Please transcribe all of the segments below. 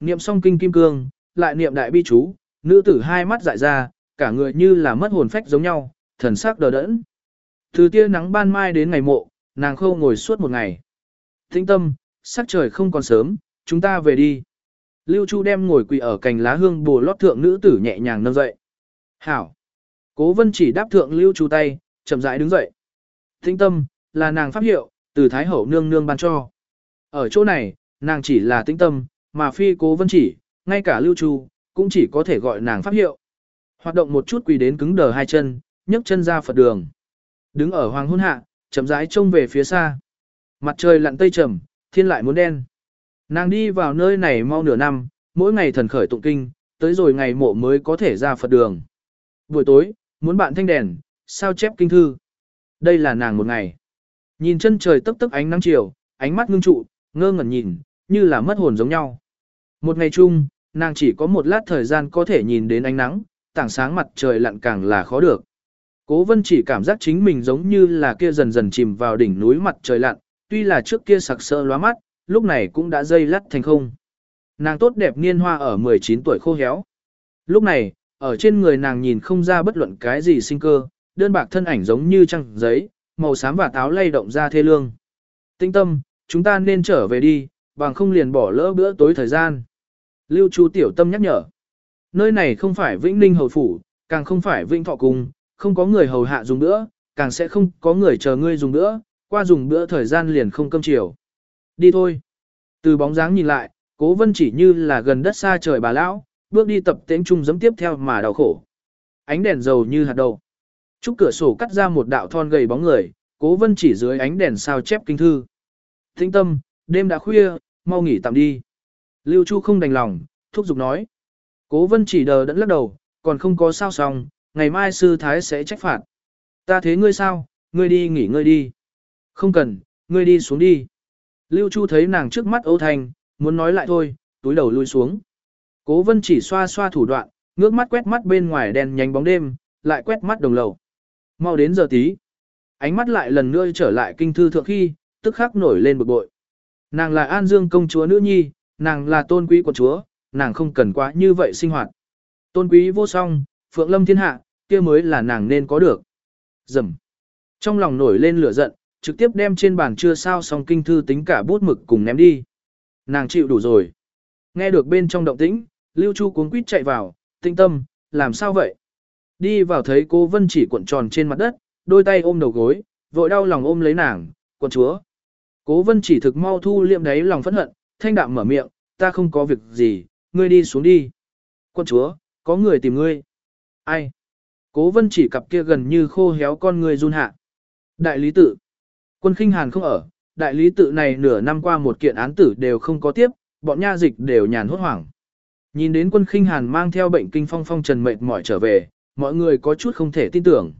Niệm xong kinh kim cương, lại niệm đại bi chú, nữ tử hai mắt dại ra, cả người như là mất hồn phách giống nhau, thần sắc đờ đẫn. Từ tia nắng ban mai đến ngày mộ, nàng khâu ngồi suốt một ngày. Tĩnh tâm, sắc trời không còn sớm, chúng ta về đi. Lưu Chu đem ngồi quỳ ở cành lá hương bồ lót thượng nữ tử nhẹ nhàng nâng dậy. Hảo. Cố vân chỉ đáp thượng Lưu Chu tay, chậm rãi đứng dậy. Tĩnh tâm, là nàng pháp hiệu, từ Thái Hậu nương nương ban cho. Ở chỗ này, nàng chỉ là tĩnh tâm, mà phi cố vân chỉ, ngay cả Lưu Chu, cũng chỉ có thể gọi nàng pháp hiệu. Hoạt động một chút quỳ đến cứng đờ hai chân, nhấc chân ra Phật đường. Đứng ở hoàng hôn hạ, chậm rãi trông về phía xa. Mặt trời lặn tây trầm, thiên lại muốn đen. Nàng đi vào nơi này mau nửa năm, mỗi ngày thần khởi tụng kinh, tới rồi ngày mộ mới có thể ra Phật đường. Buổi tối, muốn bạn thanh đèn, sao chép kinh thư. Đây là nàng một ngày. Nhìn chân trời tấp tấp ánh nắng chiều, ánh mắt ngưng trụ, ngơ ngẩn nhìn, như là mất hồn giống nhau. Một ngày chung, nàng chỉ có một lát thời gian có thể nhìn đến ánh nắng, tảng sáng mặt trời lặn càng là khó được. Cố vân chỉ cảm giác chính mình giống như là kia dần dần chìm vào đỉnh núi mặt trời lặn, tuy là trước kia sặc sỡ lóa mắt, lúc này cũng đã dây lắt thành không. Nàng tốt đẹp niên hoa ở 19 tuổi khô héo. Lúc này, ở trên người nàng nhìn không ra bất luận cái gì sinh cơ, đơn bạc thân ảnh giống như trăng giấy, màu xám và táo lay động ra thê lương. Tinh tâm, chúng ta nên trở về đi, bằng không liền bỏ lỡ bữa tối thời gian. Lưu Chu Tiểu Tâm nhắc nhở. Nơi này không phải Vĩnh Ninh Hầu Phủ, càng không phải Vĩnh Thọ Cung, không có người hầu hạ dùng nữa, càng sẽ không có người chờ ngươi dùng nữa, qua dùng bữa thời gian liền không cơm chiều. Đi thôi. Từ bóng dáng nhìn lại, cố vân chỉ như là gần đất xa trời bà lão, bước đi tập tễnh trung giấm tiếp theo mà đau khổ. Ánh đèn dầu như hạt đầu. Trúc cửa sổ cắt ra một đạo thon gầy bóng người, cố vân chỉ dưới ánh đèn sao chép kinh thư. Thính tâm, đêm đã khuya, mau nghỉ tạm đi. Lưu Chu không đành lòng, thúc giục nói. Cố vân chỉ đờ đẫn lắc đầu, còn không có sao xong, ngày mai sư thái sẽ trách phạt. Ta thế ngươi sao, ngươi đi nghỉ ngơi đi. Không cần, ngươi đi xuống đi. Lưu Chu thấy nàng trước mắt âu thành, muốn nói lại thôi, túi đầu lui xuống. Cố vân chỉ xoa xoa thủ đoạn, ngước mắt quét mắt bên ngoài đèn nhánh bóng đêm, lại quét mắt đồng lầu. Mau đến giờ tí. Ánh mắt lại lần nữa trở lại kinh thư thượng khi, tức khắc nổi lên bực bội. Nàng là An Dương công chúa nữ nhi, nàng là tôn quý của chúa, nàng không cần quá như vậy sinh hoạt. Tôn quý vô song, phượng lâm thiên hạ, kia mới là nàng nên có được. Dầm. Trong lòng nổi lên lửa giận, trực tiếp đem trên bàn chưa sao xong kinh thư tính cả bút mực cùng ném đi. Nàng chịu đủ rồi. Nghe được bên trong động tĩnh, Lưu Chu cuống quýt chạy vào, tinh tâm, làm sao vậy? Đi vào thấy cô Vân chỉ cuộn tròn trên mặt đất, đôi tay ôm đầu gối, vội đau lòng ôm lấy nàng, quận chúa. Cố Vân chỉ thực mau thu liệm đấy lòng phẫn hận, thanh đạm mở miệng, ta không có việc gì, ngươi đi xuống đi. Quân chúa, có người tìm ngươi. Ai? Cố Vân chỉ cặp kia gần như khô héo con người run hạ. Đại lý tự. Quân khinh hàn không ở, đại lý tự này nửa năm qua một kiện án tử đều không có tiếp, bọn nha dịch đều nhàn hốt hoảng. Nhìn đến quân khinh hàn mang theo bệnh kinh phong phong trần mệt mỏi trở về, mọi người có chút không thể tin tưởng.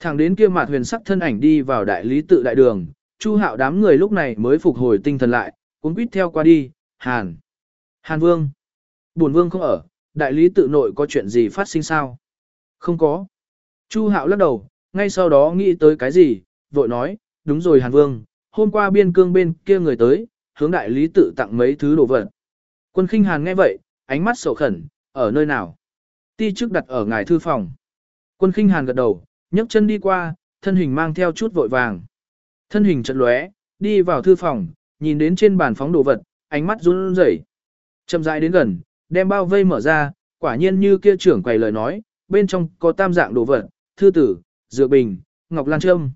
Thẳng đến kia mặt huyền sắc thân ảnh đi vào đại lý tự đại đường, chu hạo đám người lúc này mới phục hồi tinh thần lại, cuốn quýt theo qua đi, hàn. Hàn vương. Bổn vương không ở, đại lý tự nội có chuyện gì phát sinh sao? Không có. Chu hạo lắc đầu, ngay sau đó nghĩ tới cái gì, vội nói, đúng rồi Hàn Vương, hôm qua biên cương bên kia người tới, hướng đại lý tự tặng mấy thứ đồ vật. Quân khinh Hàn nghe vậy, ánh mắt sầu khẩn, ở nơi nào? Ti chức đặt ở ngài thư phòng. Quân khinh Hàn gật đầu, nhấc chân đi qua, thân hình mang theo chút vội vàng. Thân hình trận lóe, đi vào thư phòng, nhìn đến trên bàn phóng đồ vật, ánh mắt run rẩy. Chậm rãi đến gần, đem bao vây mở ra, quả nhiên như kia trưởng quầy lời nói, bên trong có tam dạng đồ vật, thư tử, dược bình, ngọc lan trâm.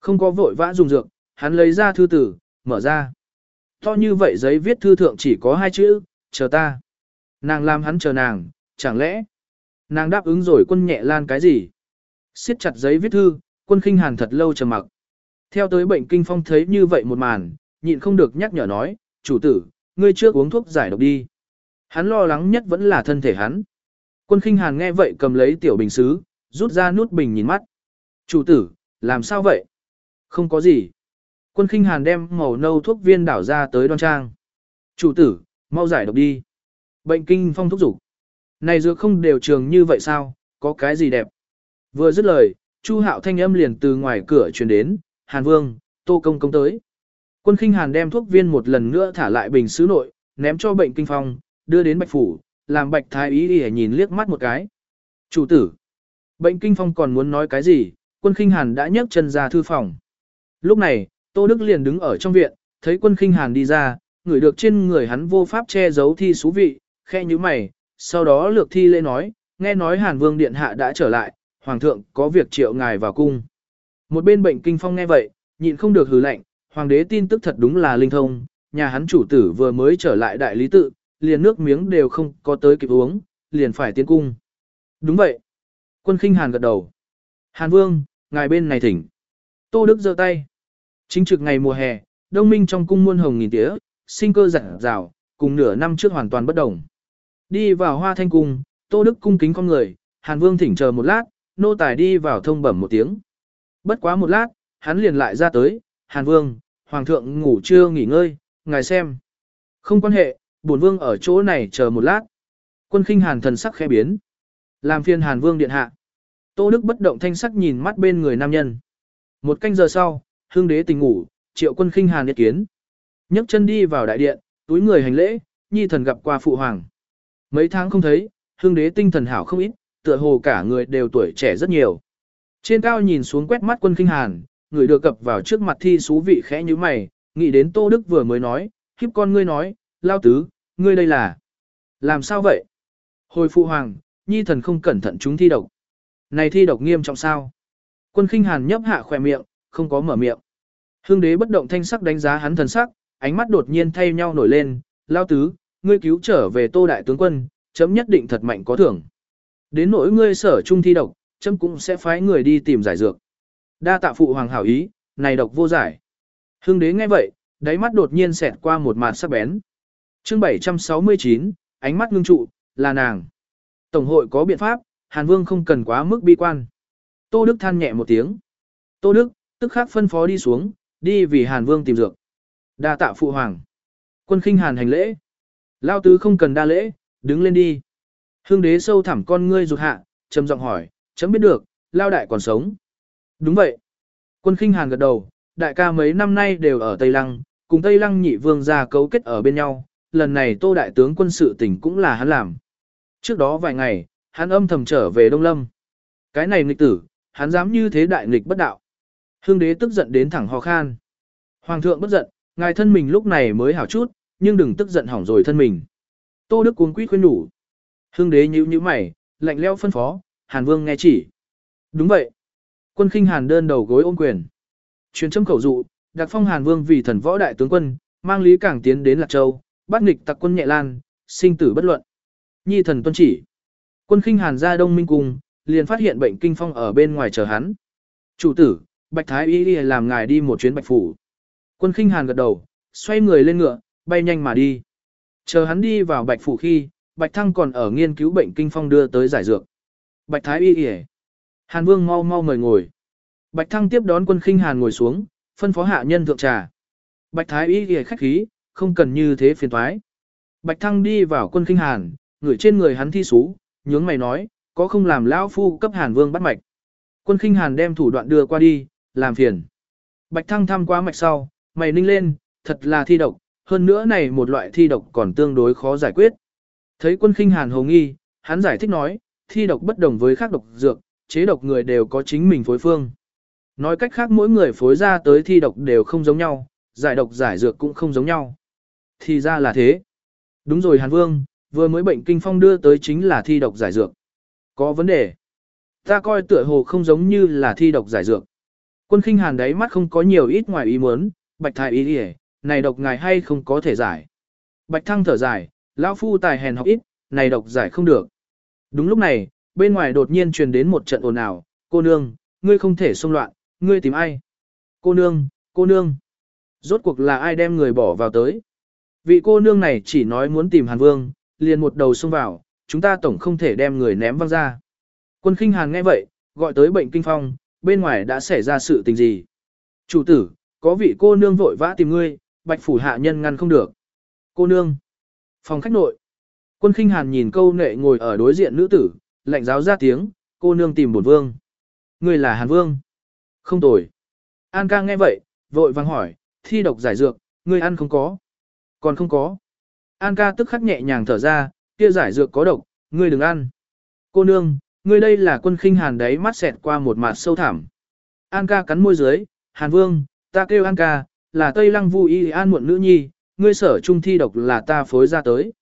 Không có vội vã dùng dược, hắn lấy ra thư tử, mở ra. To như vậy giấy viết thư thượng chỉ có hai chữ, chờ ta. Nàng làm hắn chờ nàng, chẳng lẽ nàng đáp ứng rồi quân nhẹ lan cái gì? siết chặt giấy viết thư, quân khinh hàn thật lâu chờ mặc. Theo tới bệnh kinh phong thấy như vậy một màn, nhịn không được nhắc nhở nói, chủ tử, ngươi trước uống thuốc giải độc đi. Hắn lo lắng nhất vẫn là thân thể hắn. Quân khinh hàn nghe vậy cầm lấy tiểu bình xứ, rút ra nút bình nhìn mắt. Chủ tử, làm sao vậy? Không có gì. Quân khinh hàn đem màu nâu thuốc viên đảo ra tới đoan trang. Chủ tử, mau giải độc đi. Bệnh kinh phong thúc dục Này dược không đều trường như vậy sao, có cái gì đẹp? Vừa dứt lời, Chu hạo thanh âm liền từ ngoài cửa truyền đến, Hàn Vương, Tô Công Công tới. Quân khinh Hàn đem thuốc viên một lần nữa thả lại bình sứ nội, ném cho bệnh kinh phong, đưa đến bạch phủ, làm bạch thái y đi nhìn liếc mắt một cái. Chủ tử, bệnh kinh phong còn muốn nói cái gì, quân khinh hàn đã nhấc chân ra thư phòng. Lúc này, Tô Đức liền đứng ở trong viện, thấy quân khinh hàn đi ra, ngửi được trên người hắn vô pháp che giấu thi xú vị, khe như mày, sau đó lược thi lê nói, nghe nói hàn vương điện hạ đã trở lại, hoàng thượng có việc triệu ngài vào cung. Một bên bệnh kinh phong nghe vậy, nhịn không được hừ lạnh, hoàng đế tin tức thật đúng là linh thông, nhà hắn chủ tử vừa mới trở lại đại lý tự, liền nước miếng đều không có tới kịp uống, liền phải tiến cung. Đúng vậy. Quân khinh hàn gật đầu. Hàn vương, ngài bên này thỉnh. Tô Đức giơ tay. Chính trực ngày mùa hè, đông minh trong cung muôn hồng nghìn tía, sinh cơ rạng rào, cùng nửa năm trước hoàn toàn bất đồng. Đi vào hoa thanh cung, Tô Đức cung kính con người, Hàn Vương thỉnh chờ một lát, nô tài đi vào thông bẩm một tiếng. Bất quá một lát, hắn liền lại ra tới, Hàn Vương, Hoàng thượng ngủ chưa nghỉ ngơi, ngài xem. Không quan hệ, bổn Vương ở chỗ này chờ một lát. Quân khinh Hàn thần sắc khẽ biến. Làm phiên Hàn Vương điện hạ. Tô Đức bất động thanh sắc nhìn mắt bên người nam nhân. Một canh giờ sau, hương đế tỉnh ngủ, triệu quân khinh Hàn nhất kiến. nhấc chân đi vào đại điện, túi người hành lễ, nhi thần gặp qua phụ hoàng. Mấy tháng không thấy, hương đế tinh thần hảo không ít, tựa hồ cả người đều tuổi trẻ rất nhiều. Trên cao nhìn xuống quét mắt quân kinh hàn, người được cập vào trước mặt thi xú vị khẽ như mày, nghĩ đến Tô Đức vừa mới nói, khiếp con ngươi nói, lao tứ, ngươi đây là. Làm sao vậy? Hồi phụ hoàng, nhi thần không cẩn thận chúng thi độc. Này thi độc nghiêm trọng sao? Quân khinh hàn nhấp hạ khỏe miệng, không có mở miệng. Hương đế bất động thanh sắc đánh giá hắn thần sắc, ánh mắt đột nhiên thay nhau nổi lên, lao tứ, ngươi cứu trở về tô đại tướng quân, chấm nhất định thật mạnh có thưởng. Đến nỗi ngươi sở trung thi độc, chấm cũng sẽ phái người đi tìm giải dược. Đa tạ phụ hoàng hảo ý, này độc vô giải. Hưng đế nghe vậy, đáy mắt đột nhiên xẹt qua một màn sắc bén. chương 769, ánh mắt ngưng trụ, là nàng. Tổng hội có biện pháp, Hàn Vương không cần quá mức bi quan. Tô Đức than nhẹ một tiếng. Tô Đức, tức khắc phân phó đi xuống, đi vì Hàn Vương tìm dược. Đa tạ phụ hoàng. Quân khinh Hàn hành lễ. Lao tứ không cần đa lễ, đứng lên đi. Hương đế sâu thẳm con ngươi rụt hạ, trầm giọng hỏi, chấm biết được, Lao đại còn sống. Đúng vậy. Quân khinh hàn gật đầu, đại ca mấy năm nay đều ở Tây Lăng, cùng Tây Lăng nhị vương gia cấu kết ở bên nhau, lần này tô đại tướng quân sự tỉnh cũng là hắn làm. Trước đó vài ngày, hắn âm thầm trở về Đông Lâm. Cái này nghịch tử, hắn dám như thế đại nghịch bất đạo. Hương đế tức giận đến thẳng ho khan. Hoàng thượng bất giận, ngài thân mình lúc này mới hảo chút, nhưng đừng tức giận hỏng rồi thân mình. Tô Đức cuốn quýt khuyên nhủ. Hương đế nhíu nhíu mày, lạnh lẽo phân phó, Hàn Vương nghe chỉ. Đúng vậy. Quân khinh Hàn đơn đầu gối ôm quyền. Truyền châm khẩu dụ, đặc phong Hàn Vương vì thần võ đại tướng quân, mang lý cảng tiến đến Lạc Châu, bắt nghịch tặc quân nhẹ lan, sinh tử bất luận. Nhi thần tuân chỉ. Quân khinh Hàn ra đông minh cung, liền phát hiện bệnh kinh phong ở bên ngoài chờ hắn. Chủ tử, Bạch Thái Y đi làm ngài đi một chuyến Bạch Phủ. Quân khinh Hàn gật đầu, xoay người lên ngựa, bay nhanh mà đi. Chờ hắn đi vào Bạch Phủ khi, Bạch Thăng còn ở nghiên cứu bệnh kinh phong đưa tới giải dược. Bạch Thái Y Y Hàn Vương mau mau mời ngồi. Bạch Thăng tiếp đón quân khinh Hàn ngồi xuống, phân phó hạ nhân thượng trà. Bạch Thái Y Y khách khí, không cần như thế phiền toái. Bạch Thăng đi vào quân khinh Hàn, người trên người hắn thi sú, nhướng mày nói, có không làm lão phu cấp Hàn Vương bắt mạch. Quân khinh Hàn đem thủ đoạn đưa qua đi, làm phiền. Bạch Thăng thăm qua mạch sau, mày ninh lên, thật là thi độc, hơn nữa này một loại thi độc còn tương đối khó giải quyết. Thấy quân khinh hàn hồ nghi, hắn giải thích nói, thi độc bất đồng với khác độc dược, chế độc người đều có chính mình phối phương. Nói cách khác mỗi người phối ra tới thi độc đều không giống nhau, giải độc giải dược cũng không giống nhau. Thì ra là thế. Đúng rồi Hàn Vương, vừa mới bệnh kinh phong đưa tới chính là thi độc giải dược. Có vấn đề. Ta coi tựa hồ không giống như là thi độc giải dược. Quân khinh hàn đáy mắt không có nhiều ít ngoài ý muốn, bạch thái ý hề, này độc ngài hay không có thể giải. Bạch thăng thở dài, lão phu tài hèn học ít, này độc giải không được. Đúng lúc này, bên ngoài đột nhiên truyền đến một trận ồn ào, cô nương, ngươi không thể xông loạn, ngươi tìm ai? Cô nương, cô nương. Rốt cuộc là ai đem người bỏ vào tới? Vị cô nương này chỉ nói muốn tìm Hàn Vương, liền một đầu xông vào, chúng ta tổng không thể đem người ném văng ra. Quân khinh Hàn nghe vậy, gọi tới bệnh kinh phong, bên ngoài đã xảy ra sự tình gì? Chủ tử, có vị cô nương vội vã tìm ngươi, bạch phủ hạ nhân ngăn không được. Cô nương. Phòng khách nội. Quân khinh hàn nhìn câu nệ ngồi ở đối diện nữ tử, lạnh giáo ra tiếng, cô nương tìm bổn vương. Người là hàn vương. Không tồi. An ca nghe vậy, vội vàng hỏi, thi độc giải dược, ngươi ăn không có. Còn không có. An ca tức khắc nhẹ nhàng thở ra, kia giải dược có độc, ngươi đừng ăn. Cô nương, ngươi đây là quân khinh hàn đấy mắt xẹt qua một mặt sâu thẳm. An ca cắn môi dưới, hàn vương, ta kêu An ca, là Tây Lăng Vu Y An muộn nữ nhi, ngươi sở trung thi độc là ta phối ra tới.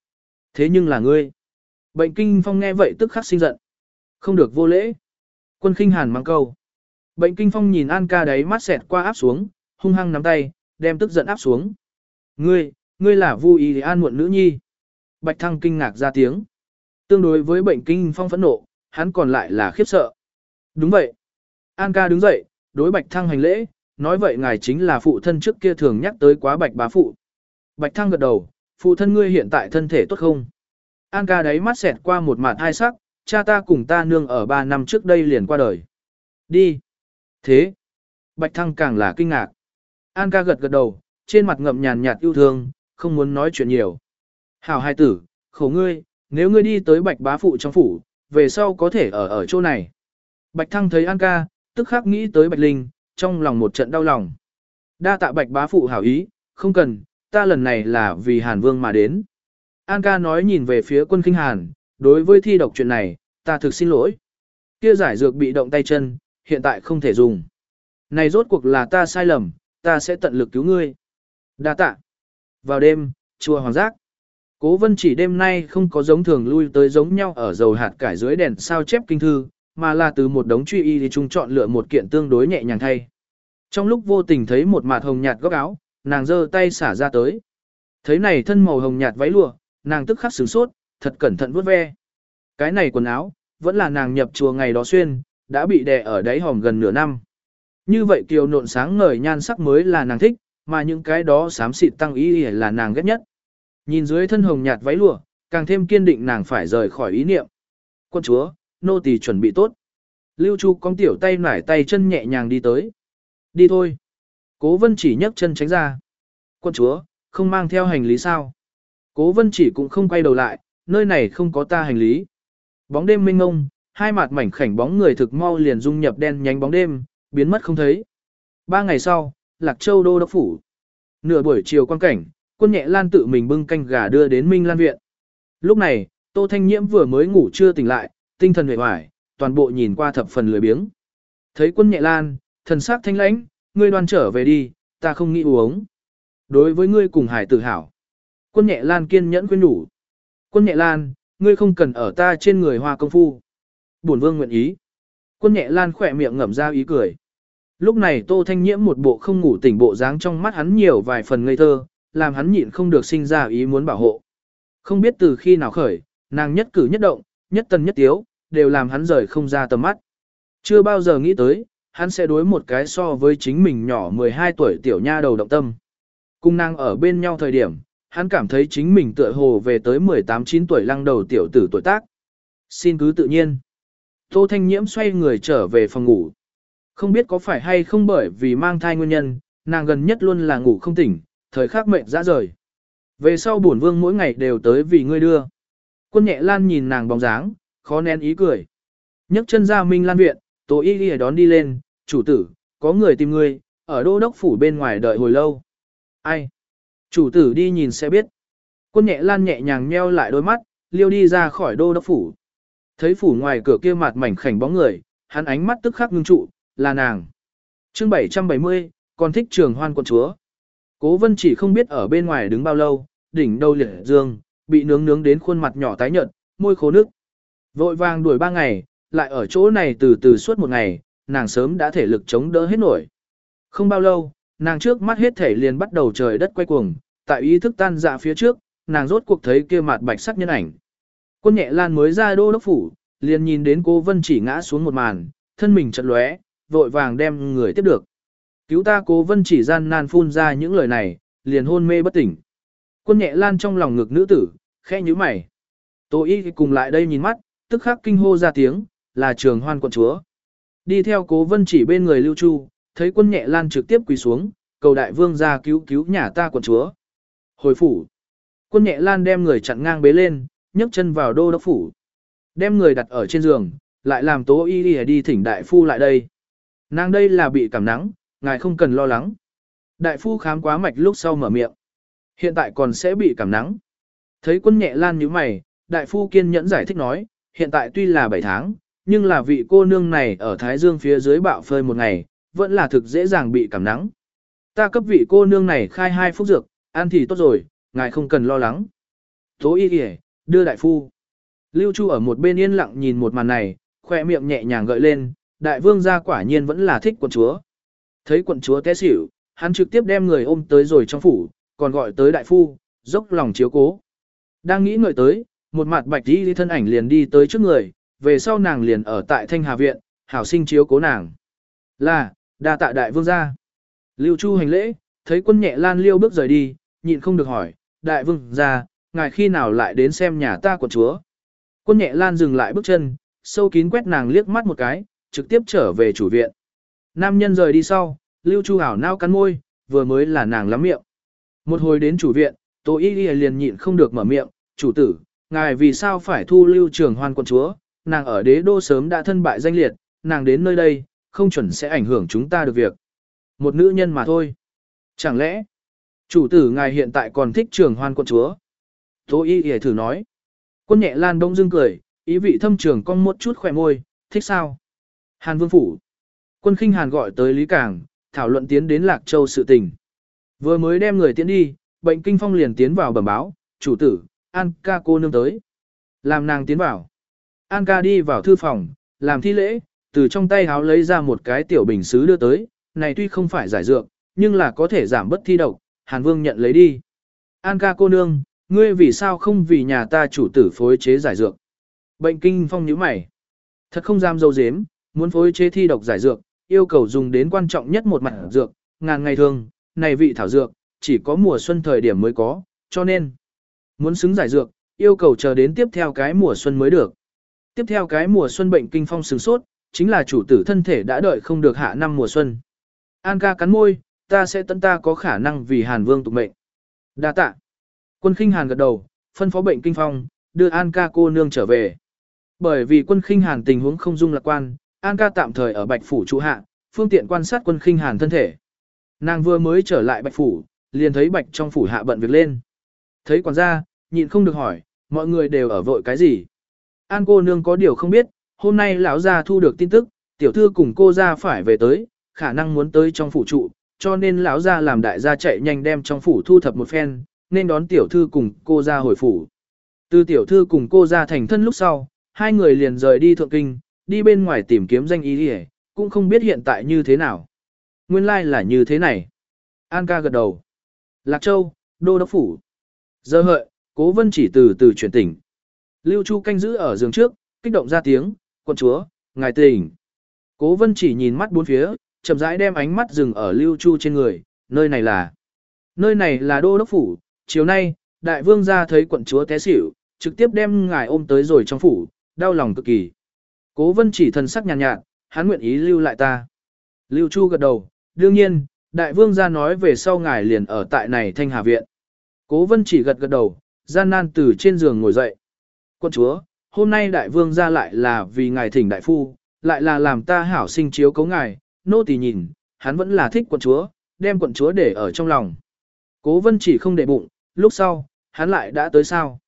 Thế nhưng là ngươi. Bệnh kinh phong nghe vậy tức khắc sinh giận. Không được vô lễ. Quân khinh hàn mang câu. Bệnh kinh phong nhìn An ca đấy mắt xẹt qua áp xuống, hung hăng nắm tay, đem tức giận áp xuống. Ngươi, ngươi là Vu Y An muộn nữ nhi. Bạch thăng kinh ngạc ra tiếng. Tương đối với bệnh kinh phong phẫn nộ, hắn còn lại là khiếp sợ. Đúng vậy. An ca đứng dậy, đối bạch thăng hành lễ, nói vậy ngài chính là phụ thân trước kia thường nhắc tới quá bạch bá phụ. Bạch thăng gật đầu, phụ thân ngươi hiện tại thân thể tốt không? An ca đấy mắt xẹt qua một mặt hai sắc, cha ta cùng ta nương ở ba năm trước đây liền qua đời. Đi. Thế. Bạch thăng càng là kinh ngạc. An ca gật gật đầu, trên mặt ngậm nhàn nhạt yêu thương, không muốn nói chuyện nhiều. Hảo hai tử, khổ ngươi, nếu ngươi đi tới bạch bá phụ trong phủ, về sau có thể ở ở chỗ này. Bạch thăng thấy An ca, tức khắc nghĩ tới bạch linh, trong lòng một trận đau lòng. Đa tạ bạch bá phụ hảo ý, không cần, ta lần này là vì Hàn Vương mà đến. An ca nói nhìn về phía quân kinh Hàn, đối với thi độc chuyện này, ta thực xin lỗi. Kia giải dược bị động tay chân, hiện tại không thể dùng. Này rốt cuộc là ta sai lầm, ta sẽ tận lực cứu ngươi. Đa tạ. Vào đêm, chùa Hoàng Giác. Cố vân chỉ đêm nay không có giống thường lui tới giống nhau ở dầu hạt cải dưới đèn sao chép kinh thư, mà là từ một đống truy y thì chúng chọn lựa một kiện tương đối nhẹ nhàng thay. Trong lúc vô tình thấy một mặt hồng nhạt góc áo, nàng giơ tay xả ra tới. Thấy này thân màu hồng nhạt váy lụa, nàng tức khắc sửng sốt, thật cẩn thận vuốt ve. Cái này quần áo, vẫn là nàng nhập chùa ngày đó xuyên, đã bị đè ở đáy hòm gần nửa năm. Như vậy kiều nộn sáng ngời nhan sắc mới là nàng thích, mà những cái đó xám xịt tăng ý là nàng ghét nhất. Nhìn dưới thân hồng nhạt váy lụa, càng thêm kiên định nàng phải rời khỏi ý niệm. Quân chúa, nô tỳ chuẩn bị tốt. Lưu Chu con tiểu tay nải tay chân nhẹ nhàng đi tới. Đi thôi. Cố vân chỉ nhấc chân tránh ra. Quân chúa, không mang theo hành lý sao? Cố vân chỉ cũng không quay đầu lại, nơi này không có ta hành lý. Bóng đêm mênh ngông, hai mặt mảnh khảnh bóng người thực mau liền dung nhập đen nhánh bóng đêm, biến mất không thấy. Ba ngày sau, Lạc Châu đô đốc phủ. Nửa buổi chiều quan cảnh, quân nhẹ lan tự mình bưng canh gà đưa đến Minh Lan Viện. Lúc này, Tô Thanh Nhiễm vừa mới ngủ chưa tỉnh lại, tinh thần hề hoài, toàn bộ nhìn qua thập phần lười biếng. Thấy quân nhẹ lan, thần sắc thanh lãnh, ngươi đoan trở về đi, ta không nghĩ uống. Đối với ngươi cùng hải tử hảo. Quân nhẹ lan kiên nhẫn khuyên nhủ. Quân nhẹ lan, ngươi không cần ở ta trên người hoa công phu. Bổn vương nguyện ý. Quân nhẹ lan khỏe miệng ngậm ra ý cười. Lúc này Tô Thanh Nhiễm một bộ không ngủ tỉnh bộ dáng trong mắt hắn nhiều vài phần ngây thơ, làm hắn nhịn không được sinh ra ý muốn bảo hộ. Không biết từ khi nào khởi, nàng nhất cử nhất động, nhất tần nhất tiếu, đều làm hắn rời không ra tầm mắt. Chưa bao giờ nghĩ tới, hắn sẽ đối một cái so với chính mình nhỏ 12 tuổi tiểu nha đầu động tâm. Cung nàng ở bên nhau thời điểm, hắn cảm thấy chính mình tựa hồ về tới 18-9 tuổi lăng đầu tiểu tử tuổi tác. Xin cứ tự nhiên. Tô Thanh Nhiễm xoay người trở về phòng ngủ. Không biết có phải hay không bởi vì mang thai nguyên nhân, nàng gần nhất luôn là ngủ không tỉnh, thời khắc mệnh ra rời. Về sau bổn vương mỗi ngày đều tới vì ngươi đưa. Quân nhẹ lan nhìn nàng bóng dáng, khó nén ý cười. nhấc chân ra Minh Lan viện, Tô Y Y đón đi lên, chủ tử, có người tìm ngươi, ở đô đốc phủ bên ngoài đợi hồi lâu. Ai? Chủ tử đi nhìn sẽ biết. Quân nhẹ lan nhẹ nhàng nheo lại đôi mắt, liêu đi ra khỏi đô đốc phủ. Thấy phủ ngoài cửa kia mặt mảnh khảnh bóng người, hắn ánh mắt tức khắc ngưng trụ, là nàng. chương 770, còn thích trường hoan quận chúa. Cố vân chỉ không biết ở bên ngoài đứng bao lâu, đỉnh đầu liệt dương, bị nướng nướng đến khuôn mặt nhỏ tái nhợt, môi khô nước. Vội vàng đuổi ba ngày, lại ở chỗ này từ từ suốt một ngày, nàng sớm đã thể lực chống đỡ hết nổi. Không bao lâu, nàng trước mắt hết thể liền bắt đầu trời đất quay cuồng, tại ý thức tan dạ phía trước, nàng rốt cuộc thấy kia mặt bạch sắc nhân ảnh. Quân nhẹ lan mới ra đô đốc phủ, liền nhìn đến cô Vân chỉ ngã xuống một màn, thân mình chật lóe, vội vàng đem người tiếp được. Cứu ta cố Vân chỉ gian nan phun ra những lời này, liền hôn mê bất tỉnh. Quân nhẹ lan trong lòng ngực nữ tử, khẽ nhíu mày. Tô y cùng lại đây nhìn mắt, tức khắc kinh hô ra tiếng, là trường hoan quận chúa. Đi theo cố vân chỉ bên người lưu chu, thấy quân nhẹ lan trực tiếp quỳ xuống, cầu đại vương ra cứu cứu nhà ta quận chúa. Hồi phủ. Quân nhẹ lan đem người chặn ngang bế lên, nhấc chân vào đô đốc phủ. Đem người đặt ở trên giường, lại làm tố y đi, đi thỉnh đại phu lại đây. Nàng đây là bị cảm nắng, ngài không cần lo lắng. Đại phu khám quá mạch lúc sau mở miệng. Hiện tại còn sẽ bị cảm nắng. Thấy quân nhẹ lan như mày, đại phu kiên nhẫn giải thích nói, hiện tại tuy là 7 tháng, nhưng là vị cô nương này ở Thái Dương phía dưới bạo phơi một ngày, vẫn là thực dễ dàng bị cảm nắng. Ta cấp vị cô nương này khai hai phút dược, ăn thì tốt rồi, ngài không cần lo lắng. Tố y kìa, đưa đại phu. Lưu Chu ở một bên yên lặng nhìn một màn này, khoe miệng nhẹ nhàng gợi lên, đại vương gia quả nhiên vẫn là thích quận chúa. Thấy quận chúa té xỉu, hắn trực tiếp đem người ôm tới rồi trong phủ, còn gọi tới đại phu, dốc lòng chiếu cố. Đang nghĩ ngợi tới, một mặt bạch đi thân ảnh liền đi tới trước người, về sau nàng liền ở tại Thanh Hà Viện, hảo sinh chiếu cố nàng. Là, đa tạ đại vương gia. Lưu Chu hành lễ, thấy quân nhẹ lan liêu bước rời đi, nhịn không được hỏi, đại vương gia, ngài khi nào lại đến xem nhà ta của chúa. Quân nhẹ lan dừng lại bước chân, sâu kín quét nàng liếc mắt một cái, trực tiếp trở về chủ viện. Nam nhân rời đi sau, Lưu Chu hảo nao cắn môi, vừa mới là nàng lắm miệng. Một hồi đến chủ viện, Tô Y Y liền nhịn không được mở miệng, chủ tử, ngài vì sao phải thu Lưu Trường Hoan quân chúa, nàng ở đế đô sớm đã thân bại danh liệt, nàng đến nơi đây, không chuẩn sẽ ảnh hưởng chúng ta được việc. Một nữ nhân mà thôi. Chẳng lẽ, chủ tử ngài hiện tại còn thích Trường Hoan quận chúa? Tô Y Y thử nói. Quân nhẹ lan đông dương cười, ý vị thâm trường con một chút khỏe môi, thích sao? Hàn Vương Phủ. Quân khinh Hàn gọi tới Lý Cảng, thảo luận tiến đến Lạc Châu sự tình. Vừa mới đem người tiến đi, bệnh kinh phong liền tiến vào bẩm báo, chủ tử, An ca cô nương tới. Làm nàng tiến vào. An ca đi vào thư phòng, làm thi lễ, từ trong tay háo lấy ra một cái tiểu bình xứ đưa tới, này tuy không phải giải dược, nhưng là có thể giảm bất thi độc, Hàn Vương nhận lấy đi. An ca cô nương, ngươi vì sao không vì nhà ta chủ tử phối chế giải dược? Bệnh kinh phong nhíu mày. Thật không dám dâu dếm, muốn phối chế thi độc giải dược, yêu cầu dùng đến quan trọng nhất một mặt dược, ngàn ngày thường, này vị thảo dược, chỉ có mùa xuân thời điểm mới có, cho nên, muốn xứng giải dược, yêu cầu chờ đến tiếp theo cái mùa xuân mới được. Tiếp theo cái mùa xuân bệnh kinh phong sừng sốt, chính là chủ tử thân thể đã đợi không được hạ năm mùa xuân. An ca cắn môi, ta sẽ tận ta có khả năng vì Hàn Vương tục mệnh. Đa tạ. Quân khinh Hàn gật đầu, phân phó bệnh kinh phong, đưa An ca cô nương trở về. Bởi vì quân khinh Hàn tình huống không dung lạc quan, An ca tạm thời ở Bạch Phủ trụ hạ, phương tiện quan sát quân khinh Hàn thân thể. Nàng vừa mới trở lại Bạch Phủ, liền thấy Bạch trong phủ hạ bận việc lên. Thấy quản gia, nhịn không được hỏi, mọi người đều ở vội cái gì. An cô nương có điều không biết, hôm nay lão gia thu được tin tức, tiểu thư cùng cô gia phải về tới, khả năng muốn tới trong phủ trụ, cho nên lão gia làm đại gia chạy nhanh đem trong phủ thu thập một phen, nên đón tiểu thư cùng cô gia hồi phủ. Từ tiểu thư cùng cô gia thành thân lúc sau, hai người liền rời đi thượng kinh, đi bên ngoài tìm kiếm danh ý đi cũng không biết hiện tại như thế nào. Nguyên lai like là như thế này. An ca gật đầu. Lạc Châu, Đô Đốc Phủ. Giờ hợi, cố vân chỉ từ từ chuyển tỉnh. Lưu Chu canh giữ ở giường trước, kích động ra tiếng, quân chúa, ngài tỉnh. Cố vân chỉ nhìn mắt bốn phía, chậm rãi đem ánh mắt dừng ở Lưu Chu trên người, nơi này là... Nơi này là Đô Đốc Phủ, chiều nay, đại vương ra thấy quận chúa té xỉu, trực tiếp đem ngài ôm tới rồi trong phủ, đau lòng cực kỳ. Cố vân chỉ thần sắc nhàn nhạt, nhạt, hắn nguyện ý lưu lại ta. Lưu Chu gật đầu, đương nhiên, đại vương ra nói về sau ngài liền ở tại này thanh hà viện. Cố vân chỉ gật gật đầu, gian nan từ trên giường ngồi dậy. Quân chúa, hôm nay đại vương ra lại là vì ngài thỉnh đại phu, lại là làm ta hảo sinh chiếu cấu ngài, nô tỳ nhìn, hắn vẫn là thích quận chúa, đem quận chúa để ở trong lòng. Cố vân chỉ không để bụng, lúc sau, hắn lại đã tới sao.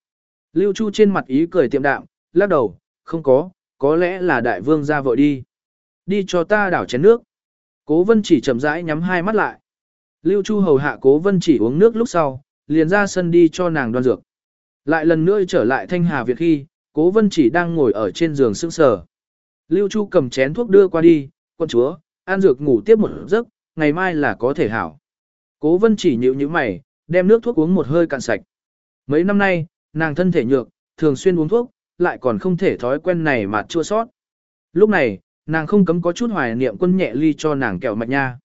Lưu Chu trên mặt ý cười tiệm đạm, lắc đầu, không có, có lẽ là đại vương ra vội đi. Đi cho ta đảo chén nước. Cố vân chỉ chậm rãi nhắm hai mắt lại. Lưu Chu hầu hạ cố vân chỉ uống nước lúc sau, liền ra sân đi cho nàng đoan dược. Lại lần nữa trở lại thanh hà Việt khi, cố vân chỉ đang ngồi ở trên giường sững sờ. Lưu Chu cầm chén thuốc đưa qua đi, quân chúa, ăn dược ngủ tiếp một giấc, ngày mai là có thể hảo. Cố vân chỉ nhịu như mày, đem nước thuốc uống một hơi cạn sạch. Mấy năm nay, nàng thân thể nhược, thường xuyên uống thuốc, lại còn không thể thói quen này mà chua sót. Lúc này, nàng không cấm có chút hoài niệm quân nhẹ ly cho nàng kẹo mạch nha.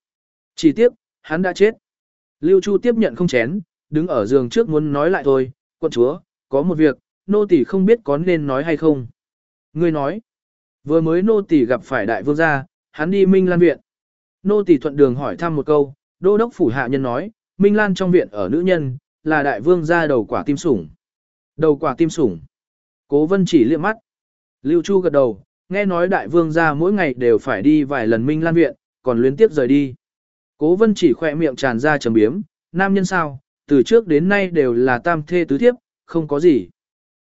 Chỉ tiếc, hắn đã chết. Lưu Chu tiếp nhận không chén, đứng ở giường trước muốn nói lại thôi, quân chúa, có một việc, nô tỳ không biết có nên nói hay không. Ngươi nói, vừa mới nô tỳ gặp phải đại vương gia, hắn đi Minh Lan viện. Nô tỳ thuận đường hỏi thăm một câu, đô đốc phủ hạ nhân nói, Minh Lan trong viện ở nữ nhân, là đại vương gia đầu quả tim sủng. Đầu quả tim sủng. Cố vân chỉ liếc mắt. Lưu Chu gật đầu, nghe nói đại vương gia mỗi ngày đều phải đi vài lần Minh Lan viện, còn luyến tiếp rời đi. Cố vân chỉ khỏe miệng tràn ra trầm biếm, nam nhân sao, từ trước đến nay đều là tam thê tứ thiếp, không có gì.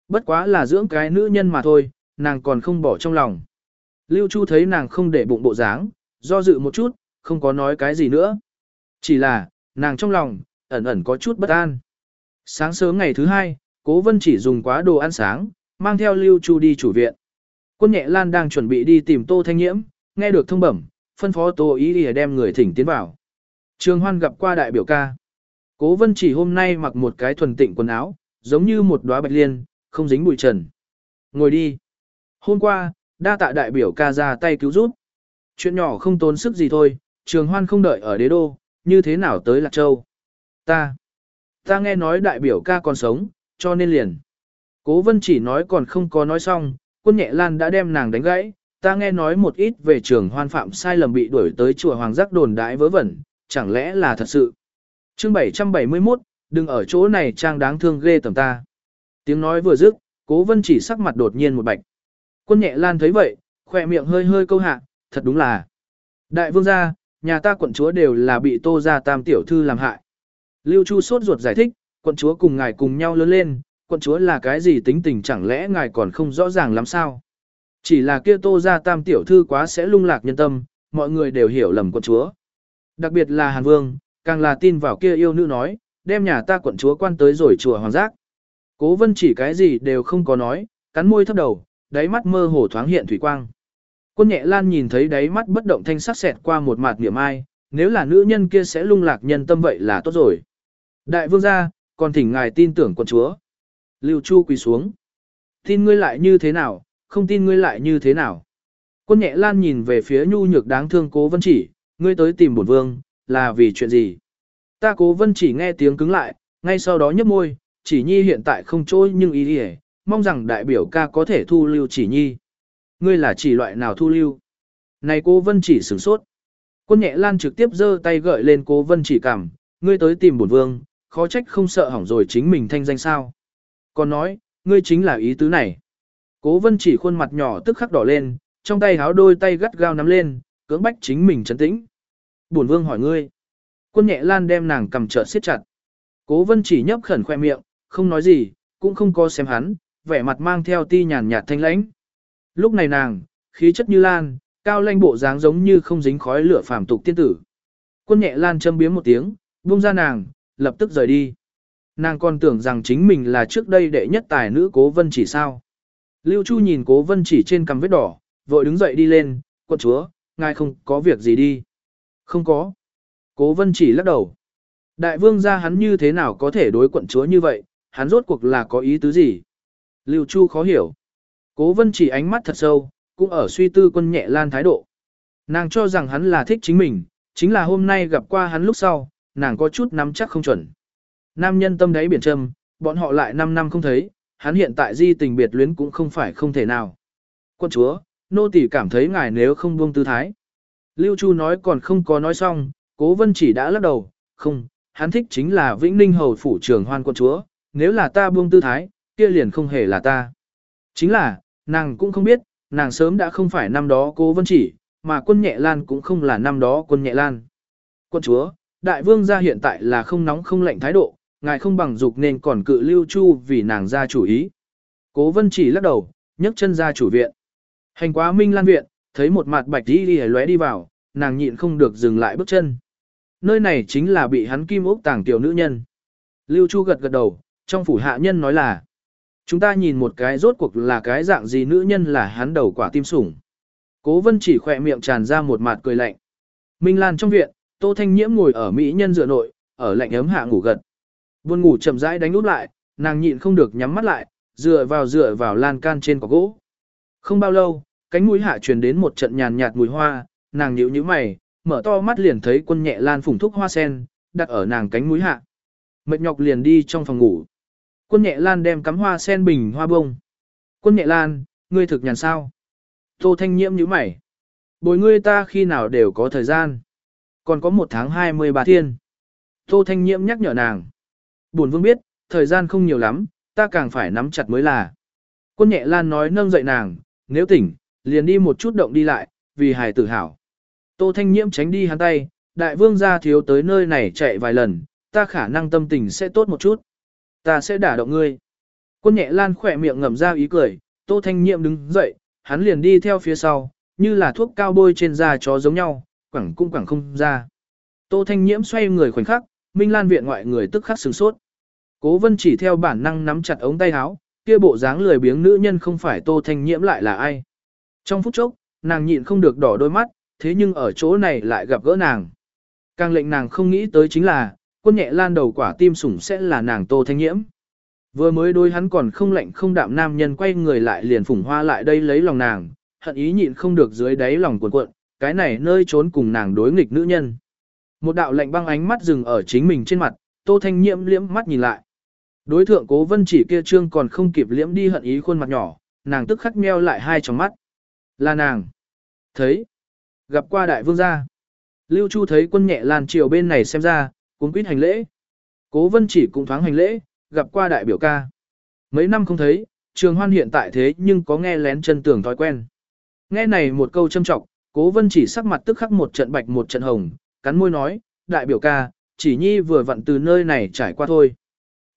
Bất quá là dưỡng cái nữ nhân mà thôi, nàng còn không bỏ trong lòng. Lưu Chu thấy nàng không để bụng bộ dáng, do dự một chút, không có nói cái gì nữa. Chỉ là, nàng trong lòng, ẩn ẩn có chút bất an. Sáng sớm ngày thứ hai, Cố Vân chỉ dùng quá đồ ăn sáng, mang theo Lưu Chu đi chủ viện. Quân nhẹ Lan đang chuẩn bị đi tìm Tô Thanh Nhiễm, nghe được thông bẩm, phân phó Tô Ý đi đem người thỉnh tiến vào. Trường Hoan gặp qua đại biểu ca. Cố Vân chỉ hôm nay mặc một cái thuần tịnh quần áo, giống như một đóa bạch liên, không dính bụi trần. Ngồi đi. Hôm qua, đa tạ đại biểu ca ra tay cứu giúp. Chuyện nhỏ không tốn sức gì thôi, Trường Hoan không đợi ở đế đô, như thế nào tới Lạc Châu. Ta, ta nghe nói đại biểu ca còn sống, cho nên liền. Cố Vân chỉ nói còn không có nói xong, quân nhẹ lan đã đem nàng đánh gãy, ta nghe nói một ít về trường hoan phạm sai lầm bị đuổi tới chùa Hoàng Giác đồn đãi vớ vẩn, chẳng lẽ là thật sự. chương 771, đừng ở chỗ này trang đáng thương ghê tầm ta. Tiếng nói vừa dứt, cố vân chỉ sắc mặt đột nhiên một bạch. Quân nhẹ lan thấy vậy, khỏe miệng hơi hơi câu hạ, thật đúng là. Đại vương gia, nhà ta quận chúa đều là bị tô gia tam tiểu thư làm hại. Lưu Chu sốt ruột giải thích, quận chúa cùng ngài cùng nhau lớn lên, quận chúa là cái gì tính tình chẳng lẽ ngài còn không rõ ràng lắm sao? Chỉ là kia tô ra tam tiểu thư quá sẽ lung lạc nhân tâm, mọi người đều hiểu lầm quận chúa. Đặc biệt là Hàn Vương, càng là tin vào kia yêu nữ nói, đem nhà ta quận chúa quan tới rồi chùa hoàng giác. Cố vân chỉ cái gì đều không có nói, cắn môi thấp đầu, đáy mắt mơ hồ thoáng hiện thủy quang. Quân nhẹ lan nhìn thấy đáy mắt bất động thanh sắc xẹt qua một mặt niệm ai, nếu là nữ nhân kia sẽ lung lạc nhân tâm vậy là tốt rồi. Đại vương gia, còn thỉnh ngài tin tưởng quận chúa. Lưu Chu quỳ xuống. Tin ngươi lại như thế nào, không tin ngươi lại như thế nào. Quân nhẹ lan nhìn về phía nhu nhược đáng thương cố vân chỉ, ngươi tới tìm bổn vương, là vì chuyện gì? Ta cố vân chỉ nghe tiếng cứng lại, ngay sau đó nhấp môi, chỉ nhi hiện tại không trôi nhưng ý đi mong rằng đại biểu ca có thể thu lưu chỉ nhi. Ngươi là chỉ loại nào thu lưu? Này cố vân chỉ sửng sốt. Quân nhẹ lan trực tiếp giơ tay gợi lên cố vân chỉ cảm, ngươi tới tìm bổn vương, khó trách không sợ hỏng rồi chính mình thanh danh sao. Còn nói, ngươi chính là ý tứ này. Cố vân chỉ khuôn mặt nhỏ tức khắc đỏ lên, trong tay háo đôi tay gắt gao nắm lên, cưỡng bách chính mình chấn tĩnh. Bổn vương hỏi ngươi. Quân nhẹ lan đem nàng cầm trợ siết chặt. Cố vân chỉ nhấp khẩn khoe miệng, không nói gì, cũng không có xem hắn, vẻ mặt mang theo ti nhàn nhạt thanh lãnh. Lúc này nàng, khí chất như lan, cao lanh bộ dáng giống như không dính khói lửa phàm tục tiên tử. Quân nhẹ lan châm biếm một tiếng, buông ra nàng, lập tức rời đi. Nàng còn tưởng rằng chính mình là trước đây đệ nhất tài nữ cố vân chỉ sao. Lưu Chu nhìn cố vân chỉ trên cằm vết đỏ, vội đứng dậy đi lên, quận chúa, ngài không có việc gì đi. Không có. Cố vân chỉ lắc đầu. Đại vương gia hắn như thế nào có thể đối quận chúa như vậy, hắn rốt cuộc là có ý tứ gì? Lưu Chu khó hiểu. Cố vân chỉ ánh mắt thật sâu, cũng ở suy tư quân nhẹ lan thái độ. Nàng cho rằng hắn là thích chính mình, chính là hôm nay gặp qua hắn lúc sau, nàng có chút nắm chắc không chuẩn. Nam nhân tâm đáy biển trầm, bọn họ lại 5 năm không thấy, hắn hiện tại di tình biệt luyến cũng không phải không thể nào. Quân chúa, nô tỳ cảm thấy ngài nếu không buông tư thái. Lưu Chu nói còn không có nói xong, cố vân chỉ đã lắc đầu, không, hắn thích chính là Vĩnh Ninh Hầu Phủ trưởng hoan quân chúa, nếu là ta buông tư thái, kia liền không hề là ta. Chính là, nàng cũng không biết, nàng sớm đã không phải năm đó cố vân chỉ, mà quân nhẹ lan cũng không là năm đó quân nhẹ lan. Quân chúa, đại vương gia hiện tại là không nóng không lạnh thái độ, ngài không bằng dục nên còn cự lưu chu vì nàng ra chủ ý. Cố vân chỉ lắc đầu, nhấc chân ra chủ viện. Hành quá minh lan viện, thấy một mặt bạch đi đi lóe đi vào, nàng nhịn không được dừng lại bước chân. Nơi này chính là bị hắn kim ốc tàng tiểu nữ nhân. Lưu Chu gật gật đầu, trong phủ hạ nhân nói là Chúng ta nhìn một cái rốt cuộc là cái dạng gì nữ nhân là hắn đầu quả tim sủng. Cố vân chỉ khỏe miệng tràn ra một mặt cười lạnh. Minh Lan trong viện, Tô Thanh Nhiễm ngồi ở mỹ nhân dựa nội, ở lạnh ấm hạ ngủ gật. Buồn ngủ chậm rãi đánh út lại, nàng nhịn không được nhắm mắt lại, dựa vào dựa vào lan can trên cỏ gỗ. Không bao lâu, cánh mũi hạ truyền đến một trận nhàn nhạt mùi hoa, nàng nhíu nhíu mày, mở to mắt liền thấy quân nhẹ lan phủng thuốc hoa sen, đặt ở nàng cánh mũi hạ. Mệt nhọc liền đi trong phòng ngủ. Quân nhẹ lan đem cắm hoa sen bình hoa bông. Quân nhẹ lan, ngươi thực nhàn sao? Tô thanh nhiễm nhíu mày. Bồi ngươi ta khi nào đều có thời gian. Còn có một tháng 23 thiên. Tô thanh nhiễm nhắc nhở nàng. buồn vương biết, thời gian không nhiều lắm, ta càng phải nắm chặt mới là. Quân nhẹ lan nói nâng dậy nàng, nếu tỉnh, liền đi một chút động đi lại, vì hài tử hảo. Tô thanh nhiễm tránh đi hắn tay, đại vương gia thiếu tới nơi này chạy vài lần, ta khả năng tâm tình sẽ tốt một chút. Ta sẽ đả động ngươi. Quân nhẹ lan khỏe miệng ngậm ra ý cười, Tô Thanh Nhiệm đứng dậy, hắn liền đi theo phía sau, như là thuốc cao bôi trên da chó giống nhau, quẳng cũng quẳng không ra. Tô Thanh Nhiễm xoay người khoảnh khắc, Minh Lan viện ngoại người tức khắc sửng sốt. Cố Vân chỉ theo bản năng nắm chặt ống tay áo, kia bộ dáng lười biếng nữ nhân không phải Tô Thanh Nhiễm lại là ai. Trong phút chốc, nàng nhịn không được đỏ đôi mắt, thế nhưng ở chỗ này lại gặp gỡ nàng. Càng lệnh nàng không nghĩ tới chính là, quân nhẹ lan đầu quả tim sủng sẽ là nàng Tô Thanh Nhiễm. Vừa mới đôi hắn còn không lạnh không đạm nam nhân quay người lại liền phủng hoa lại đây lấy lòng nàng, hận ý nhịn không được dưới đáy lòng cuộn cuộn, cái này nơi trốn cùng nàng đối nghịch nữ nhân. Một đạo lạnh băng ánh mắt dừng ở chính mình trên mặt, Tô Thanh Nhiễm liễm mắt nhìn lại. Đối thượng Cố Vân chỉ kia trương còn không kịp liễm đi hận ý khuôn mặt nhỏ, nàng tức khắc meo lại hai tròng mắt. Là nàng. Thấy. Gặp qua đại vương gia. Lưu Chu thấy quân nhẹ lan chiều bên này xem ra, cũng quýt hành lễ. Cố Vân chỉ cũng thoáng hành lễ, gặp qua đại biểu ca. Mấy năm không thấy, trường hoan hiện tại thế nhưng có nghe lén chân tưởng thói quen. Nghe này một câu châm trọng, cố vân chỉ sắc mặt tức khắc một trận bạch một trận hồng, cắn môi nói, đại biểu ca, chỉ nhi vừa vặn từ nơi này trải qua thôi.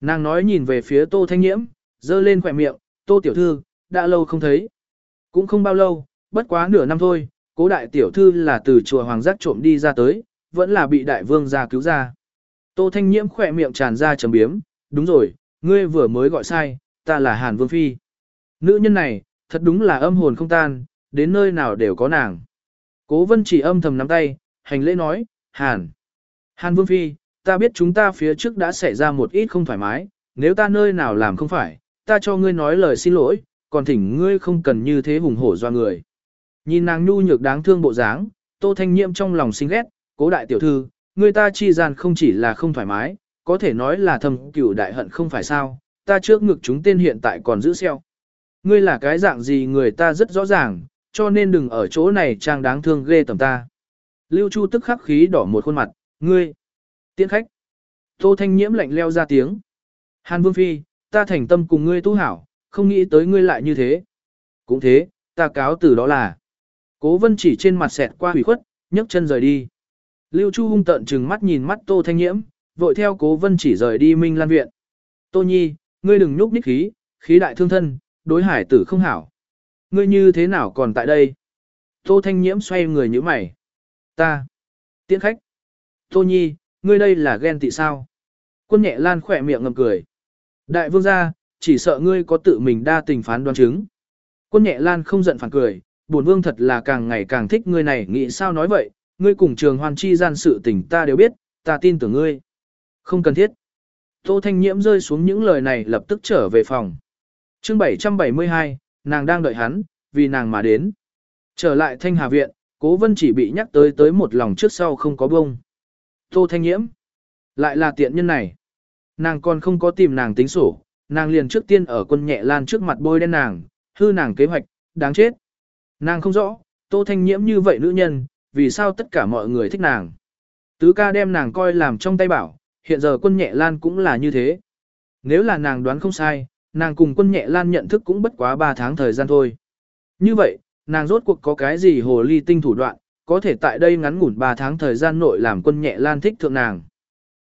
Nàng nói nhìn về phía tô thanh nhiễm, dơ lên khỏe miệng, tô tiểu thư, đã lâu không thấy. Cũng không bao lâu, bất quá nửa năm thôi, cố đại tiểu thư là từ chùa hoàng giác trộm đi ra tới, vẫn là bị đại vương gia cứu ra. Tô thanh nhiễm khỏe miệng tràn ra trầm biếm, đúng rồi, ngươi vừa mới gọi sai, ta là Hàn Vương Phi. Nữ nhân này, thật đúng là âm hồn không tan, đến nơi nào đều có nàng. Cố vân chỉ âm thầm nắm tay, hành lễ nói, Hàn. Hàn Vương Phi, ta biết chúng ta phía trước đã xảy ra một ít không thoải mái, nếu ta nơi nào làm không phải, ta cho ngươi nói lời xin lỗi, còn thỉnh ngươi không cần như thế hùng hổ doa người. Nhìn nàng nhu nhược đáng thương bộ dáng, Tô Thanh nhiễm trong lòng sinh ghét, cố đại tiểu thư, người ta chi gian không chỉ là không thoải mái, có thể nói là thầm cửu đại hận không phải sao, ta trước ngực chúng tên hiện tại còn giữ xeo. Ngươi là cái dạng gì người ta rất rõ ràng, cho nên đừng ở chỗ này trang đáng thương ghê tầm ta. Lưu Chu tức khắc khí đỏ một khuôn mặt, ngươi, tiễn khách. Tô Thanh Nhiễm lạnh leo ra tiếng. Hàn Vương Phi, ta thành tâm cùng ngươi tu hảo, không nghĩ tới ngươi lại như thế. Cũng thế, ta cáo từ đó là. Cố vân chỉ trên mặt xẹt qua hủy khuất, nhấc chân rời đi. Lưu Chu hung tận trừng mắt nhìn mắt Tô Thanh Nhiễm, vội theo cố vân chỉ rời đi Minh Lan Viện. Tô Nhi, ngươi đừng nhúc nhích khí, khí đại thương thân, đối hải tử không hảo. Ngươi như thế nào còn tại đây? Tô Thanh Nhiễm xoay người như mày. Ta. Tiễn khách. Tô Nhi, ngươi đây là ghen tị sao? Quân nhẹ lan khỏe miệng ngầm cười. Đại vương gia, chỉ sợ ngươi có tự mình đa tình phán đoán chứng. Quân nhẹ lan không giận phản cười, bổn vương thật là càng ngày càng thích ngươi này nghĩ sao nói vậy, ngươi cùng trường hoàn chi gian sự tình ta đều biết, ta tin tưởng ngươi. Không cần thiết. Tô Thanh Nhiễm rơi xuống những lời này lập tức trở về phòng. chương 772, nàng đang đợi hắn, vì nàng mà đến. Trở lại Thanh Hà Viện, Cố Vân chỉ bị nhắc tới tới một lòng trước sau không có bông. Tô Thanh Nhiễm. Lại là tiện nhân này. Nàng còn không có tìm nàng tính sổ, nàng liền trước tiên ở quân nhẹ lan trước mặt bôi đen nàng, hư nàng kế hoạch, đáng chết. Nàng không rõ, Tô Thanh Nhiễm như vậy nữ nhân, vì sao tất cả mọi người thích nàng. Tứ ca đem nàng coi làm trong tay bảo, hiện giờ quân nhẹ lan cũng là như thế. Nếu là nàng đoán không sai, nàng cùng quân nhẹ lan nhận thức cũng bất quá 3 tháng thời gian thôi. Như vậy, nàng rốt cuộc có cái gì hồ ly tinh thủ đoạn, có thể tại đây ngắn ngủn 3 tháng thời gian nội làm quân nhẹ lan thích thượng nàng.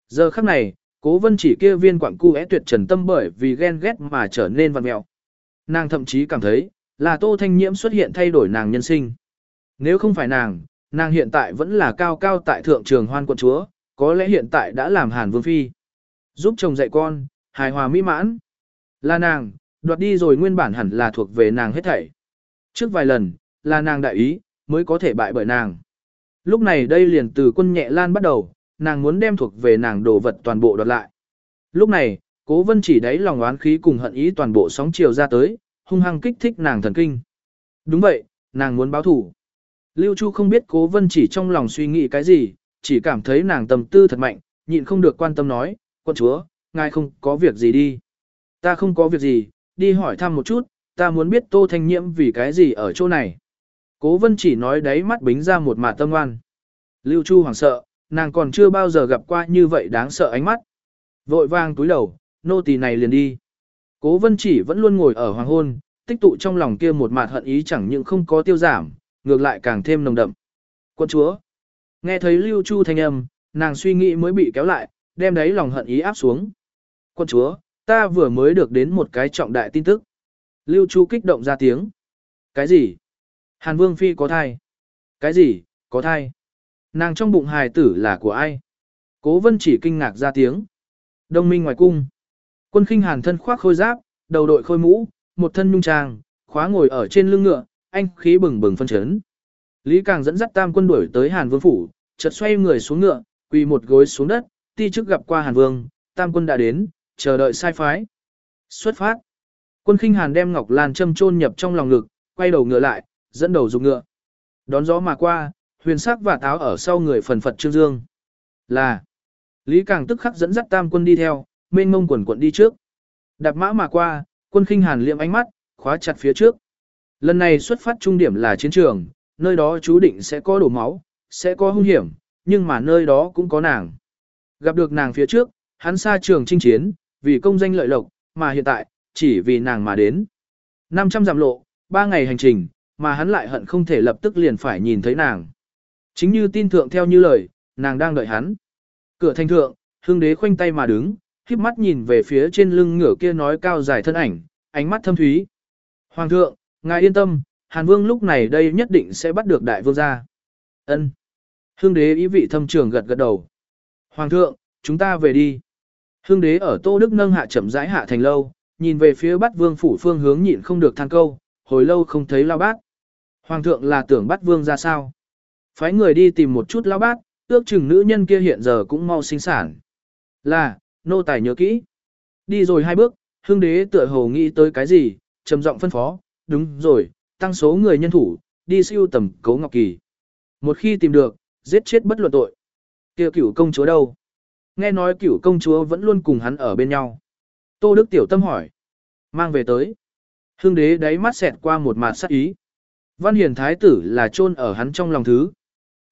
Giờ khắc này, cố vân chỉ kia viên quảng cu é tuyệt trần tâm bởi vì ghen ghét mà trở nên văn mẹo. Nàng thậm chí cảm thấy, là tô thanh nhiễm xuất hiện thay đổi nàng nhân sinh. Nếu không phải nàng, nàng hiện tại vẫn là cao cao tại thượng trường hoan quận chúa, có lẽ hiện tại đã làm Hàn Vương Phi. Giúp chồng dạy con, hài hòa mỹ mãn. Là nàng, đoạt đi rồi nguyên bản hẳn là thuộc về nàng hết thảy. Trước vài lần, là nàng đại ý, mới có thể bại bởi nàng. Lúc này đây liền từ quân nhẹ lan bắt đầu, nàng muốn đem thuộc về nàng đồ vật toàn bộ đoạt lại. Lúc này, cố vân chỉ đáy lòng oán khí cùng hận ý toàn bộ sóng chiều ra tới, hung hăng kích thích nàng thần kinh. Đúng vậy, nàng muốn báo thủ. Lưu Chu không biết cố vân chỉ trong lòng suy nghĩ cái gì, chỉ cảm thấy nàng tâm tư thật mạnh, nhịn không được quan tâm nói, quân chúa, ngài không có việc gì đi. Ta không có việc gì, đi hỏi thăm một chút, ta muốn biết Tô Thanh Nhiễm vì cái gì ở chỗ này. Cố vân chỉ nói đấy mắt bính ra một mạt tâm ngoan. Lưu Chu hoảng sợ, nàng còn chưa bao giờ gặp qua như vậy đáng sợ ánh mắt. Vội vang túi đầu, nô tỳ này liền đi. Cố vân chỉ vẫn luôn ngồi ở hoàng hôn, tích tụ trong lòng kia một mạt hận ý chẳng những không có tiêu giảm, ngược lại càng thêm nồng đậm. Quân chúa, Nghe thấy Lưu Chu thanh âm, nàng suy nghĩ mới bị kéo lại, đem đấy lòng hận ý áp xuống. Quân chúa, Ta vừa mới được đến một cái trọng đại tin tức. Lưu Chu kích động ra tiếng. Cái gì? Hàn Vương Phi có thai. Cái gì? Có thai. Nàng trong bụng hài tử là của ai? Cố vân chỉ kinh ngạc ra tiếng. Đông minh ngoài cung. Quân khinh hàn thân khoác khôi giáp, đầu đội khôi mũ, một thân nhung trang, khóa ngồi ở trên lưng ngựa, anh khí bừng bừng phân chấn. Lý Càng dẫn dắt tam quân đuổi tới Hàn Vương phủ, chợt xoay người xuống ngựa, quỳ một gối xuống đất, ti chức gặp qua Hàn Vương, tam quân đã đến, chờ đợi sai phái. Xuất phát. Quân khinh Hàn đem Ngọc Lan châm chôn nhập trong lòng ngực, quay đầu ngựa lại, dẫn đầu dục ngựa. Đón gió mà qua, huyền sắc và táo ở sau người phần phật trương dương. Là. Lý Càng tức khắc dẫn dắt tam quân đi theo, mênh mông quần quận đi trước. Đạp mã mà qua, quân khinh Hàn liệm ánh mắt, khóa chặt phía trước. Lần này xuất phát trung điểm là chiến trường, nơi đó chú định sẽ có đổ máu, sẽ có hung hiểm, nhưng mà nơi đó cũng có nàng. Gặp được nàng phía trước, hắn xa trường chinh chiến, vì công danh lợi lộc, mà hiện tại, chỉ vì nàng mà đến. 500 dặm lộ, 3 ngày hành trình, mà hắn lại hận không thể lập tức liền phải nhìn thấy nàng. Chính như tin thượng theo như lời, nàng đang đợi hắn. Cửa thành thượng, hương đế khoanh tay mà đứng, híp mắt nhìn về phía trên lưng ngửa kia nói cao dài thân ảnh, ánh mắt thâm thúy. Hoàng thượng, ngài yên tâm, Hàn Vương lúc này đây nhất định sẽ bắt được đại vương gia. Ân. Hương đế ý vị thâm trường gật gật đầu. Hoàng thượng, chúng ta về đi. Hương đế ở Tô Đức nâng hạ chậm rãi hạ thành lâu, nhìn về phía bắt vương phủ phương hướng nhịn không được than câu, hồi lâu không thấy lao bát. Hoàng thượng là tưởng bắt vương ra sao? Phái người đi tìm một chút lao bát, ước chừng nữ nhân kia hiện giờ cũng mau sinh sản. Là, nô tài nhớ kỹ. Đi rồi hai bước, hương đế tựa hồ nghĩ tới cái gì, trầm giọng phân phó, đúng rồi, tăng số người nhân thủ, đi siêu tầm cấu ngọc kỳ. Một khi tìm được, giết chết bất luận tội. kia cửu công chúa đâu? Nghe nói cửu công chúa vẫn luôn cùng hắn ở bên nhau. Tô Đức Tiểu Tâm hỏi. Mang về tới. Hương đế đáy mắt xẹt qua một mặt sắc ý. Văn hiền thái tử là chôn ở hắn trong lòng thứ.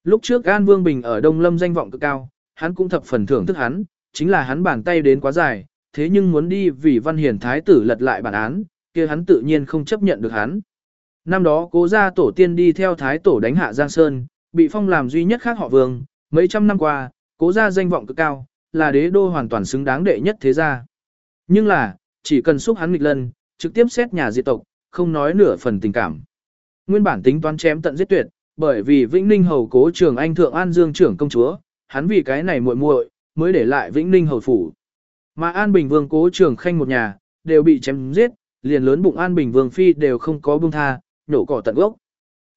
Lúc trước An Vương Bình ở Đông Lâm danh vọng cực cao, hắn cũng thập phần thưởng thức hắn, chính là hắn bàn tay đến quá dài, thế nhưng muốn đi vì Văn Hiền thái tử lật lại bản án, kia hắn tự nhiên không chấp nhận được hắn. Năm đó cố gia tổ tiên đi theo thái tổ đánh hạ Giang Sơn, bị phong làm duy nhất khác họ vương, mấy trăm năm qua, cố gia danh vọng cực cao, là đế đô hoàn toàn xứng đáng đệ nhất thế gia. Nhưng là, chỉ cần xúc hắn nghịch lần, trực tiếp xét nhà diệt tộc, không nói nửa phần tình cảm. Nguyên bản tính toán chém tận giết tuyệt, bởi vì Vĩnh Ninh hầu cố trường anh thượng an dương trưởng công chúa, hắn vì cái này muội muội mới để lại Vĩnh Ninh hầu phủ. Mà An Bình Vương cố trường khanh một nhà, đều bị chém giết, liền lớn bụng An Bình Vương Phi đều không có buông tha, nổ cỏ tận gốc.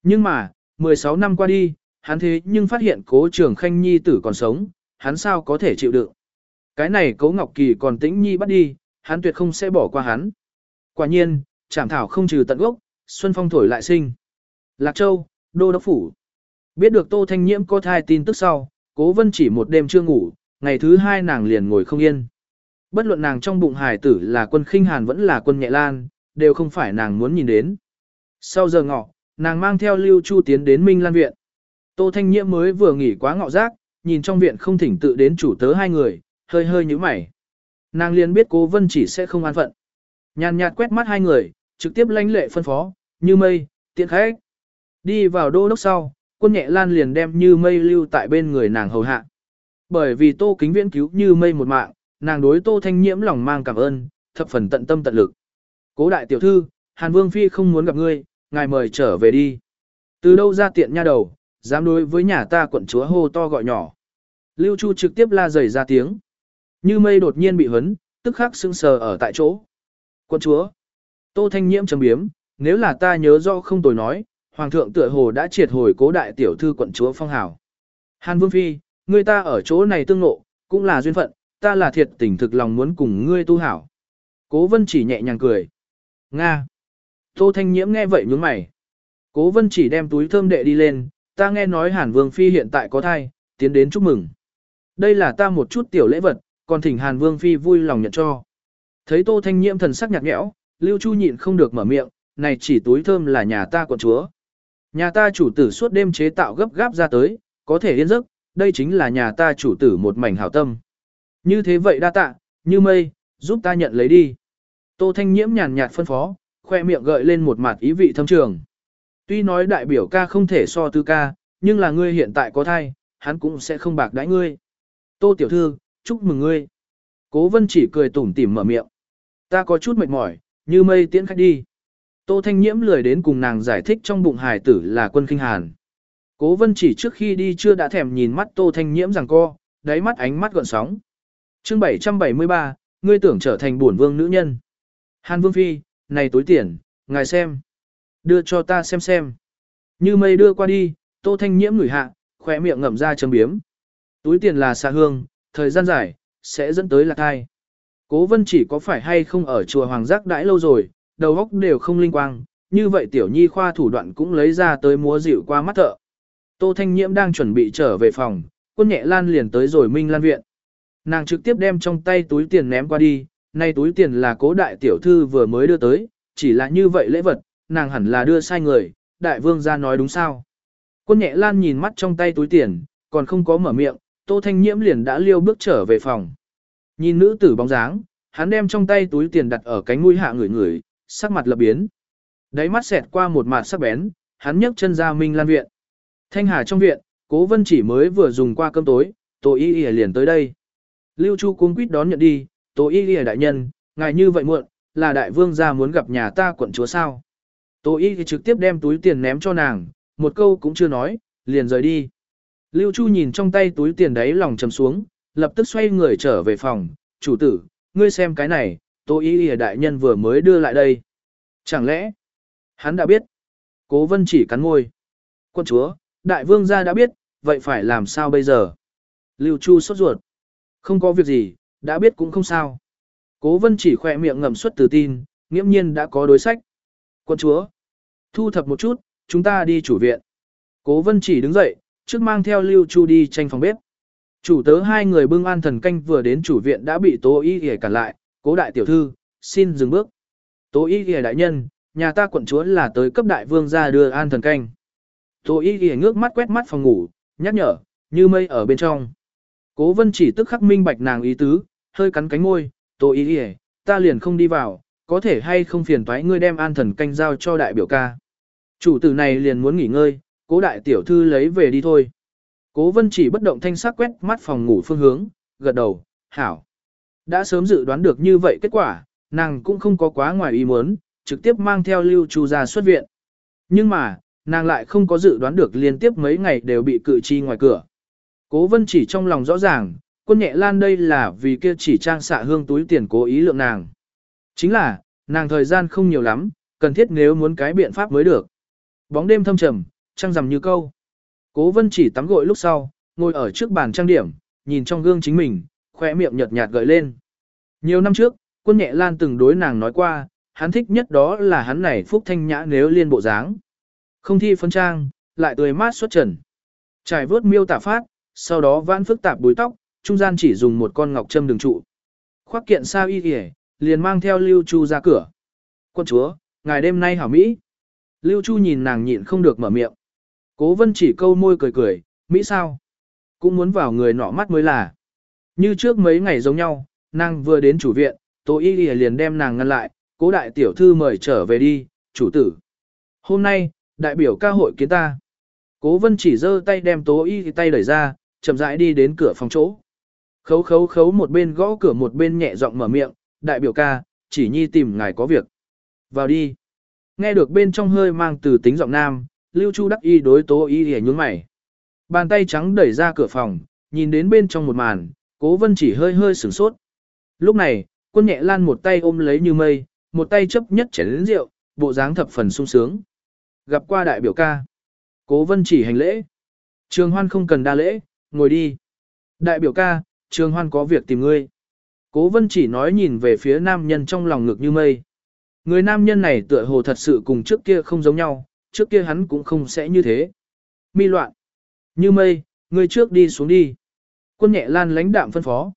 Nhưng mà, 16 năm qua đi, hắn thế nhưng phát hiện cố trường khanh nhi tử còn sống, hắn sao có thể chịu đựng. Cái này cố Ngọc Kỳ còn tĩnh nhi bắt đi, hắn tuyệt không sẽ bỏ qua hắn. Quả nhiên, chảm thảo không trừ tận gốc, xuân phong thổi lại sinh. Lạc Châu, Đô Đốc Phủ. Biết được Tô Thanh Nhiễm có thai tin tức sau, cố vân chỉ một đêm chưa ngủ, ngày thứ hai nàng liền ngồi không yên. Bất luận nàng trong bụng hài tử là quân khinh hàn vẫn là quân nhẹ lan, đều không phải nàng muốn nhìn đến. Sau giờ ngọ, nàng mang theo Lưu Chu tiến đến Minh Lan Viện. Tô Thanh Nhiễm mới vừa nghỉ quá ngọ giác, nhìn trong viện không thỉnh tự đến chủ tớ hai người, hơi hơi như mày. Nàng liền biết cố vân chỉ sẽ không an phận. Nhàn nhạt quét mắt hai người, trực tiếp lãnh lệ phân phó, như mây, tiện khách. Đi vào đô đốc sau, quân nhẹ lan liền đem như mây lưu tại bên người nàng hầu hạ. Bởi vì tô kính viễn cứu như mây một mạng, nàng đối tô thanh nhiễm lòng mang cảm ơn, thập phần tận tâm tận lực. Cố đại tiểu thư, Hàn Vương Phi không muốn gặp ngươi, ngài mời trở về đi. Từ đâu ra tiện nha đầu, dám đối với nhà ta quận chúa hô to gọi nhỏ. Lưu Chu trực tiếp la rầy ra tiếng. Như mây đột nhiên bị hấn, tức khắc sững sờ ở tại chỗ. Quận chúa. Tô Thanh Nhiễm trầm biếm, nếu là ta nhớ rõ không tồi nói, Hoàng thượng tựa hồ đã triệt hồi cố đại tiểu thư quận chúa phong hào. Hàn Vương Phi, ngươi ta ở chỗ này tương ngộ, cũng là duyên phận, ta là thiệt tình thực lòng muốn cùng ngươi tu hảo. Cố vân chỉ nhẹ nhàng cười. Nga. Tô Thanh Nhiễm nghe vậy nhướng mày. Cố vân chỉ đem túi thơm đệ đi lên, ta nghe nói Hàn Vương Phi hiện tại có thai, tiến đến chúc mừng. Đây là ta một chút tiểu lễ vật, còn thỉnh Hàn Vương Phi vui lòng nhận cho. Thấy Tô Thanh Nhiễm thần sắc nhạt nhẽo, Lưu Chu nhịn không được mở miệng, này chỉ túi thơm là nhà ta quận chúa. Nhà ta chủ tử suốt đêm chế tạo gấp gáp ra tới, có thể yên giấc, đây chính là nhà ta chủ tử một mảnh hảo tâm. Như thế vậy đa tạ, như mây, giúp ta nhận lấy đi. Tô Thanh Nhiễm nhàn nhạt phân phó, khoe miệng gợi lên một mặt ý vị thâm trường. Tuy nói đại biểu ca không thể so tư ca, nhưng là ngươi hiện tại có thai, hắn cũng sẽ không bạc đãi ngươi. Tô tiểu thư, chúc mừng ngươi. Cố vân chỉ cười tủm tỉm mở miệng. Ta có chút mệt mỏi, như mây tiễn khách đi. Tô Thanh Nhiễm lười đến cùng nàng giải thích trong bụng hài tử là quân kinh hàn. Cố vân chỉ trước khi đi chưa đã thèm nhìn mắt Tô Thanh Nhiễm rằng co, đáy mắt ánh mắt gợn sóng. chương 773, ngươi tưởng trở thành bổn vương nữ nhân. Hàn Vương Phi, này túi tiền, ngài xem. Đưa cho ta xem xem. Như mây đưa qua đi, Tô Thanh Nhiễm ngửi hạ, khỏe miệng ngậm ra chấm biếm. Túi tiền là xa hương, thời gian dài, sẽ dẫn tới lạc thai. Cố vân chỉ có phải hay không ở chùa Hoàng Giác đãi lâu rồi, đầu óc đều không linh quang, như vậy tiểu nhi khoa thủ đoạn cũng lấy ra tới múa dịu qua mắt thợ. Tô Thanh Nhiễm đang chuẩn bị trở về phòng, quân nhẹ lan liền tới rồi Minh Lan viện. Nàng trực tiếp đem trong tay túi tiền ném qua đi, nay túi tiền là cố đại tiểu thư vừa mới đưa tới, chỉ là như vậy lễ vật, nàng hẳn là đưa sai người, đại vương ra nói đúng sao. Quân nhẹ lan nhìn mắt trong tay túi tiền, còn không có mở miệng, Tô Thanh Nhiễm liền đã liêu bước trở về phòng. Nhìn nữ tử bóng dáng, hắn đem trong tay túi tiền đặt ở cánh mũi hạ người người, sắc mặt lập biến. Đáy mắt xẹt qua một mặt sắc bén, hắn nhấc chân ra Minh Lan viện. Thanh Hà trong viện, Cố Vân chỉ mới vừa dùng qua cơm tối, Tô Y Y liền tới đây. Lưu Chu cuống quýt đón nhận đi, Tô Y Y đại nhân, ngài như vậy muộn, là đại vương gia muốn gặp nhà ta quận chúa sao? Tô Y Y trực tiếp đem túi tiền ném cho nàng, một câu cũng chưa nói, liền rời đi. Lưu Chu nhìn trong tay túi tiền đấy lòng trầm xuống, lập tức xoay người trở về phòng, chủ tử, ngươi xem cái này, Tô Y Y đại nhân vừa mới đưa lại đây. Chẳng lẽ, hắn đã biết? Cố vân chỉ cắn môi. Quân chúa, đại vương gia đã biết, vậy phải làm sao bây giờ? Lưu Chu sốt ruột. Không có việc gì, đã biết cũng không sao. Cố vân chỉ khỏe miệng ngầm suất từ tin, nghiễm nhiên đã có đối sách. Quân chúa, thu thập một chút, chúng ta đi chủ viện. Cố vân chỉ đứng dậy, trước mang theo Lưu Chu đi tranh phòng bếp. Chủ tớ hai người bưng an thần canh vừa đến chủ viện đã bị Tố Y Y cản lại, cố đại tiểu thư, xin dừng bước. Tố Y Y đại nhân, nhà ta quận chúa là tới cấp đại vương ra đưa an thần canh. Tô Y Y ngước mắt quét mắt phòng ngủ, nhắc nhở, như mây ở bên trong. Cố vân chỉ tức khắc minh bạch nàng ý tứ, hơi cắn cánh môi, Tô Y Y, ta liền không đi vào, có thể hay không phiền toái ngươi đem an thần canh giao cho đại biểu ca. Chủ tử này liền muốn nghỉ ngơi, cố đại tiểu thư lấy về đi thôi. Cố vân chỉ bất động thanh sắc quét mắt phòng ngủ phương hướng, gật đầu, hảo. Đã sớm dự đoán được như vậy kết quả, nàng cũng không có quá ngoài ý muốn, trực tiếp mang theo lưu chu ra xuất viện. Nhưng mà, nàng lại không có dự đoán được liên tiếp mấy ngày đều bị cự chi ngoài cửa. Cố vân chỉ trong lòng rõ ràng, quân nhẹ lan đây là vì kia chỉ trang xạ hương túi tiền cố ý lượng nàng. Chính là, nàng thời gian không nhiều lắm, cần thiết nếu muốn cái biện pháp mới được. Bóng đêm thâm trầm, trăng rằm như câu. Cố vân chỉ tắm gội lúc sau, ngồi ở trước bàn trang điểm, nhìn trong gương chính mình, khỏe miệng nhợt nhạt gợi lên. Nhiều năm trước, quân nhẹ lan từng đối nàng nói qua, hắn thích nhất đó là hắn này phúc thanh nhã nếu liên bộ dáng. Không thi phấn trang, lại tươi mát xuất trần. Trải vớt miêu tả phát, sau đó vãn phức tạp búi tóc, trung gian chỉ dùng một con ngọc châm đường trụ. Khoác kiện sao y kìa, liền mang theo Lưu Chu ra cửa. Quân chúa, ngày đêm nay hảo Mỹ. Lưu Chu nhìn nàng nhịn không được mở miệng. Cố vân chỉ câu môi cười cười, Mỹ sao? Cũng muốn vào người nọ mắt mới là. Như trước mấy ngày giống nhau, nàng vừa đến chủ viện, Tô Y liền đem nàng ngăn lại, cố đại tiểu thư mời trở về đi, chủ tử. Hôm nay, đại biểu ca hội kiến ta. Cố vân chỉ giơ tay đem Tố Y tay đẩy ra, chậm rãi đi đến cửa phòng chỗ. Khấu khấu khấu một bên gõ cửa một bên nhẹ giọng mở miệng, đại biểu ca, chỉ nhi tìm ngài có việc. Vào đi. Nghe được bên trong hơi mang từ tính giọng nam, Lưu Chu đắc y đối tố y hề nhún mày. Bàn tay trắng đẩy ra cửa phòng, nhìn đến bên trong một màn, cố vân chỉ hơi hơi sửng sốt. Lúc này, quân nhẹ lan một tay ôm lấy như mây, một tay chấp nhất chén lĩnh rượu, bộ dáng thập phần sung sướng. Gặp qua đại biểu ca. Cố vân chỉ hành lễ. Trường hoan không cần đa lễ, ngồi đi. Đại biểu ca, trường hoan có việc tìm ngươi. Cố vân chỉ nói nhìn về phía nam nhân trong lòng ngực như mây. Người nam nhân này tựa hồ thật sự cùng trước kia không giống nhau, trước kia hắn cũng không sẽ như thế. Mi loạn. Như mây, người trước đi xuống đi. Quân nhẹ lan lãnh đạm phân phó.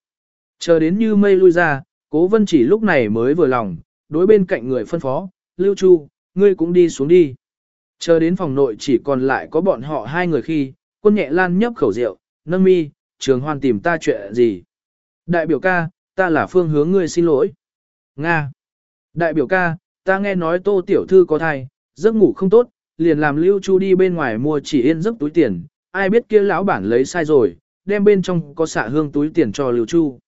Chờ đến như mây lui ra, cố vân chỉ lúc này mới vừa lòng, đối bên cạnh người phân phó, Lưu Chu, ngươi cũng đi xuống đi. Chờ đến phòng nội chỉ còn lại có bọn họ hai người khi, quân nhẹ lan nhấp khẩu rượu, nâng mi, trường hoan tìm ta chuyện gì. Đại biểu ca, ta là phương hướng ngươi xin lỗi. Nga. Đại biểu ca, ta nghe nói tô tiểu thư có thai, giấc ngủ không tốt, liền làm lưu chu đi bên ngoài mua chỉ yên giấc túi tiền, ai biết kia lão bản lấy sai rồi, đem bên trong có xạ hương túi tiền cho lưu chu.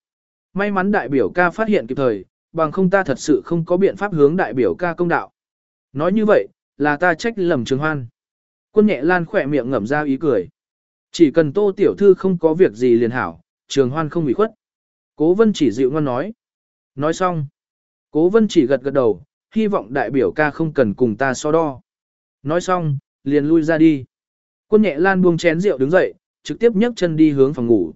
May mắn đại biểu ca phát hiện kịp thời, bằng không ta thật sự không có biện pháp hướng đại biểu ca công đạo. Nói như vậy, là ta trách lầm trường hoan. Quân nhẹ lan khỏe miệng ngậm ra ý cười. Chỉ cần tô tiểu thư không có việc gì liền hảo, trường hoan không bị khuất. Cố vân chỉ dịu ngon nói. Nói xong. Cố vân chỉ gật gật đầu, hy vọng đại biểu ca không cần cùng ta so đo. Nói xong, liền lui ra đi. Quân nhẹ lan buông chén rượu đứng dậy, trực tiếp nhấc chân đi hướng phòng ngủ.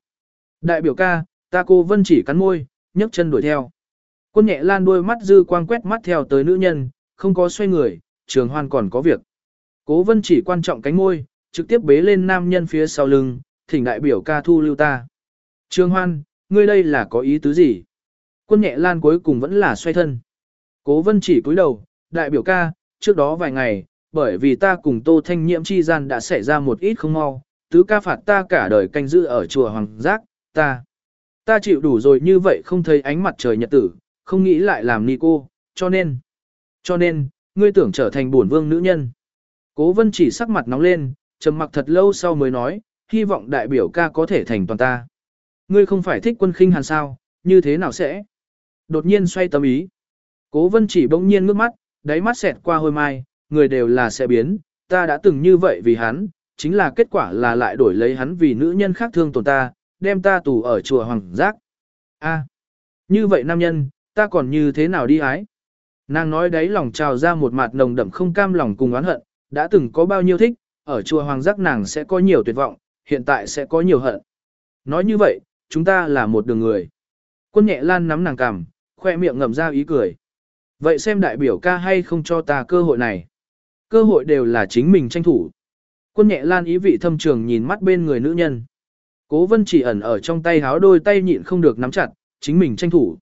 Đại biểu ca, ta cô vân chỉ cắn môi, nhấc chân đuổi theo. Quân nhẹ lan đôi mắt dư quang quét mắt theo tới nữ nhân, không có xoay người, trường hoan còn có việc. Cố vân chỉ quan trọng cánh môi, trực tiếp bế lên nam nhân phía sau lưng, thỉnh đại biểu ca thu lưu ta. Trường hoan, ngươi đây là có ý tứ gì? Quân nhẹ lan cuối cùng vẫn là xoay thân. Cố vân chỉ cúi đầu, đại biểu ca, trước đó vài ngày, bởi vì ta cùng tô thanh nhiễm chi gian đã xảy ra một ít không mau, tứ ca phạt ta cả đời canh giữ ở chùa Hoàng Giác, ta. Ta chịu đủ rồi như vậy không thấy ánh mặt trời nhật tử, không nghĩ lại làm ni cô, cho nên. Cho nên, ngươi tưởng trở thành bổn vương nữ nhân. Cố vân chỉ sắc mặt nóng lên, trầm mặc thật lâu sau mới nói, hy vọng đại biểu ca có thể thành toàn ta. Ngươi không phải thích quân khinh hàn sao, như thế nào sẽ? Đột nhiên xoay tâm ý. Cố vân chỉ bỗng nhiên ngước mắt, đáy mắt xẹt qua hôi mai, người đều là sẽ biến, ta đã từng như vậy vì hắn, chính là kết quả là lại đổi lấy hắn vì nữ nhân khác thương tổn ta, đem ta tù ở chùa Hoàng Giác. A, như vậy nam nhân, ta còn như thế nào đi ái? Nàng nói đấy lòng trào ra một mặt nồng đậm không cam lòng cùng oán hận, đã từng có bao nhiêu thích, ở chùa Hoàng Giác nàng sẽ có nhiều tuyệt vọng, hiện tại sẽ có nhiều hận. Nói như vậy, chúng ta là một đường người. Quân nhẹ lan nắm nàng cằm, khoe miệng ngậm ra ý cười. Vậy xem đại biểu ca hay không cho ta cơ hội này. Cơ hội đều là chính mình tranh thủ. Quân nhẹ lan ý vị thâm trường nhìn mắt bên người nữ nhân. Cố vân chỉ ẩn ở trong tay háo đôi tay nhịn không được nắm chặt, chính mình tranh thủ.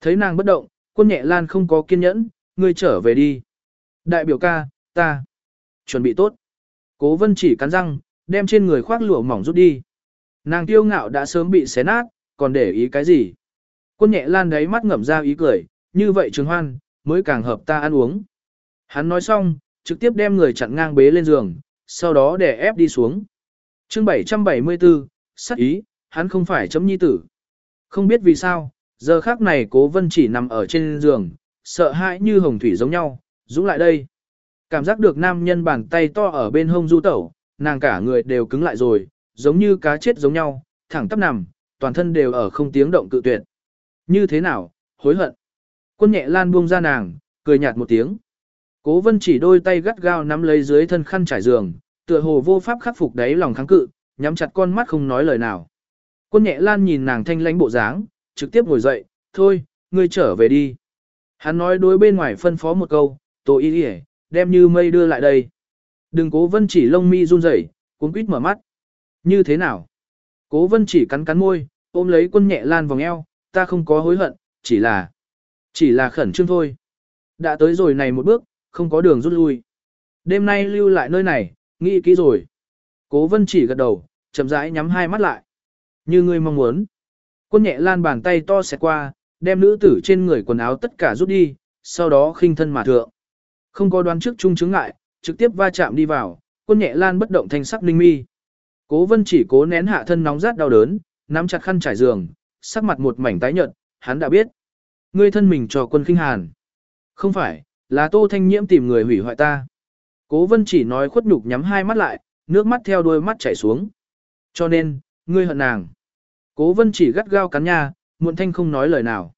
Thấy nàng bất động, quân nhẹ lan không có kiên nhẫn, ngươi trở về đi. Đại biểu ca, ta. Chuẩn bị tốt. Cố vân chỉ cắn răng, đem trên người khoác lụa mỏng rút đi. Nàng tiêu ngạo đã sớm bị xé nát, còn để ý cái gì. Quân nhẹ lan đấy mắt ngậm ra ý cười, như vậy trường hoan, mới càng hợp ta ăn uống. Hắn nói xong, trực tiếp đem người chặn ngang bế lên giường, sau đó để ép đi xuống. chương 774, sắc ý, hắn không phải chấm nhi tử. Không biết vì sao, giờ khác này cố vân chỉ nằm ở trên giường, sợ hãi như hồng thủy giống nhau, dũng lại đây. Cảm giác được nam nhân bàn tay to ở bên hông du tẩu, nàng cả người đều cứng lại rồi, giống như cá chết giống nhau, thẳng tắp nằm, toàn thân đều ở không tiếng động cự tuyệt. Như thế nào, hối hận. Quân nhẹ lan buông ra nàng, cười nhạt một tiếng. Cố vân chỉ đôi tay gắt gao nắm lấy dưới thân khăn trải giường, tựa hồ vô pháp khắc phục đáy lòng kháng cự, nhắm chặt con mắt không nói lời nào. Quân nhẹ lan nhìn nàng thanh lãnh bộ dáng, trực tiếp ngồi dậy, thôi, ngươi trở về đi. Hắn nói đối bên ngoài phân phó một câu, tổ y đi đem như mây đưa lại đây. Đừng cố vân chỉ lông mi run rẩy, cuốn quýt mở mắt. Như thế nào? Cố vân chỉ cắn cắn môi, ôm lấy quân nhẹ lan vòng eo, ta không có hối hận, chỉ là, chỉ là khẩn trương thôi. Đã tới rồi này một bước, không có đường rút lui. Đêm nay lưu lại nơi này, nghĩ kỹ rồi. Cố vân chỉ gật đầu, chậm rãi nhắm hai mắt lại. Như ngươi mong muốn. Quân nhẹ lan bàn tay to xẹt qua, đem nữ tử trên người quần áo tất cả rút đi, sau đó khinh thân mà thượng. Không có đoán trước chung chứng ngại, trực tiếp va chạm đi vào, quân nhẹ lan bất động thanh sắc ninh mi. Cố vân chỉ cố nén hạ thân nóng rát đau đớn, nắm chặt khăn trải giường, sắc mặt một mảnh tái nhợt, hắn đã biết. Ngươi thân mình cho quân khinh hàn. Không phải, là tô thanh nhiễm tìm người hủy hoại ta. Cố vân chỉ nói khuất nhục nhắm hai mắt lại, nước mắt theo đôi mắt chảy xuống. Cho nên, ngươi hận nàng. Cố vân chỉ gắt gao cắn nha, muộn thanh không nói lời nào.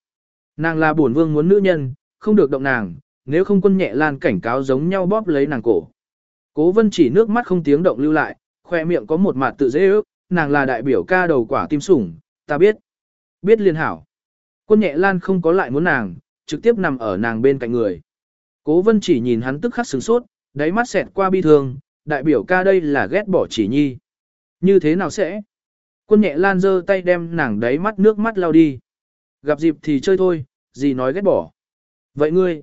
Nàng là bổn vương muốn nữ nhân, không được động nàng, nếu không quân nhẹ lan cảnh cáo giống nhau bóp lấy nàng cổ. Cố vân chỉ nước mắt không tiếng động lưu lại, khoe miệng có một mặt tự dễ ước, nàng là đại biểu ca đầu quả tim sủng, ta biết. Biết liên hảo. Quân nhẹ lan không có lại muốn nàng, trực tiếp nằm ở nàng bên cạnh người. Cố vân chỉ nhìn hắn tức khắc sửng sốt, đáy mắt xẹt qua bi thương, đại biểu ca đây là ghét bỏ chỉ nhi. Như thế nào sẽ? Quân nhẹ lan giơ tay đem nàng đáy mắt nước mắt lao đi. Gặp dịp thì chơi thôi, gì nói ghét bỏ. Vậy ngươi?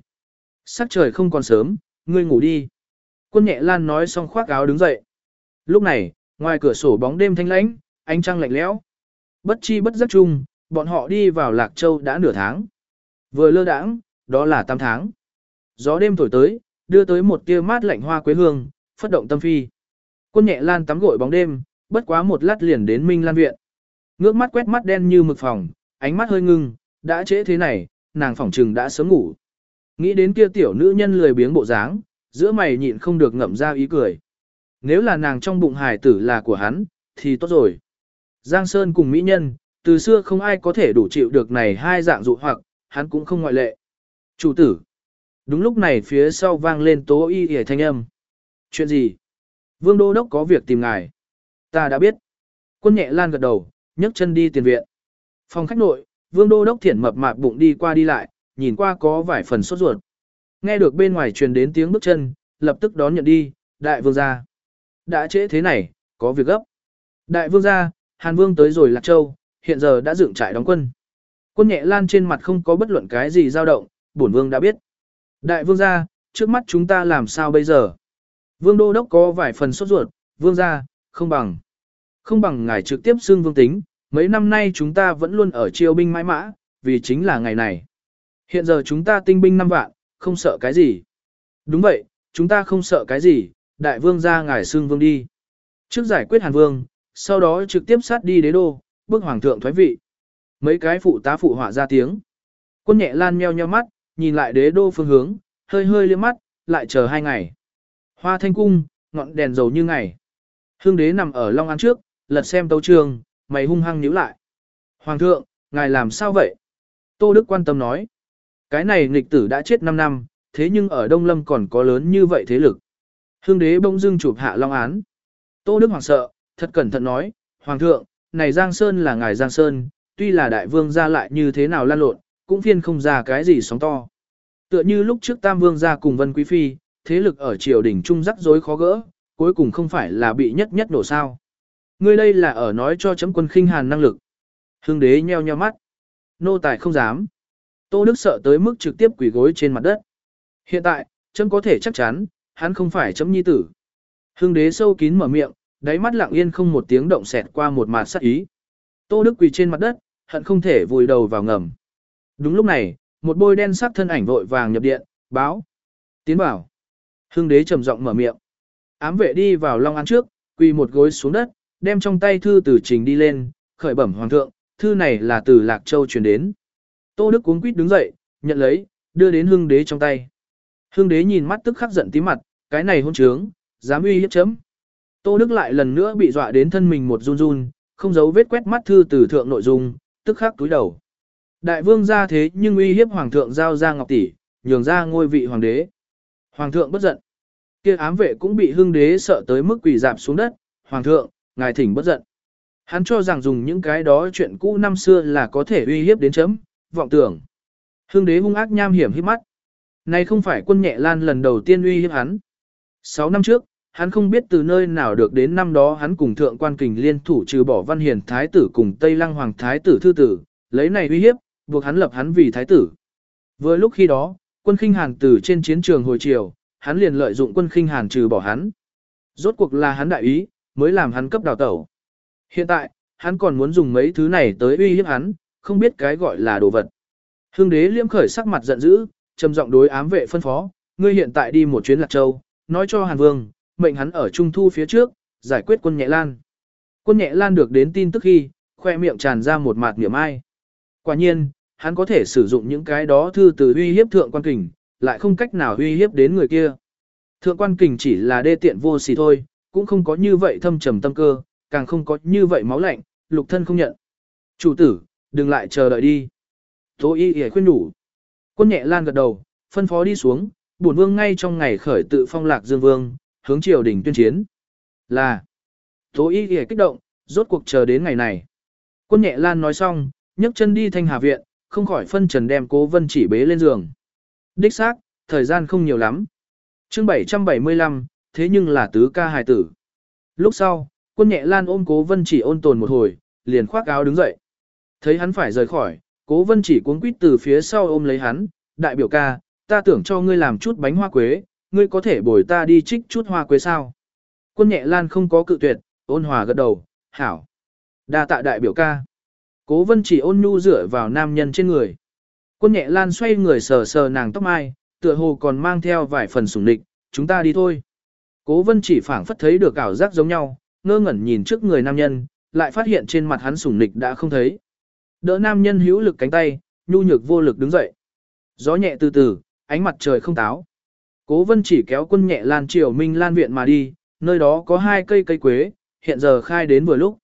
Sắc trời không còn sớm, ngươi ngủ đi. Quân nhẹ lan nói xong khoác áo đứng dậy. Lúc này, ngoài cửa sổ bóng đêm thanh lãnh, ánh trăng lạnh lẽo. Bất chi bất giác chung, bọn họ đi vào Lạc Châu đã nửa tháng. Vừa lơ đãng, đó là 8 tháng. Gió đêm thổi tới, đưa tới một tia mát lạnh hoa quế hương, phất động tâm phi. Quân nhẹ lan tắm gội bóng đêm, bất quá một lát liền đến Minh Lan viện. Ngước mắt quét mắt đen như mực phòng, ánh mắt hơi ngưng, đã trễ thế này, nàng phỏng trừng đã sớm ngủ. Nghĩ đến kia tiểu nữ nhân lười biếng bộ dáng, giữa mày nhịn không được ngậm ra ý cười. Nếu là nàng trong bụng hài tử là của hắn, thì tốt rồi. Giang Sơn cùng mỹ nhân, từ xưa không ai có thể đủ chịu được này hai dạng dụ hoặc, hắn cũng không ngoại lệ. Chủ tử. Đúng lúc này phía sau vang lên tố y hề thanh âm. Chuyện gì? Vương Đô Đốc có việc tìm ngài. Ta đã biết. Quân nhẹ lan gật đầu, nhấc chân đi tiền viện. Phòng khách nội, Vương Đô Đốc thiển mập mạp bụng đi qua đi lại, nhìn qua có vài phần sốt ruột. Nghe được bên ngoài truyền đến tiếng bước chân, lập tức đón nhận đi, đại vương gia. Đã trễ thế này, có việc gấp. Đại vương gia, Hàn Vương tới rồi Lạc Châu, hiện giờ đã dựng trại đóng quân. Quân nhẹ lan trên mặt không có bất luận cái gì dao động, bổn vương đã biết. Đại vương gia, trước mắt chúng ta làm sao bây giờ? Vương đô đốc có vài phần sốt ruột, vương gia, không bằng. Không bằng ngài trực tiếp xưng vương tính, mấy năm nay chúng ta vẫn luôn ở triều binh mãi mã, vì chính là ngày này. Hiện giờ chúng ta tinh binh năm vạn, không sợ cái gì. Đúng vậy, chúng ta không sợ cái gì, đại vương gia ngài xưng vương đi. Trước giải quyết hàn vương, sau đó trực tiếp sát đi đế đô, bước hoàng thượng thoái vị. Mấy cái phụ tá phụ họa ra tiếng. Quân nhẹ lan meo nheo mắt, nhìn lại đế đô phương hướng, hơi hơi liếc mắt, lại chờ hai ngày. Hoa thanh cung, ngọn đèn dầu như ngày. Hương đế nằm ở Long An trước, lật xem tấu trường, mày hung hăng nhíu lại. Hoàng thượng, ngài làm sao vậy? Tô Đức quan tâm nói. Cái này nghịch tử đã chết 5 năm, thế nhưng ở Đông Lâm còn có lớn như vậy thế lực. Hương đế bỗng dưng chụp hạ Long Án. Tô Đức hoàng sợ, thật cẩn thận nói, Hoàng thượng, này Giang Sơn là ngài Giang Sơn, tuy là đại vương ra lại như thế nào lan lộn, cũng phiên không ra cái gì sóng to. Tựa như lúc trước Tam Vương ra cùng Vân Quý Phi, thế lực ở triều đình trung rắc rối khó gỡ, cuối cùng không phải là bị nhất nhất nổ sao. Ngươi đây là ở nói cho chấm quân khinh hàn năng lực. hưng đế nheo nheo mắt. Nô tài không dám. Tô Đức sợ tới mức trực tiếp quỷ gối trên mặt đất. Hiện tại, chấm có thể chắc chắn, hắn không phải chấm nhi tử. hưng đế sâu kín mở miệng, đáy mắt lặng yên không một tiếng động xẹt qua một mạt sắc ý. Tô Đức quỳ trên mặt đất, hận không thể vùi đầu vào ngầm. Đúng lúc này, một bôi đen sắc thân ảnh vội vàng nhập điện, báo. Tiến bảo. Hưng đế trầm giọng mở miệng. Ám vệ đi vào Long An trước, quỳ một gối xuống đất, đem trong tay thư từ trình đi lên, khởi bẩm hoàng thượng, thư này là từ Lạc Châu truyền đến. Tô Đức cuống quýt đứng dậy, nhận lấy, đưa đến hưng đế trong tay. Hưng đế nhìn mắt tức khắc giận tí mặt, cái này hôn trướng, dám uy hiếp chấm. Tô Đức lại lần nữa bị dọa đến thân mình một run run, không giấu vết quét mắt thư từ thượng nội dung, tức khắc túi đầu. Đại vương ra thế nhưng uy hiếp hoàng thượng giao ra ngọc tỷ, nhường ra ngôi vị hoàng đế. Hoàng thượng bất giận. Kia ám vệ cũng bị hưng đế sợ tới mức quỳ dạp xuống đất, hoàng thượng, ngài thỉnh bất giận. Hắn cho rằng dùng những cái đó chuyện cũ năm xưa là có thể uy hiếp đến chấm, vọng tưởng. Hưng đế hung ác nham hiểm hít mắt. Này không phải quân nhẹ lan lần đầu tiên uy hiếp hắn. Sáu năm trước, hắn không biết từ nơi nào được đến năm đó hắn cùng thượng quan kình liên thủ trừ bỏ văn hiền thái tử cùng Tây Lăng Hoàng thái tử thư tử, lấy này uy hiếp, buộc hắn lập hắn vì thái tử. Vừa lúc khi đó, quân khinh hàn từ trên chiến trường hồi chiều, hắn liền lợi dụng quân khinh hàn trừ bỏ hắn. Rốt cuộc là hắn đại ý, mới làm hắn cấp đào tẩu. Hiện tại, hắn còn muốn dùng mấy thứ này tới uy hiếp hắn, không biết cái gọi là đồ vật. Hương đế liêm khởi sắc mặt giận dữ, trầm giọng đối ám vệ phân phó, ngươi hiện tại đi một chuyến Lạc Châu, nói cho Hàn Vương, mệnh hắn ở Trung Thu phía trước, giải quyết quân nhẹ lan. Quân nhẹ lan được đến tin tức khi, khoe miệng tràn ra một mạt niệm ai. Quả nhiên, hắn có thể sử dụng những cái đó thư từ uy hiếp thượng quan kình, lại không cách nào uy hiếp đến người kia. Thượng quan kình chỉ là đê tiện vô xì thôi, cũng không có như vậy thâm trầm tâm cơ, càng không có như vậy máu lạnh, lục thân không nhận. Chủ tử, đừng lại chờ đợi đi. Tố y y khuyên đủ. Quân nhẹ lan gật đầu, phân phó đi xuống, bổn vương ngay trong ngày khởi tự phong lạc dương vương, hướng triều đình tuyên chiến. Là, tố y y kích động, rốt cuộc chờ đến ngày này. Quân nhẹ lan nói xong, nhấc chân đi thanh hà viện, không khỏi phân trần đem cố vân chỉ bế lên giường. Đích xác, thời gian không nhiều lắm. chương 775, thế nhưng là tứ ca hài tử. Lúc sau, quân nhẹ lan ôm cố vân chỉ ôn tồn một hồi, liền khoác áo đứng dậy. Thấy hắn phải rời khỏi, cố vân chỉ cuống quýt từ phía sau ôm lấy hắn, đại biểu ca, ta tưởng cho ngươi làm chút bánh hoa quế, ngươi có thể bồi ta đi trích chút hoa quế sao. Quân nhẹ lan không có cự tuyệt, ôn hòa gật đầu, hảo. đa tạ đại biểu ca. Cố vân chỉ ôn nhu dựa vào nam nhân trên người. Quân nhẹ lan xoay người sờ sờ nàng tóc mai, tựa hồ còn mang theo vài phần sủng địch, chúng ta đi thôi. Cố vân chỉ phảng phất thấy được ảo giác giống nhau, ngơ ngẩn nhìn trước người nam nhân, lại phát hiện trên mặt hắn sủng địch đã không thấy. Đỡ nam nhân hữu lực cánh tay, nhu nhược vô lực đứng dậy. Gió nhẹ từ từ, ánh mặt trời không táo. Cố vân chỉ kéo quân nhẹ lan triều minh lan viện mà đi, nơi đó có hai cây cây quế, hiện giờ khai đến vừa lúc.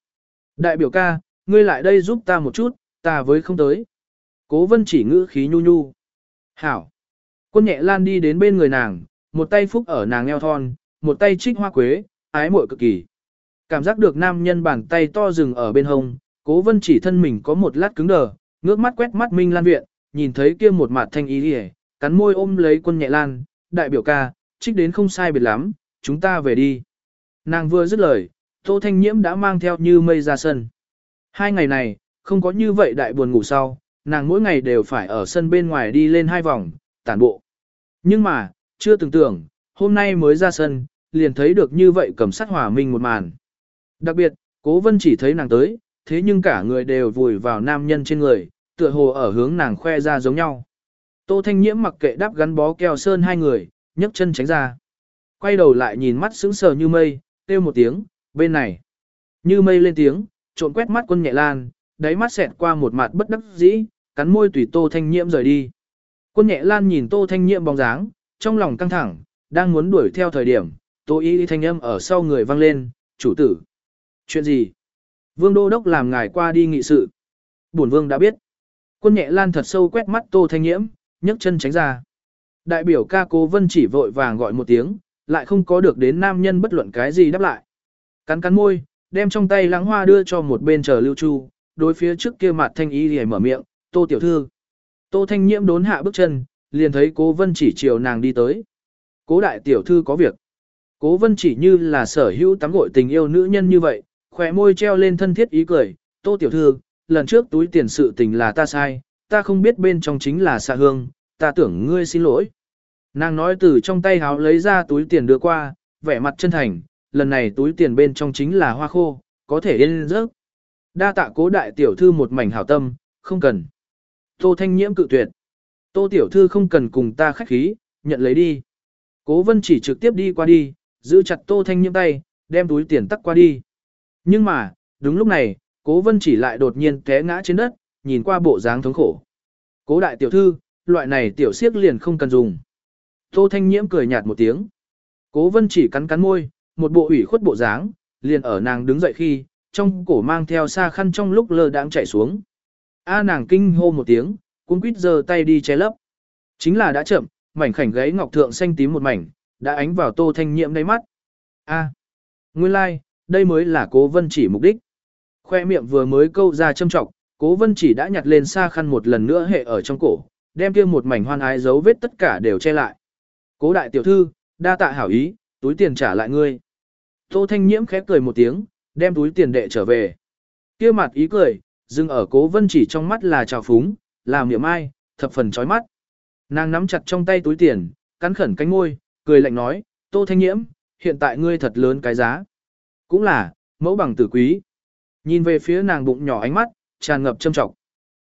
Đại biểu ca, ngươi lại đây giúp ta một chút, ta với không tới. Cố vân chỉ ngữ khí nhu nhu. Hảo. Quân nhẹ lan đi đến bên người nàng, một tay phúc ở nàng eo thon, một tay trích hoa quế, ái muội cực kỳ. Cảm giác được nam nhân bàn tay to rừng ở bên hông, cố vân chỉ thân mình có một lát cứng đờ, ngước mắt quét mắt Minh Lan viện, nhìn thấy kia một mặt thanh ý hề, cắn môi ôm lấy quân nhẹ lan, đại biểu ca, trích đến không sai biệt lắm, chúng ta về đi. Nàng vừa dứt lời, Tô Thanh Nhiễm đã mang theo như mây ra sân. Hai ngày này, không có như vậy đại buồn ngủ sau, nàng mỗi ngày đều phải ở sân bên ngoài đi lên hai vòng, tản bộ. Nhưng mà, chưa từng tưởng, hôm nay mới ra sân, liền thấy được như vậy cầm sát hòa minh một màn. Đặc biệt, cố vân chỉ thấy nàng tới, thế nhưng cả người đều vùi vào nam nhân trên người, tựa hồ ở hướng nàng khoe ra giống nhau. Tô Thanh Nhiễm mặc kệ đáp gắn bó keo sơn hai người, nhấc chân tránh ra. Quay đầu lại nhìn mắt sững sờ như mây, kêu một tiếng, bên này. Như mây lên tiếng, trộn quét mắt quân nhẹ lan, đáy mắt xẹt qua một mặt bất đắc dĩ, cắn môi tùy Tô Thanh Nhiễm rời đi. Quân nhẹ lan nhìn Tô Thanh Nhiễm bóng dáng, trong lòng căng thẳng, đang muốn đuổi theo thời điểm, Tô Y thanh âm ở sau người vang lên, chủ tử. Chuyện gì? Vương Đô Đốc làm ngài qua đi nghị sự. Bổn Vương đã biết. Quân nhẹ lan thật sâu quét mắt Tô Thanh Nhiễm, nhấc chân tránh ra. Đại biểu ca cố vân chỉ vội vàng gọi một tiếng, lại không có được đến nam nhân bất luận cái gì đáp lại. Cắn cắn môi, đem trong tay lắng hoa đưa cho một bên chờ lưu chu, đối phía trước kia mặt thanh y thì mở miệng, tô tiểu thư. Tô thanh nhiễm đốn hạ bước chân, liền thấy cố vân chỉ chiều nàng đi tới. Cố đại tiểu thư có việc. Cố vân chỉ như là sở hữu tắm gội tình yêu nữ nhân như vậy, khỏe môi treo lên thân thiết ý cười, tô tiểu thư, lần trước túi tiền sự tình là ta sai, ta không biết bên trong chính là xạ hương, ta tưởng ngươi xin lỗi. Nàng nói từ trong tay háo lấy ra túi tiền đưa qua, vẻ mặt chân thành, lần này túi tiền bên trong chính là hoa khô, có thể yên rớt. Đa tạ cố đại tiểu thư một mảnh hảo tâm, không cần. Tô thanh nhiễm cự tuyệt. Tô tiểu thư không cần cùng ta khách khí, nhận lấy đi. Cố vân chỉ trực tiếp đi qua đi, giữ chặt tô thanh nhiễm tay, đem túi tiền tắc qua đi. Nhưng mà, đúng lúc này, cố vân chỉ lại đột nhiên té ngã trên đất, nhìn qua bộ dáng thống khổ. Cố đại tiểu thư, loại này tiểu siếc liền không cần dùng. Tô Thanh Nhiễm cười nhạt một tiếng. Cố vân chỉ cắn cắn môi, một bộ ủy khuất bộ dáng, liền ở nàng đứng dậy khi, trong cổ mang theo xa khăn trong lúc lơ đãng chạy xuống. A nàng kinh hô một tiếng, cuống quýt giơ tay đi che lấp. Chính là đã chậm, mảnh khảnh gáy ngọc thượng xanh tím một mảnh, đã ánh vào Tô Thanh Nhiễm đáy mắt. A, nguyên lai, like, đây mới là cố vân chỉ mục đích. Khoe miệng vừa mới câu ra châm trọng, cố vân chỉ đã nhặt lên xa khăn một lần nữa hệ ở trong cổ, đem kia một mảnh hoan ái dấu vết tất cả đều che lại. Cố đại tiểu thư, đa tạ hảo ý, túi tiền trả lại ngươi. Tô Thanh Nhiễm khép cười một tiếng, đem túi tiền đệ trở về. Kia mặt ý cười, dừng ở cố vân chỉ trong mắt là trào phúng, là miệng ai, thập phần chói mắt. Nàng nắm chặt trong tay túi tiền, cắn khẩn cánh môi, cười lạnh nói, Tô Thanh Nhiễm, hiện tại ngươi thật lớn cái giá. Cũng là, mẫu bằng tử quý. Nhìn về phía nàng bụng nhỏ ánh mắt, tràn ngập châm trọng.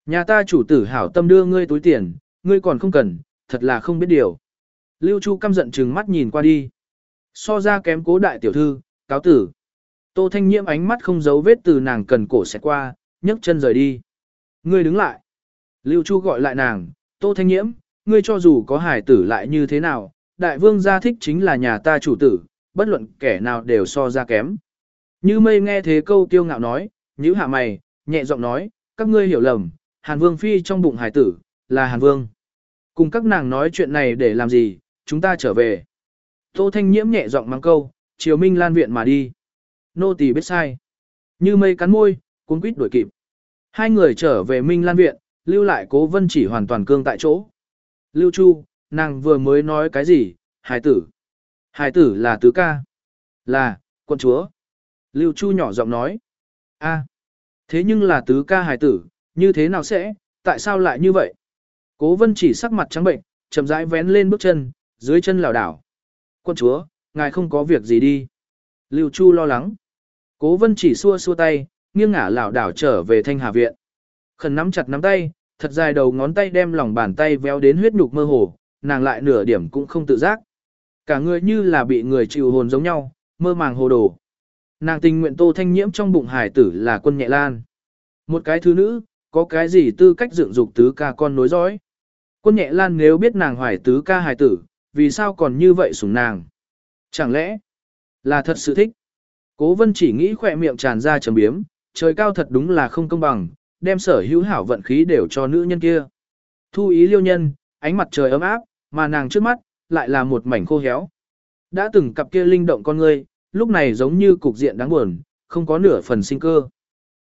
Nhà ta chủ tử hảo tâm đưa ngươi túi tiền, ngươi còn không cần, thật là không biết điều. Lưu Chu căm giận trừng mắt nhìn qua đi. So ra kém cố đại tiểu thư, cáo tử. Tô Thanh Nhiễm ánh mắt không giấu vết từ nàng cần cổ xẹt qua, nhấc chân rời đi. Ngươi đứng lại. Lưu Chu gọi lại nàng, Tô Thanh Nhiễm, ngươi cho dù có hải tử lại như thế nào, đại vương gia thích chính là nhà ta chủ tử, bất luận kẻ nào đều so ra kém. Như mây nghe thế câu tiêu ngạo nói, nhíu hạ mày, nhẹ giọng nói, các ngươi hiểu lầm, Hàn Vương Phi trong bụng hải tử, là Hàn Vương. Cùng các nàng nói chuyện này để làm gì, chúng ta trở về. Tô Thanh Nhiễm nhẹ giọng mang câu, chiều Minh Lan viện mà đi. Nô tỳ biết sai. Như mây cắn môi, cuốn quýt đuổi kịp. Hai người trở về Minh Lan viện, lưu lại cố vân chỉ hoàn toàn cương tại chỗ. Lưu Chu, nàng vừa mới nói cái gì, hải tử. Hải tử là tứ ca. Là, quân chúa. Lưu Chu nhỏ giọng nói. a thế nhưng là tứ ca hải tử, như thế nào sẽ, tại sao lại như vậy? Cố vân chỉ sắc mặt trắng bệnh, chậm rãi vén lên bước chân, dưới chân lảo đảo. Quân chúa, ngài không có việc gì đi. Lưu Chu lo lắng. Cố vân chỉ xua xua tay, nghiêng ngả lảo đảo trở về thanh hà viện. Khẩn nắm chặt nắm tay, thật dài đầu ngón tay đem lòng bàn tay véo đến huyết nhục mơ hồ, nàng lại nửa điểm cũng không tự giác. Cả người như là bị người chịu hồn giống nhau, mơ màng hồ đồ. Nàng tình nguyện tô thanh nhiễm trong bụng hải tử là quân nhẹ lan. Một cái thứ nữ, có cái gì tư cách dựng dục tứ ca con nối dõi. Quân nhẹ lan nếu biết nàng hoài tứ ca hài tử, vì sao còn như vậy sủng nàng? Chẳng lẽ là thật sự thích? Cố vân chỉ nghĩ khỏe miệng tràn ra trầm biếm, trời cao thật đúng là không công bằng, đem sở hữu hảo vận khí đều cho nữ nhân kia. Thu ý liêu nhân, ánh mặt trời ấm áp, mà nàng trước mắt, lại là một mảnh khô héo. Đã từng cặp kia linh động con ngươi, lúc này giống như cục diện đáng buồn, không có nửa phần sinh cơ.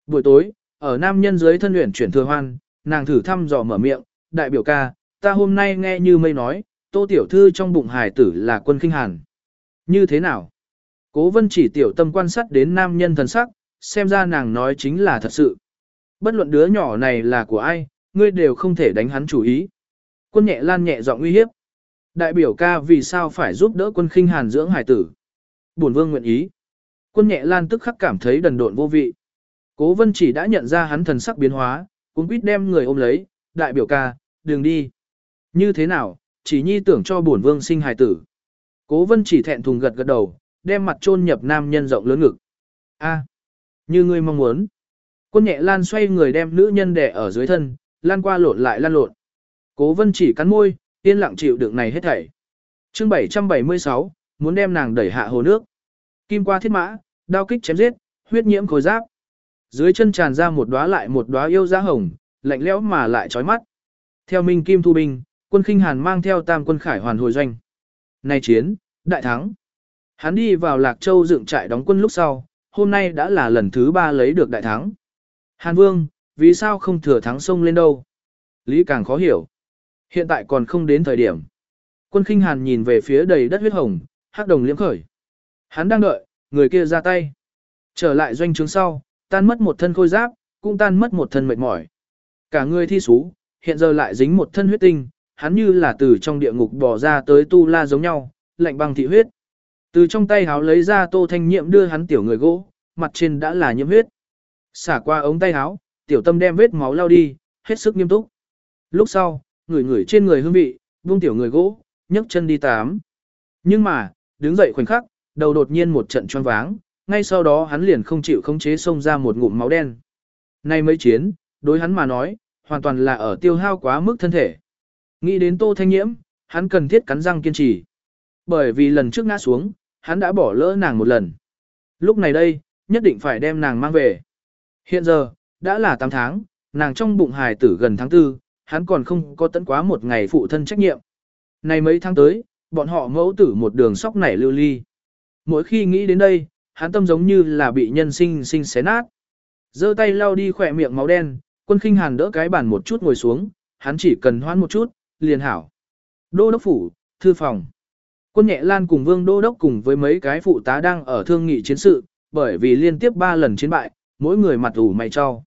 Buổi tối, ở nam nhân dưới thân luyện chuyển thừa hoan, nàng thử thăm dò mở miệng, đại biểu ca, ta hôm nay nghe như mây nói, tô tiểu thư trong bụng hài tử là quân khinh hàn. Như thế nào? Cố vân chỉ tiểu tâm quan sát đến nam nhân thần sắc, xem ra nàng nói chính là thật sự. Bất luận đứa nhỏ này là của ai, ngươi đều không thể đánh hắn chủ ý. Quân nhẹ lan nhẹ giọng uy hiếp. Đại biểu ca vì sao phải giúp đỡ quân khinh hàn dưỡng hải tử. Bổn vương nguyện ý. Quân nhẹ lan tức khắc cảm thấy đần độn vô vị. Cố vân chỉ đã nhận ra hắn thần sắc biến hóa, cũng quýt đem người ôm lấy, đại biểu ca, đừng đi. Như thế nào, chỉ nhi tưởng cho bổn vương sinh hài tử. Cố vân chỉ thẹn thùng gật gật đầu, đem mặt chôn nhập nam nhân rộng lớn ngực. A, như ngươi mong muốn. Quân nhẹ lan xoay người đem nữ nhân đè ở dưới thân, lan qua lộn lại lan lộn. Cố vân chỉ cắn môi, yên lặng chịu đựng này hết thảy. chương 776, muốn đem nàng đẩy hạ hồ nước. Kim qua thiết mã, đao kích chém giết, huyết nhiễm khối giáp. Dưới chân tràn ra một đóa lại một đóa yêu giá hồng, lạnh lẽo mà lại chói mắt. Theo Minh Kim thu binh, quân khinh hàn mang theo tam quân khải hoàn hồi doanh. Nay chiến, đại thắng. Hắn đi vào Lạc Châu dựng trại đóng quân lúc sau, hôm nay đã là lần thứ ba lấy được đại thắng. Hàn Vương, vì sao không thừa thắng sông lên đâu? Lý càng khó hiểu. Hiện tại còn không đến thời điểm. Quân khinh Hàn nhìn về phía đầy đất huyết hồng, hắc đồng liễm khởi. Hắn đang đợi, người kia ra tay. Trở lại doanh trướng sau, tan mất một thân khôi giáp, cũng tan mất một thân mệt mỏi. Cả người thi sú, hiện giờ lại dính một thân huyết tinh, hắn như là từ trong địa ngục bỏ ra tới tu la giống nhau, lạnh băng thị huyết. Từ trong tay háo lấy ra tô thanh nhiệm đưa hắn tiểu người gỗ, mặt trên đã là nhiễm huyết. Xả qua ống tay háo, tiểu tâm đem vết máu lao đi, hết sức nghiêm túc. Lúc sau, người người trên người hương vị, buông tiểu người gỗ, nhấc chân đi tám. Nhưng mà, đứng dậy khoảnh khắc, đầu đột nhiên một trận choáng váng, ngay sau đó hắn liền không chịu khống chế xông ra một ngụm máu đen. Nay mấy chiến, đối hắn mà nói, hoàn toàn là ở tiêu hao quá mức thân thể. Nghĩ đến Tô Thanh Nhiễm, hắn cần thiết cắn răng kiên trì. Bởi vì lần trước ngã xuống, hắn đã bỏ lỡ nàng một lần. Lúc này đây, nhất định phải đem nàng mang về. Hiện giờ, đã là 8 tháng, nàng trong bụng hài tử gần tháng 4, hắn còn không có tận quá một ngày phụ thân trách nhiệm. Này mấy tháng tới, bọn họ mẫu tử một đường sóc nảy lưu ly. Mỗi khi nghĩ đến đây, hắn tâm giống như là bị nhân sinh sinh xé nát. giơ tay lau đi khỏe miệng máu đen, quân khinh hàn đỡ cái bàn một chút ngồi xuống, hắn chỉ cần hoan một chút, liền hảo. Đô đốc phủ, thư phòng. Quân nhẹ lan cùng vương đô đốc cùng với mấy cái phụ tá đang ở thương nghị chiến sự, bởi vì liên tiếp 3 lần chiến bại, mỗi người mặt ủ mày cho.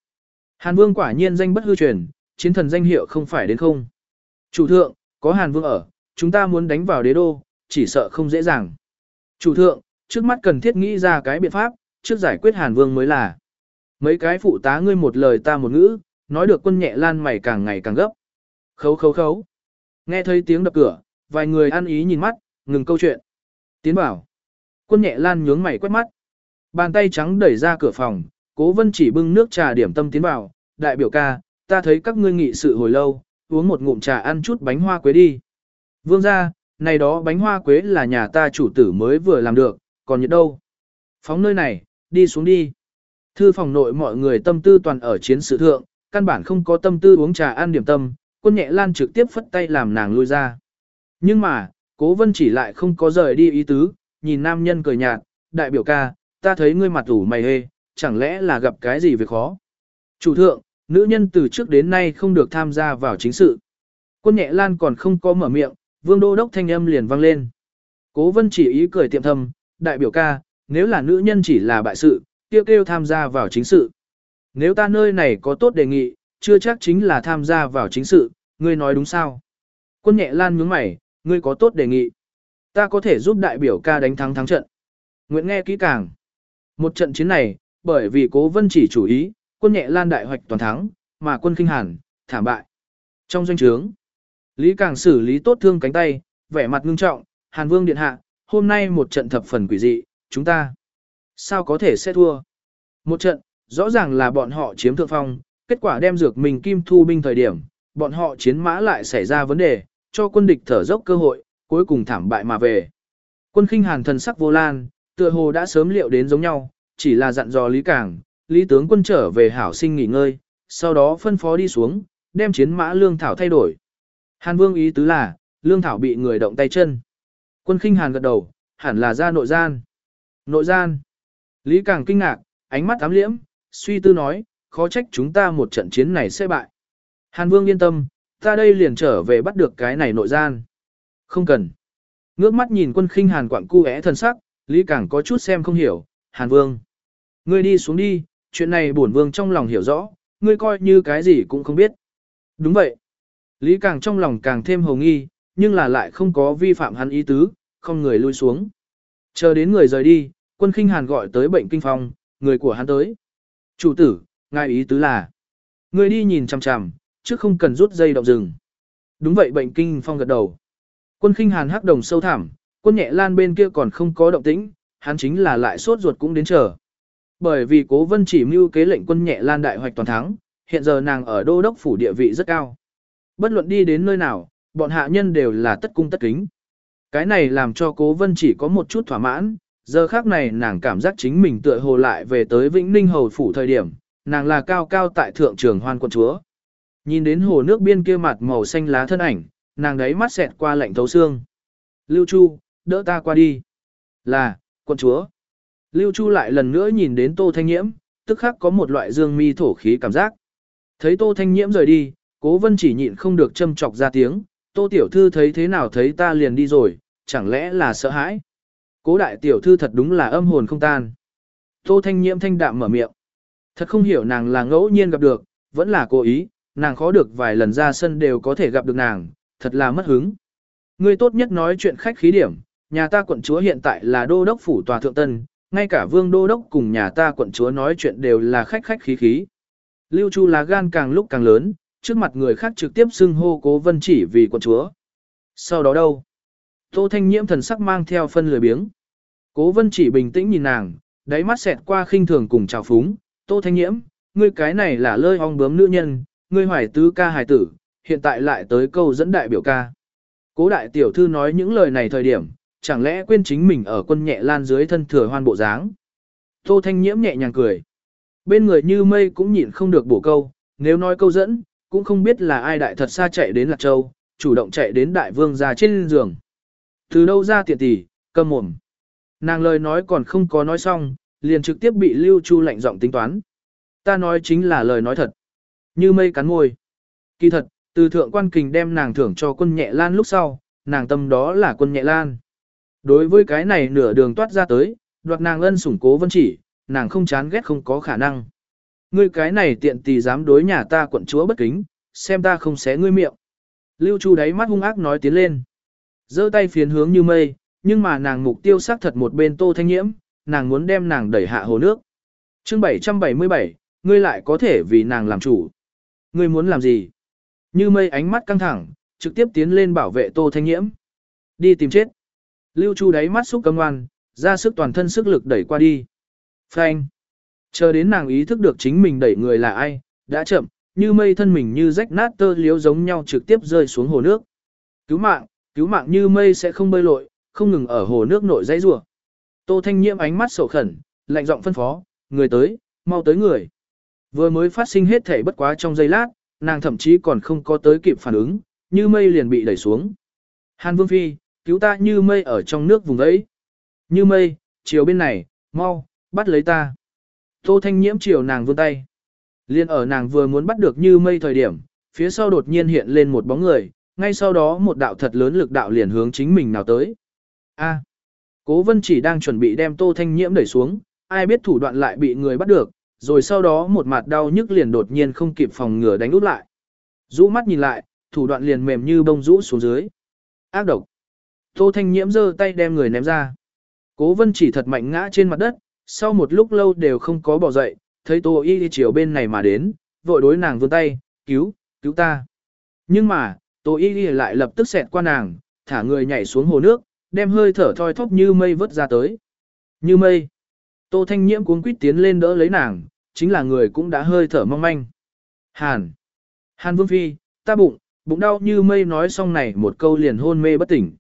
Hàn vương quả nhiên danh bất hư truyền, chiến thần danh hiệu không phải đến không. Chủ thượng, có Hàn vương ở, chúng ta muốn đánh vào đế đô, chỉ sợ không dễ dàng. Chủ thượng, trước mắt cần thiết nghĩ ra cái biện pháp, trước giải quyết Hàn vương mới là. Mấy cái phụ tá ngươi một lời ta một ngữ, nói được quân nhẹ lan mày càng ngày càng gấp. Khấu khấu khấu. Nghe thấy tiếng đập cửa, vài người ăn ý nhìn mắt, ngừng câu chuyện. Tiến bảo. Quân nhẹ lan nhướng mày quét mắt. Bàn tay trắng đẩy ra cửa phòng, cố vân chỉ bưng nước trà điểm tâm tiến vào. Đại biểu ca, ta thấy các ngươi nghị sự hồi lâu, uống một ngụm trà ăn chút bánh hoa quế đi. Vương ra, này đó bánh hoa quế là nhà ta chủ tử mới vừa làm được, còn nhiệt đâu. Phóng nơi này, đi xuống đi. Thư phòng nội mọi người tâm tư toàn ở chiến sự thượng, căn bản không có tâm tư uống trà ăn điểm tâm, quân nhẹ lan trực tiếp phất tay làm nàng lui ra. Nhưng mà, cố vân chỉ lại không có rời đi ý tứ, nhìn nam nhân cười nhạt, đại biểu ca, ta thấy ngươi mặt ủ mày hê, chẳng lẽ là gặp cái gì việc khó. Chủ thượng, nữ nhân từ trước đến nay không được tham gia vào chính sự. Quân nhẹ lan còn không có mở miệng, vương đô đốc thanh âm liền vang lên. Cố vân chỉ ý cười tiệm thầm, đại biểu ca, nếu là nữ nhân chỉ là bại sự, kêu kêu tham gia vào chính sự. Nếu ta nơi này có tốt đề nghị, chưa chắc chính là tham gia vào chính sự, ngươi nói đúng sao? Quân nhẹ lan nhướng mày, ngươi có tốt đề nghị. Ta có thể giúp đại biểu ca đánh thắng thắng trận. Nguyện nghe kỹ càng. Một trận chiến này, bởi vì cố vân chỉ chủ ý, quân nhẹ lan đại hoạch toàn thắng, mà quân kinh hàn, thảm bại. Trong doanh trướng, Lý Càng xử lý tốt thương cánh tay, vẻ mặt ngưng trọng, Hàn Vương Điện Hạ, hôm nay một trận thập phần quỷ dị, chúng ta sao có thể sẽ thua? Một trận, rõ ràng là bọn họ chiếm thượng phong, kết quả đem dược mình kim thu binh thời điểm, bọn họ chiến mã lại xảy ra vấn đề, cho quân địch thở dốc cơ hội, cuối cùng thảm bại mà về. Quân khinh hàn thần sắc vô lan, tựa hồ đã sớm liệu đến giống nhau, chỉ là dặn dò Lý Cảng, Lý tướng quân trở về hảo sinh nghỉ ngơi, sau đó phân phó đi xuống, đem chiến mã lương thảo thay đổi. Hàn Vương ý tứ là, lương thảo bị người động tay chân. Quân khinh hàn gật đầu, hẳn là ra nội gian. Nội gian. Lý cảng kinh ngạc, ánh mắt ám liễm, suy tư nói, khó trách chúng ta một trận chiến này sẽ bại. Hàn Vương yên tâm, ta đây liền trở về bắt được cái này nội gian. Không cần. Ngước mắt nhìn quân khinh hàn quặng cu é thân sắc, Lý Càng có chút xem không hiểu, Hàn Vương. Ngươi đi xuống đi, chuyện này bổn Vương trong lòng hiểu rõ, ngươi coi như cái gì cũng không biết. Đúng vậy. Lý Càng trong lòng càng thêm hồng nghi, nhưng là lại không có vi phạm hắn ý tứ, không người lui xuống. Chờ đến người rời đi, quân khinh hàn gọi tới bệnh kinh phong, người của hắn tới. Chủ tử, ngài ý tứ là, người đi nhìn chằm chằm, chứ không cần rút dây động rừng. Đúng vậy bệnh kinh phong gật đầu. Quân khinh hàn hắc đồng sâu thẳm, quân nhẹ lan bên kia còn không có động tĩnh, hắn chính là lại sốt ruột cũng đến chờ. Bởi vì cố vân chỉ mưu kế lệnh quân nhẹ lan đại hoạch toàn thắng, hiện giờ nàng ở đô đốc phủ địa vị rất cao. Bất luận đi đến nơi nào, bọn hạ nhân đều là tất cung tất kính. Cái này làm cho cố vân chỉ có một chút thỏa mãn, giờ khác này nàng cảm giác chính mình tựa hồ lại về tới Vĩnh Ninh Hầu Phủ thời điểm, nàng là cao cao tại thượng trường hoan quân chúa. Nhìn đến hồ nước biên kia mặt màu xanh lá thân ảnh, nàng đấy mắt xẹt qua lạnh thấu xương. Lưu Chu, đỡ ta qua đi. Là, quân chúa. Lưu Chu lại lần nữa nhìn đến Tô Thanh Nhiễm, tức khắc có một loại dương mi thổ khí cảm giác. Thấy Tô Thanh Nhiễm rời đi, cố vân chỉ nhịn không được châm chọc ra tiếng, Tô Tiểu Thư thấy thế nào thấy ta liền đi rồi, chẳng lẽ là sợ hãi. Cố đại tiểu thư thật đúng là âm hồn không tan. Tô Thanh Nhiễm thanh đạm mở miệng. Thật không hiểu nàng là ngẫu nhiên gặp được, vẫn là cố ý, nàng khó được vài lần ra sân đều có thể gặp được nàng, thật là mất hứng. Ngươi tốt nhất nói chuyện khách khí điểm, nhà ta quận chúa hiện tại là đô đốc phủ tòa thượng tân, ngay cả vương đô đốc cùng nhà ta quận chúa nói chuyện đều là khách khách khí khí. Lưu Chu là gan càng lúc càng lớn, trước mặt người khác trực tiếp xưng hô cố vân chỉ vì quận chúa. Sau đó đâu? Tô Thanh Nhiễm thần sắc mang theo phân lười biếng. Cố vân chỉ bình tĩnh nhìn nàng, đáy mắt xẹt qua khinh thường cùng trào phúng. Tô Thanh Nhiễm, ngươi cái này là lơi ong bướm nữ nhân, ngươi hoài tứ ca hài tử, hiện tại lại tới câu dẫn đại biểu ca. Cố đại tiểu thư nói những lời này thời điểm, chẳng lẽ quên chính mình ở quân nhẹ lan dưới thân thừa hoan bộ dáng. Tô Thanh Nhiễm nhẹ nhàng cười. Bên người như mây cũng nhịn không được bổ câu, nếu nói câu dẫn, cũng không biết là ai đại thật xa chạy đến Lạc Châu, chủ động chạy đến đại vương ra trên giường. Từ đâu ra tiện tỷ, cầm mồm. Nàng lời nói còn không có nói xong, liền trực tiếp bị Lưu Chu lạnh giọng tính toán. Ta nói chính là lời nói thật. Như mây cắn môi. Kỳ thật, từ thượng quan kình đem nàng thưởng cho quân nhẹ lan lúc sau, nàng tâm đó là quân nhẹ lan. Đối với cái này nửa đường toát ra tới, đoạt nàng ân sủng cố vân chỉ, nàng không chán ghét không có khả năng. Ngươi cái này tiện tì dám đối nhà ta quận chúa bất kính, xem ta không xé ngươi miệng. Lưu Chu đáy mắt hung ác nói tiến lên giơ tay phiến hướng như mây, nhưng mà nàng mục tiêu xác thật một bên tô thanh nhiễm, nàng muốn đem nàng đẩy hạ hồ nước. chương 777, ngươi lại có thể vì nàng làm chủ. Ngươi muốn làm gì? Như mây ánh mắt căng thẳng, trực tiếp tiến lên bảo vệ tô thanh nhiễm. Đi tìm chết. Lưu Chu đáy mắt xúc cầm ngoan, ra sức toàn thân sức lực đẩy qua đi. Phanh. Chờ đến nàng ý thức được chính mình đẩy người là ai, đã chậm, như mây thân mình như rách nát tơ liếu giống nhau trực tiếp rơi xuống hồ nước. Cứu mạng, cứu mạng như mây sẽ không bơi lội, không ngừng ở hồ nước nội dãy rủa. Tô Thanh Nhiễm ánh mắt sầu khẩn, lạnh giọng phân phó, người tới, mau tới người. Vừa mới phát sinh hết thể bất quá trong giây lát, nàng thậm chí còn không có tới kịp phản ứng, như mây liền bị đẩy xuống. Hàn Vương Phi, cứu ta như mây ở trong nước vùng ấy. Như mây, chiều bên này, mau, bắt lấy ta. Tô Thanh Nhiễm chiều nàng vươn tay. Liên ở nàng vừa muốn bắt được như mây thời điểm, phía sau đột nhiên hiện lên một bóng người, ngay sau đó một đạo thật lớn lực đạo liền hướng chính mình nào tới. A. Cố Vân chỉ đang chuẩn bị đem Tô Thanh Nhiễm đẩy xuống, ai biết thủ đoạn lại bị người bắt được, rồi sau đó một mặt đau nhức liền đột nhiên không kịp phòng ngừa đánh út lại. Rũ mắt nhìn lại, thủ đoạn liền mềm như bông rũ xuống dưới. Ác độc. Tô Thanh Nhiễm giơ tay đem người ném ra. Cố Vân chỉ thật mạnh ngã trên mặt đất, sau một lúc lâu đều không có bỏ dậy, thấy Tô Y đi chiều bên này mà đến, vội đối nàng vươn tay, cứu, cứu ta. Nhưng mà, Tô Y lại lập tức xẹt qua nàng, thả người nhảy xuống hồ nước, đem hơi thở thoi thóp như mây vớt ra tới. Như mây. Tô Thanh Nhiễm cuống quýt tiến lên đỡ lấy nàng, chính là người cũng đã hơi thở mong manh. Hàn. Hàn Vương Phi, ta bụng, bụng đau như mây nói xong này một câu liền hôn mê bất tỉnh.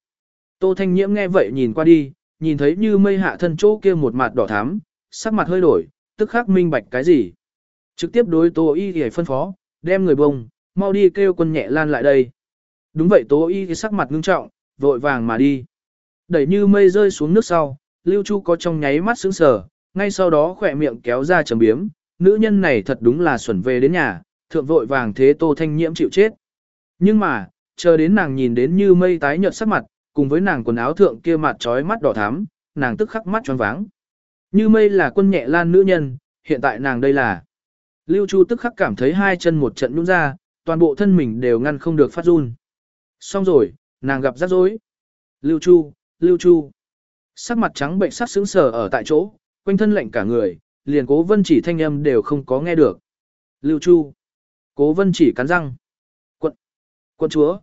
Tô Thanh Nhiễm nghe vậy nhìn qua đi, nhìn thấy như mây hạ thân chỗ kia một mặt đỏ thắm, sắc mặt hơi đổi, tức khắc minh bạch cái gì. Trực tiếp đối Tô Y thì phân phó, đem người bông, mau đi kêu quân nhẹ lan lại đây. Đúng vậy Tô Y sắc mặt ngưng trọng, vội vàng mà đi. Đẩy như mây rơi xuống nước sau, Lưu Chu có trong nháy mắt sững sờ, ngay sau đó khỏe miệng kéo ra trầm biếm, nữ nhân này thật đúng là xuẩn về đến nhà, thượng vội vàng thế Tô Thanh Nhiễm chịu chết. Nhưng mà, chờ đến nàng nhìn đến như mây tái nhợt sắc mặt, cùng với nàng quần áo thượng kia mặt trói mắt đỏ thắm, nàng tức khắc mắt tròn váng. Như mây là quân nhẹ lan nữ nhân, hiện tại nàng đây là. Lưu Chu tức khắc cảm thấy hai chân một trận nhũn ra, toàn bộ thân mình đều ngăn không được phát run. Xong rồi, nàng gặp rắc rối. Lưu Chu, Lưu Chu. Sắc mặt trắng bệnh sắc sững sờ ở tại chỗ, quanh thân lạnh cả người, liền cố vân chỉ thanh âm đều không có nghe được. Lưu Chu. Cố vân chỉ cắn răng. Quận. Quận chúa.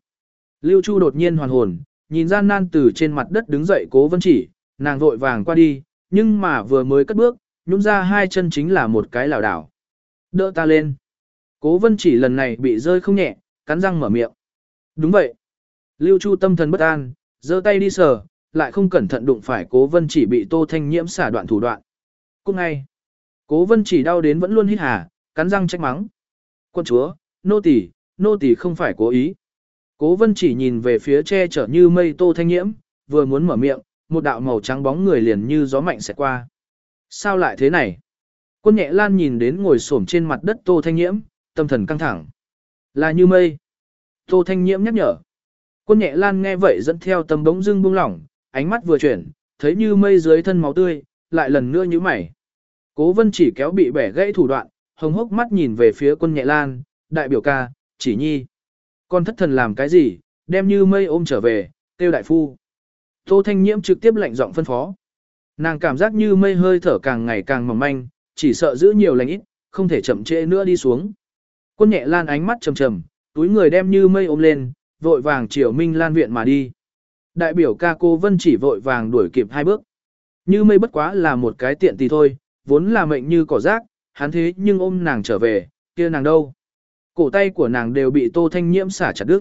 Lưu Chu đột nhiên hoàn hồn, nhìn gian nan từ trên mặt đất đứng dậy cố vân chỉ, nàng vội vàng qua đi, nhưng mà vừa mới cất bước, nhún ra hai chân chính là một cái lảo đảo. Đỡ ta lên. Cố vân chỉ lần này bị rơi không nhẹ, cắn răng mở miệng. Đúng vậy. Lưu Chu tâm thần bất an, giơ tay đi sờ, lại không cẩn thận đụng phải cố vân chỉ bị tô thanh nhiễm xả đoạn thủ đoạn. Cũng ngay. Cố vân chỉ đau đến vẫn luôn hít hà, cắn răng trách mắng. Quân chúa, nô tỳ, nô tỳ không phải cố ý. Cố vân chỉ nhìn về phía che chở như mây tô thanh nhiễm, vừa muốn mở miệng, một đạo màu trắng bóng người liền như gió mạnh sẽ qua. Sao lại thế này? Quân nhẹ lan nhìn đến ngồi xổm trên mặt đất tô thanh nhiễm, tâm thần căng thẳng. Là như mây. Tô thanh nhiễm nhắc nhở. Quân nhẹ lan nghe vậy dẫn theo tâm bóng dưng buông lỏng, ánh mắt vừa chuyển, thấy như mây dưới thân máu tươi, lại lần nữa như mày. Cố vân chỉ kéo bị bẻ gãy thủ đoạn, hồng hốc mắt nhìn về phía quân nhẹ lan, đại biểu ca, chỉ nhi. Con thất thần làm cái gì, đem như mây ôm trở về, tiêu đại phu. Tô Thanh Nhiễm trực tiếp lệnh giọng phân phó. Nàng cảm giác như mây hơi thở càng ngày càng mỏng manh, chỉ sợ giữ nhiều lành ít, không thể chậm trễ nữa đi xuống. Quân nhẹ lan ánh mắt trầm trầm, túi người đem như mây ôm lên, vội vàng chiều Minh Lan viện mà đi. Đại biểu ca cô Vân chỉ vội vàng đuổi kịp hai bước. Như mây bất quá là một cái tiện tì thôi, vốn là mệnh như cỏ rác, hắn thế nhưng ôm nàng trở về, kia nàng đâu. Cổ tay của nàng đều bị tô thanh nhiễm xả chặt đứt.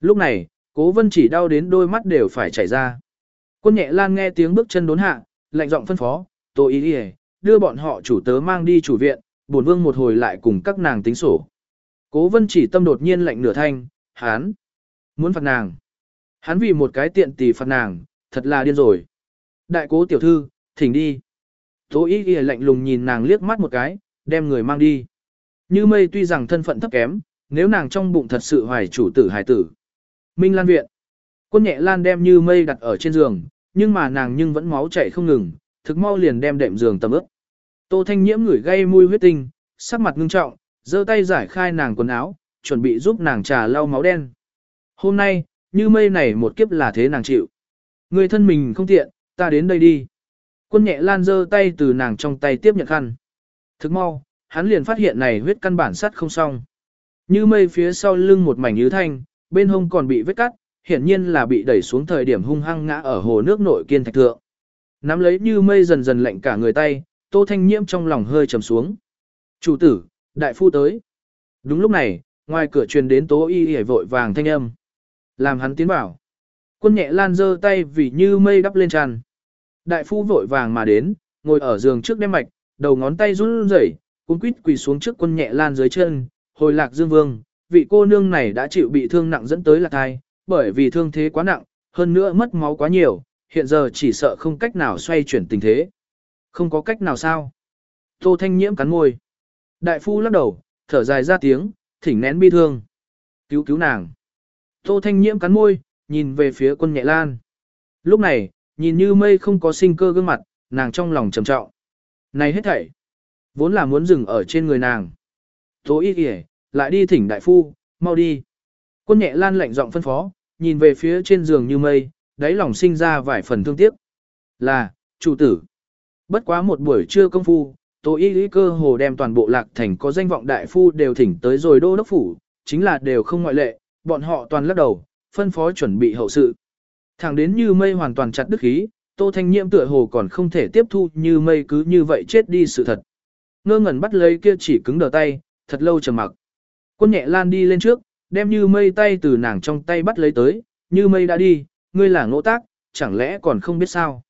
Lúc này, cố vân chỉ đau đến đôi mắt đều phải chảy ra. Quân nhẹ lan nghe tiếng bước chân đốn hạ, lạnh giọng phân phó, tô ý đi đưa bọn họ chủ tớ mang đi chủ viện, bổn vương một hồi lại cùng các nàng tính sổ. Cố vân chỉ tâm đột nhiên lạnh nửa thanh, hán, muốn phạt nàng. Hắn vì một cái tiện tỷ phạt nàng, thật là điên rồi. Đại cố tiểu thư, thỉnh đi. Tố ý ghi lạnh lùng nhìn nàng liếc mắt một cái, đem người mang đi. Như mây tuy rằng thân phận thấp kém, nếu nàng trong bụng thật sự hoài chủ tử hài tử. Minh Lan viện. Quân nhẹ Lan đem như mây đặt ở trên giường, nhưng mà nàng nhưng vẫn máu chảy không ngừng, thực mau liền đem đệm giường tầm ướp. Tô Thanh Nhiễm ngửi gây mùi huyết tinh, sắc mặt ngưng trọng, giơ tay giải khai nàng quần áo, chuẩn bị giúp nàng trà lau máu đen. Hôm nay, như mây này một kiếp là thế nàng chịu. Người thân mình không tiện, ta đến đây đi. Quân nhẹ lan giơ tay từ nàng trong tay tiếp nhận khăn. Thức mau, hắn liền phát hiện này huyết căn bản sắt không xong. Như mây phía sau lưng một mảnh như thanh, bên hông còn bị vết cắt, hiển nhiên là bị đẩy xuống thời điểm hung hăng ngã ở hồ nước nội kiên thạch thượng. Nắm lấy như mây dần dần lạnh cả người tay, tô thanh nhiễm trong lòng hơi trầm xuống. Chủ tử, đại phu tới. Đúng lúc này, ngoài cửa truyền đến tố y y vội vàng thanh âm. Làm hắn tiến vào. Quân nhẹ lan giơ tay vì như mây đắp lên tràn. Đại phu vội vàng mà đến, ngồi ở giường trước đem mạch, đầu ngón tay run rẩy, cuống quýt quỳ xuống trước quân nhẹ lan dưới chân, hồi lạc dương vương, vị cô nương này đã chịu bị thương nặng dẫn tới lạc thai, bởi vì thương thế quá nặng, hơn nữa mất máu quá nhiều, hiện giờ chỉ sợ không cách nào xoay chuyển tình thế. Không có cách nào sao? Tô Thanh Nhiễm cắn môi. Đại phu lắc đầu, thở dài ra tiếng, thỉnh nén bi thương. Cứu cứu nàng. Tô Thanh Nhiễm cắn môi, nhìn về phía quân nhẹ lan. Lúc này, nhìn như mây không có sinh cơ gương mặt, nàng trong lòng trầm trọng. Này hết thảy, vốn là muốn dừng ở trên người nàng. Tố y kìa, lại đi thỉnh đại phu, mau đi. Quân nhẹ lan lạnh giọng phân phó, nhìn về phía trên giường như mây, đáy lòng sinh ra vài phần thương tiếc. Là, chủ tử. Bất quá một buổi trưa công phu, Tố y lý cơ hồ đem toàn bộ lạc thành có danh vọng đại phu đều thỉnh tới rồi đô đốc phủ, chính là đều không ngoại lệ, bọn họ toàn lắc đầu, phân phó chuẩn bị hậu sự. Thẳng đến như mây hoàn toàn chặt đức khí, Tô Thanh Nhiễm tựa hồ còn không thể tiếp thu như mây cứ như vậy chết đi sự thật. Ngơ ngẩn bắt lấy kia chỉ cứng đờ tay, thật lâu trầm mặc. Quân nhẹ lan đi lên trước, đem như mây tay từ nàng trong tay bắt lấy tới, như mây đã đi, ngươi là ngỗ tác, chẳng lẽ còn không biết sao.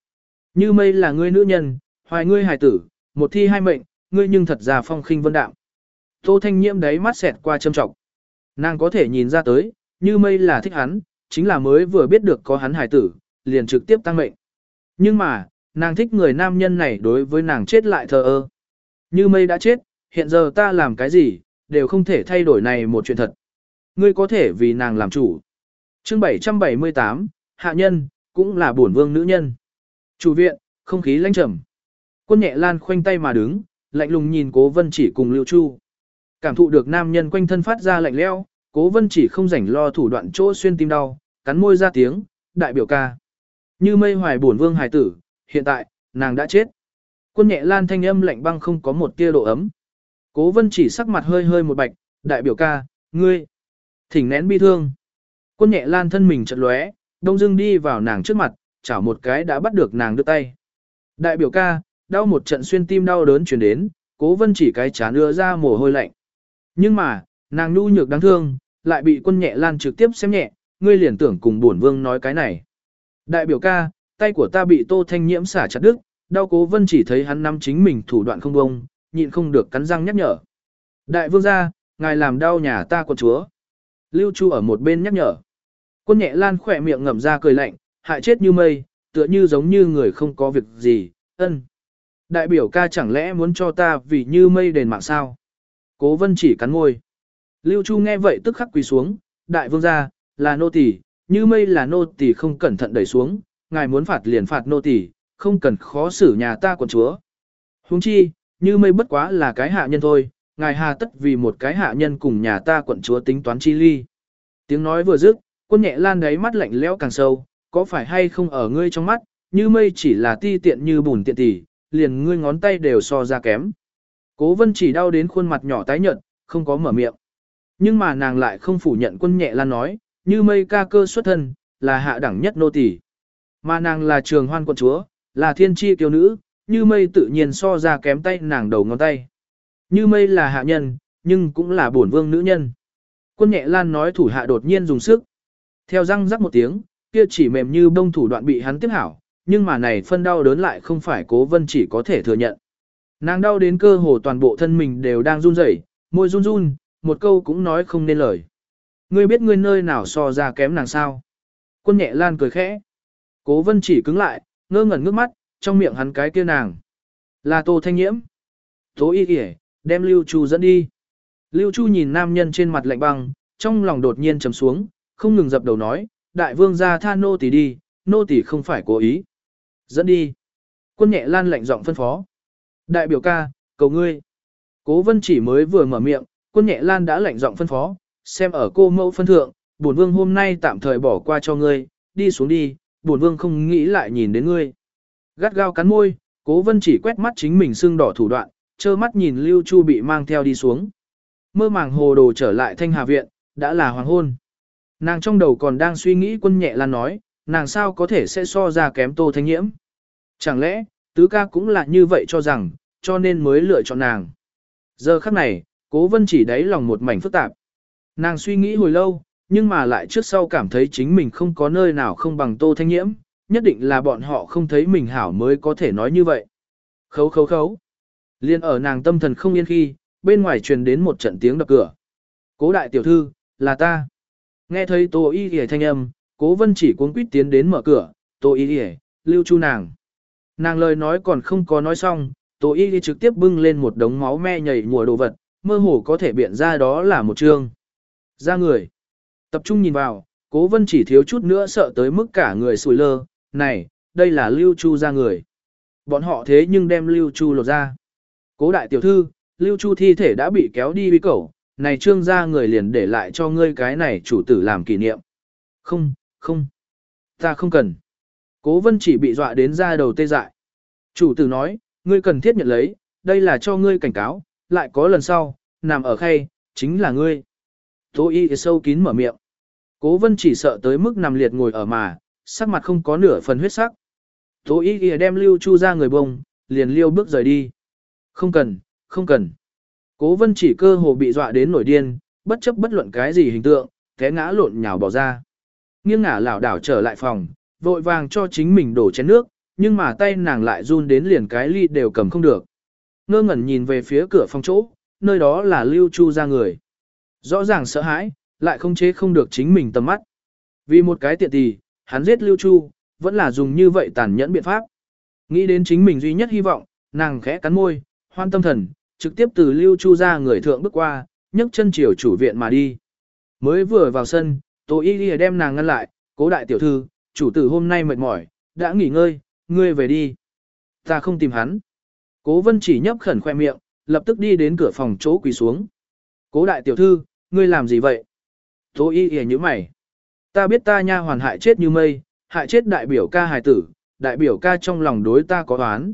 Như mây là ngươi nữ nhân, hoài ngươi hài tử, một thi hai mệnh, ngươi nhưng thật ra phong khinh vân đạm. Tô Thanh Nhiễm đấy mắt xẹt qua châm trọng. Nàng có thể nhìn ra tới, như mây là thích hắn, chính là mới vừa biết được có hắn hài tử, liền trực tiếp tăng mệnh. Nhưng mà, nàng thích người nam nhân này đối với nàng chết lại thờ ơ. Như mây đã chết, hiện giờ ta làm cái gì, đều không thể thay đổi này một chuyện thật. Ngươi có thể vì nàng làm chủ. Chương 778, Hạ nhân, cũng là bổn vương nữ nhân. Chủ viện, không khí lãnh trầm. Quân nhẹ lan khoanh tay mà đứng, lạnh lùng nhìn cố vân chỉ cùng lưu chu. Cảm thụ được nam nhân quanh thân phát ra lạnh leo, cố vân chỉ không rảnh lo thủ đoạn chỗ xuyên tim đau, cắn môi ra tiếng, đại biểu ca. Như mây hoài buồn vương hài tử, hiện tại, nàng đã chết. Quân nhẹ lan thanh âm lạnh băng không có một tia độ ấm. Cố vân chỉ sắc mặt hơi hơi một bạch, đại biểu ca, ngươi. Thỉnh nén bi thương. Quân nhẹ lan thân mình chật lóe, đông dưng đi vào nàng trước mặt, chảo một cái đã bắt được nàng đưa tay. Đại biểu ca, đau một trận xuyên tim đau đớn chuyển đến, cố vân chỉ cái chán đưa ra mồ hôi lạnh. Nhưng mà, nàng nu nhược đáng thương, lại bị quân nhẹ lan trực tiếp xem nhẹ, ngươi liền tưởng cùng bổn vương nói cái này. Đại biểu ca, tay của ta bị tô thanh nhiễm xả chặt đứt, đau cố vân chỉ thấy hắn nắm chính mình thủ đoạn không bông, nhịn không được cắn răng nhắc nhở. Đại vương gia, ngài làm đau nhà ta con chúa. Lưu Chu ở một bên nhắc nhở. Quân nhẹ lan khỏe miệng ngậm ra cười lạnh, hại chết như mây, tựa như giống như người không có việc gì, ân. Đại biểu ca chẳng lẽ muốn cho ta vì như mây đền mạng sao? Cố vân chỉ cắn môi. Lưu Chu nghe vậy tức khắc quỳ xuống, đại vương gia, là nô tỳ, như mây là nô tỳ không cẩn thận đẩy xuống, ngài muốn phạt liền phạt nô tỳ, không cần khó xử nhà ta quận chúa. Huống chi, như mây bất quá là cái hạ nhân thôi, ngài hà tất vì một cái hạ nhân cùng nhà ta quận chúa tính toán chi ly. Tiếng nói vừa dứt, quân nhẹ lan đáy mắt lạnh lẽo càng sâu, có phải hay không ở ngươi trong mắt, như mây chỉ là ti tiện như bùn tiện tỷ, liền ngươi ngón tay đều so ra kém. Cố vân chỉ đau đến khuôn mặt nhỏ tái nhợt, không có mở miệng. Nhưng mà nàng lại không phủ nhận quân nhẹ lan nói, như mây ca cơ xuất thân, là hạ đẳng nhất nô tỳ. Mà nàng là trường hoan quận chúa, là thiên tri kiều nữ, như mây tự nhiên so ra kém tay nàng đầu ngón tay. Như mây là hạ nhân, nhưng cũng là bổn vương nữ nhân. Quân nhẹ lan nói thủ hạ đột nhiên dùng sức. Theo răng rắc một tiếng, kia chỉ mềm như bông thủ đoạn bị hắn tiếp hảo, nhưng mà này phân đau đớn lại không phải cố vân chỉ có thể thừa nhận. Nàng đau đến cơ hồ toàn bộ thân mình đều đang run rẩy, môi run run, một câu cũng nói không nên lời. Ngươi biết ngươi nơi nào so ra kém nàng sao? Quân nhẹ lan cười khẽ. Cố vân chỉ cứng lại, ngơ ngẩn ngước mắt, trong miệng hắn cái kia nàng. Là tô thanh nhiễm. Tố y kể, đem Lưu Chu dẫn đi. Lưu Chu nhìn nam nhân trên mặt lạnh băng, trong lòng đột nhiên trầm xuống, không ngừng dập đầu nói, đại vương ra tha nô tỳ đi, nô tỳ không phải cố ý. Dẫn đi. Quân nhẹ lan lạnh giọng phân phó. Đại biểu ca, cầu ngươi. Cố vân chỉ mới vừa mở miệng, quân nhẹ lan đã lạnh giọng phân phó, xem ở cô mẫu phân thượng, bổn vương hôm nay tạm thời bỏ qua cho ngươi, đi xuống đi, bổn vương không nghĩ lại nhìn đến ngươi. Gắt gao cắn môi, cố vân chỉ quét mắt chính mình xương đỏ thủ đoạn, trơ mắt nhìn Lưu Chu bị mang theo đi xuống. Mơ màng hồ đồ trở lại thanh hà viện, đã là hoàng hôn. Nàng trong đầu còn đang suy nghĩ quân nhẹ lan nói, nàng sao có thể sẽ so ra kém tô thanh nhiễm. Chẳng lẽ, tứ ca cũng là như vậy cho rằng, cho nên mới lựa chọn nàng. Giờ khắc này, cố vân chỉ đáy lòng một mảnh phức tạp. Nàng suy nghĩ hồi lâu, nhưng mà lại trước sau cảm thấy chính mình không có nơi nào không bằng tô thanh nhiễm, nhất định là bọn họ không thấy mình hảo mới có thể nói như vậy. Khấu khấu khấu. Liên ở nàng tâm thần không yên khi, bên ngoài truyền đến một trận tiếng đập cửa. Cố đại tiểu thư, là ta. Nghe thấy tô y Y thanh âm, cố vân chỉ cuốn quýt tiến đến mở cửa, tô y Y, lưu chu nàng. Nàng lời nói còn không có nói xong, tô y trực tiếp bưng lên một đống máu me nhảy mùa đồ vật, mơ hồ có thể biện ra đó là một chương. Ra người. Tập trung nhìn vào, cố vân chỉ thiếu chút nữa sợ tới mức cả người sùi lơ, này, đây là Lưu Chu ra người. Bọn họ thế nhưng đem Lưu Chu lột ra. Cố đại tiểu thư, Lưu Chu thi thể đã bị kéo đi bí cẩu, này trương ra người liền để lại cho ngươi cái này chủ tử làm kỷ niệm. Không, không, ta không cần. Cố vân chỉ bị dọa đến ra đầu tê dại. Chủ tử nói, ngươi cần thiết nhận lấy, đây là cho ngươi cảnh cáo, lại có lần sau, nằm ở khay, chính là ngươi. Tố y sâu kín mở miệng. Cố vân chỉ sợ tới mức nằm liệt ngồi ở mà, sắc mặt không có nửa phần huyết sắc. Tố y đem lưu chu ra người bông, liền liêu bước rời đi. Không cần, không cần. Cố vân chỉ cơ hồ bị dọa đến nổi điên, bất chấp bất luận cái gì hình tượng, té ngã lộn nhào bỏ ra. Nghiêng ngả lảo đảo trở lại phòng, vội vàng cho chính mình đổ chén nước, nhưng mà tay nàng lại run đến liền cái ly đều cầm không được. Ngơ ngẩn nhìn về phía cửa phòng chỗ, nơi đó là Lưu Chu ra người. Rõ ràng sợ hãi, lại không chế không được chính mình tầm mắt. Vì một cái tiện tì, hắn giết Lưu Chu, vẫn là dùng như vậy tàn nhẫn biện pháp. Nghĩ đến chính mình duy nhất hy vọng, nàng khẽ cắn môi, hoan tâm thần, trực tiếp từ Lưu Chu ra người thượng bước qua, nhấc chân chiều chủ viện mà đi. Mới vừa vào sân, Tô Y Y đem nàng ngăn lại, cố đại tiểu thư, chủ tử hôm nay mệt mỏi, đã nghỉ ngơi, ngươi về đi. Ta không tìm hắn. Cố vân chỉ nhấp khẩn khoe miệng, lập tức đi đến cửa phòng chỗ quỳ xuống. Cố đại tiểu thư, ngươi làm gì vậy? Tố y y như mày. Ta biết ta nha hoàn hại chết như mây, hại chết đại biểu ca hài tử, đại biểu ca trong lòng đối ta có oán.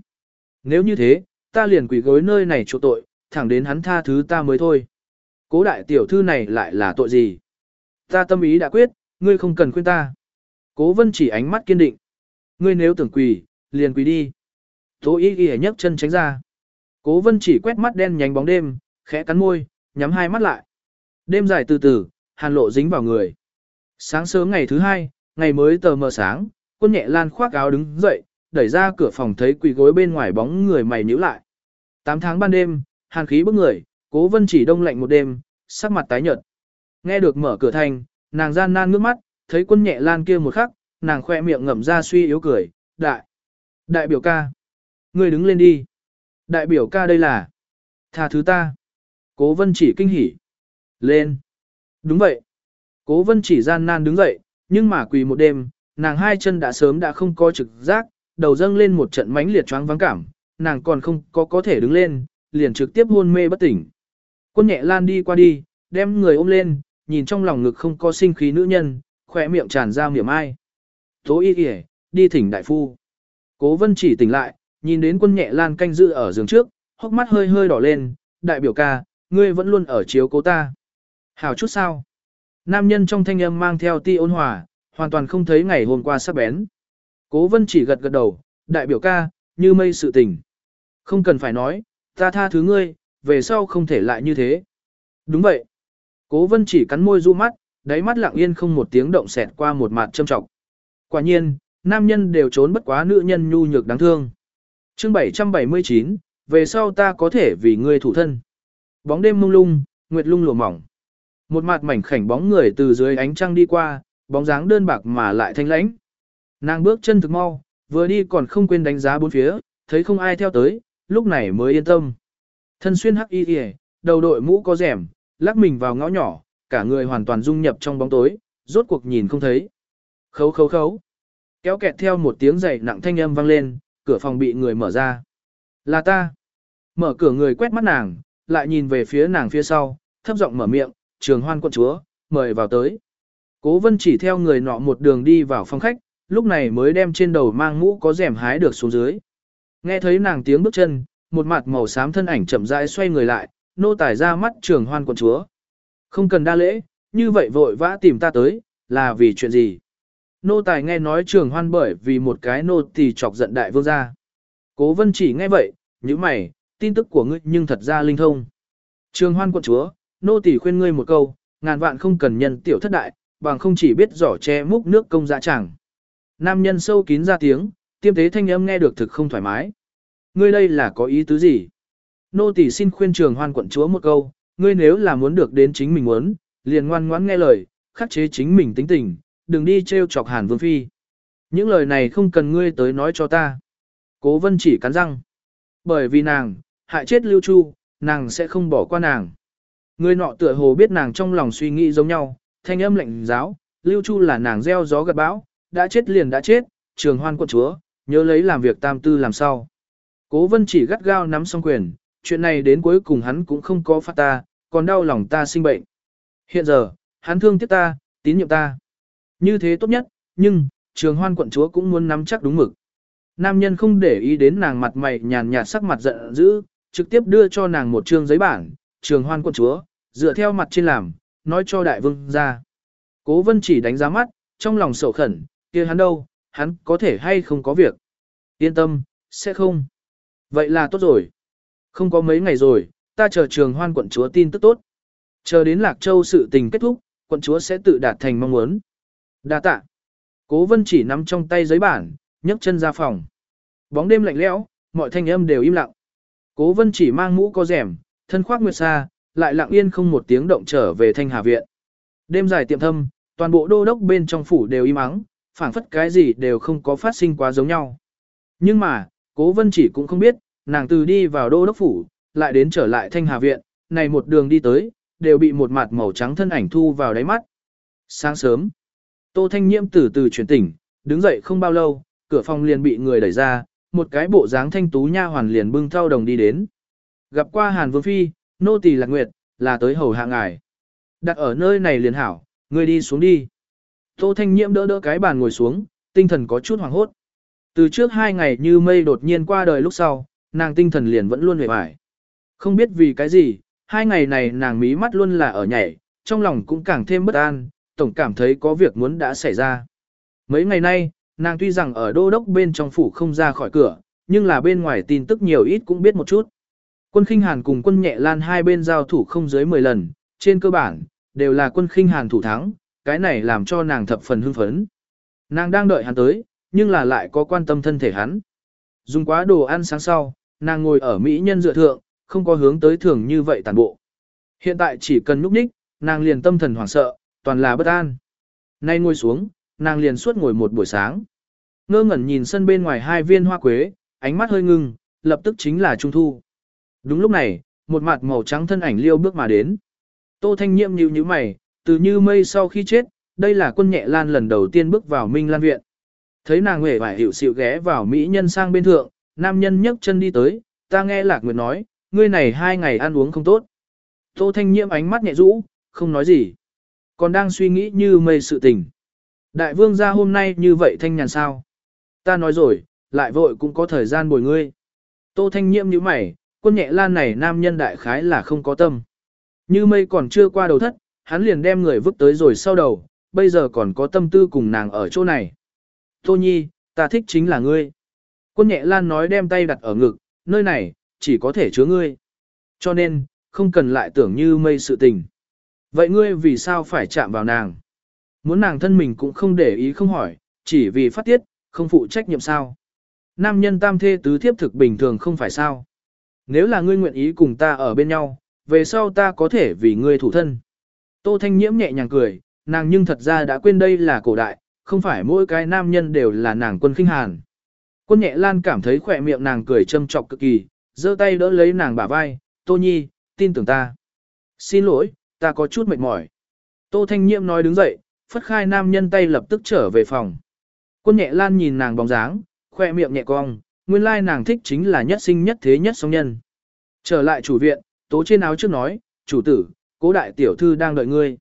Nếu như thế, ta liền quỳ gối nơi này chỗ tội, thẳng đến hắn tha thứ ta mới thôi. Cố đại tiểu thư này lại là tội gì? Ta tâm ý đã quyết, ngươi không cần khuyên ta. Cố vân chỉ ánh mắt kiên định. Ngươi nếu tưởng quỳ, liền quỳ đi. Tố y y nhấc chân tránh ra. Cố vân chỉ quét mắt đen nhánh bóng đêm, khẽ cắn môi, nhắm hai mắt lại. Đêm dài từ từ, hàn lộ dính vào người. Sáng sớm ngày thứ hai, ngày mới tờ mờ sáng, quân nhẹ lan khoác áo đứng dậy, đẩy ra cửa phòng thấy quỳ gối bên ngoài bóng người mày nhíu lại. Tám tháng ban đêm, hàn khí bức người, cố vân chỉ đông lạnh một đêm, sắc mặt tái nhợt. Nghe được mở cửa thành, nàng gian nan ngước mắt, thấy quân nhẹ lan kia một khắc, nàng khoe miệng ngậm ra suy yếu cười, đại, đại biểu ca. Ngươi đứng lên đi. Đại biểu ca đây là, tha thứ ta. Cố vân chỉ kinh hỉ. Lên. Đúng vậy. Cố vân chỉ gian nan đứng dậy, nhưng mà quỳ một đêm, nàng hai chân đã sớm đã không có trực giác, đầu dâng lên một trận mãnh liệt choáng vắng cảm, nàng còn không có có thể đứng lên, liền trực tiếp hôn mê bất tỉnh. Quân nhẹ lan đi qua đi, đem người ôm lên, nhìn trong lòng ngực không có sinh khí nữ nhân, khỏe miệng tràn ra miệng ai. Tố y kìa, đi thỉnh đại phu. Cố vân chỉ tỉnh lại, nhìn đến quân nhẹ lan canh giữ ở giường trước, hốc mắt hơi hơi đỏ lên, đại biểu ca, ngươi vẫn luôn ở chiếu cố ta. Hảo chút sao? Nam nhân trong thanh âm mang theo ti ôn hòa, hoàn toàn không thấy ngày hôm qua sắp bén. Cố vân chỉ gật gật đầu, đại biểu ca, như mây sự tình. Không cần phải nói, ta tha thứ ngươi, về sau không thể lại như thế. Đúng vậy. Cố vân chỉ cắn môi du mắt, đáy mắt lặng yên không một tiếng động xẹt qua một mặt châm trọng. Quả nhiên, nam nhân đều trốn bất quá nữ nhân nhu nhược đáng thương. chương 779, về sau ta có thể vì ngươi thủ thân. Bóng đêm mông lung, nguyệt lung lùa mỏng. Một mặt mảnh khảnh bóng người từ dưới ánh trăng đi qua, bóng dáng đơn bạc mà lại thanh lãnh. Nàng bước chân thực mau, vừa đi còn không quên đánh giá bốn phía, thấy không ai theo tới, lúc này mới yên tâm. Thân xuyên hắc y kìa, đầu đội mũ có rèm, lắc mình vào ngõ nhỏ, cả người hoàn toàn dung nhập trong bóng tối, rốt cuộc nhìn không thấy. Khấu khấu khấu. Kéo kẹt theo một tiếng giày nặng thanh âm vang lên, cửa phòng bị người mở ra. Là ta. Mở cửa người quét mắt nàng, lại nhìn về phía nàng phía sau, thấp giọng mở miệng, trường hoan quận chúa, mời vào tới. Cố vân chỉ theo người nọ một đường đi vào phòng khách, lúc này mới đem trên đầu mang mũ có rèm hái được xuống dưới. Nghe thấy nàng tiếng bước chân, một mặt màu xám thân ảnh chậm rãi xoay người lại, nô tài ra mắt trường hoan quận chúa. Không cần đa lễ, như vậy vội vã tìm ta tới, là vì chuyện gì? Nô tài nghe nói trường hoan bởi vì một cái nô tỳ chọc giận đại vương gia. Cố vân chỉ nghe vậy, như mày, tin tức của ngươi nhưng thật ra linh thông. Trường hoan quận chúa, nô tỳ khuyên ngươi một câu, ngàn vạn không cần nhân tiểu thất đại, bằng không chỉ biết giỏ che múc nước công dạ chẳng. Nam nhân sâu kín ra tiếng, tiêm tế thanh âm nghe được thực không thoải mái. Ngươi đây là có ý tứ gì? Nô tỳ xin khuyên trường hoan quận chúa một câu, ngươi nếu là muốn được đến chính mình muốn, liền ngoan ngoãn nghe lời, khắc chế chính mình tính tình, đừng đi trêu chọc hàn vương phi. Những lời này không cần ngươi tới nói cho ta. Cố vân chỉ cắn răng. Bởi vì nàng, hại chết lưu chu, nàng sẽ không bỏ qua nàng. Người nọ tựa hồ biết nàng trong lòng suy nghĩ giống nhau, thanh âm lạnh giáo, lưu chu là nàng gieo gió gặt bão, đã chết liền đã chết, trường hoan quận chúa, nhớ lấy làm việc tam tư làm sao. Cố vân chỉ gắt gao nắm song quyền, chuyện này đến cuối cùng hắn cũng không có phát ta, còn đau lòng ta sinh bệnh. Hiện giờ, hắn thương tiếc ta, tín nhiệm ta. Như thế tốt nhất, nhưng, trường hoan quận chúa cũng muốn nắm chắc đúng mực. Nam nhân không để ý đến nàng mặt mày nhàn nhạt sắc mặt giận dữ, trực tiếp đưa cho nàng một trương giấy bản, trường hoan quận chúa, dựa theo mặt trên làm, nói cho đại vương ra. Cố vân chỉ đánh giá mắt, trong lòng sầu khẩn, kia hắn đâu, hắn có thể hay không có việc. Yên tâm, sẽ không. Vậy là tốt rồi. Không có mấy ngày rồi, ta chờ trường hoan quận chúa tin tức tốt. Chờ đến Lạc Châu sự tình kết thúc, quận chúa sẽ tự đạt thành mong muốn. Đa tạ. Cố vân chỉ nắm trong tay giấy bản, nhấc chân ra phòng. Bóng đêm lạnh lẽo, mọi thanh âm đều im lặng. Cố vân chỉ mang mũ có rèm, thân khoác nguyệt xa, lại lặng yên không một tiếng động trở về thanh hà viện. Đêm dài tiệm thâm, toàn bộ đô đốc bên trong phủ đều im ắng, phảng phất cái gì đều không có phát sinh quá giống nhau. Nhưng mà, cố vân chỉ cũng không biết, nàng từ đi vào đô đốc phủ, lại đến trở lại thanh hà viện, này một đường đi tới, đều bị một mặt màu trắng thân ảnh thu vào đáy mắt. Sáng sớm, Tô Thanh Nhiễm từ từ chuyển tỉnh, đứng dậy không bao lâu, cửa phòng liền bị người đẩy ra, một cái bộ dáng thanh tú nha hoàn liền bưng thao đồng đi đến. Gặp qua Hàn Vương Phi, nô tỳ lạc nguyệt, là tới hầu hạ ngài. Đặt ở nơi này liền hảo, ngươi đi xuống đi. Tô Thanh Nhiễm đỡ đỡ cái bàn ngồi xuống, tinh thần có chút hoảng hốt. Từ trước hai ngày như mây đột nhiên qua đời lúc sau, nàng tinh thần liền vẫn luôn hề hoài. Không biết vì cái gì, hai ngày này nàng mí mắt luôn là ở nhảy, trong lòng cũng càng thêm bất an, tổng cảm thấy có việc muốn đã xảy ra. Mấy ngày nay, nàng tuy rằng ở đô đốc bên trong phủ không ra khỏi cửa, nhưng là bên ngoài tin tức nhiều ít cũng biết một chút. Quân khinh hàn cùng quân nhẹ lan hai bên giao thủ không dưới 10 lần, trên cơ bản, đều là quân khinh hàn thủ thắng, cái này làm cho nàng thập phần hưng phấn. Nàng đang đợi hắn tới, nhưng là lại có quan tâm thân thể hắn. Dùng quá đồ ăn sáng sau, nàng ngồi ở Mỹ nhân dựa thượng, không có hướng tới thường như vậy tàn bộ. Hiện tại chỉ cần núp ních, nàng liền tâm thần hoảng sợ, toàn là bất an. Nay ngồi xuống, nàng liền suốt ngồi một buổi sáng. Ngơ ngẩn nhìn sân bên ngoài hai viên hoa quế, ánh mắt hơi ngưng, lập tức chính là trung thu. Đúng lúc này, một mặt màu trắng thân ảnh liêu bước mà đến. Tô Thanh Nhiệm nhíu nhíu mày, từ như mây sau khi chết, đây là quân nhẹ lan lần đầu tiên bước vào Minh Lan Viện. Thấy nàng huệ vải hiệu xịu ghé vào Mỹ nhân sang bên thượng, nam nhân nhấc chân đi tới, ta nghe Lạc Nguyệt nói, ngươi này hai ngày ăn uống không tốt. Tô Thanh Nhiệm ánh mắt nhẹ rũ, không nói gì. Còn đang suy nghĩ như mây sự tình. Đại vương gia hôm nay như vậy thanh nhàn sao? Ta nói rồi, lại vội cũng có thời gian bồi ngươi. Tô Thanh Nhiệm như mày, quân nhẹ lan này nam nhân đại khái là không có tâm. Như mây còn chưa qua đầu thất, hắn liền đem người vứt tới rồi sau đầu, bây giờ còn có tâm tư cùng nàng ở chỗ này. Tô Nhi, ta thích chính là ngươi. Quân nhẹ lan nói đem tay đặt ở ngực, nơi này, chỉ có thể chứa ngươi. Cho nên, không cần lại tưởng như mây sự tình. Vậy ngươi vì sao phải chạm vào nàng? Muốn nàng thân mình cũng không để ý không hỏi, chỉ vì phát tiết, không phụ trách nhiệm sao. Nam nhân tam thê tứ thiếp thực bình thường không phải sao. Nếu là ngươi nguyện ý cùng ta ở bên nhau, về sau ta có thể vì ngươi thủ thân. Tô Thanh Nhiễm nhẹ nhàng cười, nàng nhưng thật ra đã quên đây là cổ đại, không phải mỗi cái nam nhân đều là nàng quân khinh hàn. Quân nhẹ lan cảm thấy khỏe miệng nàng cười châm trọc cực kỳ, giơ tay đỡ lấy nàng bả vai, Tô Nhi, tin tưởng ta. Xin lỗi, ta có chút mệt mỏi. Tô Thanh Nhiễm nói đứng dậy, phất khai nam nhân tay lập tức trở về phòng. Quân nhẹ lan nhìn nàng bóng dáng, khoe miệng nhẹ cong, nguyên lai nàng thích chính là nhất sinh nhất thế nhất song nhân. Trở lại chủ viện, tố trên áo trước nói, chủ tử, cố đại tiểu thư đang đợi ngươi.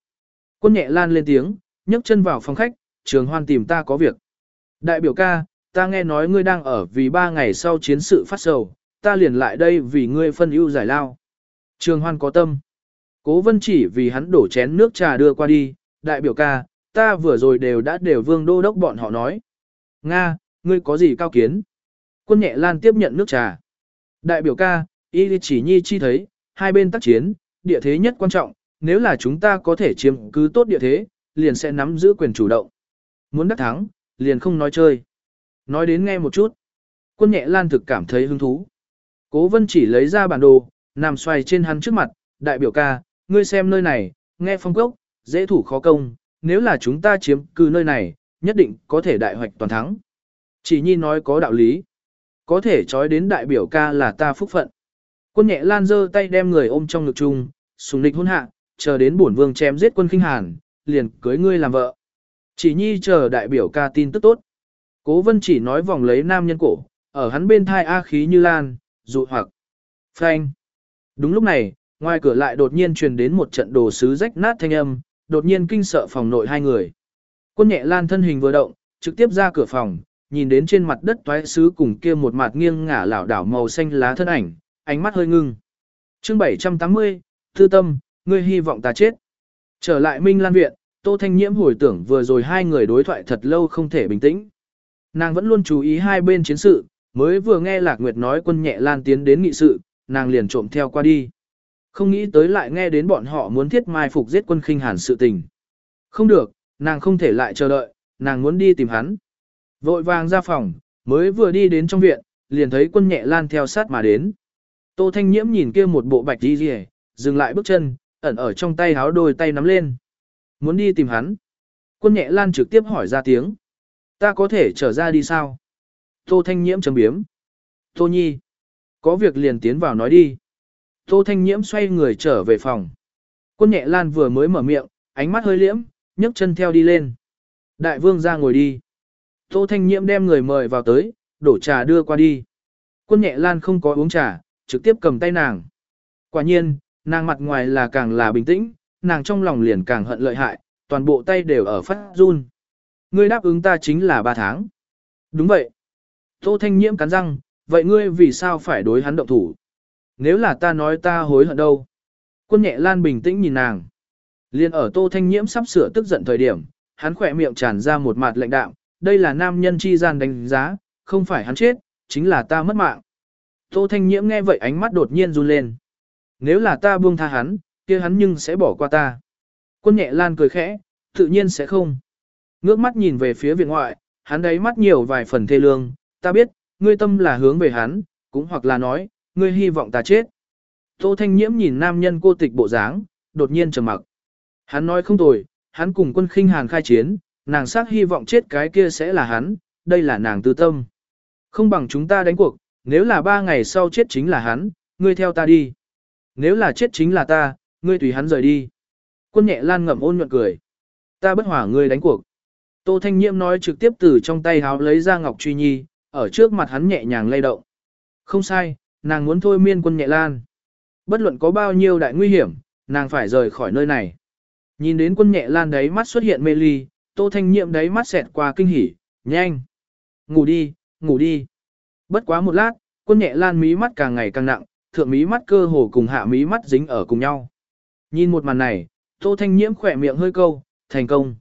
Quân nhẹ lan lên tiếng, nhấc chân vào phòng khách, trường hoan tìm ta có việc. Đại biểu ca, ta nghe nói ngươi đang ở vì ba ngày sau chiến sự phát sầu, ta liền lại đây vì ngươi phân ưu giải lao. Trường hoan có tâm. Cố vân chỉ vì hắn đổ chén nước trà đưa qua đi, đại biểu ca, ta vừa rồi đều đã đều vương đô đốc bọn họ nói. Nga, ngươi có gì cao kiến? Quân nhẹ lan tiếp nhận nước trà. Đại biểu ca, y chỉ nhi chi thấy, hai bên tác chiến, địa thế nhất quan trọng, nếu là chúng ta có thể chiếm cứ tốt địa thế, liền sẽ nắm giữ quyền chủ động. Muốn đắc thắng, liền không nói chơi. Nói đến nghe một chút. Quân nhẹ lan thực cảm thấy hứng thú. Cố vân chỉ lấy ra bản đồ, nằm xoay trên hắn trước mặt, đại biểu ca, ngươi xem nơi này, nghe phong cốc, dễ thủ khó công, nếu là chúng ta chiếm cứ nơi này, nhất định có thể đại hoạch toàn thắng. Chỉ nhi nói có đạo lý. Có thể trói đến đại biểu ca là ta phúc phận. Quân nhẹ lan giơ tay đem người ôm trong ngực chung, sùng lịch hôn hạ, chờ đến bổn vương chém giết quân kinh hàn, liền cưới ngươi làm vợ. Chỉ nhi chờ đại biểu ca tin tức tốt. Cố vân chỉ nói vòng lấy nam nhân cổ, ở hắn bên thai A khí như lan, dụ hoặc. Phanh. Đúng lúc này, ngoài cửa lại đột nhiên truyền đến một trận đồ sứ rách nát thanh âm, đột nhiên kinh sợ phòng nội hai người. Quân nhẹ lan thân hình vừa động, trực tiếp ra cửa phòng, nhìn đến trên mặt đất toái sứ cùng kia một mặt nghiêng ngả lảo đảo màu xanh lá thân ảnh, ánh mắt hơi ngưng. chương 780, Thư Tâm, ngươi hy vọng ta chết. Trở lại Minh Lan Viện, Tô Thanh Nhiễm hồi tưởng vừa rồi hai người đối thoại thật lâu không thể bình tĩnh. Nàng vẫn luôn chú ý hai bên chiến sự, mới vừa nghe Lạc Nguyệt nói quân nhẹ lan tiến đến nghị sự, nàng liền trộm theo qua đi. Không nghĩ tới lại nghe đến bọn họ muốn thiết mai phục giết quân khinh hàn sự tình. Không được, nàng không thể lại chờ đợi, nàng muốn đi tìm hắn. Vội vàng ra phòng, mới vừa đi đến trong viện, liền thấy quân nhẹ lan theo sát mà đến. Tô Thanh Nhiễm nhìn kia một bộ bạch đi rìa, dừng lại bước chân, ẩn ở trong tay háo đôi tay nắm lên. Muốn đi tìm hắn. Quân nhẹ lan trực tiếp hỏi ra tiếng. Ta có thể trở ra đi sao? Tô Thanh Nhiễm chấm biếm. Tô Nhi. Có việc liền tiến vào nói đi. Tô Thanh Nhiễm xoay người trở về phòng. Quân nhẹ lan vừa mới mở miệng, ánh mắt hơi liễm, nhấc chân theo đi lên. Đại vương ra ngồi đi. Tô Thanh Nhiễm đem người mời vào tới, đổ trà đưa qua đi. Quân nhẹ lan không có uống trà, trực tiếp cầm tay nàng. Quả nhiên, nàng mặt ngoài là càng là bình tĩnh, nàng trong lòng liền càng hận lợi hại, toàn bộ tay đều ở phát run. Ngươi đáp ứng ta chính là ba tháng. Đúng vậy. Tô Thanh Nhiễm cắn răng, vậy ngươi vì sao phải đối hắn động thủ? Nếu là ta nói ta hối hận đâu? Quân nhẹ lan bình tĩnh nhìn nàng. Liên ở Tô Thanh Nhiễm sắp sửa tức giận thời điểm, hắn khỏe miệng tràn ra một mặt lạnh đạm, đây là nam nhân chi gian đánh giá, không phải hắn chết, chính là ta mất mạng. Tô Thanh Nhiễm nghe vậy ánh mắt đột nhiên run lên. Nếu là ta buông tha hắn, kia hắn nhưng sẽ bỏ qua ta. Quân nhẹ lan cười khẽ, tự nhiên sẽ không. Ngước mắt nhìn về phía viện ngoại, hắn đấy mắt nhiều vài phần thê lương, ta biết, ngươi tâm là hướng về hắn, cũng hoặc là nói, ngươi hy vọng ta chết. Tô Thanh Nhiễm nhìn nam nhân cô tịch bộ dáng, đột nhiên trầm mặc. Hắn nói không tồi, hắn cùng quân khinh hàn khai chiến, nàng xác hy vọng chết cái kia sẽ là hắn, đây là nàng tư tâm. Không bằng chúng ta đánh cuộc, nếu là ba ngày sau chết chính là hắn, ngươi theo ta đi. Nếu là chết chính là ta, ngươi tùy hắn rời đi. Quân nhẹ lan ngậm ôn nhuận cười. Ta bất hỏa ngươi đánh cuộc. Tô Thanh Nhiễm nói trực tiếp từ trong tay háo lấy ra Ngọc Truy Nhi, ở trước mặt hắn nhẹ nhàng lay động. Không sai, nàng muốn thôi miên quân nhẹ lan. Bất luận có bao nhiêu đại nguy hiểm, nàng phải rời khỏi nơi này. Nhìn đến quân nhẹ lan đấy mắt xuất hiện mê ly, Tô Thanh Nhiệm đấy mắt xẹt qua kinh hỉ, nhanh. Ngủ đi, ngủ đi. Bất quá một lát, quân nhẹ lan mí mắt càng ngày càng nặng, thượng mí mắt cơ hồ cùng hạ mí mắt dính ở cùng nhau. Nhìn một màn này, Tô Thanh Nhiễm khỏe miệng hơi câu, thành công.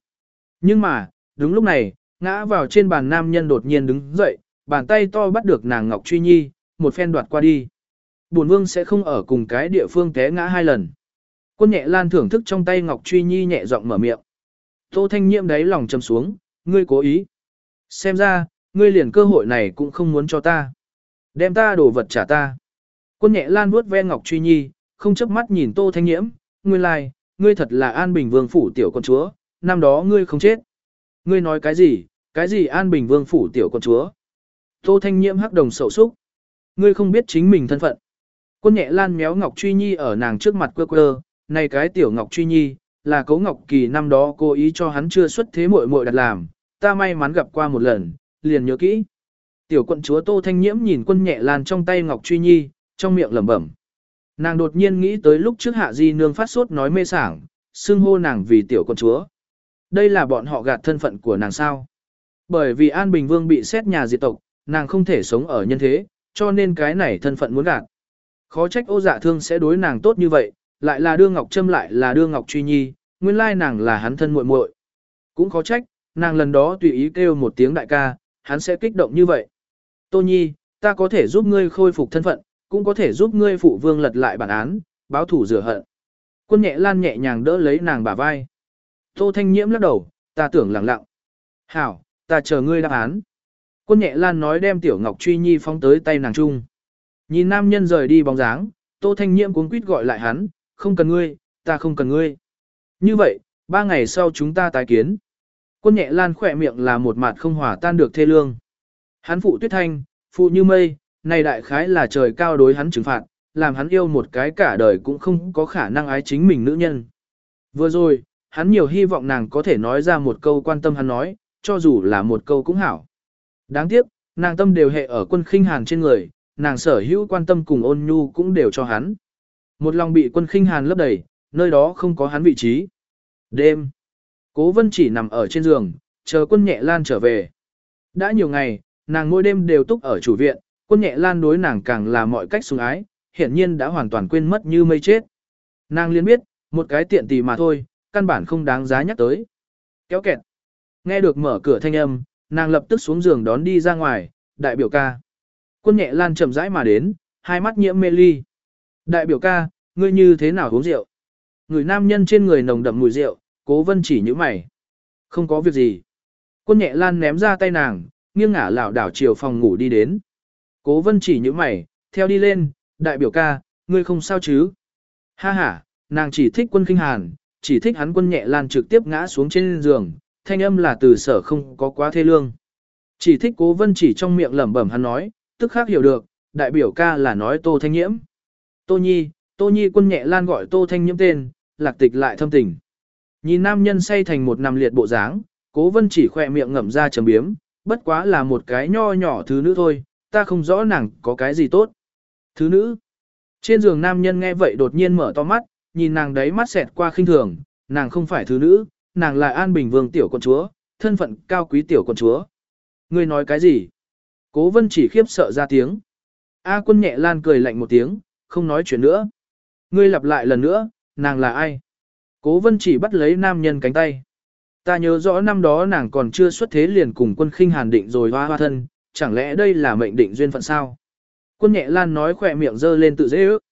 Nhưng mà, đúng lúc này, ngã vào trên bàn nam nhân đột nhiên đứng dậy, bàn tay to bắt được nàng Ngọc Truy Nhi, một phen đoạt qua đi. Bổn vương sẽ không ở cùng cái địa phương té ngã hai lần. Quân nhẹ lan thưởng thức trong tay Ngọc Truy Nhi nhẹ giọng mở miệng. Tô Thanh Nhiệm đáy lòng trầm xuống, ngươi cố ý. Xem ra, ngươi liền cơ hội này cũng không muốn cho ta. Đem ta đồ vật trả ta. Quân nhẹ lan vuốt ve Ngọc Truy Nhi, không chớp mắt nhìn Tô Thanh Nhiễm, ngươi lai, ngươi thật là An Bình Vương phủ tiểu con chúa, năm đó ngươi không chết. Ngươi nói cái gì, cái gì An Bình Vương phủ tiểu con chúa? Tô Thanh Nhiễm hắc đồng sầu xúc. Ngươi không biết chính mình thân phận. Quân nhẹ lan méo Ngọc Truy Nhi ở nàng trước mặt quơ quơ, này cái tiểu Ngọc Truy Nhi, là cố Ngọc Kỳ năm đó cố ý cho hắn chưa xuất thế muội muội đặt làm, ta may mắn gặp qua một lần, liền nhớ kỹ. Tiểu quận chúa Tô Thanh Nhiễm nhìn quân nhẹ lan trong tay Ngọc Truy Nhi, trong miệng lẩm bẩm. Nàng đột nhiên nghĩ tới lúc trước hạ di nương phát sốt nói mê sảng, xưng hô nàng vì tiểu quận chúa. Đây là bọn họ gạt thân phận của nàng sao. Bởi vì An Bình Vương bị xét nhà diệt tộc, nàng không thể sống ở nhân thế, cho nên cái này thân phận muốn gạt. Khó trách ô dạ thương sẽ đối nàng tốt như vậy, lại là đưa Ngọc Trâm lại là đưa Ngọc Truy Nhi, nguyên lai nàng là hắn thân muội muội. Cũng khó trách, nàng lần đó tùy ý kêu một tiếng đại ca, hắn sẽ kích động như vậy. Tô Nhi, ta có thể giúp ngươi khôi phục thân phận, cũng có thể giúp ngươi phụ vương lật lại bản án, báo thủ rửa hận. Quân nhẹ lan nhẹ nhàng đỡ lấy nàng bả vai. Tô Thanh Nhiễm lắc đầu, ta tưởng lặng lặng. Hảo, ta chờ ngươi đáp án. Quân nhẹ lan nói đem tiểu ngọc truy nhi phóng tới tay nàng trung. Nhìn nam nhân rời đi bóng dáng, Tô Thanh Nhiễm cuống quýt gọi lại hắn, không cần ngươi, ta không cần ngươi. Như vậy, ba ngày sau chúng ta tái kiến. Quân nhẹ lan khỏe miệng là một mặt không hòa tan được thê lương. Hắn phụ tuyết thanh, phụ như mây, này đại khái là trời cao đối hắn trừng phạt, làm hắn yêu một cái cả đời cũng không có khả năng ái chính mình nữ nhân. Vừa rồi, hắn nhiều hy vọng nàng có thể nói ra một câu quan tâm hắn nói, cho dù là một câu cũng hảo. Đáng tiếc, nàng tâm đều hệ ở quân khinh hàn trên người, nàng sở hữu quan tâm cùng ôn nhu cũng đều cho hắn. Một lòng bị quân khinh hàn lấp đầy, nơi đó không có hắn vị trí. Đêm, cố vân chỉ nằm ở trên giường, chờ quân nhẹ lan trở về. Đã nhiều ngày, nàng mỗi đêm đều túc ở chủ viện, quân nhẹ lan đối nàng càng là mọi cách sùng ái, hiển nhiên đã hoàn toàn quên mất như mây chết. Nàng liên biết, một cái tiện tì mà thôi, căn bản không đáng giá nhắc tới. Kéo kẹt. Nghe được mở cửa thanh âm, nàng lập tức xuống giường đón đi ra ngoài, đại biểu ca. Quân nhẹ lan chậm rãi mà đến, hai mắt nhiễm mê ly. Đại biểu ca, ngươi như thế nào uống rượu? Người nam nhân trên người nồng đậm mùi rượu, cố vân chỉ như mày. Không có việc gì. Quân nhẹ lan ném ra tay nàng, nghiêng ngả lảo đảo chiều phòng ngủ đi đến. Cố vân chỉ như mày, theo đi lên, đại biểu ca, ngươi không sao chứ. Ha ha, nàng chỉ thích quân kinh hàn, chỉ thích hắn quân nhẹ lan trực tiếp ngã xuống trên giường, thanh âm là từ sở không có quá thê lương. Chỉ thích cố vân chỉ trong miệng lẩm bẩm hắn nói, tức khác hiểu được, đại biểu ca là nói tô thanh nhiễm. Tô nhi, tô nhi quân nhẹ lan gọi tô thanh nhiễm tên, lạc tịch lại thâm tình. Nhìn nam nhân say thành một nằm liệt bộ dáng, cố vân chỉ khỏe miệng ngậm ra trầm biếm, bất quá là một cái nho nhỏ thứ nữ thôi, ta không rõ nàng có cái gì tốt. Thứ nữ. Trên giường nam nhân nghe vậy đột nhiên mở to mắt, nhìn nàng đấy mắt xẹt qua khinh thường, nàng không phải thứ nữ, nàng là An Bình Vương tiểu con chúa, thân phận cao quý tiểu con chúa. Ngươi nói cái gì? Cố vân chỉ khiếp sợ ra tiếng. A quân nhẹ lan cười lạnh một tiếng, không nói chuyện nữa. Ngươi lặp lại lần nữa, nàng là ai? Cố vân chỉ bắt lấy nam nhân cánh tay. Ta nhớ rõ năm đó nàng còn chưa xuất thế liền cùng quân khinh hàn định rồi hoa hoa thân, chẳng lẽ đây là mệnh định duyên phận sao? Quân nhẹ lan nói khỏe miệng dơ lên tự dễ ước.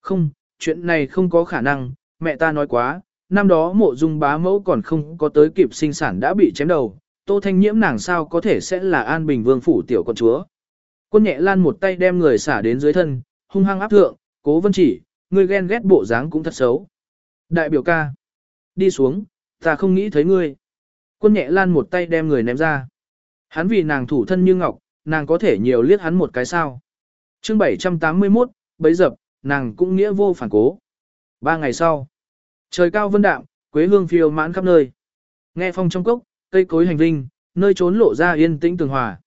Không, chuyện này không có khả năng, mẹ ta nói quá, năm đó mộ dung bá mẫu còn không có tới kịp sinh sản đã bị chém đầu, tô thanh nhiễm nàng sao có thể sẽ là an bình vương phủ tiểu con chúa. Quân nhẹ lan một tay đem người xả đến dưới thân, hung hăng áp thượng, cố vân chỉ, ngươi ghen ghét bộ dáng cũng thật xấu. Đại biểu ca, đi xuống, ta không nghĩ thấy ngươi. Quân nhẹ lan một tay đem người ném ra. Hắn vì nàng thủ thân như ngọc, nàng có thể nhiều liếc hắn một cái sao. chương 781, bấy dập, nàng cũng nghĩa vô phản cố. Ba ngày sau, trời cao vân đạm, quế hương phiêu mãn khắp nơi. Nghe phong trong cốc, cây cối hành vinh, nơi trốn lộ ra yên tĩnh tường hòa.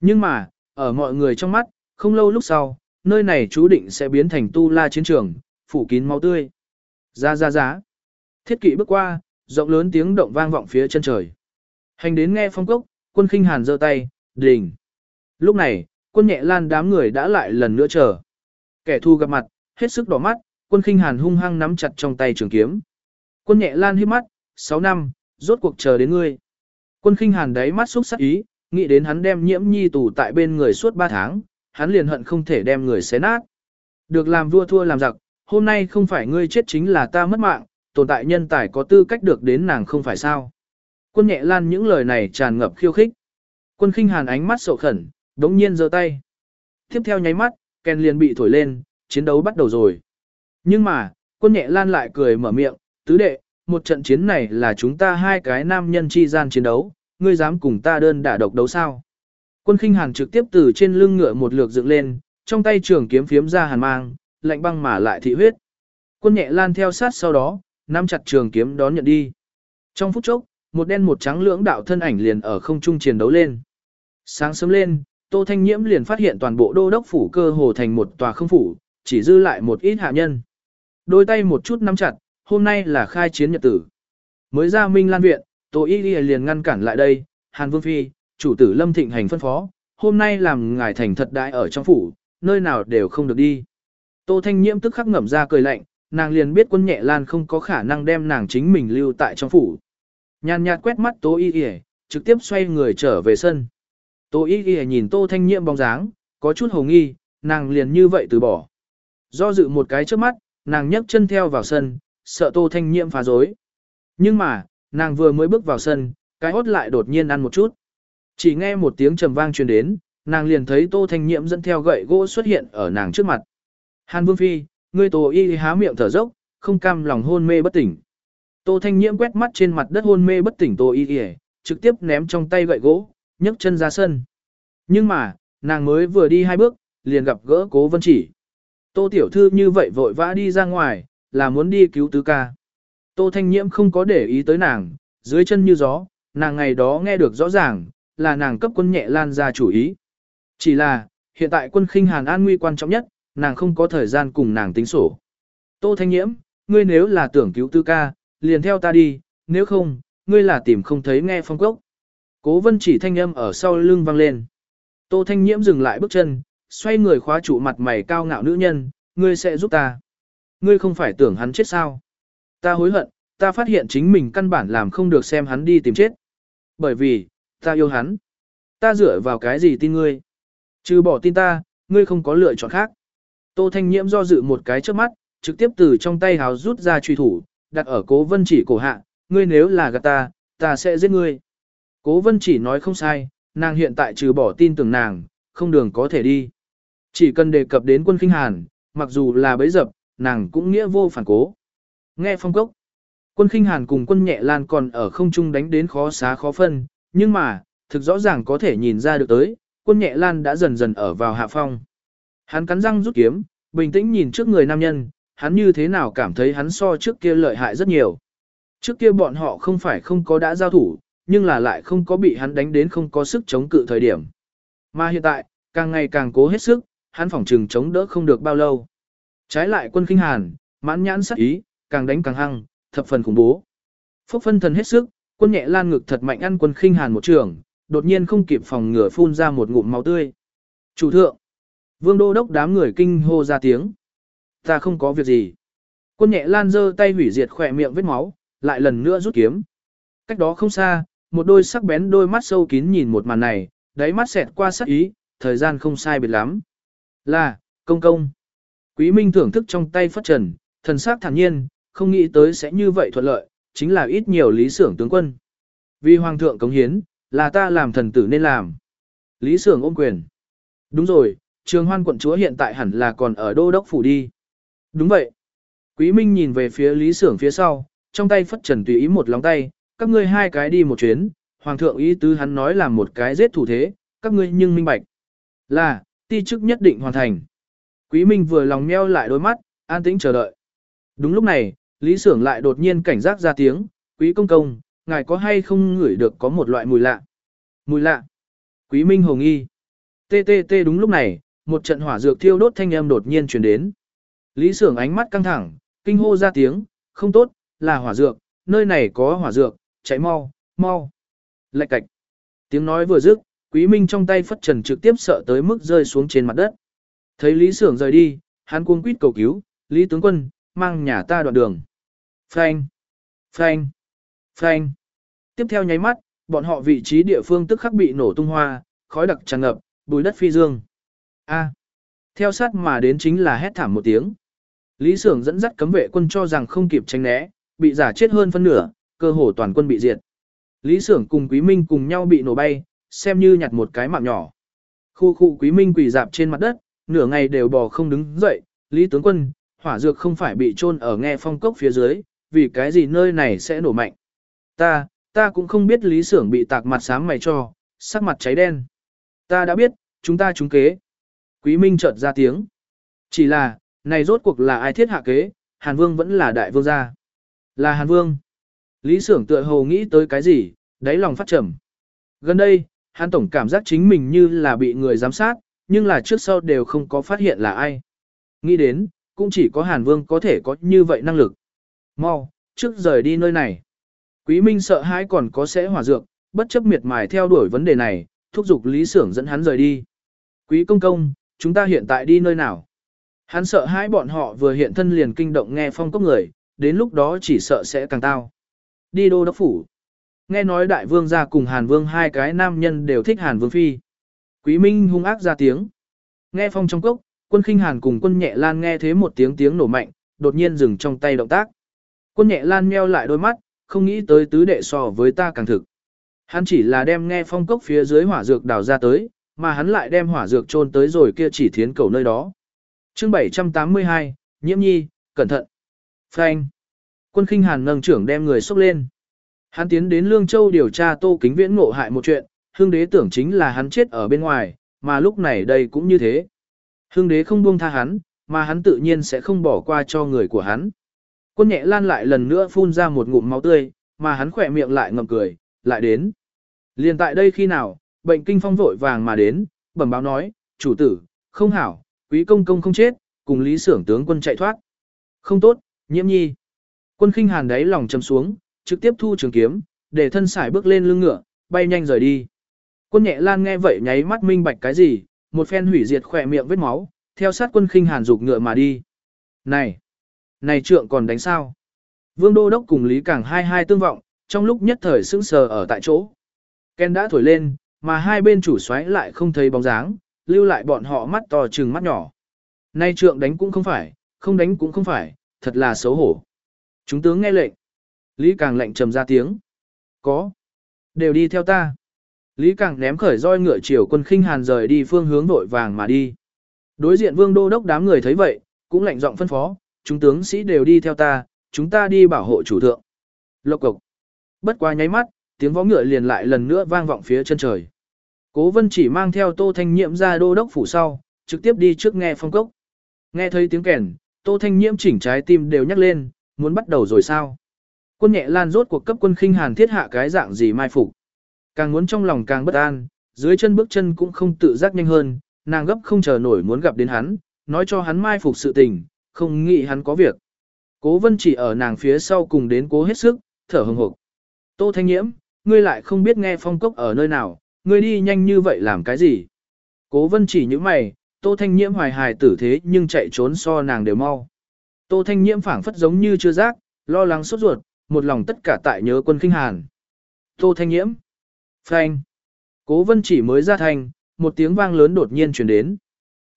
Nhưng mà, ở mọi người trong mắt, không lâu lúc sau, nơi này chú định sẽ biến thành tu la chiến trường, phủ kín máu tươi. Ra ra giá. Thiết kỵ bước qua, rộng lớn tiếng động vang vọng phía chân trời. Hành đến nghe phong cốc, quân khinh hàn giơ tay, đình. Lúc này, quân nhẹ lan đám người đã lại lần nữa chờ. Kẻ thù gặp mặt, hết sức đỏ mắt, quân khinh hàn hung hăng nắm chặt trong tay trường kiếm. Quân nhẹ lan hít mắt, 6 năm, rốt cuộc chờ đến ngươi. Quân khinh hàn đáy mắt xúc sắc ý, nghĩ đến hắn đem nhiễm nhi tù tại bên người suốt 3 tháng, hắn liền hận không thể đem người xé nát. Được làm vua thua làm giặc, hôm nay không phải ngươi chết chính là ta mất mạng, tồn tại nhân tài có tư cách được đến nàng không phải sao. Quân nhẹ lan những lời này tràn ngập khiêu khích. Quân khinh hàn ánh mắt sầu khẩn, đống nhiên giơ tay. Tiếp theo nháy mắt, Ken liền bị thổi lên, chiến đấu bắt đầu rồi. Nhưng mà, quân nhẹ lan lại cười mở miệng, tứ đệ, một trận chiến này là chúng ta hai cái nam nhân chi gian chiến đấu, ngươi dám cùng ta đơn đả độc đấu sao? Quân khinh hàn trực tiếp từ trên lưng ngựa một lượt dựng lên, trong tay trường kiếm phiếm ra hàn mang, lạnh băng mà lại thị huyết. Quân nhẹ lan theo sát sau đó, nắm chặt trường kiếm đón nhận đi. Trong phút chốc, một đen một trắng lưỡng đạo thân ảnh liền ở không trung chiến đấu lên. Sáng sớm lên, Tô Thanh Nhiễm liền phát hiện toàn bộ đô đốc phủ cơ hồ thành một tòa không phủ, chỉ dư lại một ít hạ nhân. Đôi tay một chút nắm chặt, hôm nay là khai chiến nhật tử. Mới ra Minh Lan Viện, Tô Y liền ngăn cản lại đây, Hàn Vương Phi, chủ tử Lâm Thịnh Hành phân phó, hôm nay làm ngài thành thật đại ở trong phủ, nơi nào đều không được đi. Tô Thanh Nhiễm tức khắc ngậm ra cười lạnh, nàng liền biết quân nhẹ lan không có khả năng đem nàng chính mình lưu tại trong phủ. Nhàn nhạt quét mắt Tô Y Y, trực tiếp xoay người trở về sân. Tô Y Y nhìn Tô Thanh Nhiễm bóng dáng, có chút hồ nghi, nàng liền như vậy từ bỏ. Do dự một cái trước mắt, nàng nhấc chân theo vào sân, sợ Tô Thanh Nhiễm phá rối. Nhưng mà, nàng vừa mới bước vào sân, cái hốt lại đột nhiên ăn một chút. Chỉ nghe một tiếng trầm vang truyền đến, nàng liền thấy Tô Thanh Nhiễm dẫn theo gậy gỗ xuất hiện ở nàng trước mặt. Hàn Vương Phi, ngươi Tô Y há miệng thở dốc, không cam lòng hôn mê bất tỉnh. Tô Thanh Nhiễm quét mắt trên mặt đất hôn mê bất tỉnh Tô Y trực tiếp ném trong tay gậy gỗ, nhấc chân ra sân. Nhưng mà, nàng mới vừa đi hai bước, liền gặp gỡ Cố Vân Chỉ. Tô Tiểu Thư như vậy vội vã đi ra ngoài, là muốn đi cứu tứ ca. Tô Thanh Nhiễm không có để ý tới nàng, dưới chân như gió, nàng ngày đó nghe được rõ ràng, là nàng cấp quân nhẹ lan ra chủ ý. Chỉ là, hiện tại quân khinh hàn an nguy quan trọng nhất, nàng không có thời gian cùng nàng tính sổ. Tô Thanh Nhiễm, ngươi nếu là tưởng cứu tư ca, liền theo ta đi, nếu không, ngươi là tìm không thấy nghe phong cốc. Cố vân chỉ thanh âm ở sau lưng vang lên. Tô Thanh Nhiễm dừng lại bước chân, xoay người khóa trụ mặt mày cao ngạo nữ nhân, ngươi sẽ giúp ta. Ngươi không phải tưởng hắn chết sao. Ta hối hận, ta phát hiện chính mình căn bản làm không được xem hắn đi tìm chết. Bởi vì, ta yêu hắn. Ta dựa vào cái gì tin ngươi? Trừ bỏ tin ta, ngươi không có lựa chọn khác. Tô Thanh Nhiễm do dự một cái trước mắt, trực tiếp từ trong tay hào rút ra truy thủ, đặt ở cố vân chỉ cổ hạ, ngươi nếu là gạt ta, ta sẽ giết ngươi. Cố vân chỉ nói không sai, nàng hiện tại trừ bỏ tin tưởng nàng, không đường có thể đi. Chỉ cần đề cập đến quân khinh hàn, mặc dù là bấy dập, nàng cũng nghĩa vô phản cố. Nghe phong cốc, quân khinh hàn cùng quân nhẹ lan còn ở không trung đánh đến khó xá khó phân, nhưng mà, thực rõ ràng có thể nhìn ra được tới, quân nhẹ lan đã dần dần ở vào hạ phong. Hắn cắn răng rút kiếm, bình tĩnh nhìn trước người nam nhân, hắn như thế nào cảm thấy hắn so trước kia lợi hại rất nhiều. Trước kia bọn họ không phải không có đã giao thủ, nhưng là lại không có bị hắn đánh đến không có sức chống cự thời điểm. Mà hiện tại, càng ngày càng cố hết sức, hắn phỏng trừng chống đỡ không được bao lâu. Trái lại quân kinh hàn, mãn nhãn sắc ý, càng đánh càng hăng, thập phần khủng bố. Phúc phân thần hết sức, quân nhẹ lan ngực thật mạnh ăn quân khinh hàn một trường, đột nhiên không kịp phòng ngừa phun ra một ngụm máu tươi. Chủ thượng, vương đô đốc đám người kinh hô ra tiếng. Ta không có việc gì. Quân nhẹ lan giơ tay hủy diệt khỏe miệng vết máu, lại lần nữa rút kiếm. Cách đó không xa, một đôi sắc bén đôi mắt sâu kín nhìn một màn này, đáy mắt xẹt qua sắc ý, thời gian không sai biệt lắm. Là, công công. Quý Minh thưởng thức trong tay phất trần, thần sắc thản nhiên, không nghĩ tới sẽ như vậy thuận lợi, chính là ít nhiều lý sưởng tướng quân. Vì hoàng thượng cống hiến, là ta làm thần tử nên làm. Lý sưởng ôm quyền. Đúng rồi, trường hoan quận chúa hiện tại hẳn là còn ở đô đốc phủ đi. Đúng vậy. Quý Minh nhìn về phía lý sưởng phía sau, trong tay phất trần tùy ý một lòng tay, các ngươi hai cái đi một chuyến, hoàng thượng ý tứ hắn nói là một cái giết thủ thế, các ngươi nhưng minh bạch. Là, ti chức nhất định hoàn thành. Quý Minh vừa lòng meo lại đôi mắt, an tĩnh chờ đợi. Đúng lúc này, Lý Sưởng lại đột nhiên cảnh giác ra tiếng, quý công công, ngài có hay không ngửi được có một loại mùi lạ. Mùi lạ. Quý Minh Hồng nghi. TTT đúng lúc này, một trận hỏa dược thiêu đốt thanh âm đột nhiên truyền đến. Lý Sưởng ánh mắt căng thẳng, kinh hô ra tiếng, không tốt, là hỏa dược, nơi này có hỏa dược, chạy mau, mau. Lạch cạch. Tiếng nói vừa dứt, Quý Minh trong tay phất trần trực tiếp sợ tới mức rơi xuống trên mặt đất. Thấy Lý Sưởng rời đi, hắn cuống quýt cầu cứu, Lý tướng quân, mang nhà ta đoạn đường. Phanh, phanh, phanh. Tiếp theo nháy mắt, bọn họ vị trí địa phương tức khắc bị nổ tung hoa, khói đặc tràn ngập, bùi đất phi dương. A. Theo sát mà đến chính là hét thảm một tiếng. Lý Sưởng dẫn dắt cấm vệ quân cho rằng không kịp tránh né, bị giả chết hơn phân nửa, cơ hồ toàn quân bị diệt. Lý Sưởng cùng Quý Minh cùng nhau bị nổ bay, xem như nhặt một cái mạng nhỏ. Khu khu Quý Minh quỳ dạp trên mặt đất, nửa ngày đều bò không đứng dậy, Lý tướng quân, hỏa dược không phải bị chôn ở nghe phong cốc phía dưới, vì cái gì nơi này sẽ nổ mạnh. Ta, ta cũng không biết Lý Sưởng bị tạc mặt sám mày cho, sắc mặt cháy đen. Ta đã biết, chúng ta trúng kế. Quý Minh chợt ra tiếng. Chỉ là, này rốt cuộc là ai thiết hạ kế, Hàn Vương vẫn là đại vương gia. Là Hàn Vương. Lý Sưởng tựa hồ nghĩ tới cái gì, đáy lòng phát trầm. Gần đây, Hàn Tổng cảm giác chính mình như là bị người giám sát, nhưng là trước sau đều không có phát hiện là ai. Nghĩ đến, cũng chỉ có Hàn Vương có thể có như vậy năng lực. Mau, trước rời đi nơi này. Quý Minh sợ hãi còn có sẽ hỏa dược, bất chấp miệt mài theo đuổi vấn đề này, thúc giục Lý Sưởng dẫn hắn rời đi. Quý công công, chúng ta hiện tại đi nơi nào? Hắn sợ hãi bọn họ vừa hiện thân liền kinh động nghe phong cốc người, đến lúc đó chỉ sợ sẽ càng tao. Đi đô đốc phủ. Nghe nói đại vương gia cùng Hàn Vương hai cái nam nhân đều thích Hàn Vương Phi. Quý Minh hung ác ra tiếng. Nghe phong trong cốc, quân khinh Hàn cùng quân nhẹ lan nghe thế một tiếng tiếng nổ mạnh, đột nhiên dừng trong tay động tác. Quân nhẹ lan meo lại đôi mắt, không nghĩ tới tứ đệ so với ta càng thực. Hắn chỉ là đem nghe phong cốc phía dưới hỏa dược đào ra tới, mà hắn lại đem hỏa dược chôn tới rồi kia chỉ thiến cầu nơi đó. chương 782, nhiễm nhi, cẩn thận. Phanh. Quân khinh hàn nâng trưởng đem người xốc lên. Hắn tiến đến Lương Châu điều tra Tô Kính Viễn ngộ hại một chuyện, hương đế tưởng chính là hắn chết ở bên ngoài, mà lúc này đây cũng như thế. Hương đế không buông tha hắn, mà hắn tự nhiên sẽ không bỏ qua cho người của hắn. Quân nhẹ lan lại lần nữa phun ra một ngụm máu tươi, mà hắn khỏe miệng lại ngậm cười, lại đến. Liền tại đây khi nào, bệnh kinh phong vội vàng mà đến, bẩm báo nói, chủ tử, không hảo, quý công công không chết, cùng lý sưởng tướng quân chạy thoát. Không tốt, nhiễm nhi. Quân khinh hàn đáy lòng chầm xuống, trực tiếp thu trường kiếm, để thân sải bước lên lưng ngựa, bay nhanh rời đi. Quân nhẹ lan nghe vậy nháy mắt minh bạch cái gì, một phen hủy diệt khỏe miệng vết máu, theo sát quân khinh hàn dục ngựa mà đi. Này! Này trượng còn đánh sao? Vương Đô Đốc cùng Lý Cảng hai hai tương vọng, trong lúc nhất thời sững sờ ở tại chỗ. Ken đã thổi lên, mà hai bên chủ xoáy lại không thấy bóng dáng, lưu lại bọn họ mắt to trừng mắt nhỏ. Nay trượng đánh cũng không phải, không đánh cũng không phải, thật là xấu hổ. Chúng tướng nghe lệnh. Lý Càng lệnh trầm ra tiếng. Có. Đều đi theo ta. Lý Càng ném khởi roi ngựa chiều quân khinh hàn rời đi phương hướng vội vàng mà đi. Đối diện vương đô đốc đám người thấy vậy, cũng lạnh giọng phân phó, chúng tướng sĩ đều đi theo ta, chúng ta đi bảo hộ chủ thượng. Lộc cục. Bất qua nháy mắt, tiếng võ ngựa liền lại lần nữa vang vọng phía chân trời. Cố vân chỉ mang theo tô thanh nhiệm ra đô đốc phủ sau, trực tiếp đi trước nghe phong cốc. Nghe thấy tiếng kèn, tô thanh nhiễm chỉnh trái tim đều nhắc lên, muốn bắt đầu rồi sao? Quân nhẹ lan rốt cuộc cấp quân khinh hàn thiết hạ cái dạng gì mai phục. Càng muốn trong lòng càng bất an, dưới chân bước chân cũng không tự giác nhanh hơn, nàng gấp không chờ nổi muốn gặp đến hắn, nói cho hắn mai phục sự tình, không nghĩ hắn có việc. Cố vân chỉ ở nàng phía sau cùng đến cố hết sức, thở hừng hực. Tô Thanh Nhiễm, ngươi lại không biết nghe phong cốc ở nơi nào, ngươi đi nhanh như vậy làm cái gì? Cố vân chỉ những mày, Tô Thanh Nhiễm hoài hài tử thế nhưng chạy trốn so nàng đều mau. Tô Thanh Nhiễm phảng phất giống như chưa giác, lo lắng sốt ruột, một lòng tất cả tại nhớ quân kinh hàn. Tô Thanh Nhiễm. Phanh. Cố vân chỉ mới ra thành, một tiếng vang lớn đột nhiên truyền đến.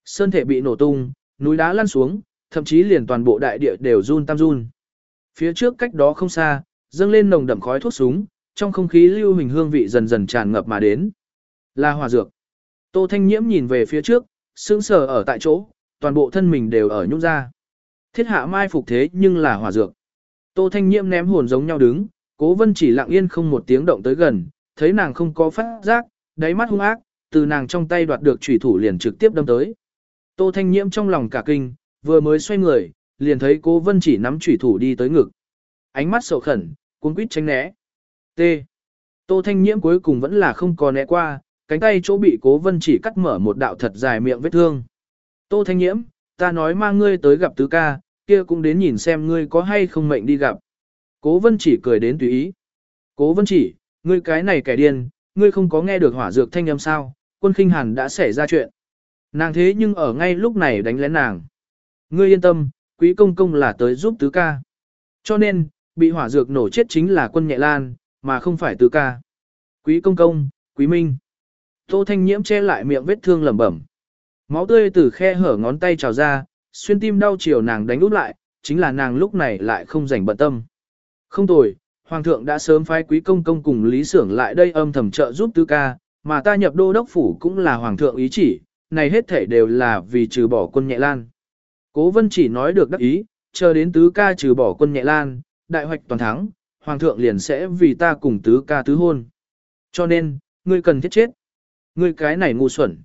Sơn thể bị nổ tung, núi đá lăn xuống, thậm chí liền toàn bộ đại địa đều run tam run. Phía trước cách đó không xa, dâng lên nồng đậm khói thuốc súng, trong không khí lưu hình hương vị dần dần tràn ngập mà đến. Là hỏa dược. Tô Thanh Nhiễm nhìn về phía trước, sững sờ ở tại chỗ, toàn bộ thân mình đều ở nhung ra. Thiết hạ mai phục thế nhưng là hỏa dược. Tô Thanh Nhiễm ném hồn giống nhau đứng, Cố Vân chỉ lặng yên không một tiếng động tới gần, thấy nàng không có phát giác, đáy mắt hung ác, từ nàng trong tay đoạt được chủy thủ liền trực tiếp đâm tới. Tô Thanh Nhiễm trong lòng cả kinh, vừa mới xoay người, liền thấy Cố Vân chỉ nắm chủy thủ đi tới ngực. Ánh mắt sầu khẩn, cuốn quýt tránh né. T. Tô Thanh Nhiễm cuối cùng vẫn là không có né qua, cánh tay chỗ bị Cố Vân chỉ cắt mở một đạo thật dài miệng vết thương. Tô Thanh Nhiễm, ta nói mang ngươi tới gặp tứ ca, kia cũng đến nhìn xem ngươi có hay không mệnh đi gặp. Cố Vân chỉ cười đến tùy ý. Cố Vân chỉ, ngươi cái này kẻ điên, ngươi không có nghe được hỏa dược thanh âm sao, quân khinh hàn đã xảy ra chuyện. Nàng thế nhưng ở ngay lúc này đánh lén nàng. Ngươi yên tâm, quý công công là tới giúp tứ ca. Cho nên, bị hỏa dược nổ chết chính là quân nhẹ lan, mà không phải tứ ca. Quý công công, quý minh. Tô Thanh Nhiễm che lại miệng vết thương lẩm bẩm. Máu tươi từ khe hở ngón tay trào ra, xuyên tim đau chiều nàng đánh úp lại, chính là nàng lúc này lại không rảnh bận tâm. Không tồi, Hoàng thượng đã sớm phái quý công công cùng Lý Sưởng lại đây âm thầm trợ giúp tứ ca, mà ta nhập đô đốc phủ cũng là Hoàng thượng ý chỉ, này hết thể đều là vì trừ bỏ quân nhẹ lan. Cố vân chỉ nói được đắc ý, chờ đến tứ ca trừ bỏ quân nhẹ lan, đại hoạch toàn thắng, Hoàng thượng liền sẽ vì ta cùng tứ ca tứ hôn. Cho nên, ngươi cần thiết chết. Ngươi cái này ngu xuẩn.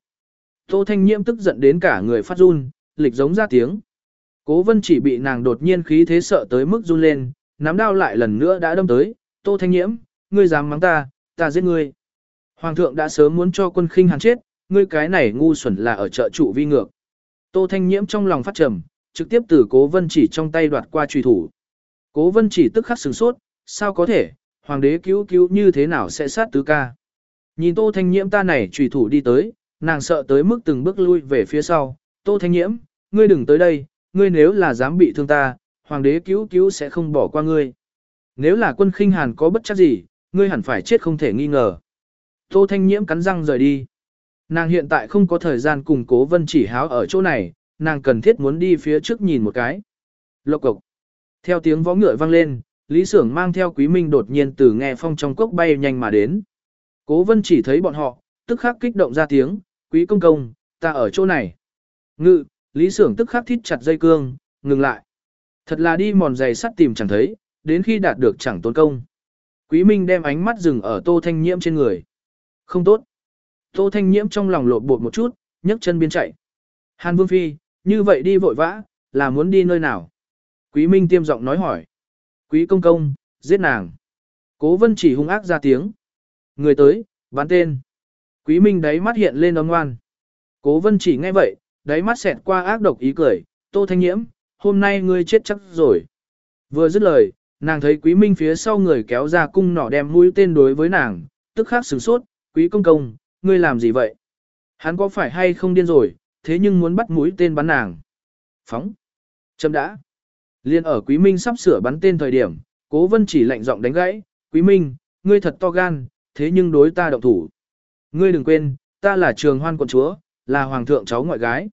Tô Thanh Nhiễm tức giận đến cả người phát run, lịch giống ra tiếng. Cố vân chỉ bị nàng đột nhiên khí thế sợ tới mức run lên, nắm đao lại lần nữa đã đâm tới, Tô Thanh Nhiễm, ngươi dám mắng ta, ta giết ngươi. Hoàng thượng đã sớm muốn cho quân khinh hàn chết, ngươi cái này ngu xuẩn là ở trợ trụ vi ngược. Tô Thanh Nhiễm trong lòng phát trầm, trực tiếp từ cố vân chỉ trong tay đoạt qua truy thủ. Cố vân chỉ tức khắc sửng sốt, sao có thể, hoàng đế cứu cứu như thế nào sẽ sát tứ ca. Nhìn Tô Thanh Nhiễm ta này truy thủ đi tới, nàng sợ tới mức từng bước lui về phía sau, Tô Thanh Nhiễm, ngươi đừng tới đây, ngươi nếu là dám bị thương ta, hoàng đế cứu cứu sẽ không bỏ qua ngươi. Nếu là quân khinh hàn có bất chắc gì, ngươi hẳn phải chết không thể nghi ngờ. Tô Thanh Nhiễm cắn răng rời đi. Nàng hiện tại không có thời gian cùng cố vân chỉ háo ở chỗ này, nàng cần thiết muốn đi phía trước nhìn một cái. Lộc cộc. Theo tiếng võ ngựa vang lên, Lý Sưởng mang theo Quý Minh đột nhiên từ nghe phong trong cốc bay nhanh mà đến. Cố vân chỉ thấy bọn họ, tức khắc kích động ra tiếng, Quý công công, ta ở chỗ này. Ngự, Lý Sưởng tức khắc thít chặt dây cương, ngừng lại. Thật là đi mòn giày sắt tìm chẳng thấy, đến khi đạt được chẳng tốn công. Quý Minh đem ánh mắt dừng ở Tô Thanh Nhiễm trên người. Không tốt. Tô Thanh Nhiễm trong lòng lột bột một chút, nhấc chân biên chạy. Hàn Vương Phi, như vậy đi vội vã, là muốn đi nơi nào? Quý Minh tiêm giọng nói hỏi. Quý công công, giết nàng. Cố vân chỉ hung ác ra tiếng. Người tới, bán tên. Quý Minh đáy mắt hiện lên ấm ngoan. Cố vân chỉ nghe vậy, đáy mắt xẹt qua ác độc ý cười. Tô Thanh Nhiễm, hôm nay ngươi chết chắc rồi. Vừa dứt lời, nàng thấy quý minh phía sau người kéo ra cung nỏ đem mũi tên đối với nàng, tức khắc sửng sốt, quý công công, ngươi làm gì vậy? Hắn có phải hay không điên rồi, thế nhưng muốn bắt mũi tên bắn nàng. Phóng. Châm đã. Liên ở quý minh sắp sửa bắn tên thời điểm, cố vân chỉ lạnh giọng đánh gãy, quý minh, ngươi thật to gan, thế nhưng đối ta động thủ. Ngươi đừng quên, ta là trường hoan quận chúa, là hoàng thượng cháu ngoại gái.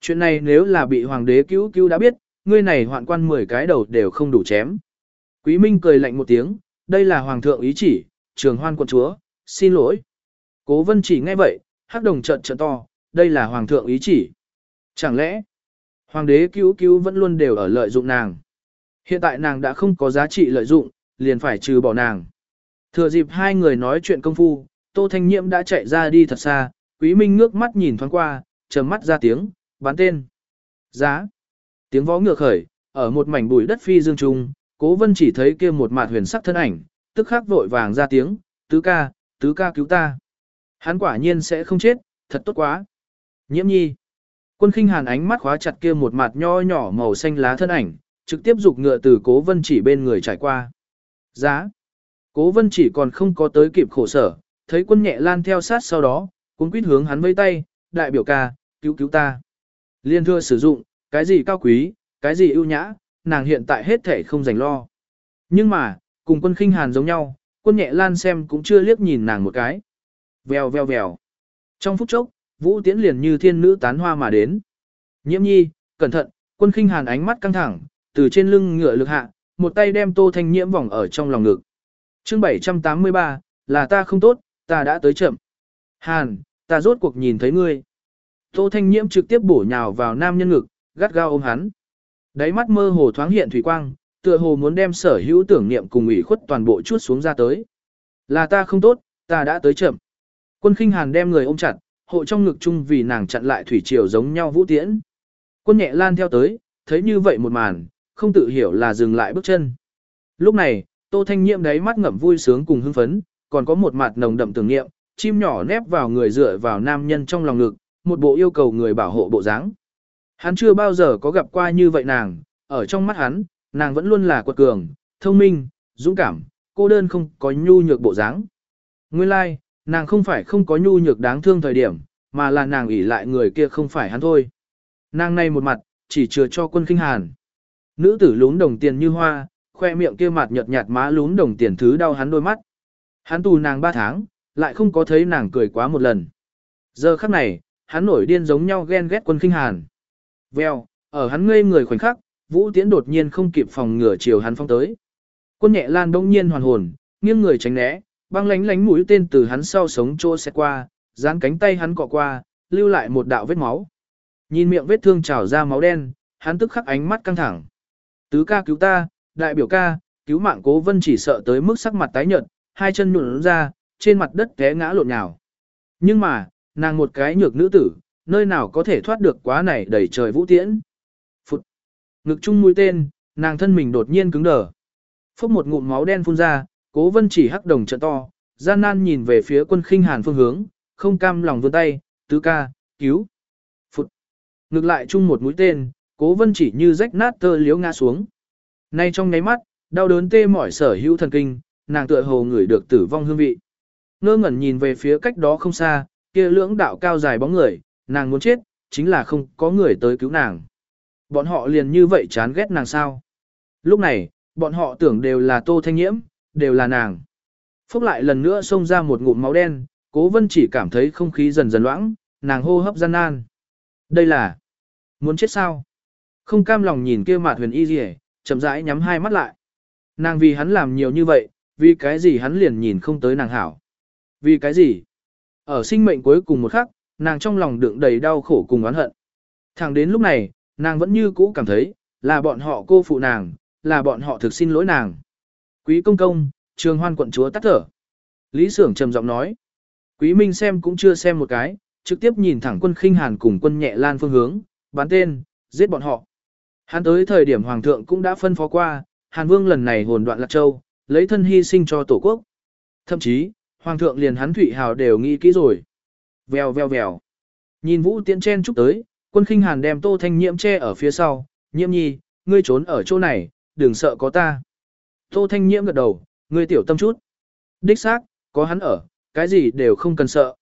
Chuyện này nếu là bị hoàng đế cứu cứu đã biết, ngươi này hoạn quan 10 cái đầu đều không đủ chém. Quý Minh cười lạnh một tiếng, đây là hoàng thượng ý chỉ, trường hoan quận chúa, xin lỗi. Cố vân chỉ nghe vậy, hắc đồng trận trận to, đây là hoàng thượng ý chỉ. Chẳng lẽ, hoàng đế cứu cứu vẫn luôn đều ở lợi dụng nàng. Hiện tại nàng đã không có giá trị lợi dụng, liền phải trừ bỏ nàng. Thừa dịp hai người nói chuyện công phu, Tô Thanh Nhiễm đã chạy ra đi thật xa, Quý Minh ngước mắt nhìn thoáng qua, trầm mắt ra tiếng, bán tên. Giá. Tiếng vó ngược khởi, ở một mảnh bụi đất phi dương trung, Cố Vân chỉ thấy kia một mạt huyền sắc thân ảnh, tức khắc vội vàng ra tiếng, tứ ca, tứ ca cứu ta. Hắn quả nhiên sẽ không chết, thật tốt quá. Nhiễm nhi. Quân khinh hàn ánh mắt khóa chặt kia một mặt nho nhỏ màu xanh lá thân ảnh, trực tiếp dục ngựa từ cố vân chỉ bên người trải qua. Giá. Cố vân chỉ còn không có tới kịp khổ sở, thấy quân nhẹ lan theo sát sau đó, cũng Quyết hướng hắn vây tay, đại biểu ca, cứu cứu ta. Liên thưa sử dụng, cái gì cao quý, cái gì ưu nhã, nàng hiện tại hết thể không dành lo. Nhưng mà, cùng quân khinh hàn giống nhau, quân nhẹ lan xem cũng chưa liếc nhìn nàng một cái veo veo veo. Trong phút chốc, vũ tiễn liền như thiên nữ tán hoa mà đến. Nhiễm nhi, cẩn thận, quân khinh hàn ánh mắt căng thẳng, từ trên lưng ngựa lực hạ, một tay đem tô thanh nhiễm vòng ở trong lòng ngực. chương 783, là ta không tốt, ta đã tới chậm. Hàn, ta rốt cuộc nhìn thấy ngươi. Tô thanh nhiễm trực tiếp bổ nhào vào nam nhân ngực, gắt gao ôm hắn. Đáy mắt mơ hồ thoáng hiện thủy quang, tựa hồ muốn đem sở hữu tưởng niệm cùng ủy khuất toàn bộ chút xuống ra tới. Là ta không tốt, ta đã tới chậm. Quân khinh hàn đem người ôm chặt, hộ trong ngực chung vì nàng chặn lại thủy triều giống nhau vũ tiễn. Quân nhẹ lan theo tới, thấy như vậy một màn, không tự hiểu là dừng lại bước chân. Lúc này, Tô Thanh Nhiệm đáy mắt ngậm vui sướng cùng hưng phấn, còn có một mặt nồng đậm tưởng niệm, chim nhỏ nép vào người dựa vào nam nhân trong lòng ngực, một bộ yêu cầu người bảo hộ bộ dáng. Hắn chưa bao giờ có gặp qua như vậy nàng, ở trong mắt hắn, nàng vẫn luôn là quật cường, thông minh, dũng cảm, cô đơn không có nhu nhược bộ dáng. Nguyên lai, like, nàng không phải không có nhu nhược đáng thương thời điểm, mà là nàng ủy lại người kia không phải hắn thôi. Nàng này một mặt, chỉ chừa cho quân kinh hàn. Nữ tử lún đồng tiền như hoa, khoe miệng kia mặt nhợt nhạt má lún đồng tiền thứ đau hắn đôi mắt. Hắn tù nàng ba tháng, lại không có thấy nàng cười quá một lần. Giờ khắc này, hắn nổi điên giống nhau ghen ghét quân kinh hàn. Vèo, ở hắn ngây người khoảnh khắc, Vũ Tiễn đột nhiên không kịp phòng ngừa chiều hắn phong tới. Quân nhẹ lan đông nhiên hoàn hồn, nghiêng người tránh né, băng lánh lánh mũi tên từ hắn sau sống trô xe qua, dán cánh tay hắn cọ qua, lưu lại một đạo vết máu. Nhìn miệng vết thương trào ra máu đen, hắn tức khắc ánh mắt căng thẳng. Tứ ca cứu ta, đại biểu ca, cứu mạng cố vân chỉ sợ tới mức sắc mặt tái nhợt, hai chân nhuộn ra, trên mặt đất té ngã lộn nhào. Nhưng mà, nàng một cái nhược nữ tử, nơi nào có thể thoát được quá này đầy trời vũ tiễn. Phụt! Ngực chung mũi tên, nàng thân mình đột nhiên cứng đờ. Phốc một ngụm máu đen phun ra, cố vân chỉ hắc đồng trận to, gian nan nhìn về phía quân khinh hàn phương hướng, không cam lòng vươn tay, tứ ca, cứu. Phụt! Ngược lại chung một mũi tên, cố vân chỉ như rách nát tơ liếu ngã xuống. Nay trong nháy mắt, đau đớn tê mỏi sở hữu thần kinh, nàng tựa hồ ngửi được tử vong hương vị. Ngơ ngẩn nhìn về phía cách đó không xa, kia lưỡng đạo cao dài bóng người, nàng muốn chết, chính là không có người tới cứu nàng. Bọn họ liền như vậy chán ghét nàng sao. Lúc này, bọn họ tưởng đều là tô thanh nhiễm, đều là nàng. Phúc lại lần nữa xông ra một ngụm máu đen, cố vân chỉ cảm thấy không khí dần dần loãng, nàng hô hấp gian nan. Đây là... Muốn chết sao? Không cam lòng nhìn kia mạt huyền y gì chậm rãi nhắm hai mắt lại. Nàng vì hắn làm nhiều như vậy, vì cái gì hắn liền nhìn không tới nàng hảo. Vì cái gì? Ở sinh mệnh cuối cùng một khắc, nàng trong lòng đựng đầy đau khổ cùng oán hận. Thẳng đến lúc này, nàng vẫn như cũ cảm thấy, là bọn họ cô phụ nàng, là bọn họ thực xin lỗi nàng. Quý công công, trường hoan quận chúa tắt thở. Lý Sưởng trầm giọng nói. Quý Minh xem cũng chưa xem một cái, trực tiếp nhìn thẳng quân khinh hàn cùng quân nhẹ lan phương hướng, bán tên, giết bọn họ. Hắn tới thời điểm Hoàng thượng cũng đã phân phó qua, Hàn Vương lần này hồn đoạn Lạc Châu, lấy thân hy sinh cho Tổ quốc. Thậm chí, Hoàng thượng liền hắn Thụy Hào đều nghĩ kỹ rồi. Vèo vèo vèo. Nhìn Vũ Tiễn chen chúc tới, quân khinh hàn đem Tô Thanh Nhiễm che ở phía sau, Nhiễm nhi, ngươi trốn ở chỗ này, đừng sợ có ta. Tô Thanh Nhiễm gật đầu, ngươi tiểu tâm chút. Đích xác, có hắn ở, cái gì đều không cần sợ.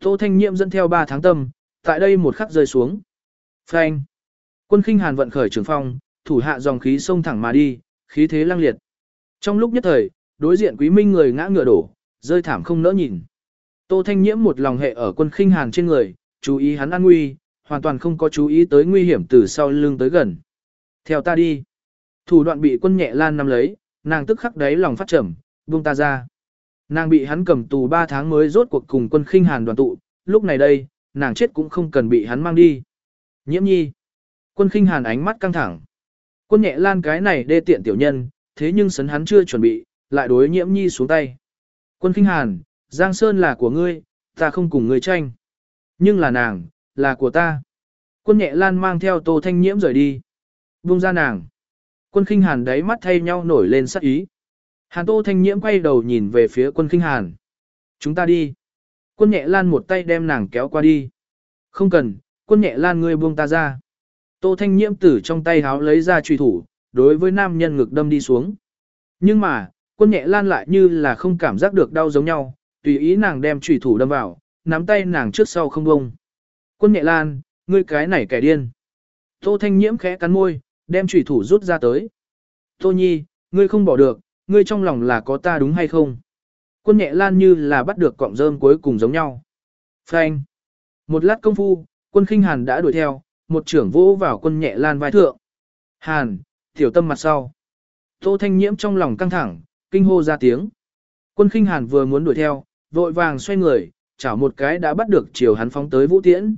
Tô Thanh Nhiễm dẫn theo 3 tháng tâm, tại đây một khắc rơi xuống. Phanh. Quân khinh hàn vận khởi trường phong, thủ hạ dòng khí xông thẳng mà đi, khí thế lăng liệt. Trong lúc nhất thời, đối diện quý minh người ngã ngựa đổ, rơi thảm không nỡ nhìn. Tô Thanh Nhiễm một lòng hệ ở quân khinh hàn trên người, chú ý hắn an nguy, hoàn toàn không có chú ý tới nguy hiểm từ sau lưng tới gần. Theo ta đi. Thủ đoạn bị quân nhẹ lan nắm lấy, nàng tức khắc đáy lòng phát trầm, buông ta ra. Nàng bị hắn cầm tù 3 tháng mới rốt cuộc cùng quân khinh hàn đoàn tụ, lúc này đây, nàng chết cũng không cần bị hắn mang đi. Nhiễm nhi. Quân khinh hàn ánh mắt căng thẳng. Quân nhẹ lan cái này đê tiện tiểu nhân, thế nhưng sấn hắn chưa chuẩn bị, lại đối nhiễm nhi xuống tay. Quân khinh hàn, Giang Sơn là của ngươi, ta không cùng ngươi tranh. Nhưng là nàng, là của ta. Quân nhẹ lan mang theo tô thanh nhiễm rời đi. Buông ra nàng. Quân khinh hàn đáy mắt thay nhau nổi lên sắc ý. Hàn tô thanh nhiễm quay đầu nhìn về phía quân khinh hàn. Chúng ta đi. Quân nhẹ lan một tay đem nàng kéo qua đi. Không cần, quân nhẹ lan ngươi buông ta ra. Tô thanh nhiễm tử trong tay háo lấy ra truy thủ, đối với nam nhân ngực đâm đi xuống. Nhưng mà, quân nhẹ lan lại như là không cảm giác được đau giống nhau, tùy ý nàng đem truy thủ đâm vào, nắm tay nàng trước sau không bông. Quân nhẹ lan, ngươi cái này kẻ điên. Tô thanh nhiễm khẽ cắn môi, đem trùy thủ rút ra tới. Tô nhi, ngươi không bỏ được, ngươi trong lòng là có ta đúng hay không? Quân nhẹ lan như là bắt được cọng rơm cuối cùng giống nhau. Phanh. Một lát công phu, quân khinh hàn đã đuổi theo, một trưởng vỗ vào quân nhẹ lan vai thượng. Hàn, tiểu tâm mặt sau. Tô thanh nhiễm trong lòng căng thẳng, kinh hô ra tiếng. Quân khinh hàn vừa muốn đuổi theo, vội vàng xoay người, chảo một cái đã bắt được chiều hắn phóng tới vũ tiễn.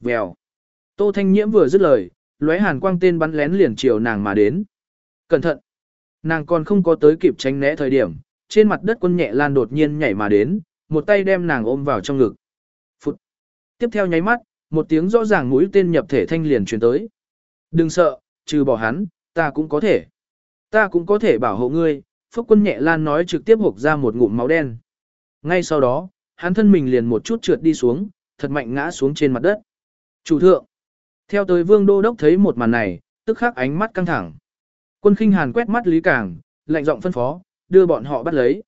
Vèo. Tô thanh nhiễm vừa dứt lời, lóe hàn quang tên bắn lén liền chiều nàng mà đến. Cẩn thận. Nàng còn không có tới kịp tránh né thời điểm, trên mặt đất quân nhẹ lan đột nhiên nhảy mà đến, một tay đem nàng ôm vào trong ngực. Phụt. Tiếp theo nháy mắt, một tiếng rõ ràng mũi tên nhập thể thanh liền truyền tới. Đừng sợ, trừ bỏ hắn, ta cũng có thể. Ta cũng có thể bảo hộ ngươi, Phúc quân nhẹ lan nói trực tiếp hộp ra một ngụm máu đen. Ngay sau đó, hắn thân mình liền một chút trượt đi xuống, thật mạnh ngã xuống trên mặt đất. Chủ thượng. Theo tới vương đô đốc thấy một màn này, tức khắc ánh mắt căng thẳng. Quân khinh hàn quét mắt Lý Cảng, lạnh giọng phân phó, đưa bọn họ bắt lấy.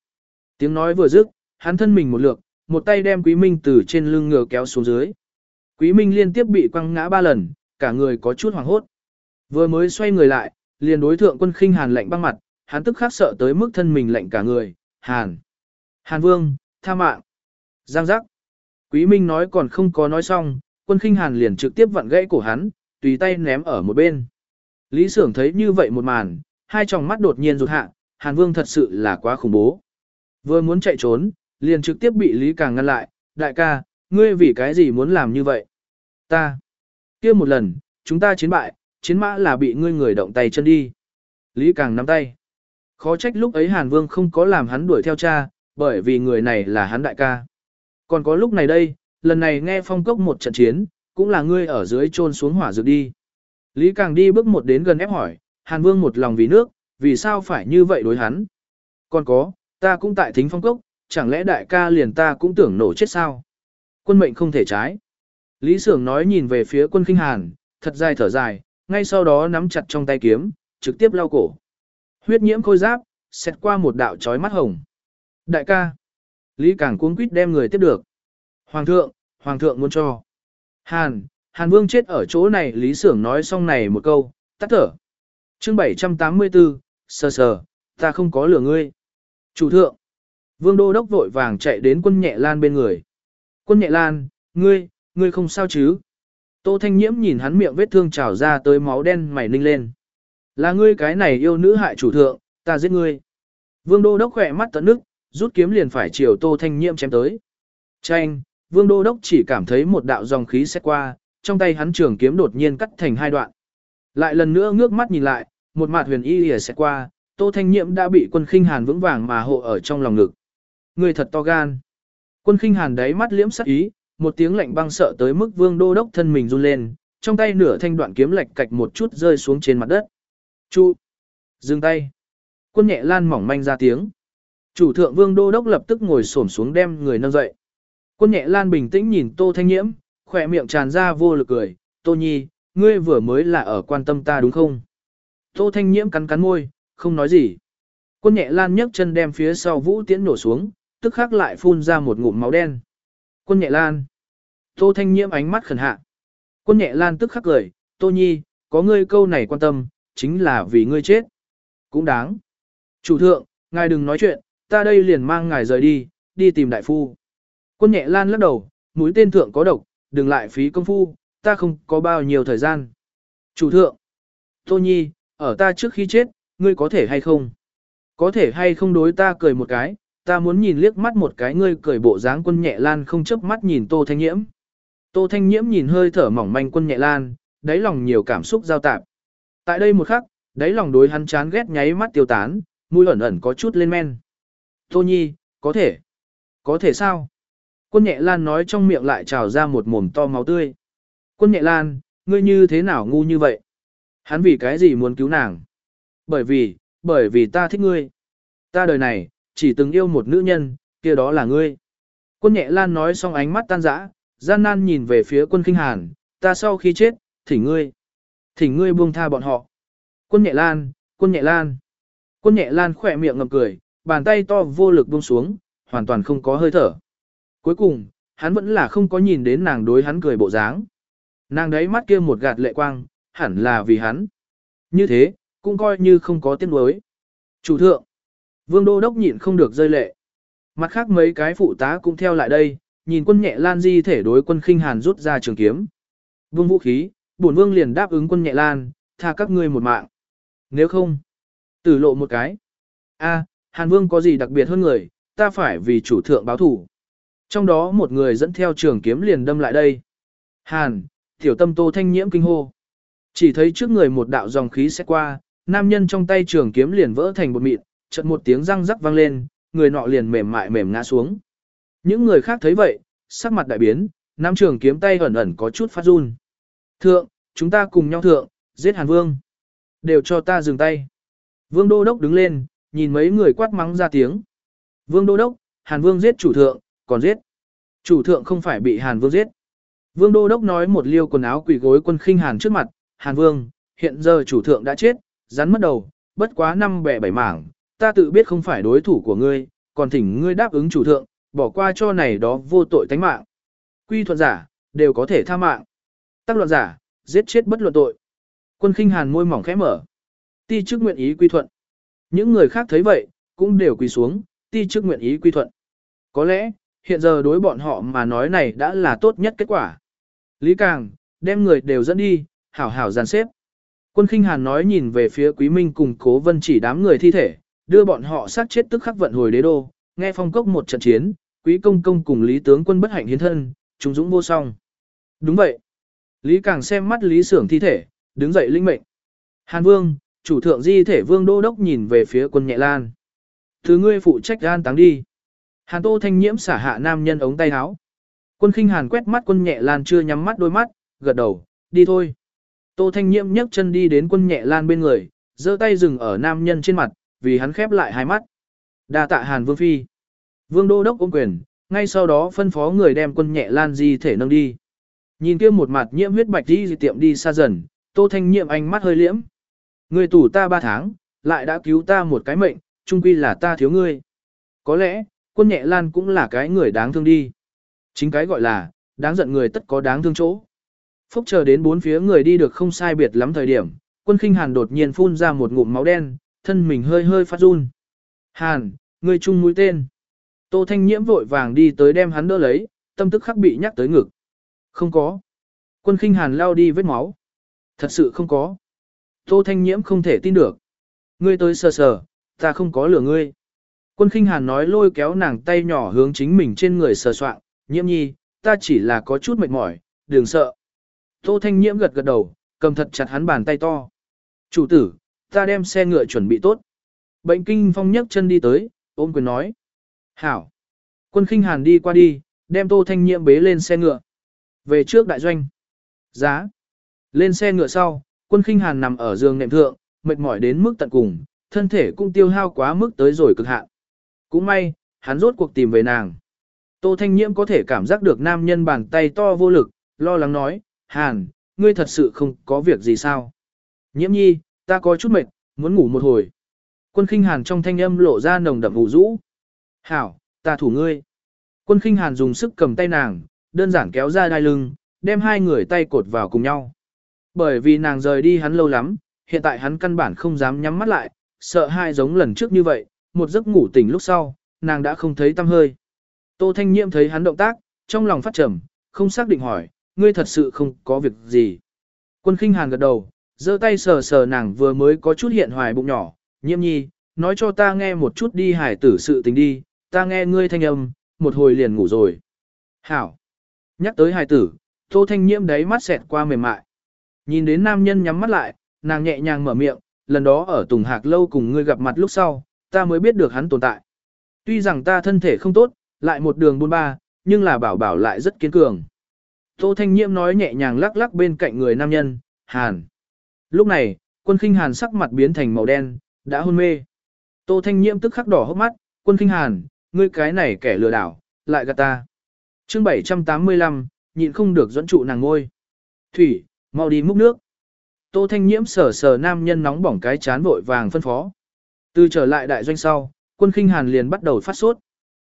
Tiếng nói vừa dứt, hắn thân mình một lượt, một tay đem Quý Minh từ trên lưng ngựa kéo xuống dưới. Quý Minh liên tiếp bị quăng ngã ba lần, cả người có chút hoảng hốt. Vừa mới xoay người lại, liền đối thượng quân khinh hàn lạnh băng mặt, hắn tức khắc sợ tới mức thân mình lạnh cả người, hàn. Hàn vương, tha mạng. Giang giác. Quý Minh nói còn không có nói xong, quân khinh hàn liền trực tiếp vặn gãy cổ hắn, tùy tay ném ở một bên. Lý Sưởng thấy như vậy một màn, hai tròng mắt đột nhiên rụt hạ, Hàn Vương thật sự là quá khủng bố. Vừa muốn chạy trốn, liền trực tiếp bị Lý Càng ngăn lại, đại ca, ngươi vì cái gì muốn làm như vậy? Ta. kia một lần, chúng ta chiến bại, chiến mã là bị ngươi người động tay chân đi. Lý Càng nắm tay. Khó trách lúc ấy Hàn Vương không có làm hắn đuổi theo cha, bởi vì người này là hắn đại ca. Còn có lúc này đây, lần này nghe phong cốc một trận chiến, cũng là ngươi ở dưới trôn xuống hỏa dược đi. Lý Càng đi bước một đến gần ép hỏi, Hàn Vương một lòng vì nước, vì sao phải như vậy đối hắn? Còn có, ta cũng tại thính phong cốc, chẳng lẽ đại ca liền ta cũng tưởng nổ chết sao? Quân mệnh không thể trái. Lý Sưởng nói nhìn về phía quân kinh hàn, thật dài thở dài, ngay sau đó nắm chặt trong tay kiếm, trực tiếp lau cổ. Huyết nhiễm khôi giáp, xét qua một đạo chói mắt hồng. Đại ca. Lý Càng cuống quýt đem người tiếp được. Hoàng thượng, Hoàng thượng muốn cho. Hàn, Hàn Vương chết ở chỗ này Lý Sưởng nói xong này một câu, tắt thở. chương 784, sờ sờ, ta không có lửa ngươi. Chủ thượng. Vương Đô Đốc vội vàng chạy đến quân nhẹ lan bên người. Quân nhẹ lan, ngươi, ngươi không sao chứ? Tô Thanh Nhiễm nhìn hắn miệng vết thương trào ra tới máu đen mày ninh lên. Là ngươi cái này yêu nữ hại chủ thượng, ta giết ngươi. Vương Đô Đốc khỏe mắt tận nước, rút kiếm liền phải chiều Tô Thanh Nhiễm chém tới. Tranh, Vương Đô Đốc chỉ cảm thấy một đạo dòng khí xét qua, trong tay hắn trường kiếm đột nhiên cắt thành hai đoạn. Lại lần nữa ngước mắt nhìn lại, một mặt huyền y lìa xét qua, Tô Thanh Nhiệm đã bị quân khinh hàn vững vàng mà hộ ở trong lòng ngực. Người thật to gan. Quân khinh hàn đáy mắt liễm sắc ý, một tiếng lạnh băng sợ tới mức vương đô đốc thân mình run lên, trong tay nửa thanh đoạn kiếm lệch cạch một chút rơi xuống trên mặt đất. Chu! Dừng tay! Quân nhẹ lan mỏng manh ra tiếng. Chủ thượng vương đô đốc lập tức ngồi xổm xuống đem người nâng dậy. Quân nhẹ lan bình tĩnh nhìn tô thanh nhiễm, khỏe miệng tràn ra vô lực cười, Tô Nhi, ngươi vừa mới là ở quan tâm ta đúng không? Tô Thanh Nhiễm cắn cắn môi, không nói gì. Quân nhẹ lan nhấc chân đem phía sau vũ tiễn nổ xuống, tức khắc lại phun ra một ngụm máu đen. Quân nhẹ lan. Tô Thanh Nhiễm ánh mắt khẩn hạ. Quân nhẹ lan tức khắc cười, Tô Nhi, có ngươi câu này quan tâm, chính là vì ngươi chết. Cũng đáng. Chủ thượng, ngài đừng nói chuyện, ta đây liền mang ngài rời đi, đi tìm đại phu. Quân nhẹ lan lắc đầu, mũi tên thượng có độc, đừng lại phí công phu, ta không có bao nhiêu thời gian. Chủ thượng, Tô Nhi, ở ta trước khi chết, ngươi có thể hay không? Có thể hay không đối ta cười một cái, ta muốn nhìn liếc mắt một cái ngươi cười bộ dáng quân nhẹ lan không chớp mắt nhìn Tô Thanh Nhiễm. Tô Thanh Nhiễm nhìn hơi thở mỏng manh quân nhẹ lan, đáy lòng nhiều cảm xúc giao tạp. Tại đây một khắc, đáy lòng đối hắn chán ghét nháy mắt tiêu tán, mũi ẩn ẩn có chút lên men. Tô Nhi, có thể. Có thể sao? Quân nhẹ lan nói trong miệng lại trào ra một mồm to máu tươi. Quân nhẹ lan, ngươi như thế nào ngu như vậy? Hắn vì cái gì muốn cứu nàng? Bởi vì, bởi vì ta thích ngươi. Ta đời này, chỉ từng yêu một nữ nhân, kia đó là ngươi. Quân nhẹ lan nói xong ánh mắt tan rã, gian nan nhìn về phía quân kinh hàn, ta sau khi chết, thỉnh ngươi. Thỉnh ngươi buông tha bọn họ. Quân nhẹ lan, quân nhẹ lan. Quân nhẹ lan khỏe miệng ngầm cười, bàn tay to vô lực buông xuống, hoàn toàn không có hơi thở. Cuối cùng, hắn vẫn là không có nhìn đến nàng đối hắn cười bộ dáng. Nàng đấy mắt kia một gạt lệ quang, hẳn là vì hắn. Như thế, cũng coi như không có tiếng đối. Chủ thượng, vương đô đốc nhịn không được rơi lệ. Mặt khác mấy cái phụ tá cũng theo lại đây, nhìn quân nhẹ lan di thể đối quân khinh hàn rút ra trường kiếm. Vương vũ khí, bổn vương liền đáp ứng quân nhẹ lan, tha các ngươi một mạng. Nếu không, tử lộ một cái. a hàn vương có gì đặc biệt hơn người, ta phải vì chủ thượng báo thủ. Trong đó một người dẫn theo trường kiếm liền đâm lại đây. Hàn, tiểu tâm tô thanh nhiễm kinh hô. Chỉ thấy trước người một đạo dòng khí xét qua, nam nhân trong tay trường kiếm liền vỡ thành bột mịn, chợt một tiếng răng rắc vang lên, người nọ liền mềm mại mềm ngã xuống. Những người khác thấy vậy, sắc mặt đại biến, nam trường kiếm tay ẩn ẩn có chút phát run. Thượng, chúng ta cùng nhau thượng, giết Hàn Vương. Đều cho ta dừng tay. Vương Đô Đốc đứng lên, nhìn mấy người quát mắng ra tiếng. Vương Đô Đốc, Hàn Vương giết chủ thượng, còn giết. Chủ thượng không phải bị Hàn Vương giết. Vương Đô Đốc nói một liêu quần áo quỷ gối quân khinh Hàn trước mặt, Hàn Vương, hiện giờ chủ thượng đã chết, rắn mất đầu, bất quá năm bẻ bảy mảng, ta tự biết không phải đối thủ của ngươi, còn thỉnh ngươi đáp ứng chủ thượng, bỏ qua cho này đó vô tội tánh mạng. Quy thuận giả, đều có thể tha mạng. Tác luận giả, giết chết bất luận tội. Quân khinh Hàn môi mỏng khẽ mở. Ti chức nguyện ý quy thuận. Những người khác thấy vậy, cũng đều quỳ xuống, ti chức nguyện ý quy thuận. Có lẽ, hiện giờ đối bọn họ mà nói này đã là tốt nhất kết quả. Lý Càng, đem người đều dẫn đi, hảo hảo dàn xếp. Quân khinh hàn nói nhìn về phía Quý Minh cùng cố vân chỉ đám người thi thể, đưa bọn họ sát chết tức khắc vận hồi đế đô, nghe phong cốc một trận chiến, Quý công công cùng Lý tướng quân bất hạnh hiến thân, chúng dũng vô song. Đúng vậy. Lý Càng xem mắt Lý Sưởng thi thể, đứng dậy linh mệnh. Hàn Vương, chủ thượng di thể Vương Đô Đốc nhìn về phía quân nhẹ lan. Thứ ngươi phụ trách an táng đi. Hàn Tô Thanh Nhiễm xả hạ nam nhân ống tay áo. Quân khinh hàn quét mắt quân nhẹ lan chưa nhắm mắt đôi mắt, gật đầu, đi thôi. Tô Thanh Nhiễm nhấc chân đi đến quân nhẹ lan bên người, giơ tay dừng ở nam nhân trên mặt, vì hắn khép lại hai mắt. Đa tạ Hàn Vương Phi. Vương Đô Đốc ôm quyền, ngay sau đó phân phó người đem quân nhẹ lan di thể nâng đi. Nhìn kia một mặt nhiễm huyết bạch đi tiệm đi xa dần, Tô Thanh Nhiễm ánh mắt hơi liễm. Người tủ ta ba tháng, lại đã cứu ta một cái mệnh, chung quy là ta thiếu ngươi. Có lẽ, quân nhẹ lan cũng là cái người đáng thương đi. Chính cái gọi là, đáng giận người tất có đáng thương chỗ. Phúc chờ đến bốn phía người đi được không sai biệt lắm thời điểm, quân khinh hàn đột nhiên phun ra một ngụm máu đen, thân mình hơi hơi phát run. Hàn, người chung mũi tên. Tô Thanh Nhiễm vội vàng đi tới đem hắn đỡ lấy, tâm tức khắc bị nhắc tới ngực. Không có. Quân khinh hàn lao đi vết máu. Thật sự không có. Tô Thanh Nhiễm không thể tin được. Ngươi tới sờ sờ, ta không có lửa ngươi. Quân khinh hàn nói lôi kéo nàng tay nhỏ hướng chính mình trên người sờ soạn, nhiễm nhi, ta chỉ là có chút mệt mỏi, đừng sợ. Tô thanh nhiễm gật gật đầu, cầm thật chặt hắn bàn tay to. Chủ tử, ta đem xe ngựa chuẩn bị tốt. Bệnh kinh phong nhấc chân đi tới, ôm quyền nói. Hảo. Quân khinh hàn đi qua đi, đem tô thanh nhiễm bế lên xe ngựa. Về trước đại doanh. Giá. Lên xe ngựa sau, quân khinh hàn nằm ở giường nệm thượng, mệt mỏi đến mức tận cùng, thân thể cũng tiêu hao quá mức tới rồi cực hạn. Cũng may, hắn rốt cuộc tìm về nàng. Tô Thanh Nhiễm có thể cảm giác được nam nhân bàn tay to vô lực, lo lắng nói, Hàn, ngươi thật sự không có việc gì sao? Nhiễm nhi, ta có chút mệt, muốn ngủ một hồi. Quân khinh Hàn trong thanh âm lộ ra nồng đậm vụ rũ. Hảo, ta thủ ngươi. Quân khinh Hàn dùng sức cầm tay nàng, đơn giản kéo ra đai lưng, đem hai người tay cột vào cùng nhau. Bởi vì nàng rời đi hắn lâu lắm, hiện tại hắn căn bản không dám nhắm mắt lại, sợ hai giống lần trước như vậy, một giấc ngủ tỉnh lúc sau, nàng đã không thấy tâm hơi. Tô Thanh Nhiễm thấy hắn động tác, trong lòng phát trầm, không xác định hỏi, ngươi thật sự không có việc gì. Quân khinh hàn gật đầu, giơ tay sờ sờ nàng vừa mới có chút hiện hoài bụng nhỏ, nhiễm nhi, nói cho ta nghe một chút đi hải tử sự tình đi, ta nghe ngươi thanh âm, một hồi liền ngủ rồi. Hảo. Nhắc tới hải tử, tô thanh nhiễm đáy mắt xẹt qua mềm mại. Nhìn đến nam nhân nhắm mắt lại, nàng nhẹ nhàng mở miệng, lần đó ở Tùng Hạc lâu cùng ngươi gặp mặt lúc sau, ta mới biết được hắn tồn tại. Tuy rằng ta thân thể không tốt, lại một đường buôn ba, nhưng là bảo bảo lại rất kiên cường. Tô Thanh Nhiễm nói nhẹ nhàng lắc lắc bên cạnh người nam nhân, Hàn. Lúc này, quân khinh Hàn sắc mặt biến thành màu đen, đã hôn mê. Tô Thanh Nhiễm tức khắc đỏ hốc mắt, quân khinh Hàn, ngươi cái này kẻ lừa đảo, lại gạt ta. chương 785, nhịn không được dẫn trụ nàng ngôi. Thủy, mau đi múc nước. Tô Thanh Nhiễm sờ sờ nam nhân nóng bỏng cái chán vội vàng phân phó. Từ trở lại đại doanh sau, quân khinh Hàn liền bắt đầu phát sốt.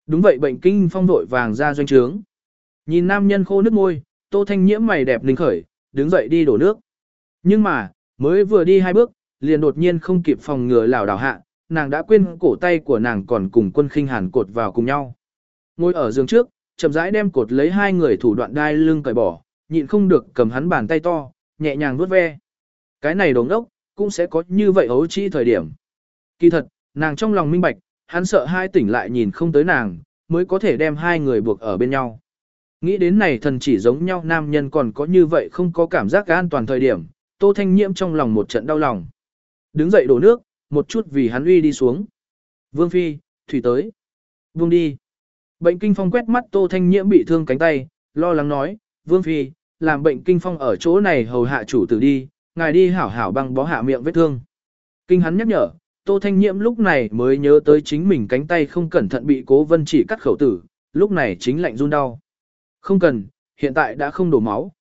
Đúng vậy bệnh kinh phong vội vàng ra doanh trướng. Nhìn nam nhân khô nước môi, Tô Thanh Nhiễm mày đẹp linh khởi, đứng dậy đi đổ nước. Nhưng mà, mới vừa đi hai bước, liền đột nhiên không kịp phòng ngừa lảo đảo hạ, nàng đã quên cổ tay của nàng còn cùng quân khinh hàn cột vào cùng nhau. Ngồi ở giường trước, chậm rãi đem cột lấy hai người thủ đoạn đai lưng cởi bỏ, nhịn không được cầm hắn bàn tay to, nhẹ nhàng vuốt ve. Cái này đống đốc, cũng sẽ có như vậy hấu chi thời điểm. Kỳ thật, nàng trong lòng minh bạch, hắn sợ hai tỉnh lại nhìn không tới nàng, mới có thể đem hai người buộc ở bên nhau. Nghĩ đến này thần chỉ giống nhau nam nhân còn có như vậy không có cảm giác an toàn thời điểm, Tô Thanh Nhiễm trong lòng một trận đau lòng. Đứng dậy đổ nước, một chút vì hắn uy đi xuống. Vương Phi, Thủy tới. Vương đi. Bệnh kinh phong quét mắt Tô Thanh Nhiễm bị thương cánh tay, lo lắng nói, Vương Phi, làm bệnh kinh phong ở chỗ này hầu hạ chủ tử đi, ngài đi hảo hảo băng bó hạ miệng vết thương. Kinh hắn nhắc nhở, Tô Thanh Nhiễm lúc này mới nhớ tới chính mình cánh tay không cẩn thận bị cố vân chỉ cắt khẩu tử, lúc này chính lạnh run đau. Không cần, hiện tại đã không đổ máu.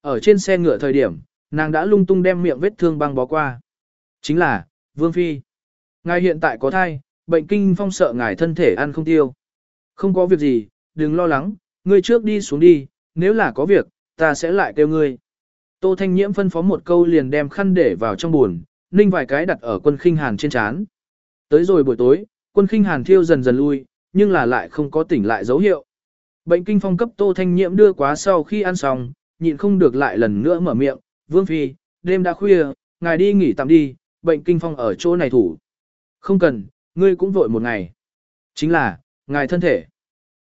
Ở trên xe ngựa thời điểm, nàng đã lung tung đem miệng vết thương băng bó qua. Chính là, Vương Phi. Ngài hiện tại có thai, bệnh kinh phong sợ ngài thân thể ăn không tiêu. Không có việc gì, đừng lo lắng, ngươi trước đi xuống đi, nếu là có việc, ta sẽ lại kêu ngươi. Tô Thanh Nhiễm phân phó một câu liền đem khăn để vào trong buồn, ninh vài cái đặt ở quân khinh hàn trên chán. Tới rồi buổi tối, quân khinh hàn thiêu dần dần lui, nhưng là lại không có tỉnh lại dấu hiệu. Bệnh kinh phong cấp Tô Thanh Nhiễm đưa quá sau khi ăn xong, nhịn không được lại lần nữa mở miệng, Vương Phi, đêm đã khuya, ngài đi nghỉ tạm đi, bệnh kinh phong ở chỗ này thủ. Không cần, ngươi cũng vội một ngày. Chính là, ngài thân thể.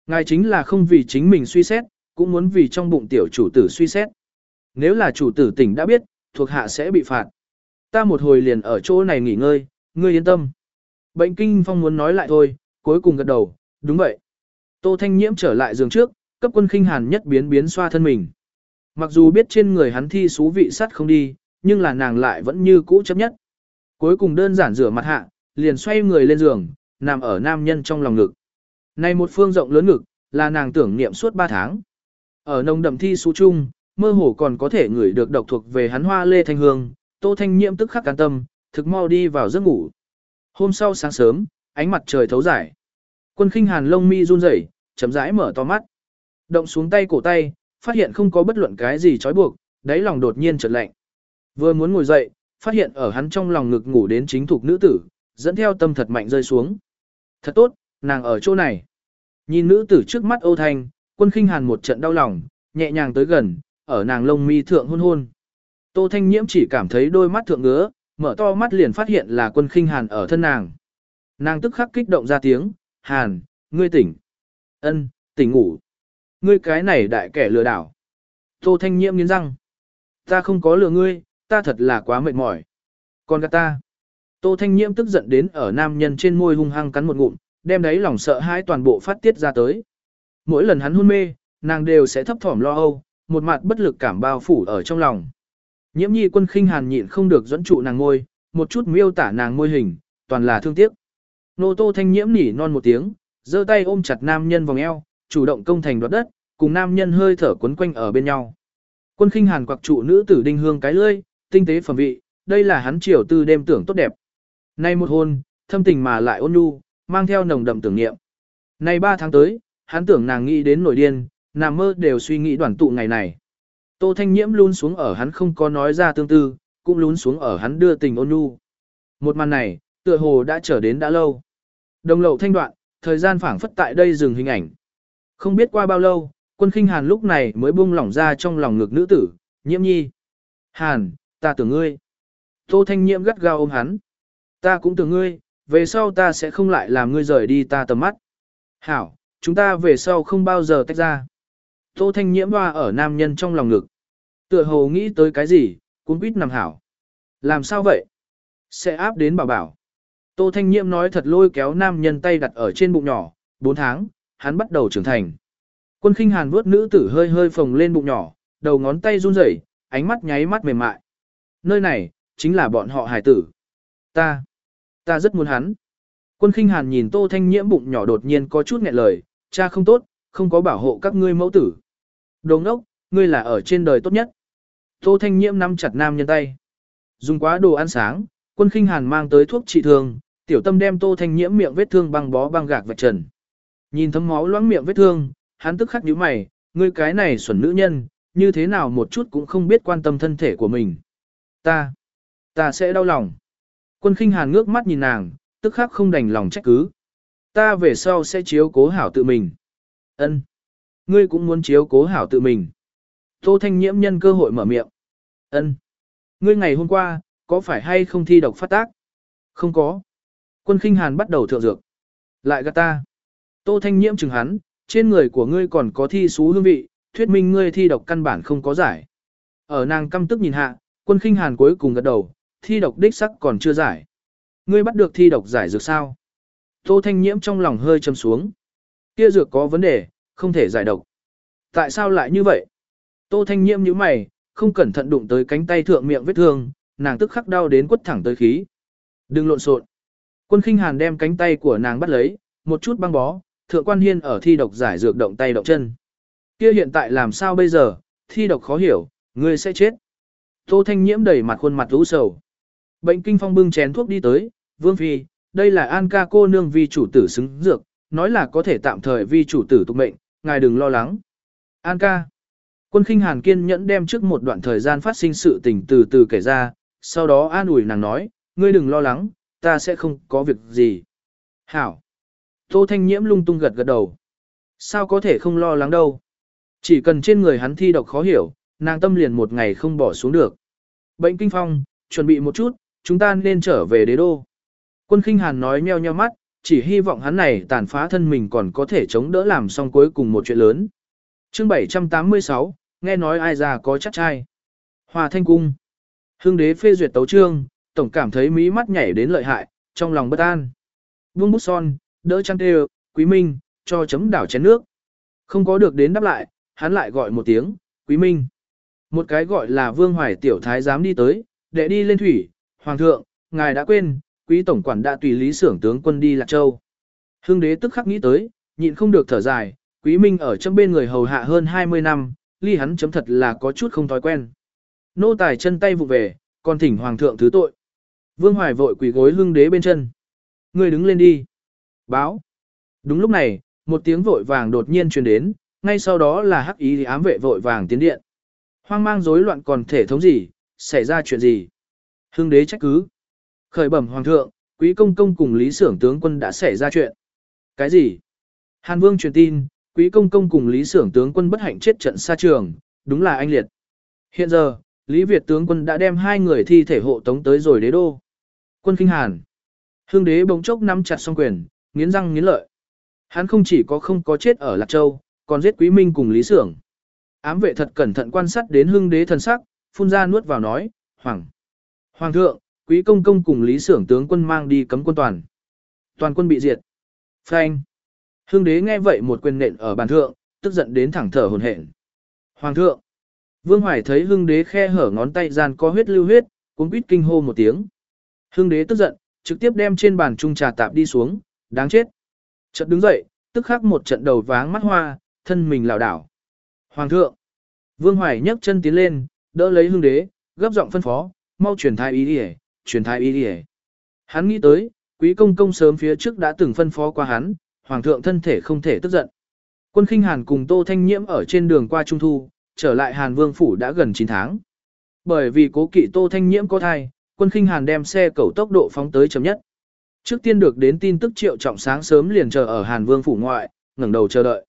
Ngài chính là không vì chính mình suy xét, cũng muốn vì trong bụng tiểu chủ tử suy xét. Nếu là chủ tử tỉnh đã biết, thuộc hạ sẽ bị phạt. Ta một hồi liền ở chỗ này nghỉ ngơi, ngươi yên tâm. Bệnh kinh phong muốn nói lại thôi, cuối cùng gật đầu, đúng vậy. Tô Thanh Nhiễm trở lại giường trước, cấp quân khinh hàn nhất biến biến xoa thân mình. Mặc dù biết trên người hắn thi xú vị sắt không đi, nhưng là nàng lại vẫn như cũ chấp nhất. Cuối cùng đơn giản rửa mặt hạ, liền xoay người lên giường, nằm ở nam nhân trong lòng ngực. Này một phương rộng lớn ngực, là nàng tưởng niệm suốt 3 tháng. Ở nông đậm thi xú chung, mơ hồ còn có thể ngửi được độc thuộc về hắn hoa lê thanh hương, tô thanh nhiễm tức khắc can tâm, thực mau đi vào giấc ngủ. Hôm sau sáng sớm, ánh mặt trời thấu giải. Quân khinh hàn lông mi run rẩy, chấm rãi mở to mắt. Động xuống tay cổ tay, phát hiện không có bất luận cái gì trói buộc, đáy lòng đột nhiên chợt lạnh. Vừa muốn ngồi dậy, phát hiện ở hắn trong lòng ngực ngủ đến chính thuộc nữ tử, dẫn theo tâm thật mạnh rơi xuống. Thật tốt, nàng ở chỗ này. Nhìn nữ tử trước mắt Âu Thanh, quân khinh hàn một trận đau lòng, nhẹ nhàng tới gần, ở nàng lông mi thượng hôn hôn. Tô Thanh Nhiễm chỉ cảm thấy đôi mắt thượng ngứa, mở to mắt liền phát hiện là quân khinh hàn ở thân nàng. Nàng tức khắc kích động ra tiếng, hàn, ngươi tỉnh. ân, tỉnh ngủ. Ngươi cái này đại kẻ lừa đảo. Tô Thanh Nhiễm nghiến răng. Ta không có lừa ngươi, ta thật là quá mệt mỏi. Còn gạt ta. Tô Thanh Nhiễm tức giận đến ở nam nhân trên môi hung hăng cắn một ngụm, đem đấy lòng sợ hãi toàn bộ phát tiết ra tới. Mỗi lần hắn hôn mê, nàng đều sẽ thấp thỏm lo âu, một mặt bất lực cảm bao phủ ở trong lòng. Nhiễm nhi quân khinh hàn nhịn không được dẫn trụ nàng ngôi, một chút miêu tả nàng môi hình, toàn là thương tiếc. Nô tô thanh nhiễm nỉ non một tiếng, giơ tay ôm chặt nam nhân vòng eo, chủ động công thành đoạt đất, cùng nam nhân hơi thở quấn quanh ở bên nhau. Quân khinh hàn quặc trụ nữ tử đinh hương cái lưỡi, tinh tế phẩm vị, đây là hắn triều tư đêm tưởng tốt đẹp. Nay một hôn, thâm tình mà lại ôn nhu, mang theo nồng đậm tưởng niệm. Nay ba tháng tới, hắn tưởng nàng nghĩ đến nổi điên, nằm mơ đều suy nghĩ đoàn tụ ngày này. Tô Thanh Nhiễm luôn xuống ở hắn không có nói ra tương tư, cũng lún xuống ở hắn đưa tình ôn nhu. Một màn này, tựa hồ đã trở đến đã lâu. Đồng lậu thanh đoạn, thời gian phảng phất tại đây dừng hình ảnh. Không biết qua bao lâu, quân khinh hàn lúc này mới buông lỏng ra trong lòng ngực nữ tử, nhiễm nhi. Hàn, ta tưởng ngươi. Tô thanh nhiễm gắt gao ôm hắn. Ta cũng tưởng ngươi, về sau ta sẽ không lại làm ngươi rời đi ta tầm mắt. Hảo, chúng ta về sau không bao giờ tách ra. Tô Thanh Nhiễm hoa ở nam nhân trong lòng ngực. Tựa hồ nghĩ tới cái gì, cuốn quýt nằm hảo. Làm sao vậy? Sẽ áp đến bảo bảo. Tô Thanh Nhiễm nói thật lôi kéo nam nhân tay đặt ở trên bụng nhỏ, 4 tháng, hắn bắt đầu trưởng thành. Quân khinh hàn vuốt nữ tử hơi hơi phồng lên bụng nhỏ, đầu ngón tay run rẩy, ánh mắt nháy mắt mềm mại. Nơi này, chính là bọn họ hải tử. Ta, ta rất muốn hắn. Quân khinh hàn nhìn tô thanh nhiễm bụng nhỏ đột nhiên có chút nghẹn lời, cha không tốt, không có bảo hộ các ngươi mẫu tử. Đồ ngốc, ngươi là ở trên đời tốt nhất. Tô thanh nhiễm nắm chặt nam nhân tay. Dùng quá đồ ăn sáng, quân khinh hàn mang tới thuốc trị thương, tiểu tâm đem tô thanh nhiễm miệng vết thương băng bó băng gạc vạch trần. Nhìn thấm máu loãng miệng vết thương, hắn tức khắc nhíu mày, ngươi cái này xuẩn nữ nhân, như thế nào một chút cũng không biết quan tâm thân thể của mình. Ta, ta sẽ đau lòng. Quân khinh hàn ngước mắt nhìn nàng, tức khắc không đành lòng trách cứ. Ta về sau sẽ chiếu cố hảo tự mình. Ân, Ngươi cũng muốn chiếu cố hảo tự mình. Tô Thanh Nhiễm nhân cơ hội mở miệng. Ân, Ngươi ngày hôm qua, có phải hay không thi độc phát tác? Không có. Quân khinh hàn bắt đầu thượng dược. Lại gạt ta. Tô Thanh Nhiễm chừng hắn, trên người của ngươi còn có thi xú hương vị, thuyết minh ngươi thi độc căn bản không có giải. Ở nàng căm tức nhìn hạ, quân khinh hàn cuối cùng gật đầu, thi độc đích sắc còn chưa giải. Ngươi bắt được thi độc giải dược sao? Tô Thanh Nhiễm trong lòng hơi châm xuống. Kia dược có vấn đề, không thể giải độc. Tại sao lại như vậy? Tô Thanh Nhiễm nhíu mày, không cẩn thận đụng tới cánh tay thượng miệng vết thương, nàng tức khắc đau đến quất thẳng tới khí. Đừng lộn xộn. Quân khinh hàn đem cánh tay của nàng bắt lấy, một chút băng bó, thượng quan hiên ở thi độc giải dược động tay động chân. Kia hiện tại làm sao bây giờ, thi độc khó hiểu, ngươi sẽ chết. Tô Thanh Nhiễm đầy mặt khuôn mặt u sầu. Bệnh kinh phong bưng chén thuốc đi tới, Vương Phi, đây là An ca cô nương vi chủ tử xứng dược, nói là có thể tạm thời vi chủ tử tục mệnh, ngài đừng lo lắng. An ca. Quân khinh hàn kiên nhẫn đem trước một đoạn thời gian phát sinh sự tình từ từ kể ra, sau đó an ủi nàng nói, ngươi đừng lo lắng, ta sẽ không có việc gì. Hảo. Tô Thanh Nhiễm lung tung gật gật đầu. Sao có thể không lo lắng đâu. Chỉ cần trên người hắn thi độc khó hiểu, nàng tâm liền một ngày không bỏ xuống được. Bệnh kinh phong, chuẩn bị một chút, chúng ta nên trở về đế đô. Quân khinh hàn nói meo nheo mắt, chỉ hy vọng hắn này tàn phá thân mình còn có thể chống đỡ làm xong cuối cùng một chuyện lớn. chương 786, nghe nói ai già có chắc trai. Hòa thanh cung. Hưng đế phê duyệt tấu trương, tổng cảm thấy mí mắt nhảy đến lợi hại, trong lòng bất an. Vương bút son, đỡ chăn tê quý minh, cho chấm đảo chén nước. Không có được đến đáp lại, hắn lại gọi một tiếng, quý minh. Một cái gọi là vương hoài tiểu thái dám đi tới, để đi lên thủy, hoàng thượng, ngài đã quên, quý tổng quản đã tùy lý xưởng tướng quân đi Lạc Châu. Hưng đế tức khắc nghĩ tới, nhịn không được thở dài, quý minh ở trong bên người hầu hạ hơn 20 năm, ly hắn chấm thật là có chút không thói quen. Nô tài chân tay vụ về, còn thỉnh hoàng thượng thứ tội. Vương Hoài vội quỳ gối hưng đế bên chân. Người đứng lên đi. Báo. Đúng lúc này, một tiếng vội vàng đột nhiên truyền đến, ngay sau đó là hắc ý ám vệ vội vàng tiến điện. Hoang mang rối loạn còn thể thống gì, xảy ra chuyện gì? Hưng đế trách cứ. Khởi bẩm hoàng thượng, quý công công cùng lý xưởng tướng quân đã xảy ra chuyện. Cái gì? Hàn vương truyền tin, quý công công cùng lý xưởng tướng quân bất hạnh chết trận xa trường, đúng là anh liệt. Hiện giờ, Lý Việt tướng quân đã đem hai người thi thể hộ tống tới rồi đế đô. Quân kinh hàn. Hương đế bỗng chốc nắm chặt song quyền, nghiến răng nghiến lợi. Hắn không chỉ có không có chết ở Lạc Châu, còn giết Quý Minh cùng Lý Sưởng. Ám vệ thật cẩn thận quan sát đến hưng đế thần sắc, phun ra nuốt vào nói, Hoàng. Hoàng thượng, Quý Công Công cùng Lý Sưởng tướng quân mang đi cấm quân toàn. Toàn quân bị diệt. Phanh. Hưng đế nghe vậy một quyền nện ở bàn thượng, tức giận đến thẳng thở hồn hển. Hoàng thượng. Vương Hoài thấy hưng đế khe hở ngón tay gian có huyết lưu huyết, cũng quýt kinh hô một tiếng. Hưng đế tức giận, trực tiếp đem trên bàn trung trà tạp đi xuống, đáng chết. Chợt đứng dậy, tức khắc một trận đầu váng mắt hoa, thân mình lảo đảo. Hoàng thượng. Vương Hoài nhấc chân tiến lên, đỡ lấy hưng đế, gấp giọng phân phó, mau truyền thái ý đi truyền thai ý đi Hắn nghĩ tới, quý công công sớm phía trước đã từng phân phó qua hắn, hoàng thượng thân thể không thể tức giận. Quân khinh hàn cùng Tô Thanh Nhiễm ở trên đường qua Trung Thu, trở lại Hàn Vương Phủ đã gần 9 tháng. Bởi vì cố kỵ Tô Thanh Nhiễm có thai, quân khinh hàn đem xe cầu tốc độ phóng tới chậm nhất. Trước tiên được đến tin tức triệu trọng sáng sớm liền chờ ở Hàn Vương phủ ngoại, ngẩng đầu chờ đợi.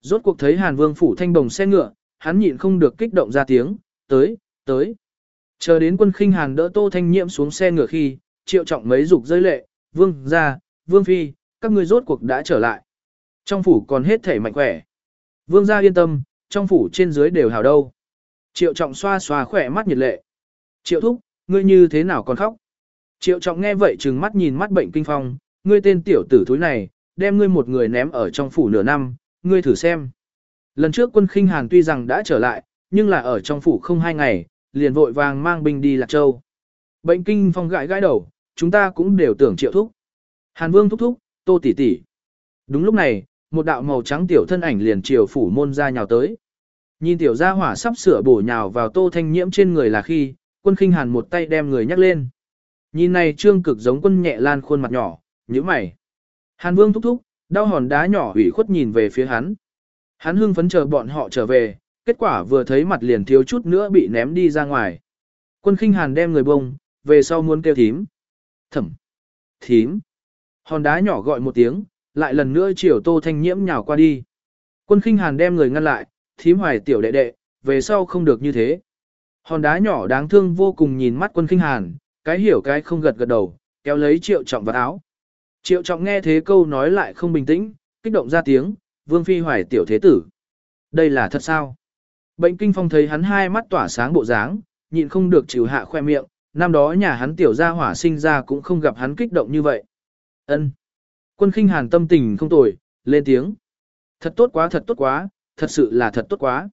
Rốt cuộc thấy Hàn Vương phủ thanh bồng xe ngựa, hắn nhịn không được kích động ra tiếng, tới, tới. Chờ đến quân khinh Hàn đỡ Tô Thanh Nhiễm xuống xe ngựa khi, triệu trọng mấy dục rơi lệ, vương gia, vương phi, các ngươi rốt cuộc đã trở lại. Trong phủ còn hết thể mạnh khỏe. Vương gia yên tâm, trong phủ trên dưới đều hào đâu. Triệu trọng xoa xoa khỏe mắt nhiệt lệ. Triệu thúc, ngươi như thế nào còn khóc? Triệu trọng nghe vậy trừng mắt nhìn mắt bệnh kinh phong, ngươi tên tiểu tử thúi này, đem ngươi một người ném ở trong phủ nửa năm, ngươi thử xem. Lần trước quân khinh hàn tuy rằng đã trở lại, nhưng là ở trong phủ không hai ngày, liền vội vàng mang binh đi Lạc Châu. Bệnh kinh phong gãi gãi đầu, chúng ta cũng đều tưởng triệu thúc. Hàn vương thúc thúc, tô tỷ tỷ. Đúng lúc này, một đạo màu trắng tiểu thân ảnh liền chiều phủ môn ra nhào tới. Nhìn tiểu gia hỏa sắp sửa bổ nhào vào tô thanh nhiễm trên người là khi, quân khinh hàn một tay đem người nhắc lên. Nhìn này trương cực giống quân nhẹ lan khuôn mặt nhỏ, như mày. Hàn vương thúc thúc, đau hòn đá nhỏ ủy khuất nhìn về phía hắn. Hắn hưng phấn chờ bọn họ trở về, kết quả vừa thấy mặt liền thiếu chút nữa bị ném đi ra ngoài. Quân khinh hàn đem người bông, về sau muốn kêu thím. Thẩm. Thím. Hòn đá nhỏ gọi một tiếng, lại lần nữa chiều tô thanh nhiễm nhào qua đi. Quân khinh hàn đem người ngăn lại, thím hoài tiểu đệ đệ, về sau không được như thế. Hòn đá nhỏ đáng thương vô cùng nhìn mắt quân khinh hàn, cái hiểu cái không gật gật đầu, kéo lấy triệu trọng vào áo. Triệu trọng nghe thế câu nói lại không bình tĩnh, kích động ra tiếng, vương phi hoài tiểu thế tử. Đây là thật sao? Bệnh kinh phong thấy hắn hai mắt tỏa sáng bộ dáng, nhịn không được chịu hạ khoe miệng, năm đó nhà hắn tiểu gia hỏa sinh ra cũng không gặp hắn kích động như vậy. Ân. Quân khinh hàn tâm tình không tồi, lên tiếng. Thật tốt quá thật tốt quá, thật sự là thật tốt quá.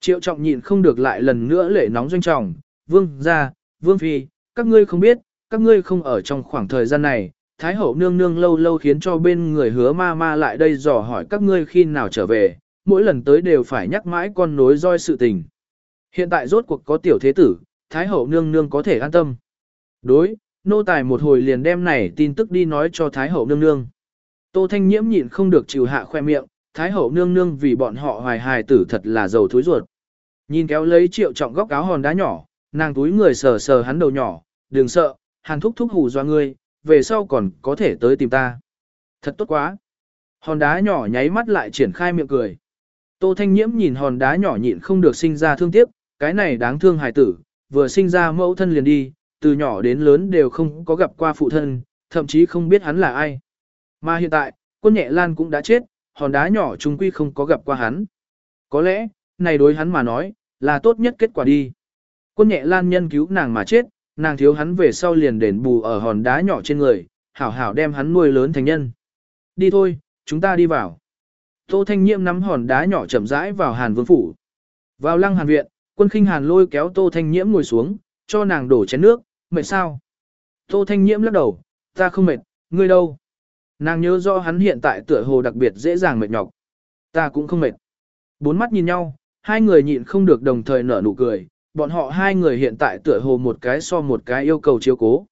Triệu trọng nhịn không được lại lần nữa lệ nóng doanh trọng, vương gia, vương phi, các ngươi không biết, các ngươi không ở trong khoảng thời gian này, Thái hậu nương nương lâu lâu khiến cho bên người hứa ma ma lại đây dò hỏi các ngươi khi nào trở về, mỗi lần tới đều phải nhắc mãi con nối roi sự tình. Hiện tại rốt cuộc có tiểu thế tử, Thái hậu nương nương có thể an tâm. Đối, nô tài một hồi liền đem này tin tức đi nói cho Thái hậu nương nương. Tô Thanh Nhiễm nhịn không được chịu hạ khoe miệng, Thái hậu nương nương vì bọn họ hoài hài tử thật là giàu thối ruột. Nhìn kéo lấy triệu trọng góc áo hòn đá nhỏ, nàng túi người sờ sờ hắn đầu nhỏ, đừng sợ, hàn thúc thúc hù do ngươi, về sau còn có thể tới tìm ta. Thật tốt quá. Hòn đá nhỏ nháy mắt lại triển khai miệng cười. Tô Thanh Nhiễm nhìn hòn đá nhỏ nhịn không được sinh ra thương tiếc, cái này đáng thương hài tử, vừa sinh ra mẫu thân liền đi, từ nhỏ đến lớn đều không có gặp qua phụ thân, thậm chí không biết hắn là ai. Mà hiện tại, quân nhẹ lan cũng đã chết, hòn đá nhỏ trung quy không có gặp qua hắn. Có lẽ, này đối hắn mà nói, là tốt nhất kết quả đi. Quân nhẹ lan nhân cứu nàng mà chết, nàng thiếu hắn về sau liền đền bù ở hòn đá nhỏ trên người, hảo hảo đem hắn nuôi lớn thành nhân. Đi thôi, chúng ta đi vào. Tô Thanh Nhiệm nắm hòn đá nhỏ chậm rãi vào Hàn Vương phủ. Vào lăng Hàn viện, quân khinh Hàn lôi kéo Tô Thanh Nhiễm ngồi xuống, cho nàng đổ chén nước, mệt sao? Tô Thanh Nhiễm lắc đầu, ta không mệt, ngươi đâu? Nàng nhớ rõ hắn hiện tại tựa hồ đặc biệt dễ dàng mệt nhọc. Ta cũng không mệt. Bốn mắt nhìn nhau, hai người nhịn không được đồng thời nở nụ cười, bọn họ hai người hiện tại tựa hồ một cái so một cái yêu cầu chiếu cố.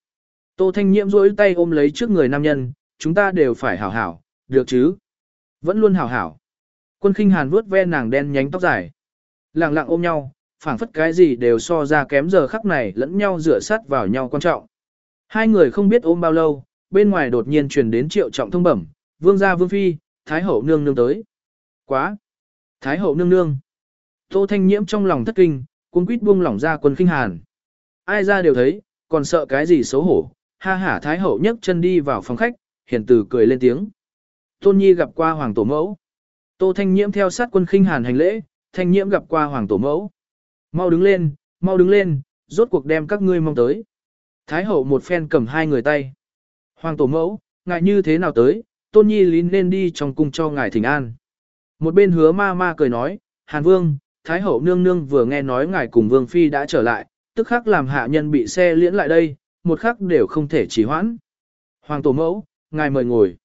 Tô Thanh Nhiễm duỗi tay ôm lấy trước người nam nhân, chúng ta đều phải hảo hảo, được chứ? Vẫn luôn hảo hảo. Quân khinh hàn vuốt ve nàng đen nhánh tóc dài. Lặng lặng ôm nhau, phảng phất cái gì đều so ra kém giờ khắc này lẫn nhau rửa sát vào nhau quan trọng. Hai người không biết ôm bao lâu, bên ngoài đột nhiên truyền đến triệu trọng thông bẩm, vương gia vương phi, thái hậu nương nương tới. Quá! Thái hậu nương nương! Tô thanh nhiễm trong lòng thất kinh, cuốn quýt buông lỏng ra quân khinh hàn. Ai ra đều thấy, còn sợ cái gì xấu hổ, ha hả thái hậu nhấc chân đi vào phòng khách, hiền từ cười lên tiếng. Tôn Nhi gặp qua hoàng tổ mẫu. Tô Thanh Nhiễm theo sát quân khinh hàn hành lễ, Thanh Nhiễm gặp qua hoàng tổ mẫu. Mau đứng lên, mau đứng lên, rốt cuộc đem các ngươi mong tới. Thái hậu một phen cầm hai người tay. Hoàng tổ mẫu, ngài như thế nào tới, Tôn Nhi lín lên đi trong cung cho ngài thỉnh an. Một bên hứa ma ma cười nói, Hàn Vương, Thái hậu nương nương vừa nghe nói ngài cùng Vương Phi đã trở lại, tức khắc làm hạ nhân bị xe liễn lại đây, một khắc đều không thể trì hoãn. Hoàng tổ mẫu, ngài mời ngồi.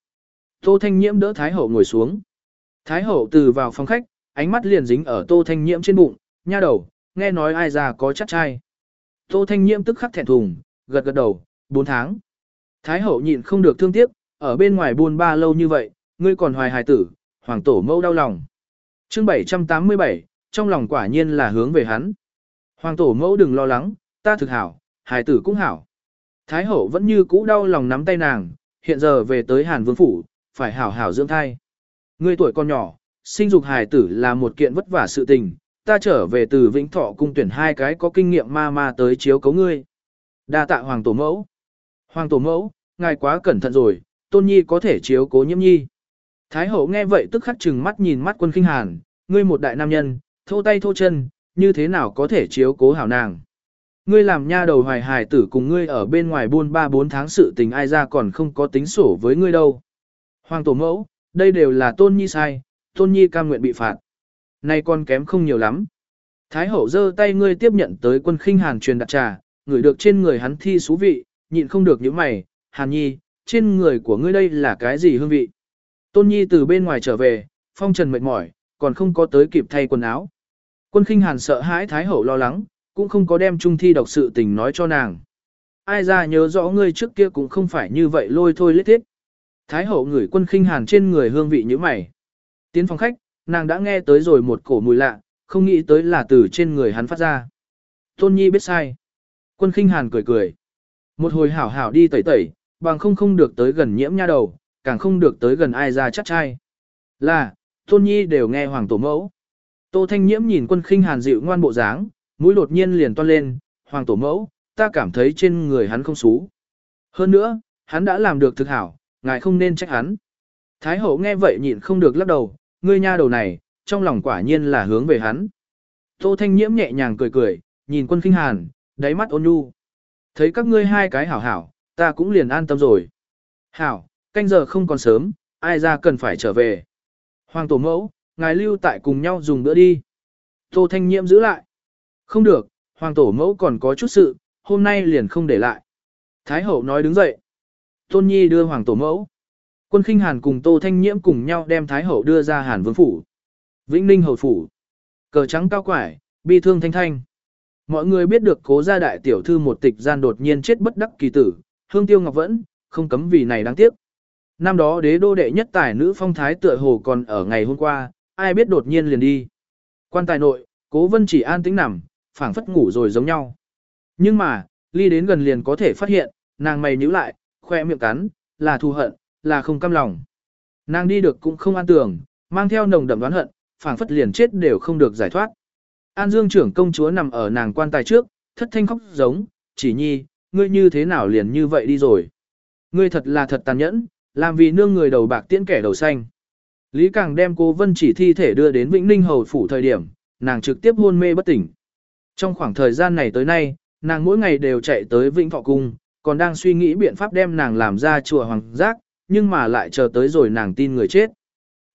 Tô Thanh Nhiễm đỡ Thái hậu ngồi xuống. Thái hậu từ vào phòng khách, ánh mắt liền dính ở Tô Thanh Nhiễm trên bụng, nha đầu, nghe nói ai già có chắc trai. Tô Thanh Nhiễm tức khắc thẹn thùng, gật gật đầu, 4 tháng. Thái hậu nhịn không được thương tiếc, ở bên ngoài buôn ba lâu như vậy, ngươi còn hoài hài tử, hoàng tổ mẫu đau lòng. chương 787, trong lòng quả nhiên là hướng về hắn. Hoàng tổ mẫu đừng lo lắng, ta thực hảo, hài tử cũng hảo. Thái hậu vẫn như cũ đau lòng nắm tay nàng, hiện giờ về tới Hàn Vương Phủ, phải hảo hảo dưỡng thai. Ngươi tuổi còn nhỏ, sinh dục hài tử là một kiện vất vả sự tình, ta trở về từ Vĩnh Thọ cung tuyển hai cái có kinh nghiệm ma ma tới chiếu cấu ngươi. Đa tạ hoàng tổ mẫu. Hoàng tổ mẫu, ngài quá cẩn thận rồi, tôn nhi có thể chiếu cố nhiễm nhi. Thái hậu nghe vậy tức khắc chừng mắt nhìn mắt quân khinh hàn, ngươi một đại nam nhân, thô tay thô chân, như thế nào có thể chiếu cố hảo nàng. Ngươi làm nha đầu hoài hài tử cùng ngươi ở bên ngoài buôn ba bốn tháng sự tình ai ra còn không có tính sổ với ngươi đâu. Hoàng tổ mẫu, đây đều là tôn nhi sai, tôn nhi cam nguyện bị phạt. Nay con kém không nhiều lắm. Thái hậu giơ tay ngươi tiếp nhận tới quân khinh hàn truyền đặt trà, ngửi được trên người hắn thi xú vị, nhịn không được những mày, hàn nhi, trên người của ngươi đây là cái gì hương vị. Tôn nhi từ bên ngoài trở về, phong trần mệt mỏi, còn không có tới kịp thay quần áo. Quân khinh hàn sợ hãi Thái hậu lo lắng, cũng không có đem trung thi độc sự tình nói cho nàng. Ai ra nhớ rõ ngươi trước kia cũng không phải như vậy lôi thôi lết thiết. Thái hậu ngửi quân khinh hàn trên người hương vị như mày. Tiến phòng khách, nàng đã nghe tới rồi một cổ mùi lạ, không nghĩ tới là từ trên người hắn phát ra. Tôn Nhi biết sai. Quân khinh hàn cười cười. Một hồi hảo hảo đi tẩy tẩy, bằng không không được tới gần nhiễm nha đầu, càng không được tới gần ai ra chắc trai. Là, Tôn Nhi đều nghe hoàng tổ mẫu. Tô Thanh Nhiễm nhìn quân khinh hàn dịu ngoan bộ dáng, mũi đột nhiên liền toan lên, hoàng tổ mẫu, ta cảm thấy trên người hắn không xú. Hơn nữa, hắn đã làm được thực hảo, ngài không nên trách hắn. Thái hậu nghe vậy nhịn không được lắc đầu, ngươi nha đầu này, trong lòng quả nhiên là hướng về hắn. Tô Thanh Nhiễm nhẹ nhàng cười cười, nhìn quân kinh hàn, đáy mắt ôn nhu. Thấy các ngươi hai cái hảo hảo, ta cũng liền an tâm rồi. Hảo, canh giờ không còn sớm, ai ra cần phải trở về. Hoàng tổ mẫu, ngài lưu tại cùng nhau dùng bữa đi. Tô Thanh Nhiễm giữ lại. Không được, hoàng tổ mẫu còn có chút sự, hôm nay liền không để lại. Thái hậu nói đứng dậy. Tôn Nhi đưa hoàng tổ mẫu. Quân khinh hàn cùng Tô Thanh Nhiễm cùng nhau đem Thái hậu đưa ra hàn vương phủ. Vĩnh Ninh hầu phủ. Cờ trắng cao quải, bi thương thanh thanh. Mọi người biết được cố gia đại tiểu thư một tịch gian đột nhiên chết bất đắc kỳ tử, hương tiêu ngọc vẫn, không cấm vì này đáng tiếc. Năm đó đế đô đệ nhất tài nữ phong thái tựa hồ còn ở ngày hôm qua, ai biết đột nhiên liền đi. Quan tài nội, cố vân chỉ an tĩnh nằm, phảng phất ngủ rồi giống nhau. Nhưng mà, ly đến gần liền có thể phát hiện, nàng mày nhíu lại, khoe miệng cắn, là thù hận, là không cam lòng. Nàng đi được cũng không an tưởng, mang theo nồng đậm đoán hận, phảng phất liền chết đều không được giải thoát. An Dương trưởng công chúa nằm ở nàng quan tài trước, thất thanh khóc giống, chỉ nhi, ngươi như thế nào liền như vậy đi rồi. Ngươi thật là thật tàn nhẫn, làm vì nương người đầu bạc tiễn kẻ đầu xanh. Lý Càng đem cô Vân chỉ thi thể đưa đến Vĩnh Ninh Hầu Phủ thời điểm, nàng trực tiếp hôn mê bất tỉnh. Trong khoảng thời gian này tới nay, nàng mỗi ngày đều chạy tới Vĩnh Thọ Cung, còn đang suy nghĩ biện pháp đem nàng làm ra chùa hoàng giác, nhưng mà lại chờ tới rồi nàng tin người chết.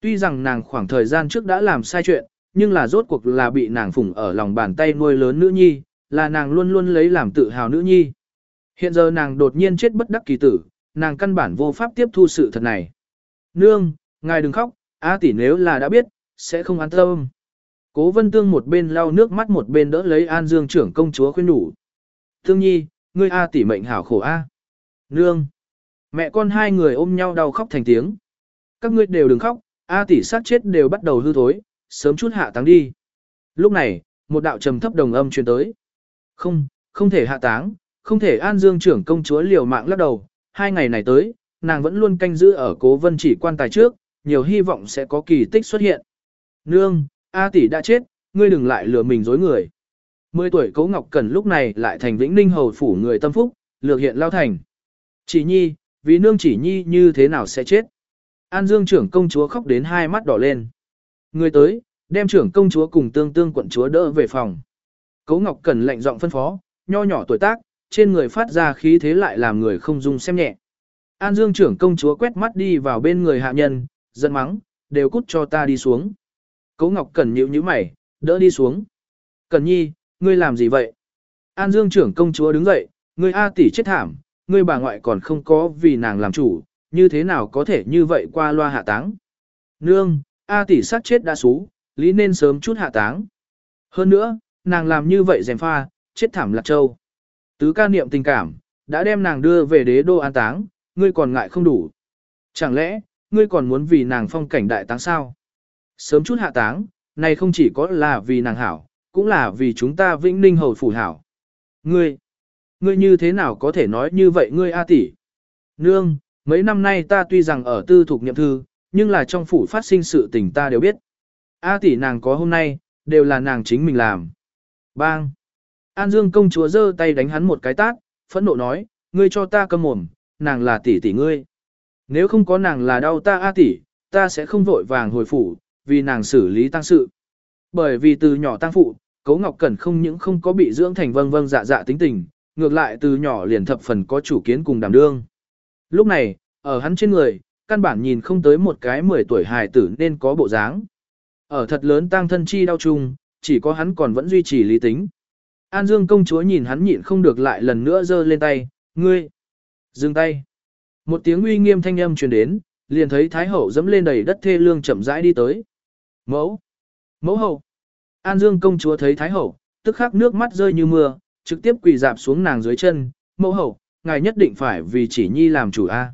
Tuy rằng nàng khoảng thời gian trước đã làm sai chuyện, nhưng là rốt cuộc là bị nàng phủng ở lòng bàn tay nuôi lớn nữ nhi, là nàng luôn luôn lấy làm tự hào nữ nhi. Hiện giờ nàng đột nhiên chết bất đắc kỳ tử, nàng căn bản vô pháp tiếp thu sự thật này. Nương, ngài đừng khóc, A tỷ nếu là đã biết, sẽ không an tâm. Cố vân tương một bên lau nước mắt một bên đỡ lấy an dương trưởng công chúa khuyên đủ. Tương nhi, ngươi A tỷ mệnh hảo khổ A. Nương. Mẹ con hai người ôm nhau đau khóc thành tiếng. Các ngươi đều đừng khóc, A tỷ sát chết đều bắt đầu hư thối, sớm chút hạ táng đi. Lúc này, một đạo trầm thấp đồng âm truyền tới. Không, không thể hạ táng, không thể an dương trưởng công chúa liều mạng lắc đầu, hai ngày này tới, nàng vẫn luôn canh giữ ở cố vân chỉ quan tài trước, nhiều hy vọng sẽ có kỳ tích xuất hiện. Nương, A tỷ đã chết, ngươi đừng lại lừa mình dối người. Mười tuổi Cố Ngọc Cẩn lúc này lại thành Vĩnh Ninh hầu phủ người tâm phúc, lược hiện lao thành. Chỉ nhi, vì nương chỉ nhi như thế nào sẽ chết. An Dương trưởng công chúa khóc đến hai mắt đỏ lên. Người tới, đem trưởng công chúa cùng tương tương quận chúa đỡ về phòng. Cố Ngọc Cẩn lệnh giọng phân phó, nho nhỏ tuổi tác, trên người phát ra khí thế lại làm người không dung xem nhẹ. An Dương trưởng công chúa quét mắt đi vào bên người hạ nhân, giận mắng, đều cút cho ta đi xuống. Cố Ngọc Cẩn nhíu nhíu mày, đỡ đi xuống. Cẩn nhi, ngươi làm gì vậy? An Dương trưởng công chúa đứng dậy, ngươi A tỷ chết thảm, ngươi bà ngoại còn không có vì nàng làm chủ, như thế nào có thể như vậy qua loa hạ táng. Nương, A tỷ sát chết đã xú, lý nên sớm chút hạ táng. Hơn nữa, nàng làm như vậy dèm pha, chết thảm lạc châu. Tứ ca niệm tình cảm, đã đem nàng đưa về đế đô an táng, ngươi còn ngại không đủ. Chẳng lẽ, ngươi còn muốn vì nàng phong cảnh đại táng sao? Sớm chút hạ táng, này không chỉ có là vì nàng hảo, cũng là vì chúng ta vĩnh ninh hầu phủ hảo. Ngươi, ngươi như thế nào có thể nói như vậy ngươi A tỷ? Nương, mấy năm nay ta tuy rằng ở tư thuộc nhậm thư, nhưng là trong phủ phát sinh sự tình ta đều biết. A tỷ nàng có hôm nay, đều là nàng chính mình làm. Bang! An Dương công chúa giơ tay đánh hắn một cái tát, phẫn nộ nói, ngươi cho ta câm mồm, nàng là tỷ tỷ ngươi. Nếu không có nàng là đau ta a tỷ, ta sẽ không vội vàng hồi phủ, vì nàng xử lý tăng sự. Bởi vì từ nhỏ tăng phụ, Cố Ngọc Cẩn không những không có bị dưỡng thành vâng vâng dạ dạ tính tình, ngược lại từ nhỏ liền thập phần có chủ kiến cùng đảm đương. Lúc này, ở hắn trên người, căn bản nhìn không tới một cái 10 tuổi hài tử nên có bộ dáng. Ở thật lớn tăng thân chi đau chung, chỉ có hắn còn vẫn duy trì lý tính. An Dương công chúa nhìn hắn nhịn không được lại lần nữa giơ lên tay, ngươi, dừng tay. Một tiếng uy nghiêm thanh âm truyền đến, liền thấy Thái Hậu dẫm lên đầy đất thê lương chậm rãi đi tới. Mẫu, mẫu hậu. An Dương công chúa thấy Thái Hậu, tức khắc nước mắt rơi như mưa, trực tiếp quỳ dạp xuống nàng dưới chân, mẫu hậu, ngài nhất định phải vì chỉ nhi làm chủ a. À?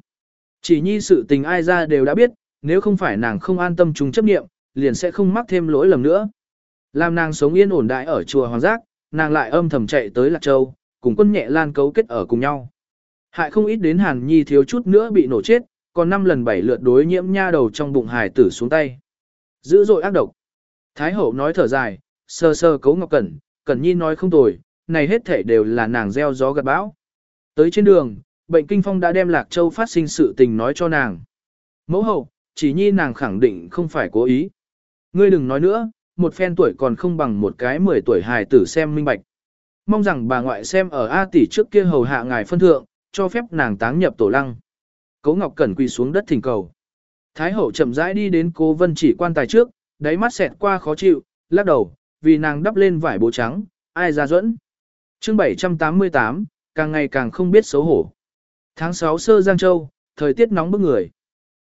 Chỉ nhi sự tình ai ra đều đã biết, nếu không phải nàng không an tâm chúng chấp nghiệm, liền sẽ không mắc thêm lỗi lầm nữa. Làm nàng sống yên ổn đại ở chùa Hoàng Giác, nàng lại âm thầm chạy tới Lạc Châu, cùng quân nhẹ lan cấu kết ở cùng nhau. Hại không ít đến Hàn Nhi thiếu chút nữa bị nổ chết, còn năm lần bảy lượt đối nhiễm nha đầu trong bụng hài tử xuống tay. Dữ dội ác độc. Thái hậu nói thở dài, sơ sơ cấu ngọc cẩn, cẩn nhi nói không tồi, này hết thể đều là nàng gieo gió gặt bão. Tới trên đường, bệnh kinh phong đã đem Lạc Châu phát sinh sự tình nói cho nàng. Mẫu hậu, chỉ nhi nàng khẳng định không phải cố ý. Ngươi đừng nói nữa, một phen tuổi còn không bằng một cái 10 tuổi hài tử xem minh bạch. Mong rằng bà ngoại xem ở A tỷ trước kia hầu hạ ngài phân thượng, cho phép nàng táng nhập tổ lăng. Cố Ngọc Cẩn quỳ xuống đất thỉnh cầu. Thái hậu chậm rãi đi đến cố vân chỉ quan tài trước, đáy mắt xẹt qua khó chịu, lắc đầu, vì nàng đắp lên vải bố trắng, ai ra dẫn. chương 788, càng ngày càng không biết xấu hổ. Tháng 6 sơ Giang Châu, thời tiết nóng bức người.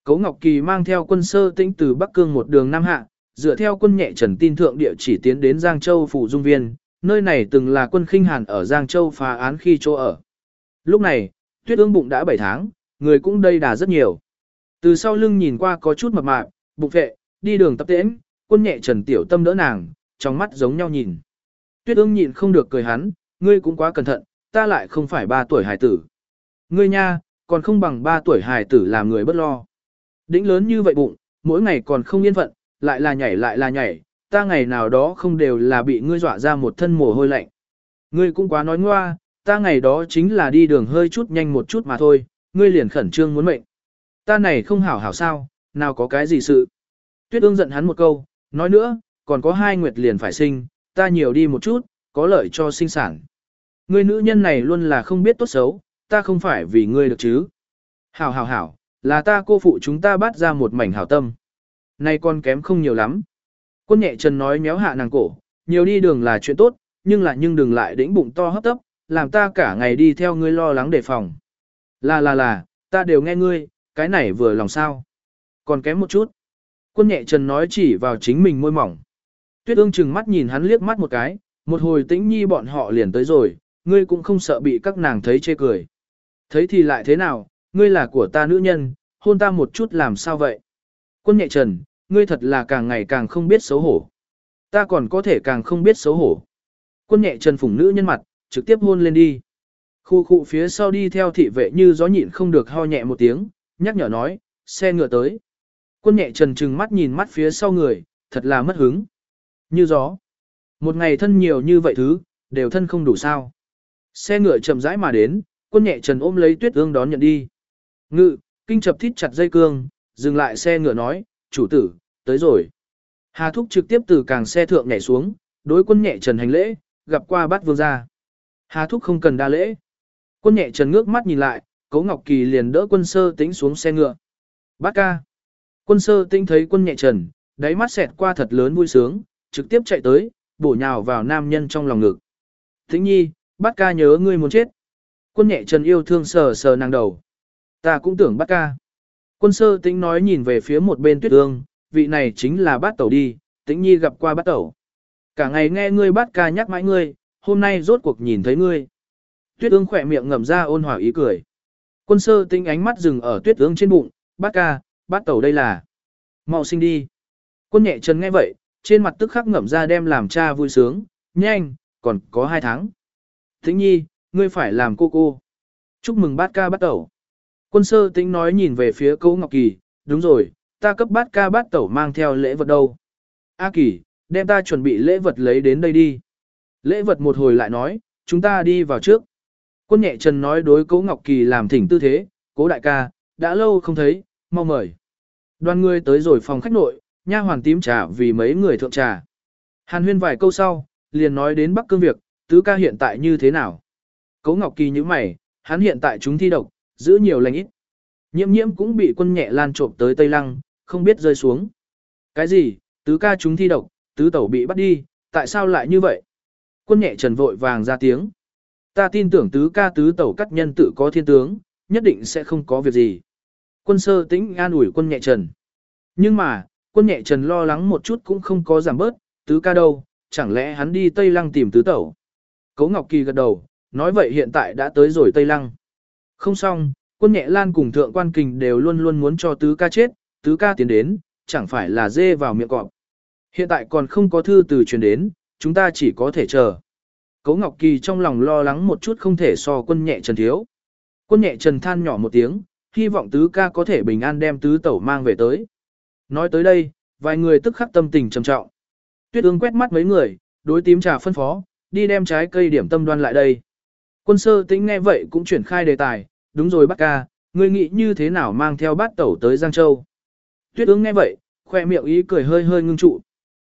Cấu Ngọc Kỳ mang theo quân sơ tĩnh từ Bắc Cương một đường Nam Hạ, dựa theo quân nhẹ trần tin thượng địa chỉ tiến đến Giang Châu phủ dung viên, nơi này từng là quân khinh hàn ở Giang Châu phá án khi chỗ ở. Lúc này, tuyết ương bụng đã 7 tháng, người cũng đây đà rất nhiều. Từ sau lưng nhìn qua có chút mập mạp, bụng vệ, đi đường tập tễnh, quân nhẹ trần tiểu tâm đỡ nàng, trong mắt giống nhau nhìn. Tuyết ương nhịn không được cười hắn, ngươi cũng quá cẩn thận, ta lại không phải ba tuổi hài tử. Ngươi nha, còn không bằng ba tuổi hài tử làm người bất lo. Đĩnh lớn như vậy bụng, mỗi ngày còn không yên phận, lại là nhảy lại là nhảy, ta ngày nào đó không đều là bị ngươi dọa ra một thân mồ hôi lạnh. Ngươi cũng quá nói ngoa, ta ngày đó chính là đi đường hơi chút nhanh một chút mà thôi, ngươi liền khẩn trương muốn mệnh. Ta này không hảo hảo sao, nào có cái gì sự. Tuyết ương giận hắn một câu, nói nữa, còn có hai nguyệt liền phải sinh, ta nhiều đi một chút, có lợi cho sinh sản. người nữ nhân này luôn là không biết tốt xấu, ta không phải vì ngươi được chứ. Hảo hảo hảo, là ta cô phụ chúng ta bắt ra một mảnh hảo tâm. Nay con kém không nhiều lắm. Quân nhẹ chân nói méo hạ nàng cổ, nhiều đi đường là chuyện tốt, nhưng là nhưng đừng lại đĩnh bụng to hấp tấp, làm ta cả ngày đi theo ngươi lo lắng đề phòng. Là là là, ta đều nghe ngươi, cái này vừa lòng sao. Còn kém một chút. Quân nhẹ chân nói chỉ vào chính mình môi mỏng. Tuyết ương chừng mắt nhìn hắn liếc mắt một cái, một hồi tĩnh nhi bọn họ liền tới rồi, ngươi cũng không sợ bị các nàng thấy chê cười. Thấy thì lại thế nào, ngươi là của ta nữ nhân, hôn ta một chút làm sao vậy? Quân nhẹ trần, ngươi thật là càng ngày càng không biết xấu hổ. Ta còn có thể càng không biết xấu hổ. Quân nhẹ trần phủng nữ nhân mặt, trực tiếp hôn lên đi. Khu khu phía sau đi theo thị vệ như gió nhịn không được ho nhẹ một tiếng, nhắc nhở nói, xe ngựa tới. Quân nhẹ trần trừng mắt nhìn mắt phía sau người, thật là mất hứng. Như gió. Một ngày thân nhiều như vậy thứ, đều thân không đủ sao. Xe ngựa chậm rãi mà đến, quân nhẹ trần ôm lấy tuyết ương đón nhận đi. Ngự, kinh chập thít chặt dây cương, dừng lại xe ngựa nói, chủ tử, tới rồi. Hà Thúc trực tiếp từ càng xe thượng nhảy xuống, đối quân nhẹ trần hành lễ, gặp qua bát vương gia. Hà Thúc không cần đa lễ. Quân nhẹ trần ngước mắt nhìn lại, Cố Ngọc Kỳ liền đỡ quân sơ tính xuống xe ngựa. Bát ca. Quân sơ tinh thấy quân nhẹ trần, đáy mắt xẹt qua thật lớn vui sướng, trực tiếp chạy tới, bổ nhào vào nam nhân trong lòng ngực. Tĩnh nhi, bát ca nhớ ngươi muốn chết. Quân nhẹ trần yêu thương sờ sờ nàng đầu. Ta cũng tưởng bát ca. Quân sơ tính nói nhìn về phía một bên tuyết ương, vị này chính là bát tẩu đi, tĩnh nhi gặp qua bát tẩu. Cả ngày nghe ngươi bát ca nhắc mãi ngươi, hôm nay rốt cuộc nhìn thấy ngươi. Tuyết ương khỏe miệng ngậm ra ôn hòa ý cười. Quân sơ tính ánh mắt dừng ở tuyết ương trên bụng, bát ca, bát tẩu đây là. mau sinh đi. Quân nhẹ chân nghe vậy, trên mặt tức khắc ngậm ra đem làm cha vui sướng, nhanh, còn có hai tháng. Tĩnh nhi, ngươi phải làm cô cô. Chúc mừng bát ca bát tẩu. Quân sơ tĩnh nói nhìn về phía Cố Ngọc Kỳ, đúng rồi, ta cấp bát ca bát tẩu mang theo lễ vật đâu. A Kỳ, đem ta chuẩn bị lễ vật lấy đến đây đi. Lễ vật một hồi lại nói, chúng ta đi vào trước. Quân nhẹ trần nói đối Cố Ngọc Kỳ làm thỉnh tư thế, cố đại ca, đã lâu không thấy, mau mời. Đoàn người tới rồi phòng khách nội, nha hoàn tím trà vì mấy người thượng trà. Hàn huyên vài câu sau, liền nói đến Bắc Cương việc, tứ ca hiện tại như thế nào. Cố Ngọc Kỳ như mày, hắn hiện tại chúng thi độc, giữ nhiều lành ít. Nhiễm nhiễm cũng bị quân nhẹ lan trộm tới Tây Lăng, không biết rơi xuống. Cái gì, tứ ca chúng thi độc, tứ tẩu bị bắt đi, tại sao lại như vậy? Quân nhẹ trần vội vàng ra tiếng. Ta tin tưởng tứ ca tứ tẩu cắt nhân tự có thiên tướng, nhất định sẽ không có việc gì. Quân sơ tĩnh an ủi quân nhẹ trần. Nhưng mà, quân nhẹ trần lo lắng một chút cũng không có giảm bớt, tứ ca đâu, chẳng lẽ hắn đi Tây Lăng tìm tứ tẩu. Cố Ngọc Kỳ gật đầu, nói vậy hiện tại đã tới rồi Tây Lăng. Không xong, quân nhẹ lan cùng thượng quan kình đều luôn luôn muốn cho tứ ca chết, tứ ca tiến đến, chẳng phải là dê vào miệng cọp. Hiện tại còn không có thư từ truyền đến, chúng ta chỉ có thể chờ. Cố Ngọc Kỳ trong lòng lo lắng một chút không thể so quân nhẹ trần thiếu. Quân nhẹ trần than nhỏ một tiếng, hy vọng tứ ca có thể bình an đem tứ tẩu mang về tới. Nói tới đây, vài người tức khắc tâm tình trầm trọng. Tuyết ương quét mắt mấy người, đối tím trà phân phó, đi đem trái cây điểm tâm đoan lại đây. Quân sơ tĩnh nghe vậy cũng chuyển khai đề tài, đúng rồi bác ca, ngươi nghĩ như thế nào mang theo bát tẩu tới Giang Châu. Tuyết ương nghe vậy, khoe miệng ý cười hơi hơi ngưng trụ.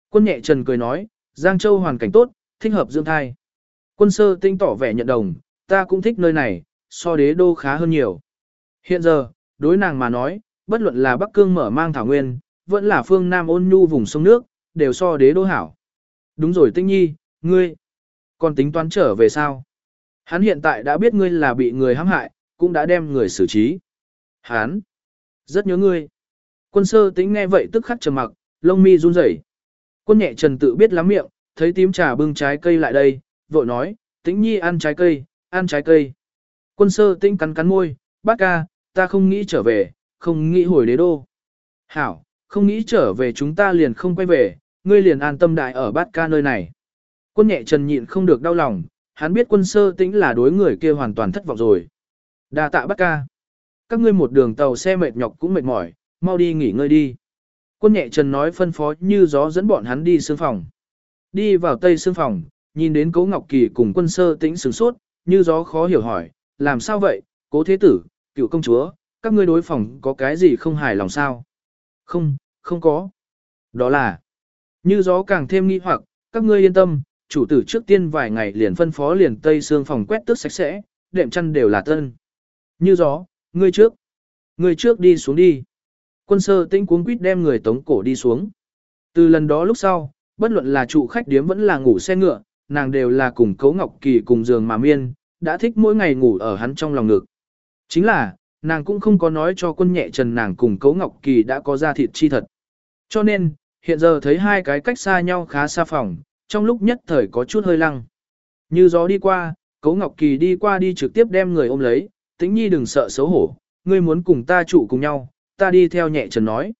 Quân nhẹ trần cười nói, Giang Châu hoàn cảnh tốt, thích hợp dưỡng thai. Quân sơ tinh tỏ vẻ nhận đồng, ta cũng thích nơi này, so đế đô khá hơn nhiều. Hiện giờ, đối nàng mà nói, bất luận là Bắc Cương mở mang thảo nguyên, vẫn là phương Nam ôn nhu vùng sông nước, đều so đế đô hảo. Đúng rồi tinh nhi, ngươi, còn tính toán trở về sao? Hắn hiện tại đã biết ngươi là bị người hãm hại, cũng đã đem người xử trí. Hắn, rất nhớ ngươi. Quân sơ tính nghe vậy tức khắc trầm mặc, lông mi run rẩy. Quân nhẹ trần tự biết lắm miệng, thấy tím trà bưng trái cây lại đây, vội nói, tĩnh nhi ăn trái cây, ăn trái cây. Quân sơ tĩnh cắn cắn môi, bác ca, ta không nghĩ trở về, không nghĩ hồi đế đô. Hảo, không nghĩ trở về chúng ta liền không quay về, ngươi liền an tâm đại ở bát ca nơi này. Quân nhẹ trần nhịn không được đau lòng, hắn biết quân sơ tĩnh là đối người kia hoàn toàn thất vọng rồi. đa tạ bát ca. Các ngươi một đường tàu xe mệt nhọc cũng mệt mỏi, mau đi nghỉ ngơi đi. Quân nhẹ trần nói phân phó như gió dẫn bọn hắn đi xương phòng. Đi vào tây xương phòng, nhìn đến cố Ngọc Kỳ cùng quân sơ tĩnh sửng sốt, như gió khó hiểu hỏi, làm sao vậy, cố thế tử, cựu công chúa, các ngươi đối phòng có cái gì không hài lòng sao? Không, không có. Đó là, như gió càng thêm nghi hoặc, các ngươi yên tâm, chủ tử trước tiên vài ngày liền phân phó liền tây xương phòng quét tước sạch sẽ, đệm chăn đều là tân. Như gió, ngươi trước, ngươi trước đi xuống đi. Quân sơ tinh cuống quýt đem người tống cổ đi xuống. Từ lần đó lúc sau, bất luận là trụ khách điếm vẫn là ngủ xe ngựa, nàng đều là cùng cấu ngọc kỳ cùng giường mà miên, đã thích mỗi ngày ngủ ở hắn trong lòng ngực. Chính là, nàng cũng không có nói cho quân nhẹ trần nàng cùng cấu ngọc kỳ đã có ra thịt chi thật. Cho nên, hiện giờ thấy hai cái cách xa nhau khá xa phòng, trong lúc nhất thời có chút hơi lăng. Như gió đi qua, cấu ngọc kỳ đi qua đi trực tiếp đem người ôm lấy, tĩnh nhi đừng sợ xấu hổ, ngươi muốn cùng ta trụ cùng nhau, ta đi theo nhẹ trần nói.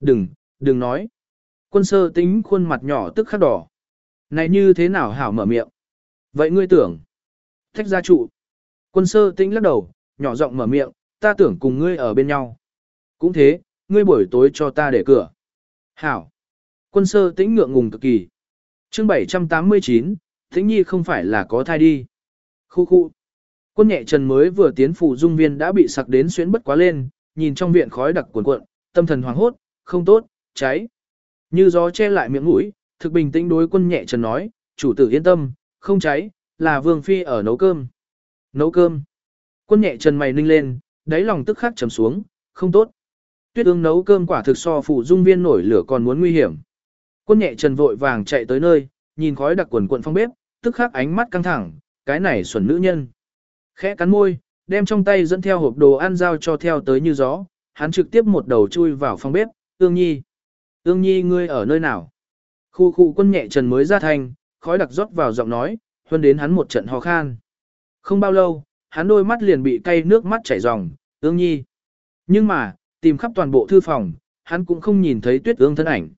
Đừng, đừng nói. Quân sơ tính khuôn mặt nhỏ tức khắc đỏ. Này như thế nào hảo mở miệng? Vậy ngươi tưởng? Thách gia trụ. Quân sơ tính lắc đầu, nhỏ giọng mở miệng, ta tưởng cùng ngươi ở bên nhau. Cũng thế, ngươi buổi tối cho ta để cửa. Hảo. Quân sơ tĩnh ngượng ngùng cực kỳ. chương 789, tĩnh nhi không phải là có thai đi. Khu khu. Quân nhẹ trần mới vừa tiến phủ dung viên đã bị sặc đến xuyến bất quá lên, nhìn trong viện khói đặc cuồn cuộn, tâm thần hoảng hốt, không tốt, cháy. Như gió che lại miệng mũi, thực bình tĩnh đối quân nhẹ trần nói, chủ tử yên tâm, không cháy, là vương phi ở nấu cơm. Nấu cơm. Quân nhẹ trần mày ninh lên, đáy lòng tức khắc trầm xuống, không tốt. Tuyết ương nấu cơm quả thực so phụ dung viên nổi lửa còn muốn nguy hiểm. Quân nhẹ trần vội vàng chạy tới nơi, nhìn khói đặc quần quận phong bếp, tức khắc ánh mắt căng thẳng, cái này xuẩn nữ nhân. Khẽ cắn môi, đem trong tay dẫn theo hộp đồ ăn giao cho theo tới như gió, hắn trực tiếp một đầu chui vào phòng bếp, ương nhi. Ương nhi ngươi ở nơi nào? Khu khu quân nhẹ trần mới ra thành, khói đặc rót vào giọng nói, huân đến hắn một trận ho khan. Không bao lâu, hắn đôi mắt liền bị cay nước mắt chảy ròng, ương nhi. Nhưng mà, tìm khắp toàn bộ thư phòng, hắn cũng không nhìn thấy tuyết ương thân ảnh.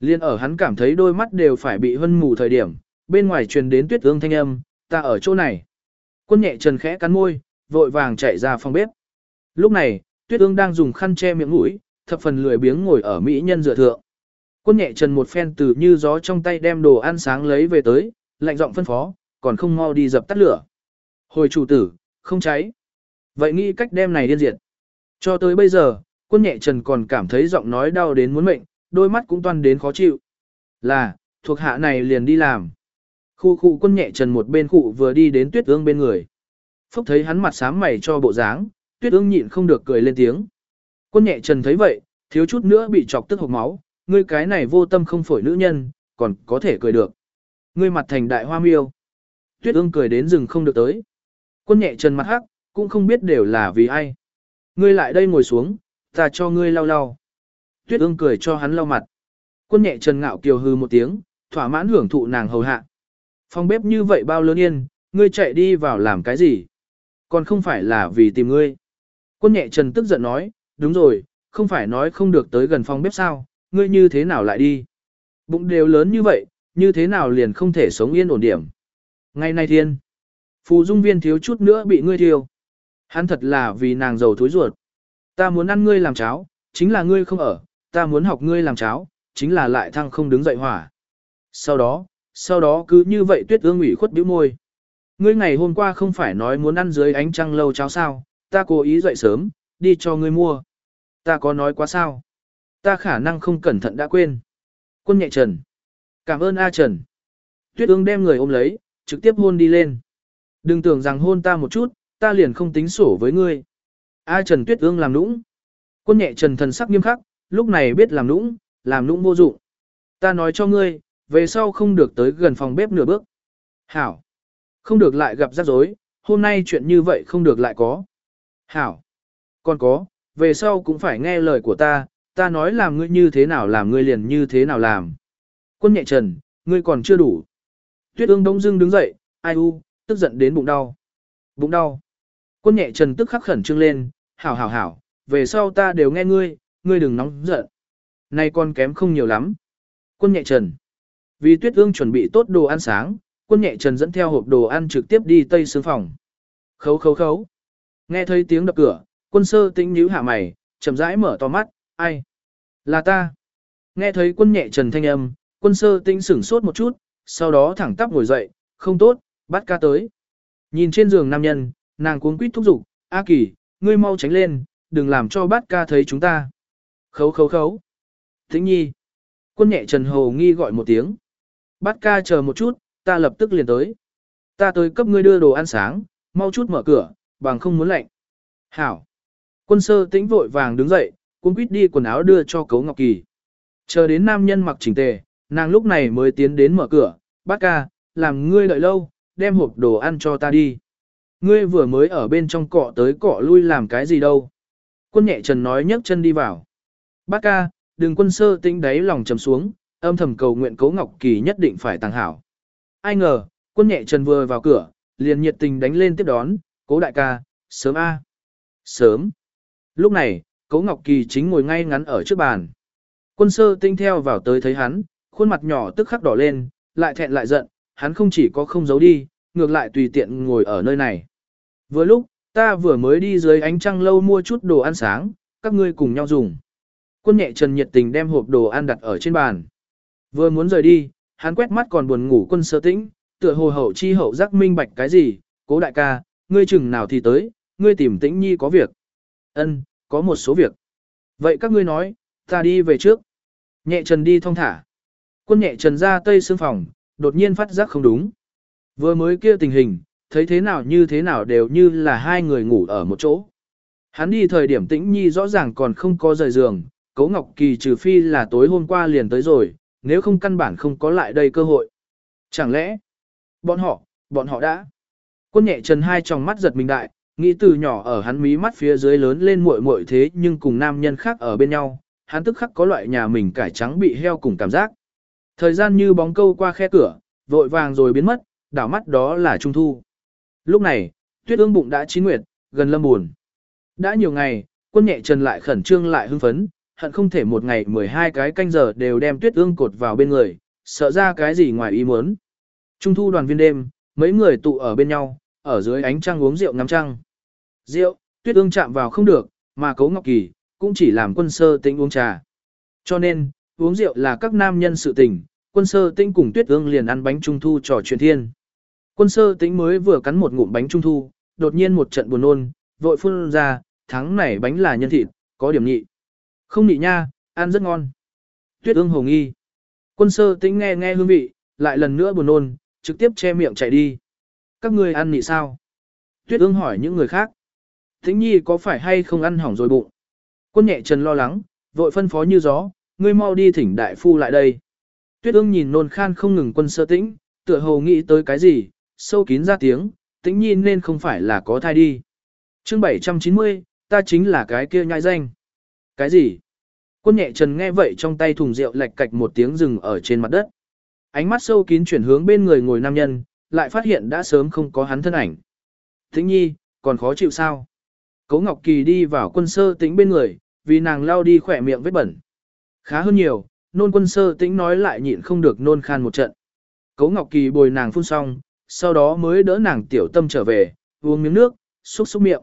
Liên ở hắn cảm thấy đôi mắt đều phải bị hân mù thời điểm, bên ngoài truyền đến tuyết ương thanh âm, ta ở chỗ này. Quân nhẹ trần khẽ cắn môi, vội vàng chạy ra phòng bếp. Lúc này, tuyết ương đang dùng khăn che miệng mũi, thập phần lười biếng ngồi ở mỹ nhân dựa thượng. Quân nhẹ trần một phen từ như gió trong tay đem đồ ăn sáng lấy về tới, lạnh giọng phân phó, còn không mau đi dập tắt lửa. Hồi chủ tử, không cháy. Vậy nghĩ cách đem này điên diệt. Cho tới bây giờ, quân nhẹ trần còn cảm thấy giọng nói đau đến muốn mệnh, đôi mắt cũng toan đến khó chịu. Là, thuộc hạ này liền đi làm. Khu khu quân nhẹ trần một bên khu vừa đi đến tuyết ương bên người. Phúc thấy hắn mặt sám mày cho bộ dáng, tuyết ương nhịn không được cười lên tiếng. Quân nhẹ trần thấy vậy, thiếu chút nữa bị chọc tức hộc máu, ngươi cái này vô tâm không phổi nữ nhân, còn có thể cười được. Ngươi mặt thành đại hoa miêu. Tuyết ương cười đến rừng không được tới. Quân nhẹ trần mặt hắc, cũng không biết đều là vì ai. Ngươi lại đây ngồi xuống, ta cho ngươi lau lau. Tuyết ương cười cho hắn lau mặt. Quân nhẹ trần ngạo kiều hư một tiếng, thỏa mãn hưởng thụ nàng hầu hạ. Phòng bếp như vậy bao lớn yên, ngươi chạy đi vào làm cái gì? Còn không phải là vì tìm ngươi. Quân nhẹ trần tức giận nói, đúng rồi, không phải nói không được tới gần phòng bếp sao, ngươi như thế nào lại đi? Bụng đều lớn như vậy, như thế nào liền không thể sống yên ổn điểm? Ngày nay thiên, phù dung viên thiếu chút nữa bị ngươi thiêu. Hắn thật là vì nàng giàu thối ruột. Ta muốn ăn ngươi làm cháo, chính là ngươi không ở, ta muốn học ngươi làm cháo, chính là lại thăng không đứng dậy hỏa. Sau đó, sau đó cứ như vậy tuyết ương ủy khuất bĩu môi. Ngươi ngày hôm qua không phải nói muốn ăn dưới ánh trăng lâu cháo sao, ta cố ý dậy sớm, đi cho ngươi mua. Ta có nói quá sao? Ta khả năng không cẩn thận đã quên. Quân nhẹ trần. Cảm ơn A Trần. Tuyết ương đem người ôm lấy, trực tiếp hôn đi lên. Đừng tưởng rằng hôn ta một chút, ta liền không tính sổ với ngươi. A Trần Tuyết ương làm nũng. Quân nhẹ Trần thần sắc nghiêm khắc, lúc này biết làm nũng, làm nũng vô dụng. Ta nói cho ngươi, về sau không được tới gần phòng bếp nửa bước. Hảo. Không được lại gặp rắc rối, hôm nay chuyện như vậy không được lại có. Hảo. Còn có, về sau cũng phải nghe lời của ta, ta nói làm ngươi như thế nào làm ngươi liền như thế nào làm. Quân nhẹ trần, ngươi còn chưa đủ. Tuyết ương đông dưng đứng dậy, ai u, tức giận đến bụng đau. Bụng đau. Quân nhẹ trần tức khắc khẩn trương lên, hảo hảo hảo, về sau ta đều nghe ngươi, ngươi đừng nóng giận. Này con kém không nhiều lắm. Quân nhẹ trần. Vì tuyết ương chuẩn bị tốt đồ ăn sáng, quân nhẹ trần dẫn theo hộp đồ ăn trực tiếp đi tây xương phòng. Khấu khấu khấu. Nghe thấy tiếng đập cửa, quân sơ tĩnh nhíu hạ mày, chậm rãi mở to mắt, ai? Là ta. Nghe thấy quân nhẹ trần thanh âm, quân sơ tĩnh sửng sốt một chút, sau đó thẳng tắp ngồi dậy, không tốt, bắt ca tới. Nhìn trên giường nam nhân, nàng cuống quýt thúc giục, A kỳ, ngươi mau tránh lên, đừng làm cho bát ca thấy chúng ta. Khấu khấu khấu. Thính nhi. Quân nhẹ trần hồ nghi gọi một tiếng. Bát ca chờ một chút, ta lập tức liền tới. Ta tới cấp ngươi đưa đồ ăn sáng, mau chút mở cửa, bằng không muốn lạnh. Hảo. Quân sơ tĩnh vội vàng đứng dậy, cuốn quýt đi quần áo đưa cho cấu ngọc kỳ. Chờ đến nam nhân mặc chỉnh tề, nàng lúc này mới tiến đến mở cửa, bát ca, làm ngươi đợi lâu, đem hộp đồ ăn cho ta đi. Ngươi vừa mới ở bên trong cọ tới cọ lui làm cái gì đâu. Quân nhẹ trần nói nhấc chân đi vào. Bác ca, đừng quân sơ tĩnh đáy lòng trầm xuống, âm thầm cầu nguyện cấu ngọc kỳ nhất định phải tàng hảo. Ai ngờ, quân nhẹ trần vừa vào cửa, liền nhiệt tình đánh lên tiếp đón, cố đại ca, sớm a, Sớm. Lúc này, cố ngọc kỳ chính ngồi ngay ngắn ở trước bàn. Quân sơ tinh theo vào tới thấy hắn, khuôn mặt nhỏ tức khắc đỏ lên, lại thẹn lại giận, hắn không chỉ có không giấu đi, ngược lại tùy tiện ngồi ở nơi này. Vừa lúc, ta vừa mới đi dưới ánh trăng lâu mua chút đồ ăn sáng, các ngươi cùng nhau dùng. Quân nhẹ trần nhiệt tình đem hộp đồ ăn đặt ở trên bàn. Vừa muốn rời đi, hắn quét mắt còn buồn ngủ quân sơ tĩnh, tựa hồ hậu chi hậu giác minh bạch cái gì, cố đại ca, ngươi chừng nào thì tới, ngươi tìm tĩnh nhi có việc. Ân, có một số việc. Vậy các ngươi nói, ta đi về trước. Nhẹ trần đi thong thả. Quân nhẹ trần ra tây xương phòng, đột nhiên phát giác không đúng. Vừa mới kia tình hình, thấy thế nào như thế nào đều như là hai người ngủ ở một chỗ. Hắn đi thời điểm tĩnh nhi rõ ràng còn không có rời giường, Cố Ngọc Kỳ trừ phi là tối hôm qua liền tới rồi, nếu không căn bản không có lại đây cơ hội. Chẳng lẽ, bọn họ, bọn họ đã. Quân nhẹ trần hai tròng mắt giật mình đại, nghĩ từ nhỏ ở hắn mí mắt phía dưới lớn lên muội muội thế nhưng cùng nam nhân khác ở bên nhau, hắn tức khắc có loại nhà mình cải trắng bị heo cùng cảm giác. Thời gian như bóng câu qua khe cửa, vội vàng rồi biến mất, đảo mắt đó là trung thu. Lúc này, tuyết ương bụng đã chín nguyệt, gần lâm buồn. Đã nhiều ngày, quân nhẹ trần lại khẩn trương lại hưng phấn, hận không thể một ngày 12 cái canh giờ đều đem tuyết ương cột vào bên người, sợ ra cái gì ngoài ý muốn. Trung thu đoàn viên đêm, mấy người tụ ở bên nhau, ở dưới ánh trăng uống rượu ngắm trăng. Rượu, tuyết ương chạm vào không được, mà cấu ngọc kỳ, cũng chỉ làm quân sơ tính uống trà. Cho nên, uống rượu là các nam nhân sự tình, quân sơ tĩnh cùng tuyết ương liền ăn bánh trung thu trò chuyện thiên. Quân sơ tĩnh mới vừa cắn một ngụm bánh trung thu, đột nhiên một trận buồn nôn, vội phun ra, thắng này bánh là nhân thịt, có điểm nhị. Không nhị nha, ăn rất ngon. Tuyết ương hồng nghi. Quân sơ tĩnh nghe nghe hương vị, lại lần nữa buồn nôn, trực tiếp che miệng chạy đi. Các ngươi ăn nhị sao? Tuyết ương hỏi những người khác. Tĩnh nhi có phải hay không ăn hỏng rồi bụng? Quân nhẹ trần lo lắng, vội phân phó như gió, ngươi mau đi thỉnh đại phu lại đây. Tuyết ương nhìn nôn khan không ngừng quân sơ tĩnh, tựa hồ nghĩ tới cái gì, sâu kín ra tiếng, tĩnh nhi nên không phải là có thai đi. chương 790, ta chính là cái kia nhai danh. Cái gì? Quân nhẹ trần nghe vậy trong tay thùng rượu lạch cạch một tiếng rừng ở trên mặt đất. Ánh mắt sâu kín chuyển hướng bên người ngồi nam nhân, lại phát hiện đã sớm không có hắn thân ảnh. Tĩnh nhi, còn khó chịu sao? Cố Ngọc Kỳ đi vào quân sơ tĩnh bên người, vì nàng lao đi khỏe miệng vết bẩn. Khá hơn nhiều, nôn quân sơ tĩnh nói lại nhịn không được nôn khan một trận. Cấu Ngọc Kỳ bồi nàng phun xong, sau đó mới đỡ nàng tiểu tâm trở về, uống miếng nước, xúc xúc miệng.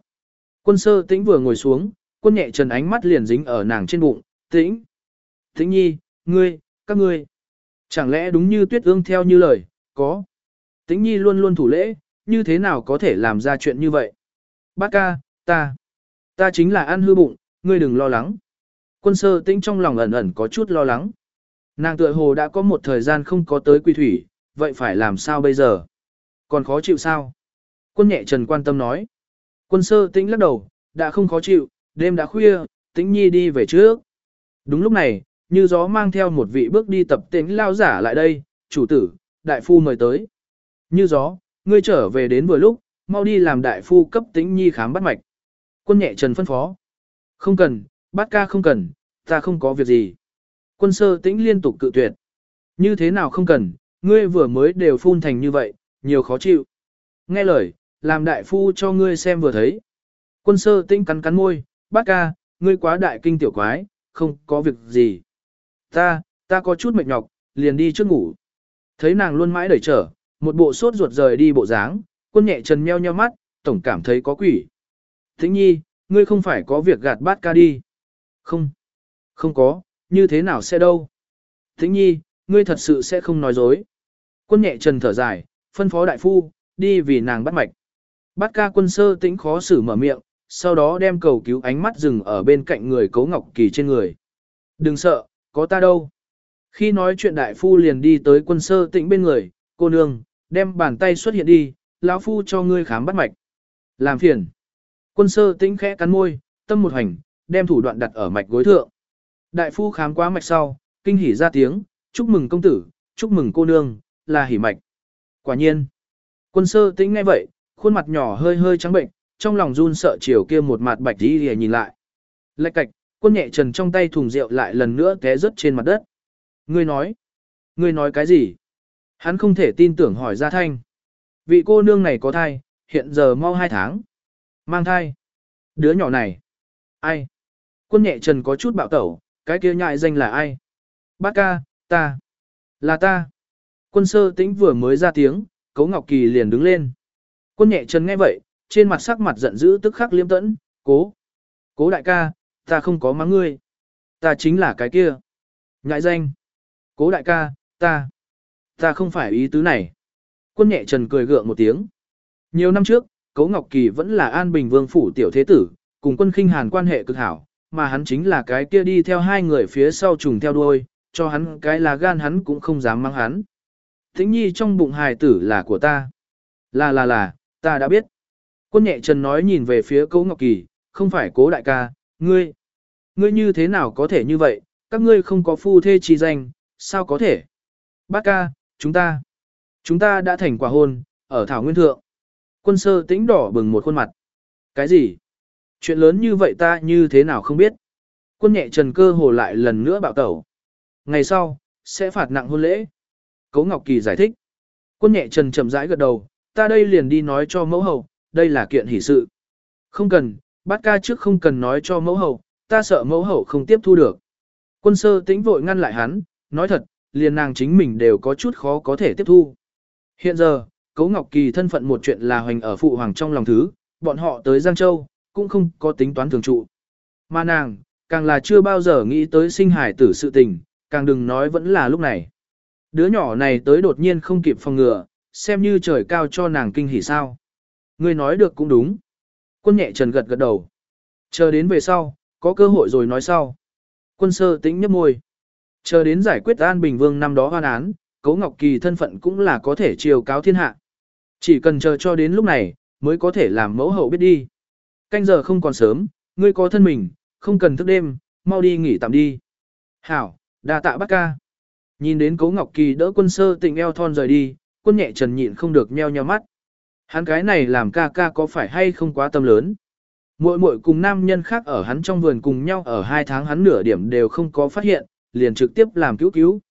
Quân sơ tĩnh vừa ngồi xuống, quân nhẹ trần ánh mắt liền dính ở nàng trên bụng, tĩnh. Tĩnh nhi, ngươi, các ngươi. Chẳng lẽ đúng như tuyết ương theo như lời, có. Tĩnh nhi luôn luôn thủ lễ, như thế nào có thể làm ra chuyện như vậy? Bác ca, ta, ta chính là ăn hư bụng, ngươi đừng lo lắng. Quân sơ tĩnh trong lòng ẩn ẩn có chút lo lắng. Nàng tựa hồ đã có một thời gian không có tới quy thủy, vậy phải làm sao bây giờ? Còn khó chịu sao? Quân nhẹ trần quan tâm nói. Quân sơ tĩnh lắc đầu, đã không khó chịu, đêm đã khuya, tĩnh nhi đi về trước. Đúng lúc này, như gió mang theo một vị bước đi tập tĩnh lao giả lại đây, chủ tử, đại phu mời tới. Như gió, ngươi trở về đến vừa lúc, mau đi làm đại phu cấp tĩnh nhi khám bắt mạch. Quân nhẹ trần phân phó. Không cần, bát ca không cần, ta không có việc gì. Quân sơ tĩnh liên tục cự tuyệt. Như thế nào không cần, ngươi vừa mới đều phun thành như vậy, nhiều khó chịu. Nghe lời, làm đại phu cho ngươi xem vừa thấy. Quân sơ tĩnh cắn cắn môi, bát ca, ngươi quá đại kinh tiểu quái, không có việc gì. Ta, ta có chút mệt nhọc, liền đi trước ngủ. Thấy nàng luôn mãi đẩy trở, một bộ sốt ruột rời đi bộ dáng, quân nhẹ trần meo nheo mắt, tổng cảm thấy có quỷ. Thính nhi, ngươi không phải có việc gạt bát ca đi. Không, không có, như thế nào sẽ đâu. Thính nhi, ngươi thật sự sẽ không nói dối. Quân nhẹ trần thở dài, phân phó đại phu, đi vì nàng bắt mạch. Bắt ca quân sơ tĩnh khó xử mở miệng, sau đó đem cầu cứu ánh mắt dừng ở bên cạnh người cấu ngọc kỳ trên người. Đừng sợ, có ta đâu. Khi nói chuyện đại phu liền đi tới quân sơ tĩnh bên người, cô nương, đem bàn tay xuất hiện đi, lão phu cho ngươi khám bắt mạch. Làm phiền. Quân sơ tĩnh khẽ cắn môi, tâm một hành, đem thủ đoạn đặt ở mạch gối thượng. Đại phu khám quá mạch sau, kinh hỉ ra tiếng, chúc mừng công tử, chúc mừng cô nương, là hỉ mạch. Quả nhiên. Quân sơ tĩnh nghe vậy, khuôn mặt nhỏ hơi hơi trắng bệnh, trong lòng run sợ chiều kia một mặt bạch đi lìa nhìn lại. Lạch cạch, quân nhẹ trần trong tay thùng rượu lại lần nữa té rớt trên mặt đất. Ngươi nói, ngươi nói cái gì? Hắn không thể tin tưởng hỏi ra thanh. Vị cô nương này có thai, hiện giờ mau hai tháng. Mang thai. Đứa nhỏ này. Ai? Quân nhẹ trần có chút bạo tẩu, cái kia nhại danh là ai? Bác ca, ta. Là ta. Quân sơ tĩnh vừa mới ra tiếng, Cấu Ngọc Kỳ liền đứng lên. Quân nhẹ trần nghe vậy, trên mặt sắc mặt giận dữ tức khắc liêm tẫn, cố. Cố đại ca, ta không có mắng ngươi. Ta chính là cái kia. Nhại danh. Cố đại ca, ta. Ta không phải ý tứ này. Quân nhẹ trần cười gượng một tiếng. Nhiều năm trước, Cố Ngọc Kỳ vẫn là An Bình Vương phủ tiểu thế tử, cùng quân khinh hàn quan hệ cực hảo, mà hắn chính là cái kia đi theo hai người phía sau trùng theo đuôi, cho hắn cái là gan hắn cũng không dám mang hắn. Thính nhi trong bụng hài tử là của ta. Là là là, ta đã biết. Quân nhẹ trần nói nhìn về phía Cố Ngọc Kỳ, không phải cố đại ca, ngươi. Ngươi như thế nào có thể như vậy, các ngươi không có phu thê chi danh, sao có thể? Bác ca, chúng ta, chúng ta đã thành quả hôn, ở Thảo Nguyên Thượng. Quân sơ tĩnh đỏ bừng một khuôn mặt. Cái gì? Chuyện lớn như vậy ta như thế nào không biết? Quân nhẹ trần cơ hồ lại lần nữa bạo tẩu. Ngày sau, sẽ phạt nặng hôn lễ. Cấu Ngọc Kỳ giải thích. Quân nhẹ trần chậm rãi gật đầu, ta đây liền đi nói cho mẫu hậu, đây là kiện hỷ sự. Không cần, bát ca trước không cần nói cho mẫu hậu, ta sợ mẫu hậu không tiếp thu được. Quân sơ tĩnh vội ngăn lại hắn, nói thật, liền nàng chính mình đều có chút khó có thể tiếp thu. Hiện giờ, Cấu Ngọc Kỳ thân phận một chuyện là hoành ở phụ hoàng trong lòng thứ, bọn họ tới Giang Châu, cũng không có tính toán thường trụ. Mà nàng, càng là chưa bao giờ nghĩ tới sinh hải tử sự tình, càng đừng nói vẫn là lúc này. Đứa nhỏ này tới đột nhiên không kịp phòng ngừa, xem như trời cao cho nàng kinh hỉ sao. Ngươi nói được cũng đúng. Quân nhẹ trần gật gật đầu. Chờ đến về sau, có cơ hội rồi nói sau. Quân sơ tĩnh nhấp môi. Chờ đến giải quyết An Bình Vương năm đó hoan án, Cấu Ngọc Kỳ thân phận cũng là có thể chiều cáo thiên hạ. Chỉ cần chờ cho đến lúc này, mới có thể làm mẫu hậu biết đi. Canh giờ không còn sớm, ngươi có thân mình, không cần thức đêm, mau đi nghỉ tạm đi. Hảo, đa tạ bác ca. Nhìn đến Cố Ngọc Kỳ đỡ quân sơ tịnh eo thon rời đi, quân nhẹ trần nhịn không được nheo nheo mắt. Hắn cái này làm ca ca có phải hay không quá tâm lớn. Muội muội cùng nam nhân khác ở hắn trong vườn cùng nhau ở hai tháng hắn nửa điểm đều không có phát hiện, liền trực tiếp làm cứu cứu.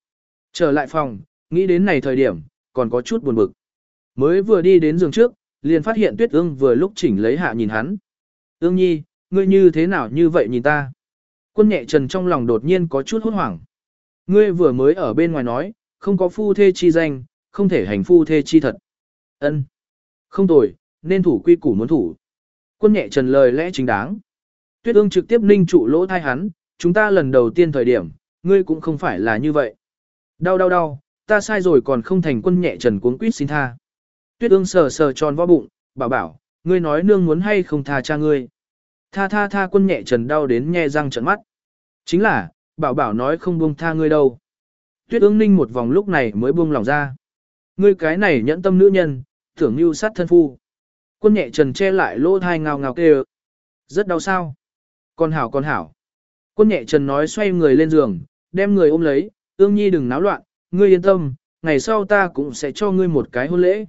Trở lại phòng, nghĩ đến này thời điểm, còn có chút buồn bực. Mới vừa đi đến giường trước, liền phát hiện tuyết ương vừa lúc chỉnh lấy hạ nhìn hắn. Ương nhi, ngươi như thế nào như vậy nhìn ta? Quân nhẹ trần trong lòng đột nhiên có chút hốt hoảng. Ngươi vừa mới ở bên ngoài nói, không có phu thê chi danh, không thể hành phu thê chi thật. Ân, Không tồi, nên thủ quy củ muốn thủ. Quân nhẹ trần lời lẽ chính đáng. Tuyết ương trực tiếp ninh trụ lỗ thai hắn, chúng ta lần đầu tiên thời điểm, ngươi cũng không phải là như vậy. Đau đau đau, ta sai rồi còn không thành quân nhẹ trần cuốn quýt xin tha. Tuyết ương sờ sờ tròn vo bụng, bảo bảo, ngươi nói nương muốn hay không tha cha ngươi. Tha tha tha quân nhẹ trần đau đến nhe răng trợn mắt. Chính là, bảo bảo nói không buông tha ngươi đâu. Tuyết ương ninh một vòng lúc này mới buông lòng ra. Ngươi cái này nhẫn tâm nữ nhân, tưởng như sát thân phu. Quân nhẹ trần che lại lỗ thai ngào ngào kêu. Rất đau sao. Con hảo con hảo. Quân nhẹ trần nói xoay người lên giường, đem người ôm lấy, ương nhi đừng náo loạn, ngươi yên tâm, ngày sau ta cũng sẽ cho ngươi một cái hôn lễ.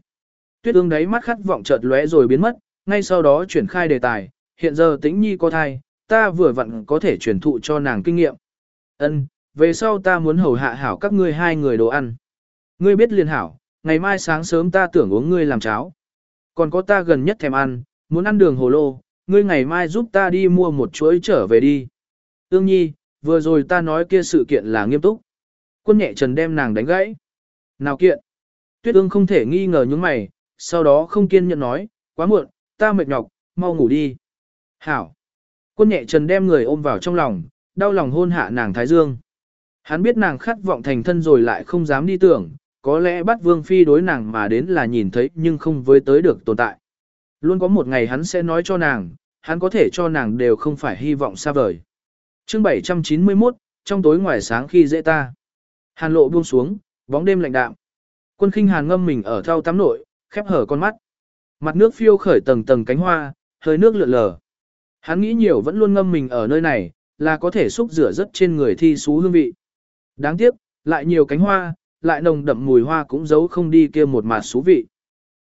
Tuyết ương đáy mắt khát vọng chợt lóe rồi biến mất, ngay sau đó chuyển khai đề tài, hiện giờ tĩnh nhi có thai, ta vừa vặn có thể truyền thụ cho nàng kinh nghiệm. Ân, về sau ta muốn hầu hạ hảo các ngươi hai người đồ ăn. Ngươi biết liền hảo, ngày mai sáng sớm ta tưởng uống ngươi làm cháo. Còn có ta gần nhất thèm ăn, muốn ăn đường hồ lô, ngươi ngày mai giúp ta đi mua một chuỗi trở về đi. Ương nhi, vừa rồi ta nói kia sự kiện là nghiêm túc. Quân nhẹ trần đem nàng đánh gãy. Nào kiện? Tuyết ương không thể nghi ngờ những mày, sau đó không kiên nhẫn nói, quá muộn, ta mệt nhọc, mau ngủ đi. Hảo. Quân nhẹ trần đem người ôm vào trong lòng, đau lòng hôn hạ nàng Thái Dương. Hắn biết nàng khát vọng thành thân rồi lại không dám đi tưởng, có lẽ bắt vương phi đối nàng mà đến là nhìn thấy nhưng không với tới được tồn tại. Luôn có một ngày hắn sẽ nói cho nàng, hắn có thể cho nàng đều không phải hy vọng xa vời. chương 791, trong tối ngoài sáng khi dễ ta. Hàn lộ buông xuống, bóng đêm lạnh đạm. Quân khinh hàn ngâm mình ở thao tắm nội, khép hở con mắt. Mặt nước phiêu khởi tầng tầng cánh hoa, hơi nước lượn lờ. Hắn nghĩ nhiều vẫn luôn ngâm mình ở nơi này, là có thể xúc rửa rất trên người thi xú hương vị. Đáng tiếc, lại nhiều cánh hoa, lại nồng đậm mùi hoa cũng giấu không đi kia một mạt xú vị.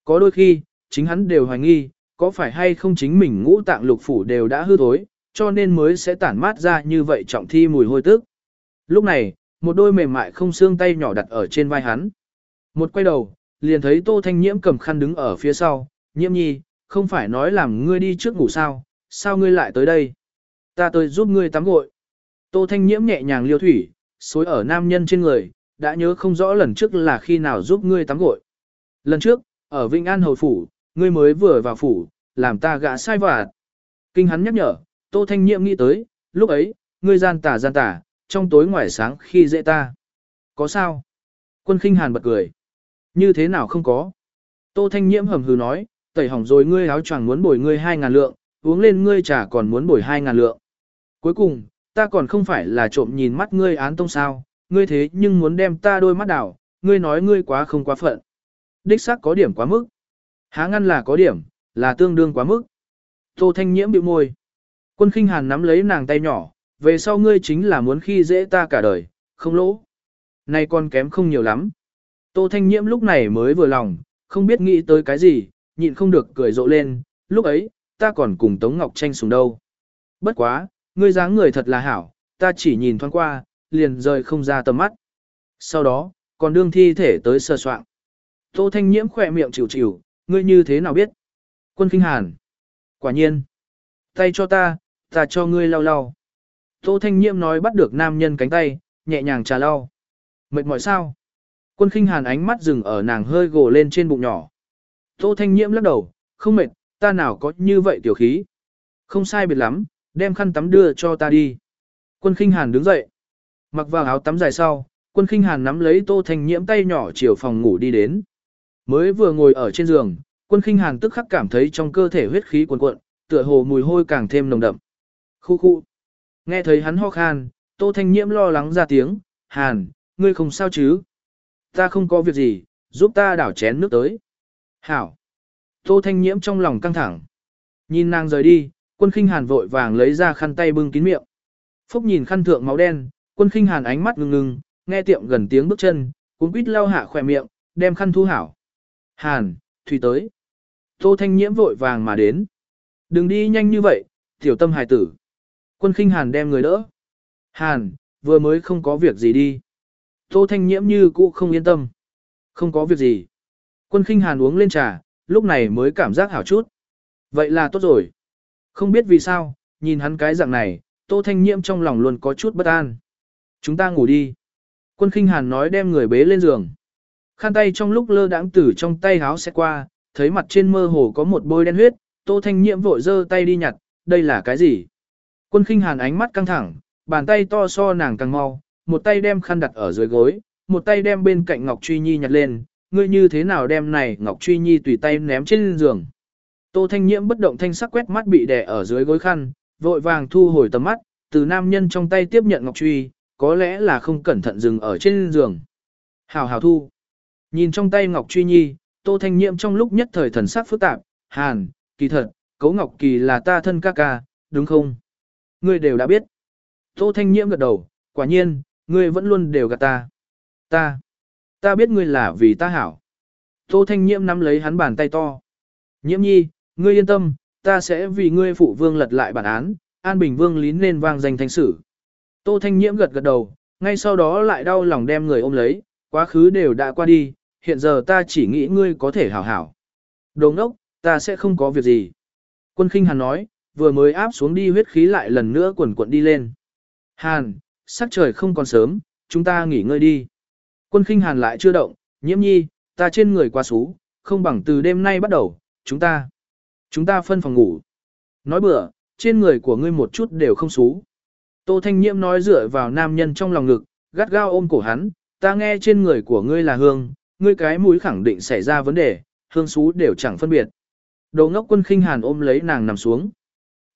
Có đôi khi, chính hắn đều hoài nghi, có phải hay không chính mình ngũ tạng lục phủ đều đã hư thối, cho nên mới sẽ tản mát ra như vậy trọng thi mùi hôi tức. Lúc này, một đôi mềm mại không xương tay nhỏ đặt ở trên vai hắn. Một quay đầu, liền thấy Tô Thanh Nhiễm cầm khăn đứng ở phía sau, nhiễm nhi, không phải nói làm ngươi đi trước ngủ sao, sao ngươi lại tới đây? Ta tới giúp ngươi tắm gội. Tô Thanh Nhiễm nhẹ nhàng liêu thủy, xối ở nam nhân trên người, đã nhớ không rõ lần trước là khi nào giúp ngươi tắm gội. Lần trước, ở Vinh An Hầu Phủ, ngươi mới vừa vào phủ, làm ta gã sai vặt. Kinh hắn nhắc nhở, Tô Thanh Nhiệm nghĩ tới, lúc ấy, ngươi gian tà gian tà, trong tối ngoài sáng khi dễ ta. Có sao? Quân khinh hàn bật cười. Như thế nào không có? Tô Thanh Nhiễm hầm hừ nói, tẩy hỏng rồi ngươi áo choàng muốn bồi ngươi hai ngàn lượng, uống lên ngươi trà còn muốn bồi hai ngàn lượng. Cuối cùng, ta còn không phải là trộm nhìn mắt ngươi án tông sao, ngươi thế nhưng muốn đem ta đôi mắt đảo, ngươi nói ngươi quá không quá phận. Đích xác có điểm quá mức. Há ngăn là có điểm, là tương đương quá mức. Tô Thanh Nhiễm bĩu môi. Quân khinh hàn nắm lấy nàng tay nhỏ, về sau ngươi chính là muốn khi dễ ta cả đời, không lỗ. Này còn kém không nhiều lắm. Tô Thanh Nhiễm lúc này mới vừa lòng, không biết nghĩ tới cái gì, nhịn không được cười rộ lên, lúc ấy, ta còn cùng Tống Ngọc tranh sùng đâu. Bất quá, ngươi dáng người thật là hảo, ta chỉ nhìn thoáng qua, liền rời không ra tầm mắt. Sau đó, còn đương thi thể tới sơ soạn. Tô Thanh Nhiễm khỏe miệng chịu chịu, ngươi như thế nào biết? Quân Kinh Hàn. Quả nhiên. Tay cho ta, ta cho ngươi lau lau. Tô Thanh Nhiễm nói bắt được nam nhân cánh tay, nhẹ nhàng trà lau. Mệt mỏi sao? Quân Kinh Hàn ánh mắt dừng ở nàng hơi gồ lên trên bụng nhỏ. Tô Thanh Nhiễm lắc đầu, không mệt, ta nào có như vậy tiểu khí. Không sai biệt lắm, đem khăn tắm đưa cho ta đi. Quân Kinh Hàn đứng dậy. Mặc vào áo tắm dài sau, quân Kinh Hàn nắm lấy Tô Thanh Nhiễm tay nhỏ chiều phòng ngủ đi đến. Mới vừa ngồi ở trên giường, quân Kinh Hàn tức khắc cảm thấy trong cơ thể huyết khí cuồn cuộn, tựa hồ mùi hôi càng thêm nồng đậm. Khu khu. Nghe thấy hắn ho khan, Tô Thanh Nhiễm lo lắng ra tiếng, Hàn, ngươi không sao chứ? Ta không có việc gì, giúp ta đảo chén nước tới. Hảo. Tô Thanh Nhiễm trong lòng căng thẳng. Nhìn nàng rời đi, quân khinh hàn vội vàng lấy ra khăn tay bưng kín miệng. Phúc nhìn khăn thượng máu đen, quân khinh hàn ánh mắt ngưng ngưng, nghe tiệm gần tiếng bước chân, cuốn quýt lau hạ khỏe miệng, đem khăn thu hảo. Hàn, Thủy tới. Tô Thanh Nhiễm vội vàng mà đến. Đừng đi nhanh như vậy, tiểu tâm hài tử. Quân khinh hàn đem người đỡ. Hàn, vừa mới không có việc gì đi. Tô Thanh Nhiễm như cũ không yên tâm. Không có việc gì. Quân khinh hàn uống lên trà, lúc này mới cảm giác hảo chút. Vậy là tốt rồi. Không biết vì sao, nhìn hắn cái dạng này, Tô Thanh Nhiễm trong lòng luôn có chút bất an. Chúng ta ngủ đi. Quân khinh hàn nói đem người bế lên giường. Khăn tay trong lúc lơ đãng tử trong tay háo sẽ qua, thấy mặt trên mơ hồ có một bôi đen huyết, Tô Thanh Nhiễm vội giơ tay đi nhặt, đây là cái gì? Quân khinh hàn ánh mắt căng thẳng, bàn tay to so nàng càng mau, một tay đem khăn đặt ở dưới gối, một tay đem bên cạnh Ngọc Truy Nhi nhặt lên, ngươi như thế nào đem này Ngọc Truy Nhi tùy tay ném trên giường. Tô Thanh Nhiễm bất động thanh sắc quét mắt bị đè ở dưới gối khăn, vội vàng thu hồi tầm mắt, từ nam nhân trong tay tiếp nhận Ngọc Truy, có lẽ là không cẩn thận dừng ở trên giường. Hào hào thu. Nhìn trong tay Ngọc Truy Nhi, Tô Thanh Nhiễm trong lúc nhất thời thần sắc phức tạp, hàn, kỳ thật, cấu Ngọc Kỳ là ta thân ca ca, đúng không? Ngươi đều đã biết. Tô Thanh Nhiễm gật đầu, quả nhiên, ngươi vẫn luôn đều gạt ta. Ta, ta biết ngươi là vì ta hảo. Tô Thanh Nhiễm nắm lấy hắn bàn tay to. Nhiễm nhi, ngươi yên tâm, ta sẽ vì ngươi phụ vương lật lại bản án, An Bình Vương lín nên vang danh thanh sử. Tô Thanh Nhiễm gật gật đầu, ngay sau đó lại đau lòng đem người ôm lấy, quá khứ đều đã qua đi, hiện giờ ta chỉ nghĩ ngươi có thể hảo hảo. Đồng đốc, ta sẽ không có việc gì. Quân khinh hàn nói, vừa mới áp xuống đi huyết khí lại lần nữa quần cuộn đi lên. Hàn, sắc trời không còn sớm, chúng ta nghỉ ngơi đi. Quân khinh hàn lại chưa động, nhiễm nhi, ta trên người quá xú, không bằng từ đêm nay bắt đầu, chúng ta, chúng ta phân phòng ngủ. Nói bữa, trên người của ngươi một chút đều không xú. Tô Thanh Nhiễm nói dựa vào nam nhân trong lòng ngực, gắt gao ôm cổ hắn, ta nghe trên người của ngươi là hương, ngươi cái mũi khẳng định xảy ra vấn đề, hương xú đều chẳng phân biệt. Đồ ngốc quân khinh hàn ôm lấy nàng nằm xuống.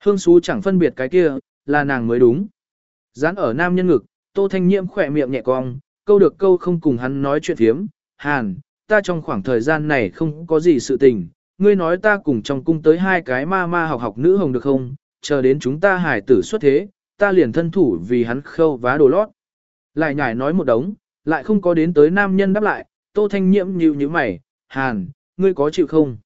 Hương xú chẳng phân biệt cái kia, là nàng mới đúng. Dán ở nam nhân ngực, Tô Thanh Nhiễm khỏe miệng nhẹ cong, câu được câu không cùng hắn nói chuyện thiếm. Hàn, ta trong khoảng thời gian này không có gì sự tình, ngươi nói ta cùng trong cung tới hai cái ma ma học học nữ hồng được không, chờ đến chúng ta hải tử xuất thế, ta liền thân thủ vì hắn khâu vá đồ lót. Lại nhải nói một đống, lại không có đến tới nam nhân đáp lại, Tô Thanh Nhiễm nhíu như mày, Hàn, ngươi có chịu không?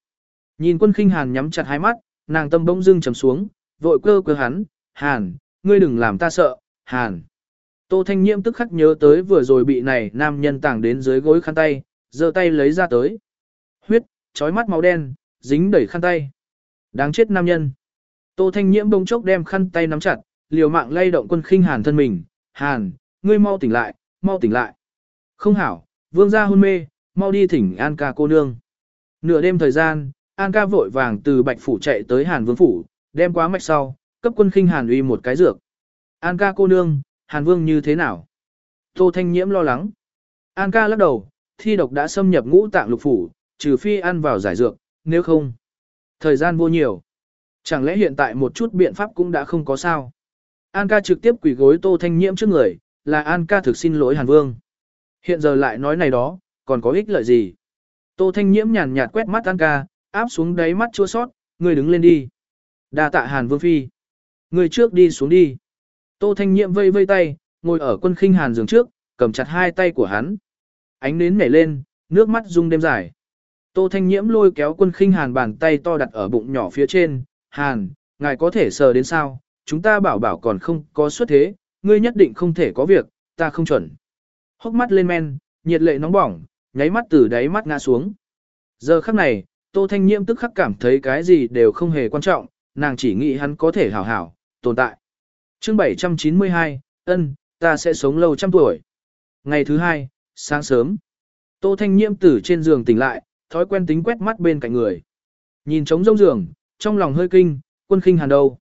Nhìn quân khinh Hàn nhắm chặt hai mắt, nàng tâm bỗng dưng trầm xuống, vội cơ cơ hắn, Hàn, ngươi đừng làm ta sợ, Hàn. Tô Thanh Nhiễm tức khắc nhớ tới vừa rồi bị này nam nhân tàng đến dưới gối khăn tay, giơ tay lấy ra tới. Huyết, trói mắt màu đen, dính đẩy khăn tay. Đáng chết nam nhân. Tô Thanh Nhiễm bông chốc đem khăn tay nắm chặt, liều mạng lay động quân khinh Hàn thân mình. Hàn, ngươi mau tỉnh lại, mau tỉnh lại. Không hảo, vương gia hôn mê, mau đi thỉnh An ca cô nương. Nửa đêm thời gian, An ca vội vàng từ Bạch Phủ chạy tới Hàn Vương Phủ, đem quá mạch sau, cấp quân khinh Hàn uy một cái dược. An ca cô nương, Hàn Vương như thế nào? Tô Thanh Nhiễm lo lắng. An ca lắc đầu, thi độc đã xâm nhập ngũ tạng lục phủ, trừ phi ăn vào giải dược, nếu không. Thời gian vô nhiều. Chẳng lẽ hiện tại một chút biện pháp cũng đã không có sao? An ca trực tiếp quỳ gối Tô Thanh Nhiễm trước người, là An ca thực xin lỗi Hàn Vương. Hiện giờ lại nói này đó, còn có ích lợi gì? Tô Thanh Nhiễm nhàn nhạt quét mắt An ca, áp xuống đáy mắt chua sót, người đứng lên đi. Đa tạ Hàn Vương Phi. Người trước đi xuống đi. Tô Thanh Nhiệm vây vây tay, ngồi ở quân khinh Hàn giường trước, cầm chặt hai tay của hắn. Ánh nến nảy lên, nước mắt rung đêm dài. Tô Thanh Nhiễm lôi kéo quân khinh Hàn bàn tay to đặt ở bụng nhỏ phía trên. Hàn, ngài có thể sờ đến sao? Chúng ta bảo bảo còn không có xuất thế, ngươi nhất định không thể có việc, ta không chuẩn. Hốc mắt lên men, nhiệt lệ nóng bỏng, nháy mắt từ đáy mắt ngã xuống. Giờ khắc này, Tô Thanh Nhiễm tức khắc cảm thấy cái gì đều không hề quan trọng, nàng chỉ nghĩ hắn có thể hảo hảo, tồn tại chương 792, ân, ta sẽ sống lâu trăm tuổi. Ngày thứ hai, sáng sớm, Tô Thanh Nhiễm từ trên giường tỉnh lại, thói quen tính quét mắt bên cạnh người. Nhìn trống rông giường, trong lòng hơi kinh, quân khinh hàn đâu.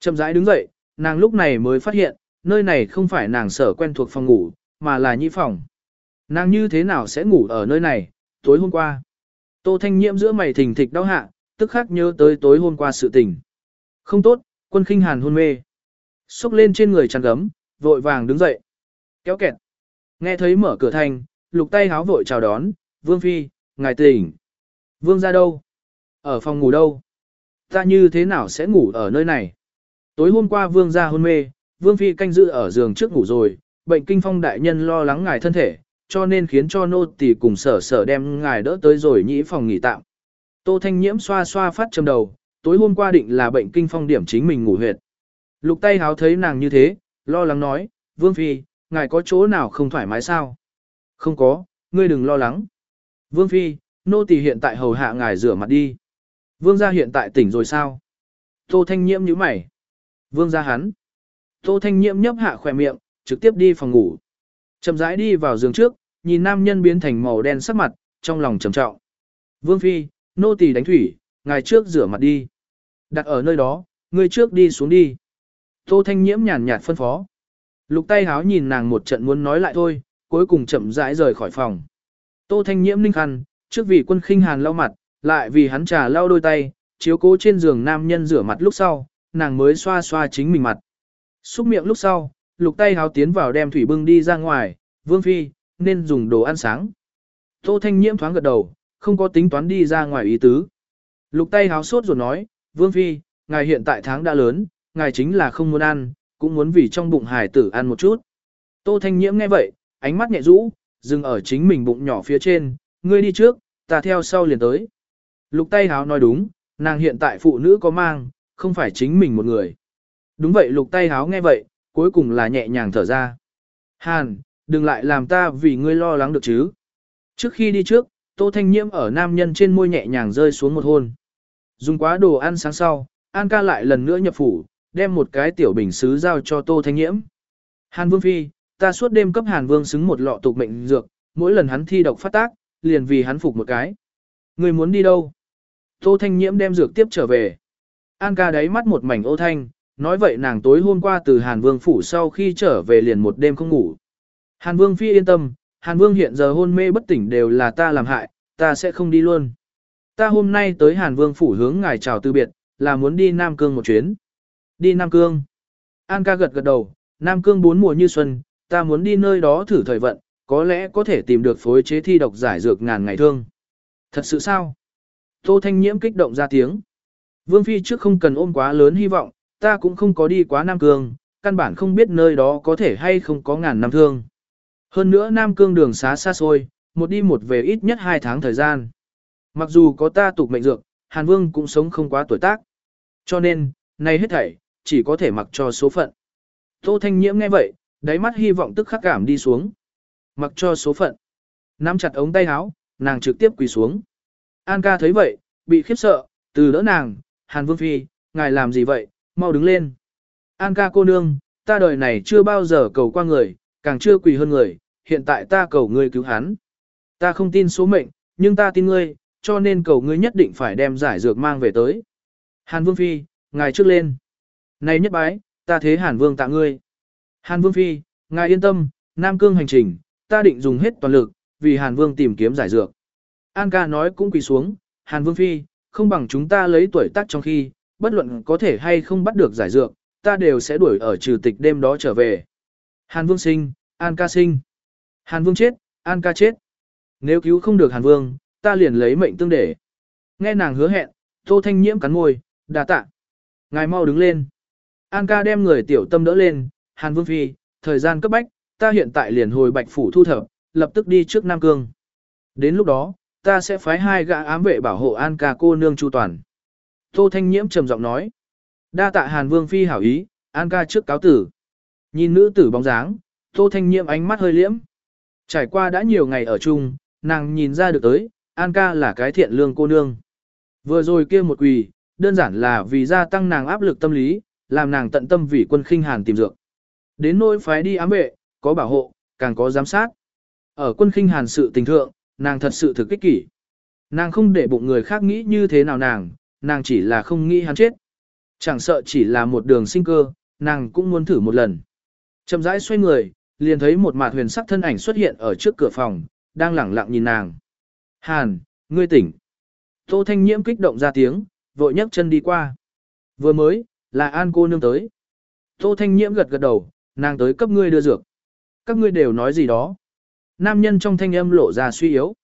Chậm rãi đứng dậy, nàng lúc này mới phát hiện, nơi này không phải nàng sở quen thuộc phòng ngủ, mà là nhị phòng. Nàng như thế nào sẽ ngủ ở nơi này, tối hôm qua. Tô Thanh Nhiễm giữa mày thình thịch đau hạ, tức khắc nhớ tới tối hôm qua sự tình. Không tốt, quân khinh hàn hôn mê xốc lên trên người chăn gấm, vội vàng đứng dậy. Kéo kẹt. Nghe thấy mở cửa thành, lục tay háo vội chào đón, vương phi, ngài tỉnh. Vương ra đâu? Ở phòng ngủ đâu? Ta như thế nào sẽ ngủ ở nơi này? Tối hôm qua vương ra hôn mê, vương phi canh giữ ở giường trước ngủ rồi, bệnh kinh phong đại nhân lo lắng ngài thân thể, cho nên khiến cho nô tỳ cùng sở sở đem ngài đỡ tới rồi nhĩ phòng nghỉ tạm. Tô Thanh Nhiễm xoa xoa phát châm đầu, tối hôm qua định là bệnh kinh phong điểm chính mình ngủ huyệt. Lục tay háo thấy nàng như thế, lo lắng nói, Vương Phi, ngài có chỗ nào không thoải mái sao? Không có, ngươi đừng lo lắng. Vương Phi, nô tỳ hiện tại hầu hạ ngài rửa mặt đi. Vương gia hiện tại tỉnh rồi sao? Tô Thanh Nhiễm nhíu mày. Vương gia hắn. Tô Thanh Nhiễm nhấp hạ khỏe miệng, trực tiếp đi phòng ngủ. Chậm rãi đi vào giường trước, nhìn nam nhân biến thành màu đen sắc mặt, trong lòng trầm trọng. Vương Phi, nô tỳ đánh thủy, ngài trước rửa mặt đi. Đặt ở nơi đó, ngươi trước đi xuống đi. Tô Thanh Nhiễm nhàn nhạt phân phó. Lục tay háo nhìn nàng một trận muốn nói lại thôi, cuối cùng chậm rãi rời khỏi phòng. Tô Thanh Nhiễm ninh khăn, trước vì quân khinh hàn lau mặt, lại vì hắn trà lau đôi tay, chiếu cố trên giường nam nhân rửa mặt lúc sau, nàng mới xoa xoa chính mình mặt. Xúc miệng lúc sau, lục tay háo tiến vào đem thủy bưng đi ra ngoài, vương phi, nên dùng đồ ăn sáng. Tô Thanh Nhiễm thoáng gật đầu, không có tính toán đi ra ngoài ý tứ. Lục tay háo sốt rồi nói, vương phi, ngài hiện tại tháng đã lớn, ngài chính là không muốn ăn, cũng muốn vì trong bụng hài tử ăn một chút. Tô Thanh Nhiễm nghe vậy, ánh mắt nhẹ rũ, dừng ở chính mình bụng nhỏ phía trên, ngươi đi trước, ta theo sau liền tới. Lục tay háo nói đúng, nàng hiện tại phụ nữ có mang, không phải chính mình một người. Đúng vậy lục tay háo nghe vậy, cuối cùng là nhẹ nhàng thở ra. Hàn, đừng lại làm ta vì ngươi lo lắng được chứ. Trước khi đi trước, Tô Thanh Nhiễm ở nam nhân trên môi nhẹ nhàng rơi xuống một hôn. Dùng quá đồ ăn sáng sau, An ca lại lần nữa nhập phủ, đem một cái tiểu bình xứ giao cho Tô Thanh Nhiễm. Hàn Vương Phi, ta suốt đêm cấp Hàn Vương xứng một lọ tục mệnh dược, mỗi lần hắn thi độc phát tác, liền vì hắn phục một cái. Người muốn đi đâu? Tô Thanh Nhiễm đem dược tiếp trở về. An ca đáy mắt một mảnh ô thanh, nói vậy nàng tối hôm qua từ Hàn Vương phủ sau khi trở về liền một đêm không ngủ. Hàn Vương Phi yên tâm, Hàn Vương hiện giờ hôn mê bất tỉnh đều là ta làm hại, ta sẽ không đi luôn. Ta hôm nay tới Hàn Vương phủ hướng ngài chào từ biệt, là muốn đi Nam Cương một chuyến. Đi Nam Cương. An ca gật gật đầu, Nam Cương bốn mùa như xuân, ta muốn đi nơi đó thử thời vận, có lẽ có thể tìm được phối chế thi độc giải dược ngàn ngày thương. Thật sự sao? Tô Thanh Nhiễm kích động ra tiếng. Vương Phi trước không cần ôm quá lớn hy vọng, ta cũng không có đi quá Nam Cương, căn bản không biết nơi đó có thể hay không có ngàn năm thương. Hơn nữa Nam Cương đường xá xa xôi, một đi một về ít nhất hai tháng thời gian. Mặc dù có ta tục mệnh dược, Hàn Vương cũng sống không quá tuổi tác. Cho nên, nay hết thảy, chỉ có thể mặc cho số phận. Tô Thanh Nhiễm nghe vậy, đáy mắt hy vọng tức khắc cảm đi xuống. Mặc cho số phận. Nắm chặt ống tay áo, nàng trực tiếp quỳ xuống. An ca thấy vậy, bị khiếp sợ, từ đỡ nàng, Hàn Vương Phi, ngài làm gì vậy, mau đứng lên. An ca cô nương, ta đời này chưa bao giờ cầu qua người, càng chưa quỳ hơn người, hiện tại ta cầu ngươi cứu hắn. Ta không tin số mệnh, nhưng ta tin ngươi, cho nên cầu ngươi nhất định phải đem giải dược mang về tới. Hàn Vương Phi, ngài trước lên. Này nhất bái, ta thế Hàn Vương tạ ngươi. Hàn Vương Phi, ngài yên tâm, Nam Cương hành trình, ta định dùng hết toàn lực, vì Hàn Vương tìm kiếm giải dược. An ca nói cũng quỳ xuống, Hàn Vương Phi, không bằng chúng ta lấy tuổi tác trong khi, bất luận có thể hay không bắt được giải dược, ta đều sẽ đuổi ở trừ tịch đêm đó trở về. Hàn Vương sinh, An ca sinh. Hàn Vương chết, An ca chết. Nếu cứu không được Hàn Vương, ta liền lấy mệnh tương để. Nghe nàng hứa hẹn, Tô Thanh Nhiễm cắn môi, đà tạ. Ngài mau đứng lên. An ca đem người tiểu tâm đỡ lên, Hàn Vương Phi, thời gian cấp bách, ta hiện tại liền hồi bạch phủ thu thập, lập tức đi trước Nam Cương. Đến lúc đó, ta sẽ phái hai gã ám vệ bảo hộ An ca cô nương chu toàn. Tô Thanh Nhiễm trầm giọng nói. Đa tạ Hàn Vương Phi hảo ý, An ca trước cáo tử. Nhìn nữ tử bóng dáng, Tô Thanh Nhiễm ánh mắt hơi liễm. Trải qua đã nhiều ngày ở chung, nàng nhìn ra được tới, An ca là cái thiện lương cô nương. Vừa rồi kia một quỳ, đơn giản là vì gia tăng nàng áp lực tâm lý, làm nàng tận tâm vì quân khinh hàn tìm dược. Đến nỗi phái đi ám vệ, có bảo hộ, càng có giám sát. Ở quân khinh hàn sự tình thượng, nàng thật sự thực kích kỷ. Nàng không để bụng người khác nghĩ như thế nào nàng, nàng chỉ là không nghĩ hắn chết. Chẳng sợ chỉ là một đường sinh cơ, nàng cũng muốn thử một lần. Chậm rãi xoay người, liền thấy một mạt huyền sắc thân ảnh xuất hiện ở trước cửa phòng, đang lẳng lặng nhìn nàng. Hàn, ngươi tỉnh. Tô Thanh Nhiễm kích động ra tiếng, vội nhấc chân đi qua. Vừa mới, là An cô nương tới. Tô Thanh Nhiễm gật gật đầu, nàng tới cấp ngươi đưa dược. Các ngươi đều nói gì đó. Nam nhân trong thanh âm lộ ra suy yếu.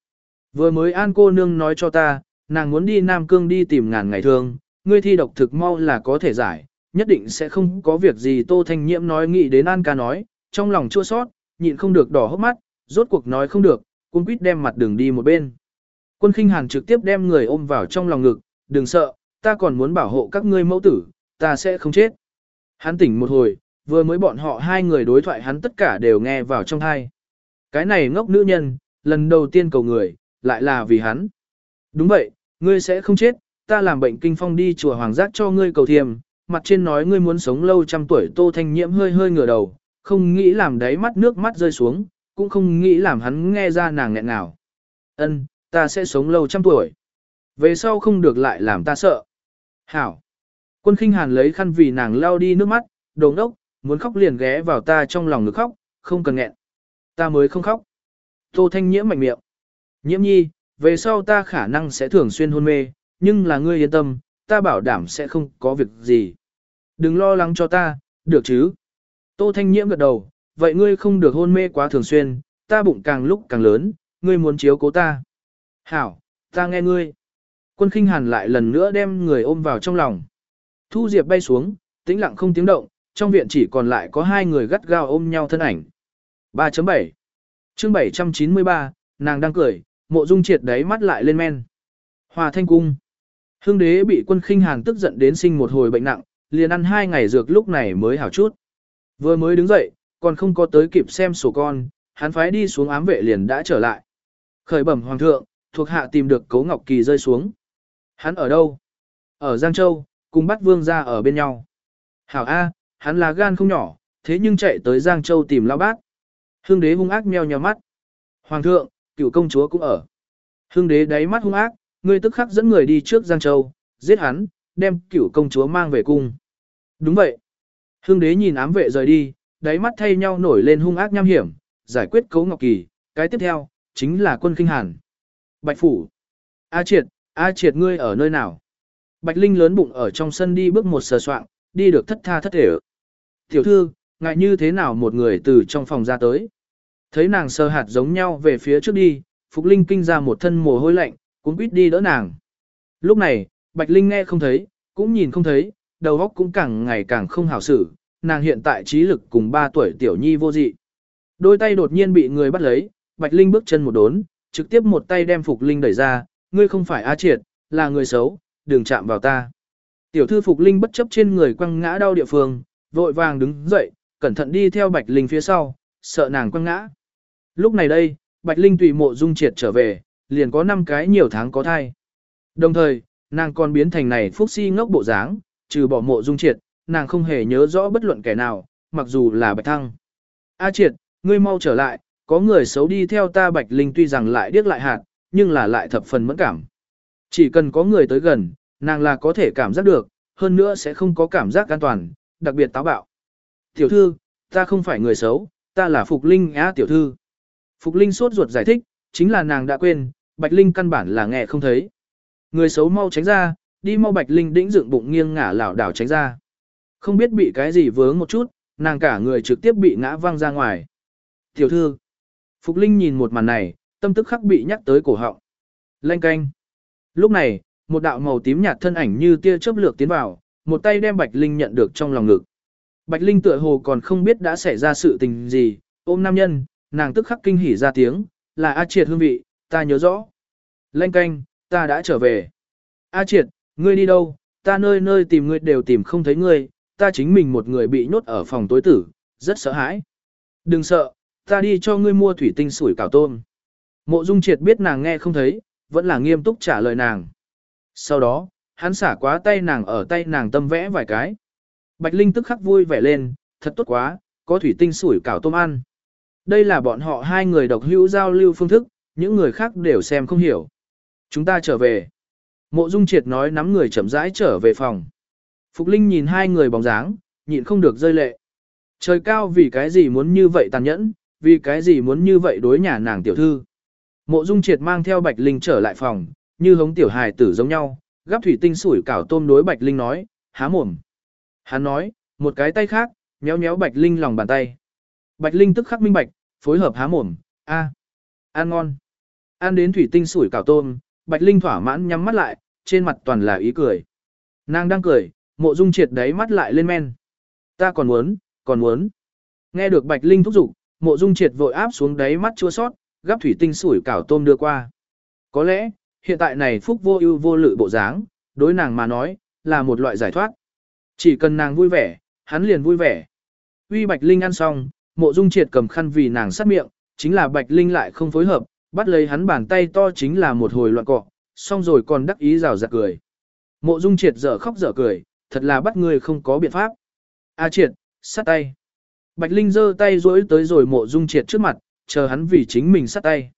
Vừa mới An cô nương nói cho ta, nàng muốn đi Nam Cương đi tìm ngàn ngày thương, ngươi thi độc thực mau là có thể giải, nhất định sẽ không có việc gì Tô Thanh Nhiễm nói nghĩ đến An ca nói, trong lòng chua sót, nhịn không được đỏ hốc mắt, rốt cuộc nói không được, quân quýt đem mặt đường đi một bên. Quân khinh hàn trực tiếp đem người ôm vào trong lòng ngực, đừng sợ, ta còn muốn bảo hộ các ngươi mẫu tử, ta sẽ không chết. Hắn tỉnh một hồi, vừa mới bọn họ hai người đối thoại hắn tất cả đều nghe vào trong thai. Cái này ngốc nữ nhân, lần đầu tiên cầu người, lại là vì hắn. Đúng vậy, ngươi sẽ không chết, ta làm bệnh kinh phong đi chùa hoàng giác cho ngươi cầu thiềm, mặt trên nói ngươi muốn sống lâu trăm tuổi tô thanh nhiễm hơi hơi ngửa đầu, không nghĩ làm đáy mắt nước mắt rơi xuống, cũng không nghĩ làm hắn nghe ra nàng nghẹn nào. Ân, ta sẽ sống lâu trăm tuổi. Về sau không được lại làm ta sợ. Hảo. Quân khinh hàn lấy khăn vì nàng lao đi nước mắt, đồ ngốc, muốn khóc liền ghé vào ta trong lòng ngực khóc, không cần nghẹn. Ta mới không khóc. Tô Thanh Nhiễm mạnh miệng. Nhiễm nhi, về sau ta khả năng sẽ thường xuyên hôn mê, nhưng là ngươi yên tâm, ta bảo đảm sẽ không có việc gì. Đừng lo lắng cho ta, được chứ? Tô Thanh Nhiễm gật đầu, vậy ngươi không được hôn mê quá thường xuyên, ta bụng càng lúc càng lớn, ngươi muốn chiếu cố ta. Hảo, ta nghe ngươi. Quân khinh hàn lại lần nữa đem người ôm vào trong lòng. Thu Diệp bay xuống, tĩnh lặng không tiếng động, trong viện chỉ còn lại có hai người gắt gao ôm nhau thân ảnh. 3.7 chương 793, nàng đang cười, mộ dung triệt đáy mắt lại lên men. Hòa thanh cung. Hương đế bị quân khinh hàng tức giận đến sinh một hồi bệnh nặng, liền ăn hai ngày dược lúc này mới hảo chút. Vừa mới đứng dậy, còn không có tới kịp xem sổ con, hắn phái đi xuống ám vệ liền đã trở lại. Khởi bẩm hoàng thượng, thuộc hạ tìm được cấu ngọc kỳ rơi xuống. Hắn ở đâu? Ở Giang Châu, cùng bắt vương ra ở bên nhau. Hảo A, hắn là gan không nhỏ, thế nhưng chạy tới Giang Châu tìm lão bát. Hương đế hung ác meo nheo mắt. Hoàng thượng, cựu công chúa cũng ở. Hương đế đáy mắt hung ác, ngươi tức khắc dẫn người đi trước Giang Châu, giết hắn, đem cựu công chúa mang về cung. Đúng vậy. Hương đế nhìn ám vệ rời đi, đáy mắt thay nhau nổi lên hung ác nham hiểm, giải quyết cấu ngọc kỳ, cái tiếp theo, chính là quân kinh hàn. Bạch phủ. A triệt, A triệt ngươi ở nơi nào? Bạch Linh lớn bụng ở trong sân đi bước một sờ soạn, đi được thất tha thất thể. Tiểu thư, ngại như thế nào một người từ trong phòng ra tới? Thấy nàng sờ hạt giống nhau về phía trước đi, Phục Linh kinh ra một thân mồ hôi lạnh, cũng quýt đi đỡ nàng. Lúc này, Bạch Linh nghe không thấy, cũng nhìn không thấy, đầu óc cũng càng ngày càng không hảo xử, nàng hiện tại trí lực cùng 3 tuổi tiểu nhi vô dị. Đôi tay đột nhiên bị người bắt lấy, Bạch Linh bước chân một đốn, trực tiếp một tay đem Phục Linh đẩy ra, ngươi không phải A Triệt, là người xấu, đừng chạm vào ta. Tiểu thư Phục Linh bất chấp trên người quăng ngã đau địa phương, vội vàng đứng dậy, cẩn thận đi theo Bạch Linh phía sau, sợ nàng quăng ngã. Lúc này đây, Bạch Linh tùy mộ dung triệt trở về, liền có 5 cái nhiều tháng có thai. Đồng thời, nàng còn biến thành này phúc si ngốc bộ dáng, trừ bỏ mộ dung triệt, nàng không hề nhớ rõ bất luận kẻ nào, mặc dù là Bạch Thăng. A triệt, ngươi mau trở lại, có người xấu đi theo ta Bạch Linh tuy rằng lại điếc lại hạt, nhưng là lại thập phần mẫn cảm. Chỉ cần có người tới gần, nàng là có thể cảm giác được, hơn nữa sẽ không có cảm giác an toàn, đặc biệt táo bạo. Tiểu thư, ta không phải người xấu, ta là Phục Linh á tiểu thư. Phục Linh sốt ruột giải thích, chính là nàng đã quên, Bạch Linh căn bản là nghe không thấy. Người xấu mau tránh ra, đi mau Bạch Linh đĩnh dựng bụng nghiêng ngả lảo đảo tránh ra. Không biết bị cái gì vướng một chút, nàng cả người trực tiếp bị ngã văng ra ngoài. Tiểu thư, Phục Linh nhìn một màn này, tâm tức khắc bị nhắc tới cổ họng. Lanh canh. Lúc này, một đạo màu tím nhạt thân ảnh như tia chớp lược tiến vào, một tay đem Bạch Linh nhận được trong lòng ngực. Bạch Linh tựa hồ còn không biết đã xảy ra sự tình gì, ôm nam nhân, nàng tức khắc kinh hỉ ra tiếng, là A Triệt hương vị, ta nhớ rõ. Lanh canh, ta đã trở về. A Triệt, ngươi đi đâu, ta nơi nơi tìm ngươi đều tìm không thấy ngươi, ta chính mình một người bị nhốt ở phòng tối tử, rất sợ hãi. Đừng sợ, ta đi cho ngươi mua thủy tinh sủi cảo tôm. Mộ Dung Triệt biết nàng nghe không thấy, vẫn là nghiêm túc trả lời nàng. Sau đó, hắn xả quá tay nàng ở tay nàng tâm vẽ vài cái. Bạch Linh tức khắc vui vẻ lên, thật tốt quá, có thủy tinh sủi cảo tôm ăn. Đây là bọn họ hai người độc hữu giao lưu phương thức, những người khác đều xem không hiểu. Chúng ta trở về. Mộ Dung Triệt nói nắm người chậm rãi trở về phòng. Phục Linh nhìn hai người bóng dáng, nhịn không được rơi lệ. Trời cao vì cái gì muốn như vậy tàn nhẫn, vì cái gì muốn như vậy đối nhà nàng tiểu thư. Mộ Dung Triệt mang theo Bạch Linh trở lại phòng, như hống tiểu hài tử giống nhau, gắp thủy tinh sủi cảo tôm đối Bạch Linh nói, há mồm. Hắn nói, một cái tay khác, nhéo nhéo Bạch Linh lòng bàn tay. Bạch Linh tức khắc minh bạch, phối hợp há mồm, a, ăn ngon. Ăn đến thủy tinh sủi cảo tôm, Bạch Linh thỏa mãn nhắm mắt lại, trên mặt toàn là ý cười. Nàng đang cười, mộ dung triệt đáy mắt lại lên men. Ta còn muốn, còn muốn. Nghe được Bạch Linh thúc giục, mộ dung triệt vội áp xuống đáy mắt chua sót, gắp thủy tinh sủi cảo tôm đưa qua. Có lẽ, hiện tại này phúc vô ưu vô lự bộ dáng, đối nàng mà nói, là một loại giải thoát. Chỉ cần nàng vui vẻ, hắn liền vui vẻ. Uy Bạch Linh ăn xong, mộ dung triệt cầm khăn vì nàng sát miệng, chính là Bạch Linh lại không phối hợp, bắt lấy hắn bàn tay to chính là một hồi loạn cọ, xong rồi còn đắc ý rào rạt cười. Mộ dung triệt dở khóc dở cười, thật là bắt người không có biện pháp. A triệt, sát tay. Bạch Linh giơ tay duỗi tới rồi mộ dung triệt trước mặt, chờ hắn vì chính mình sát tay.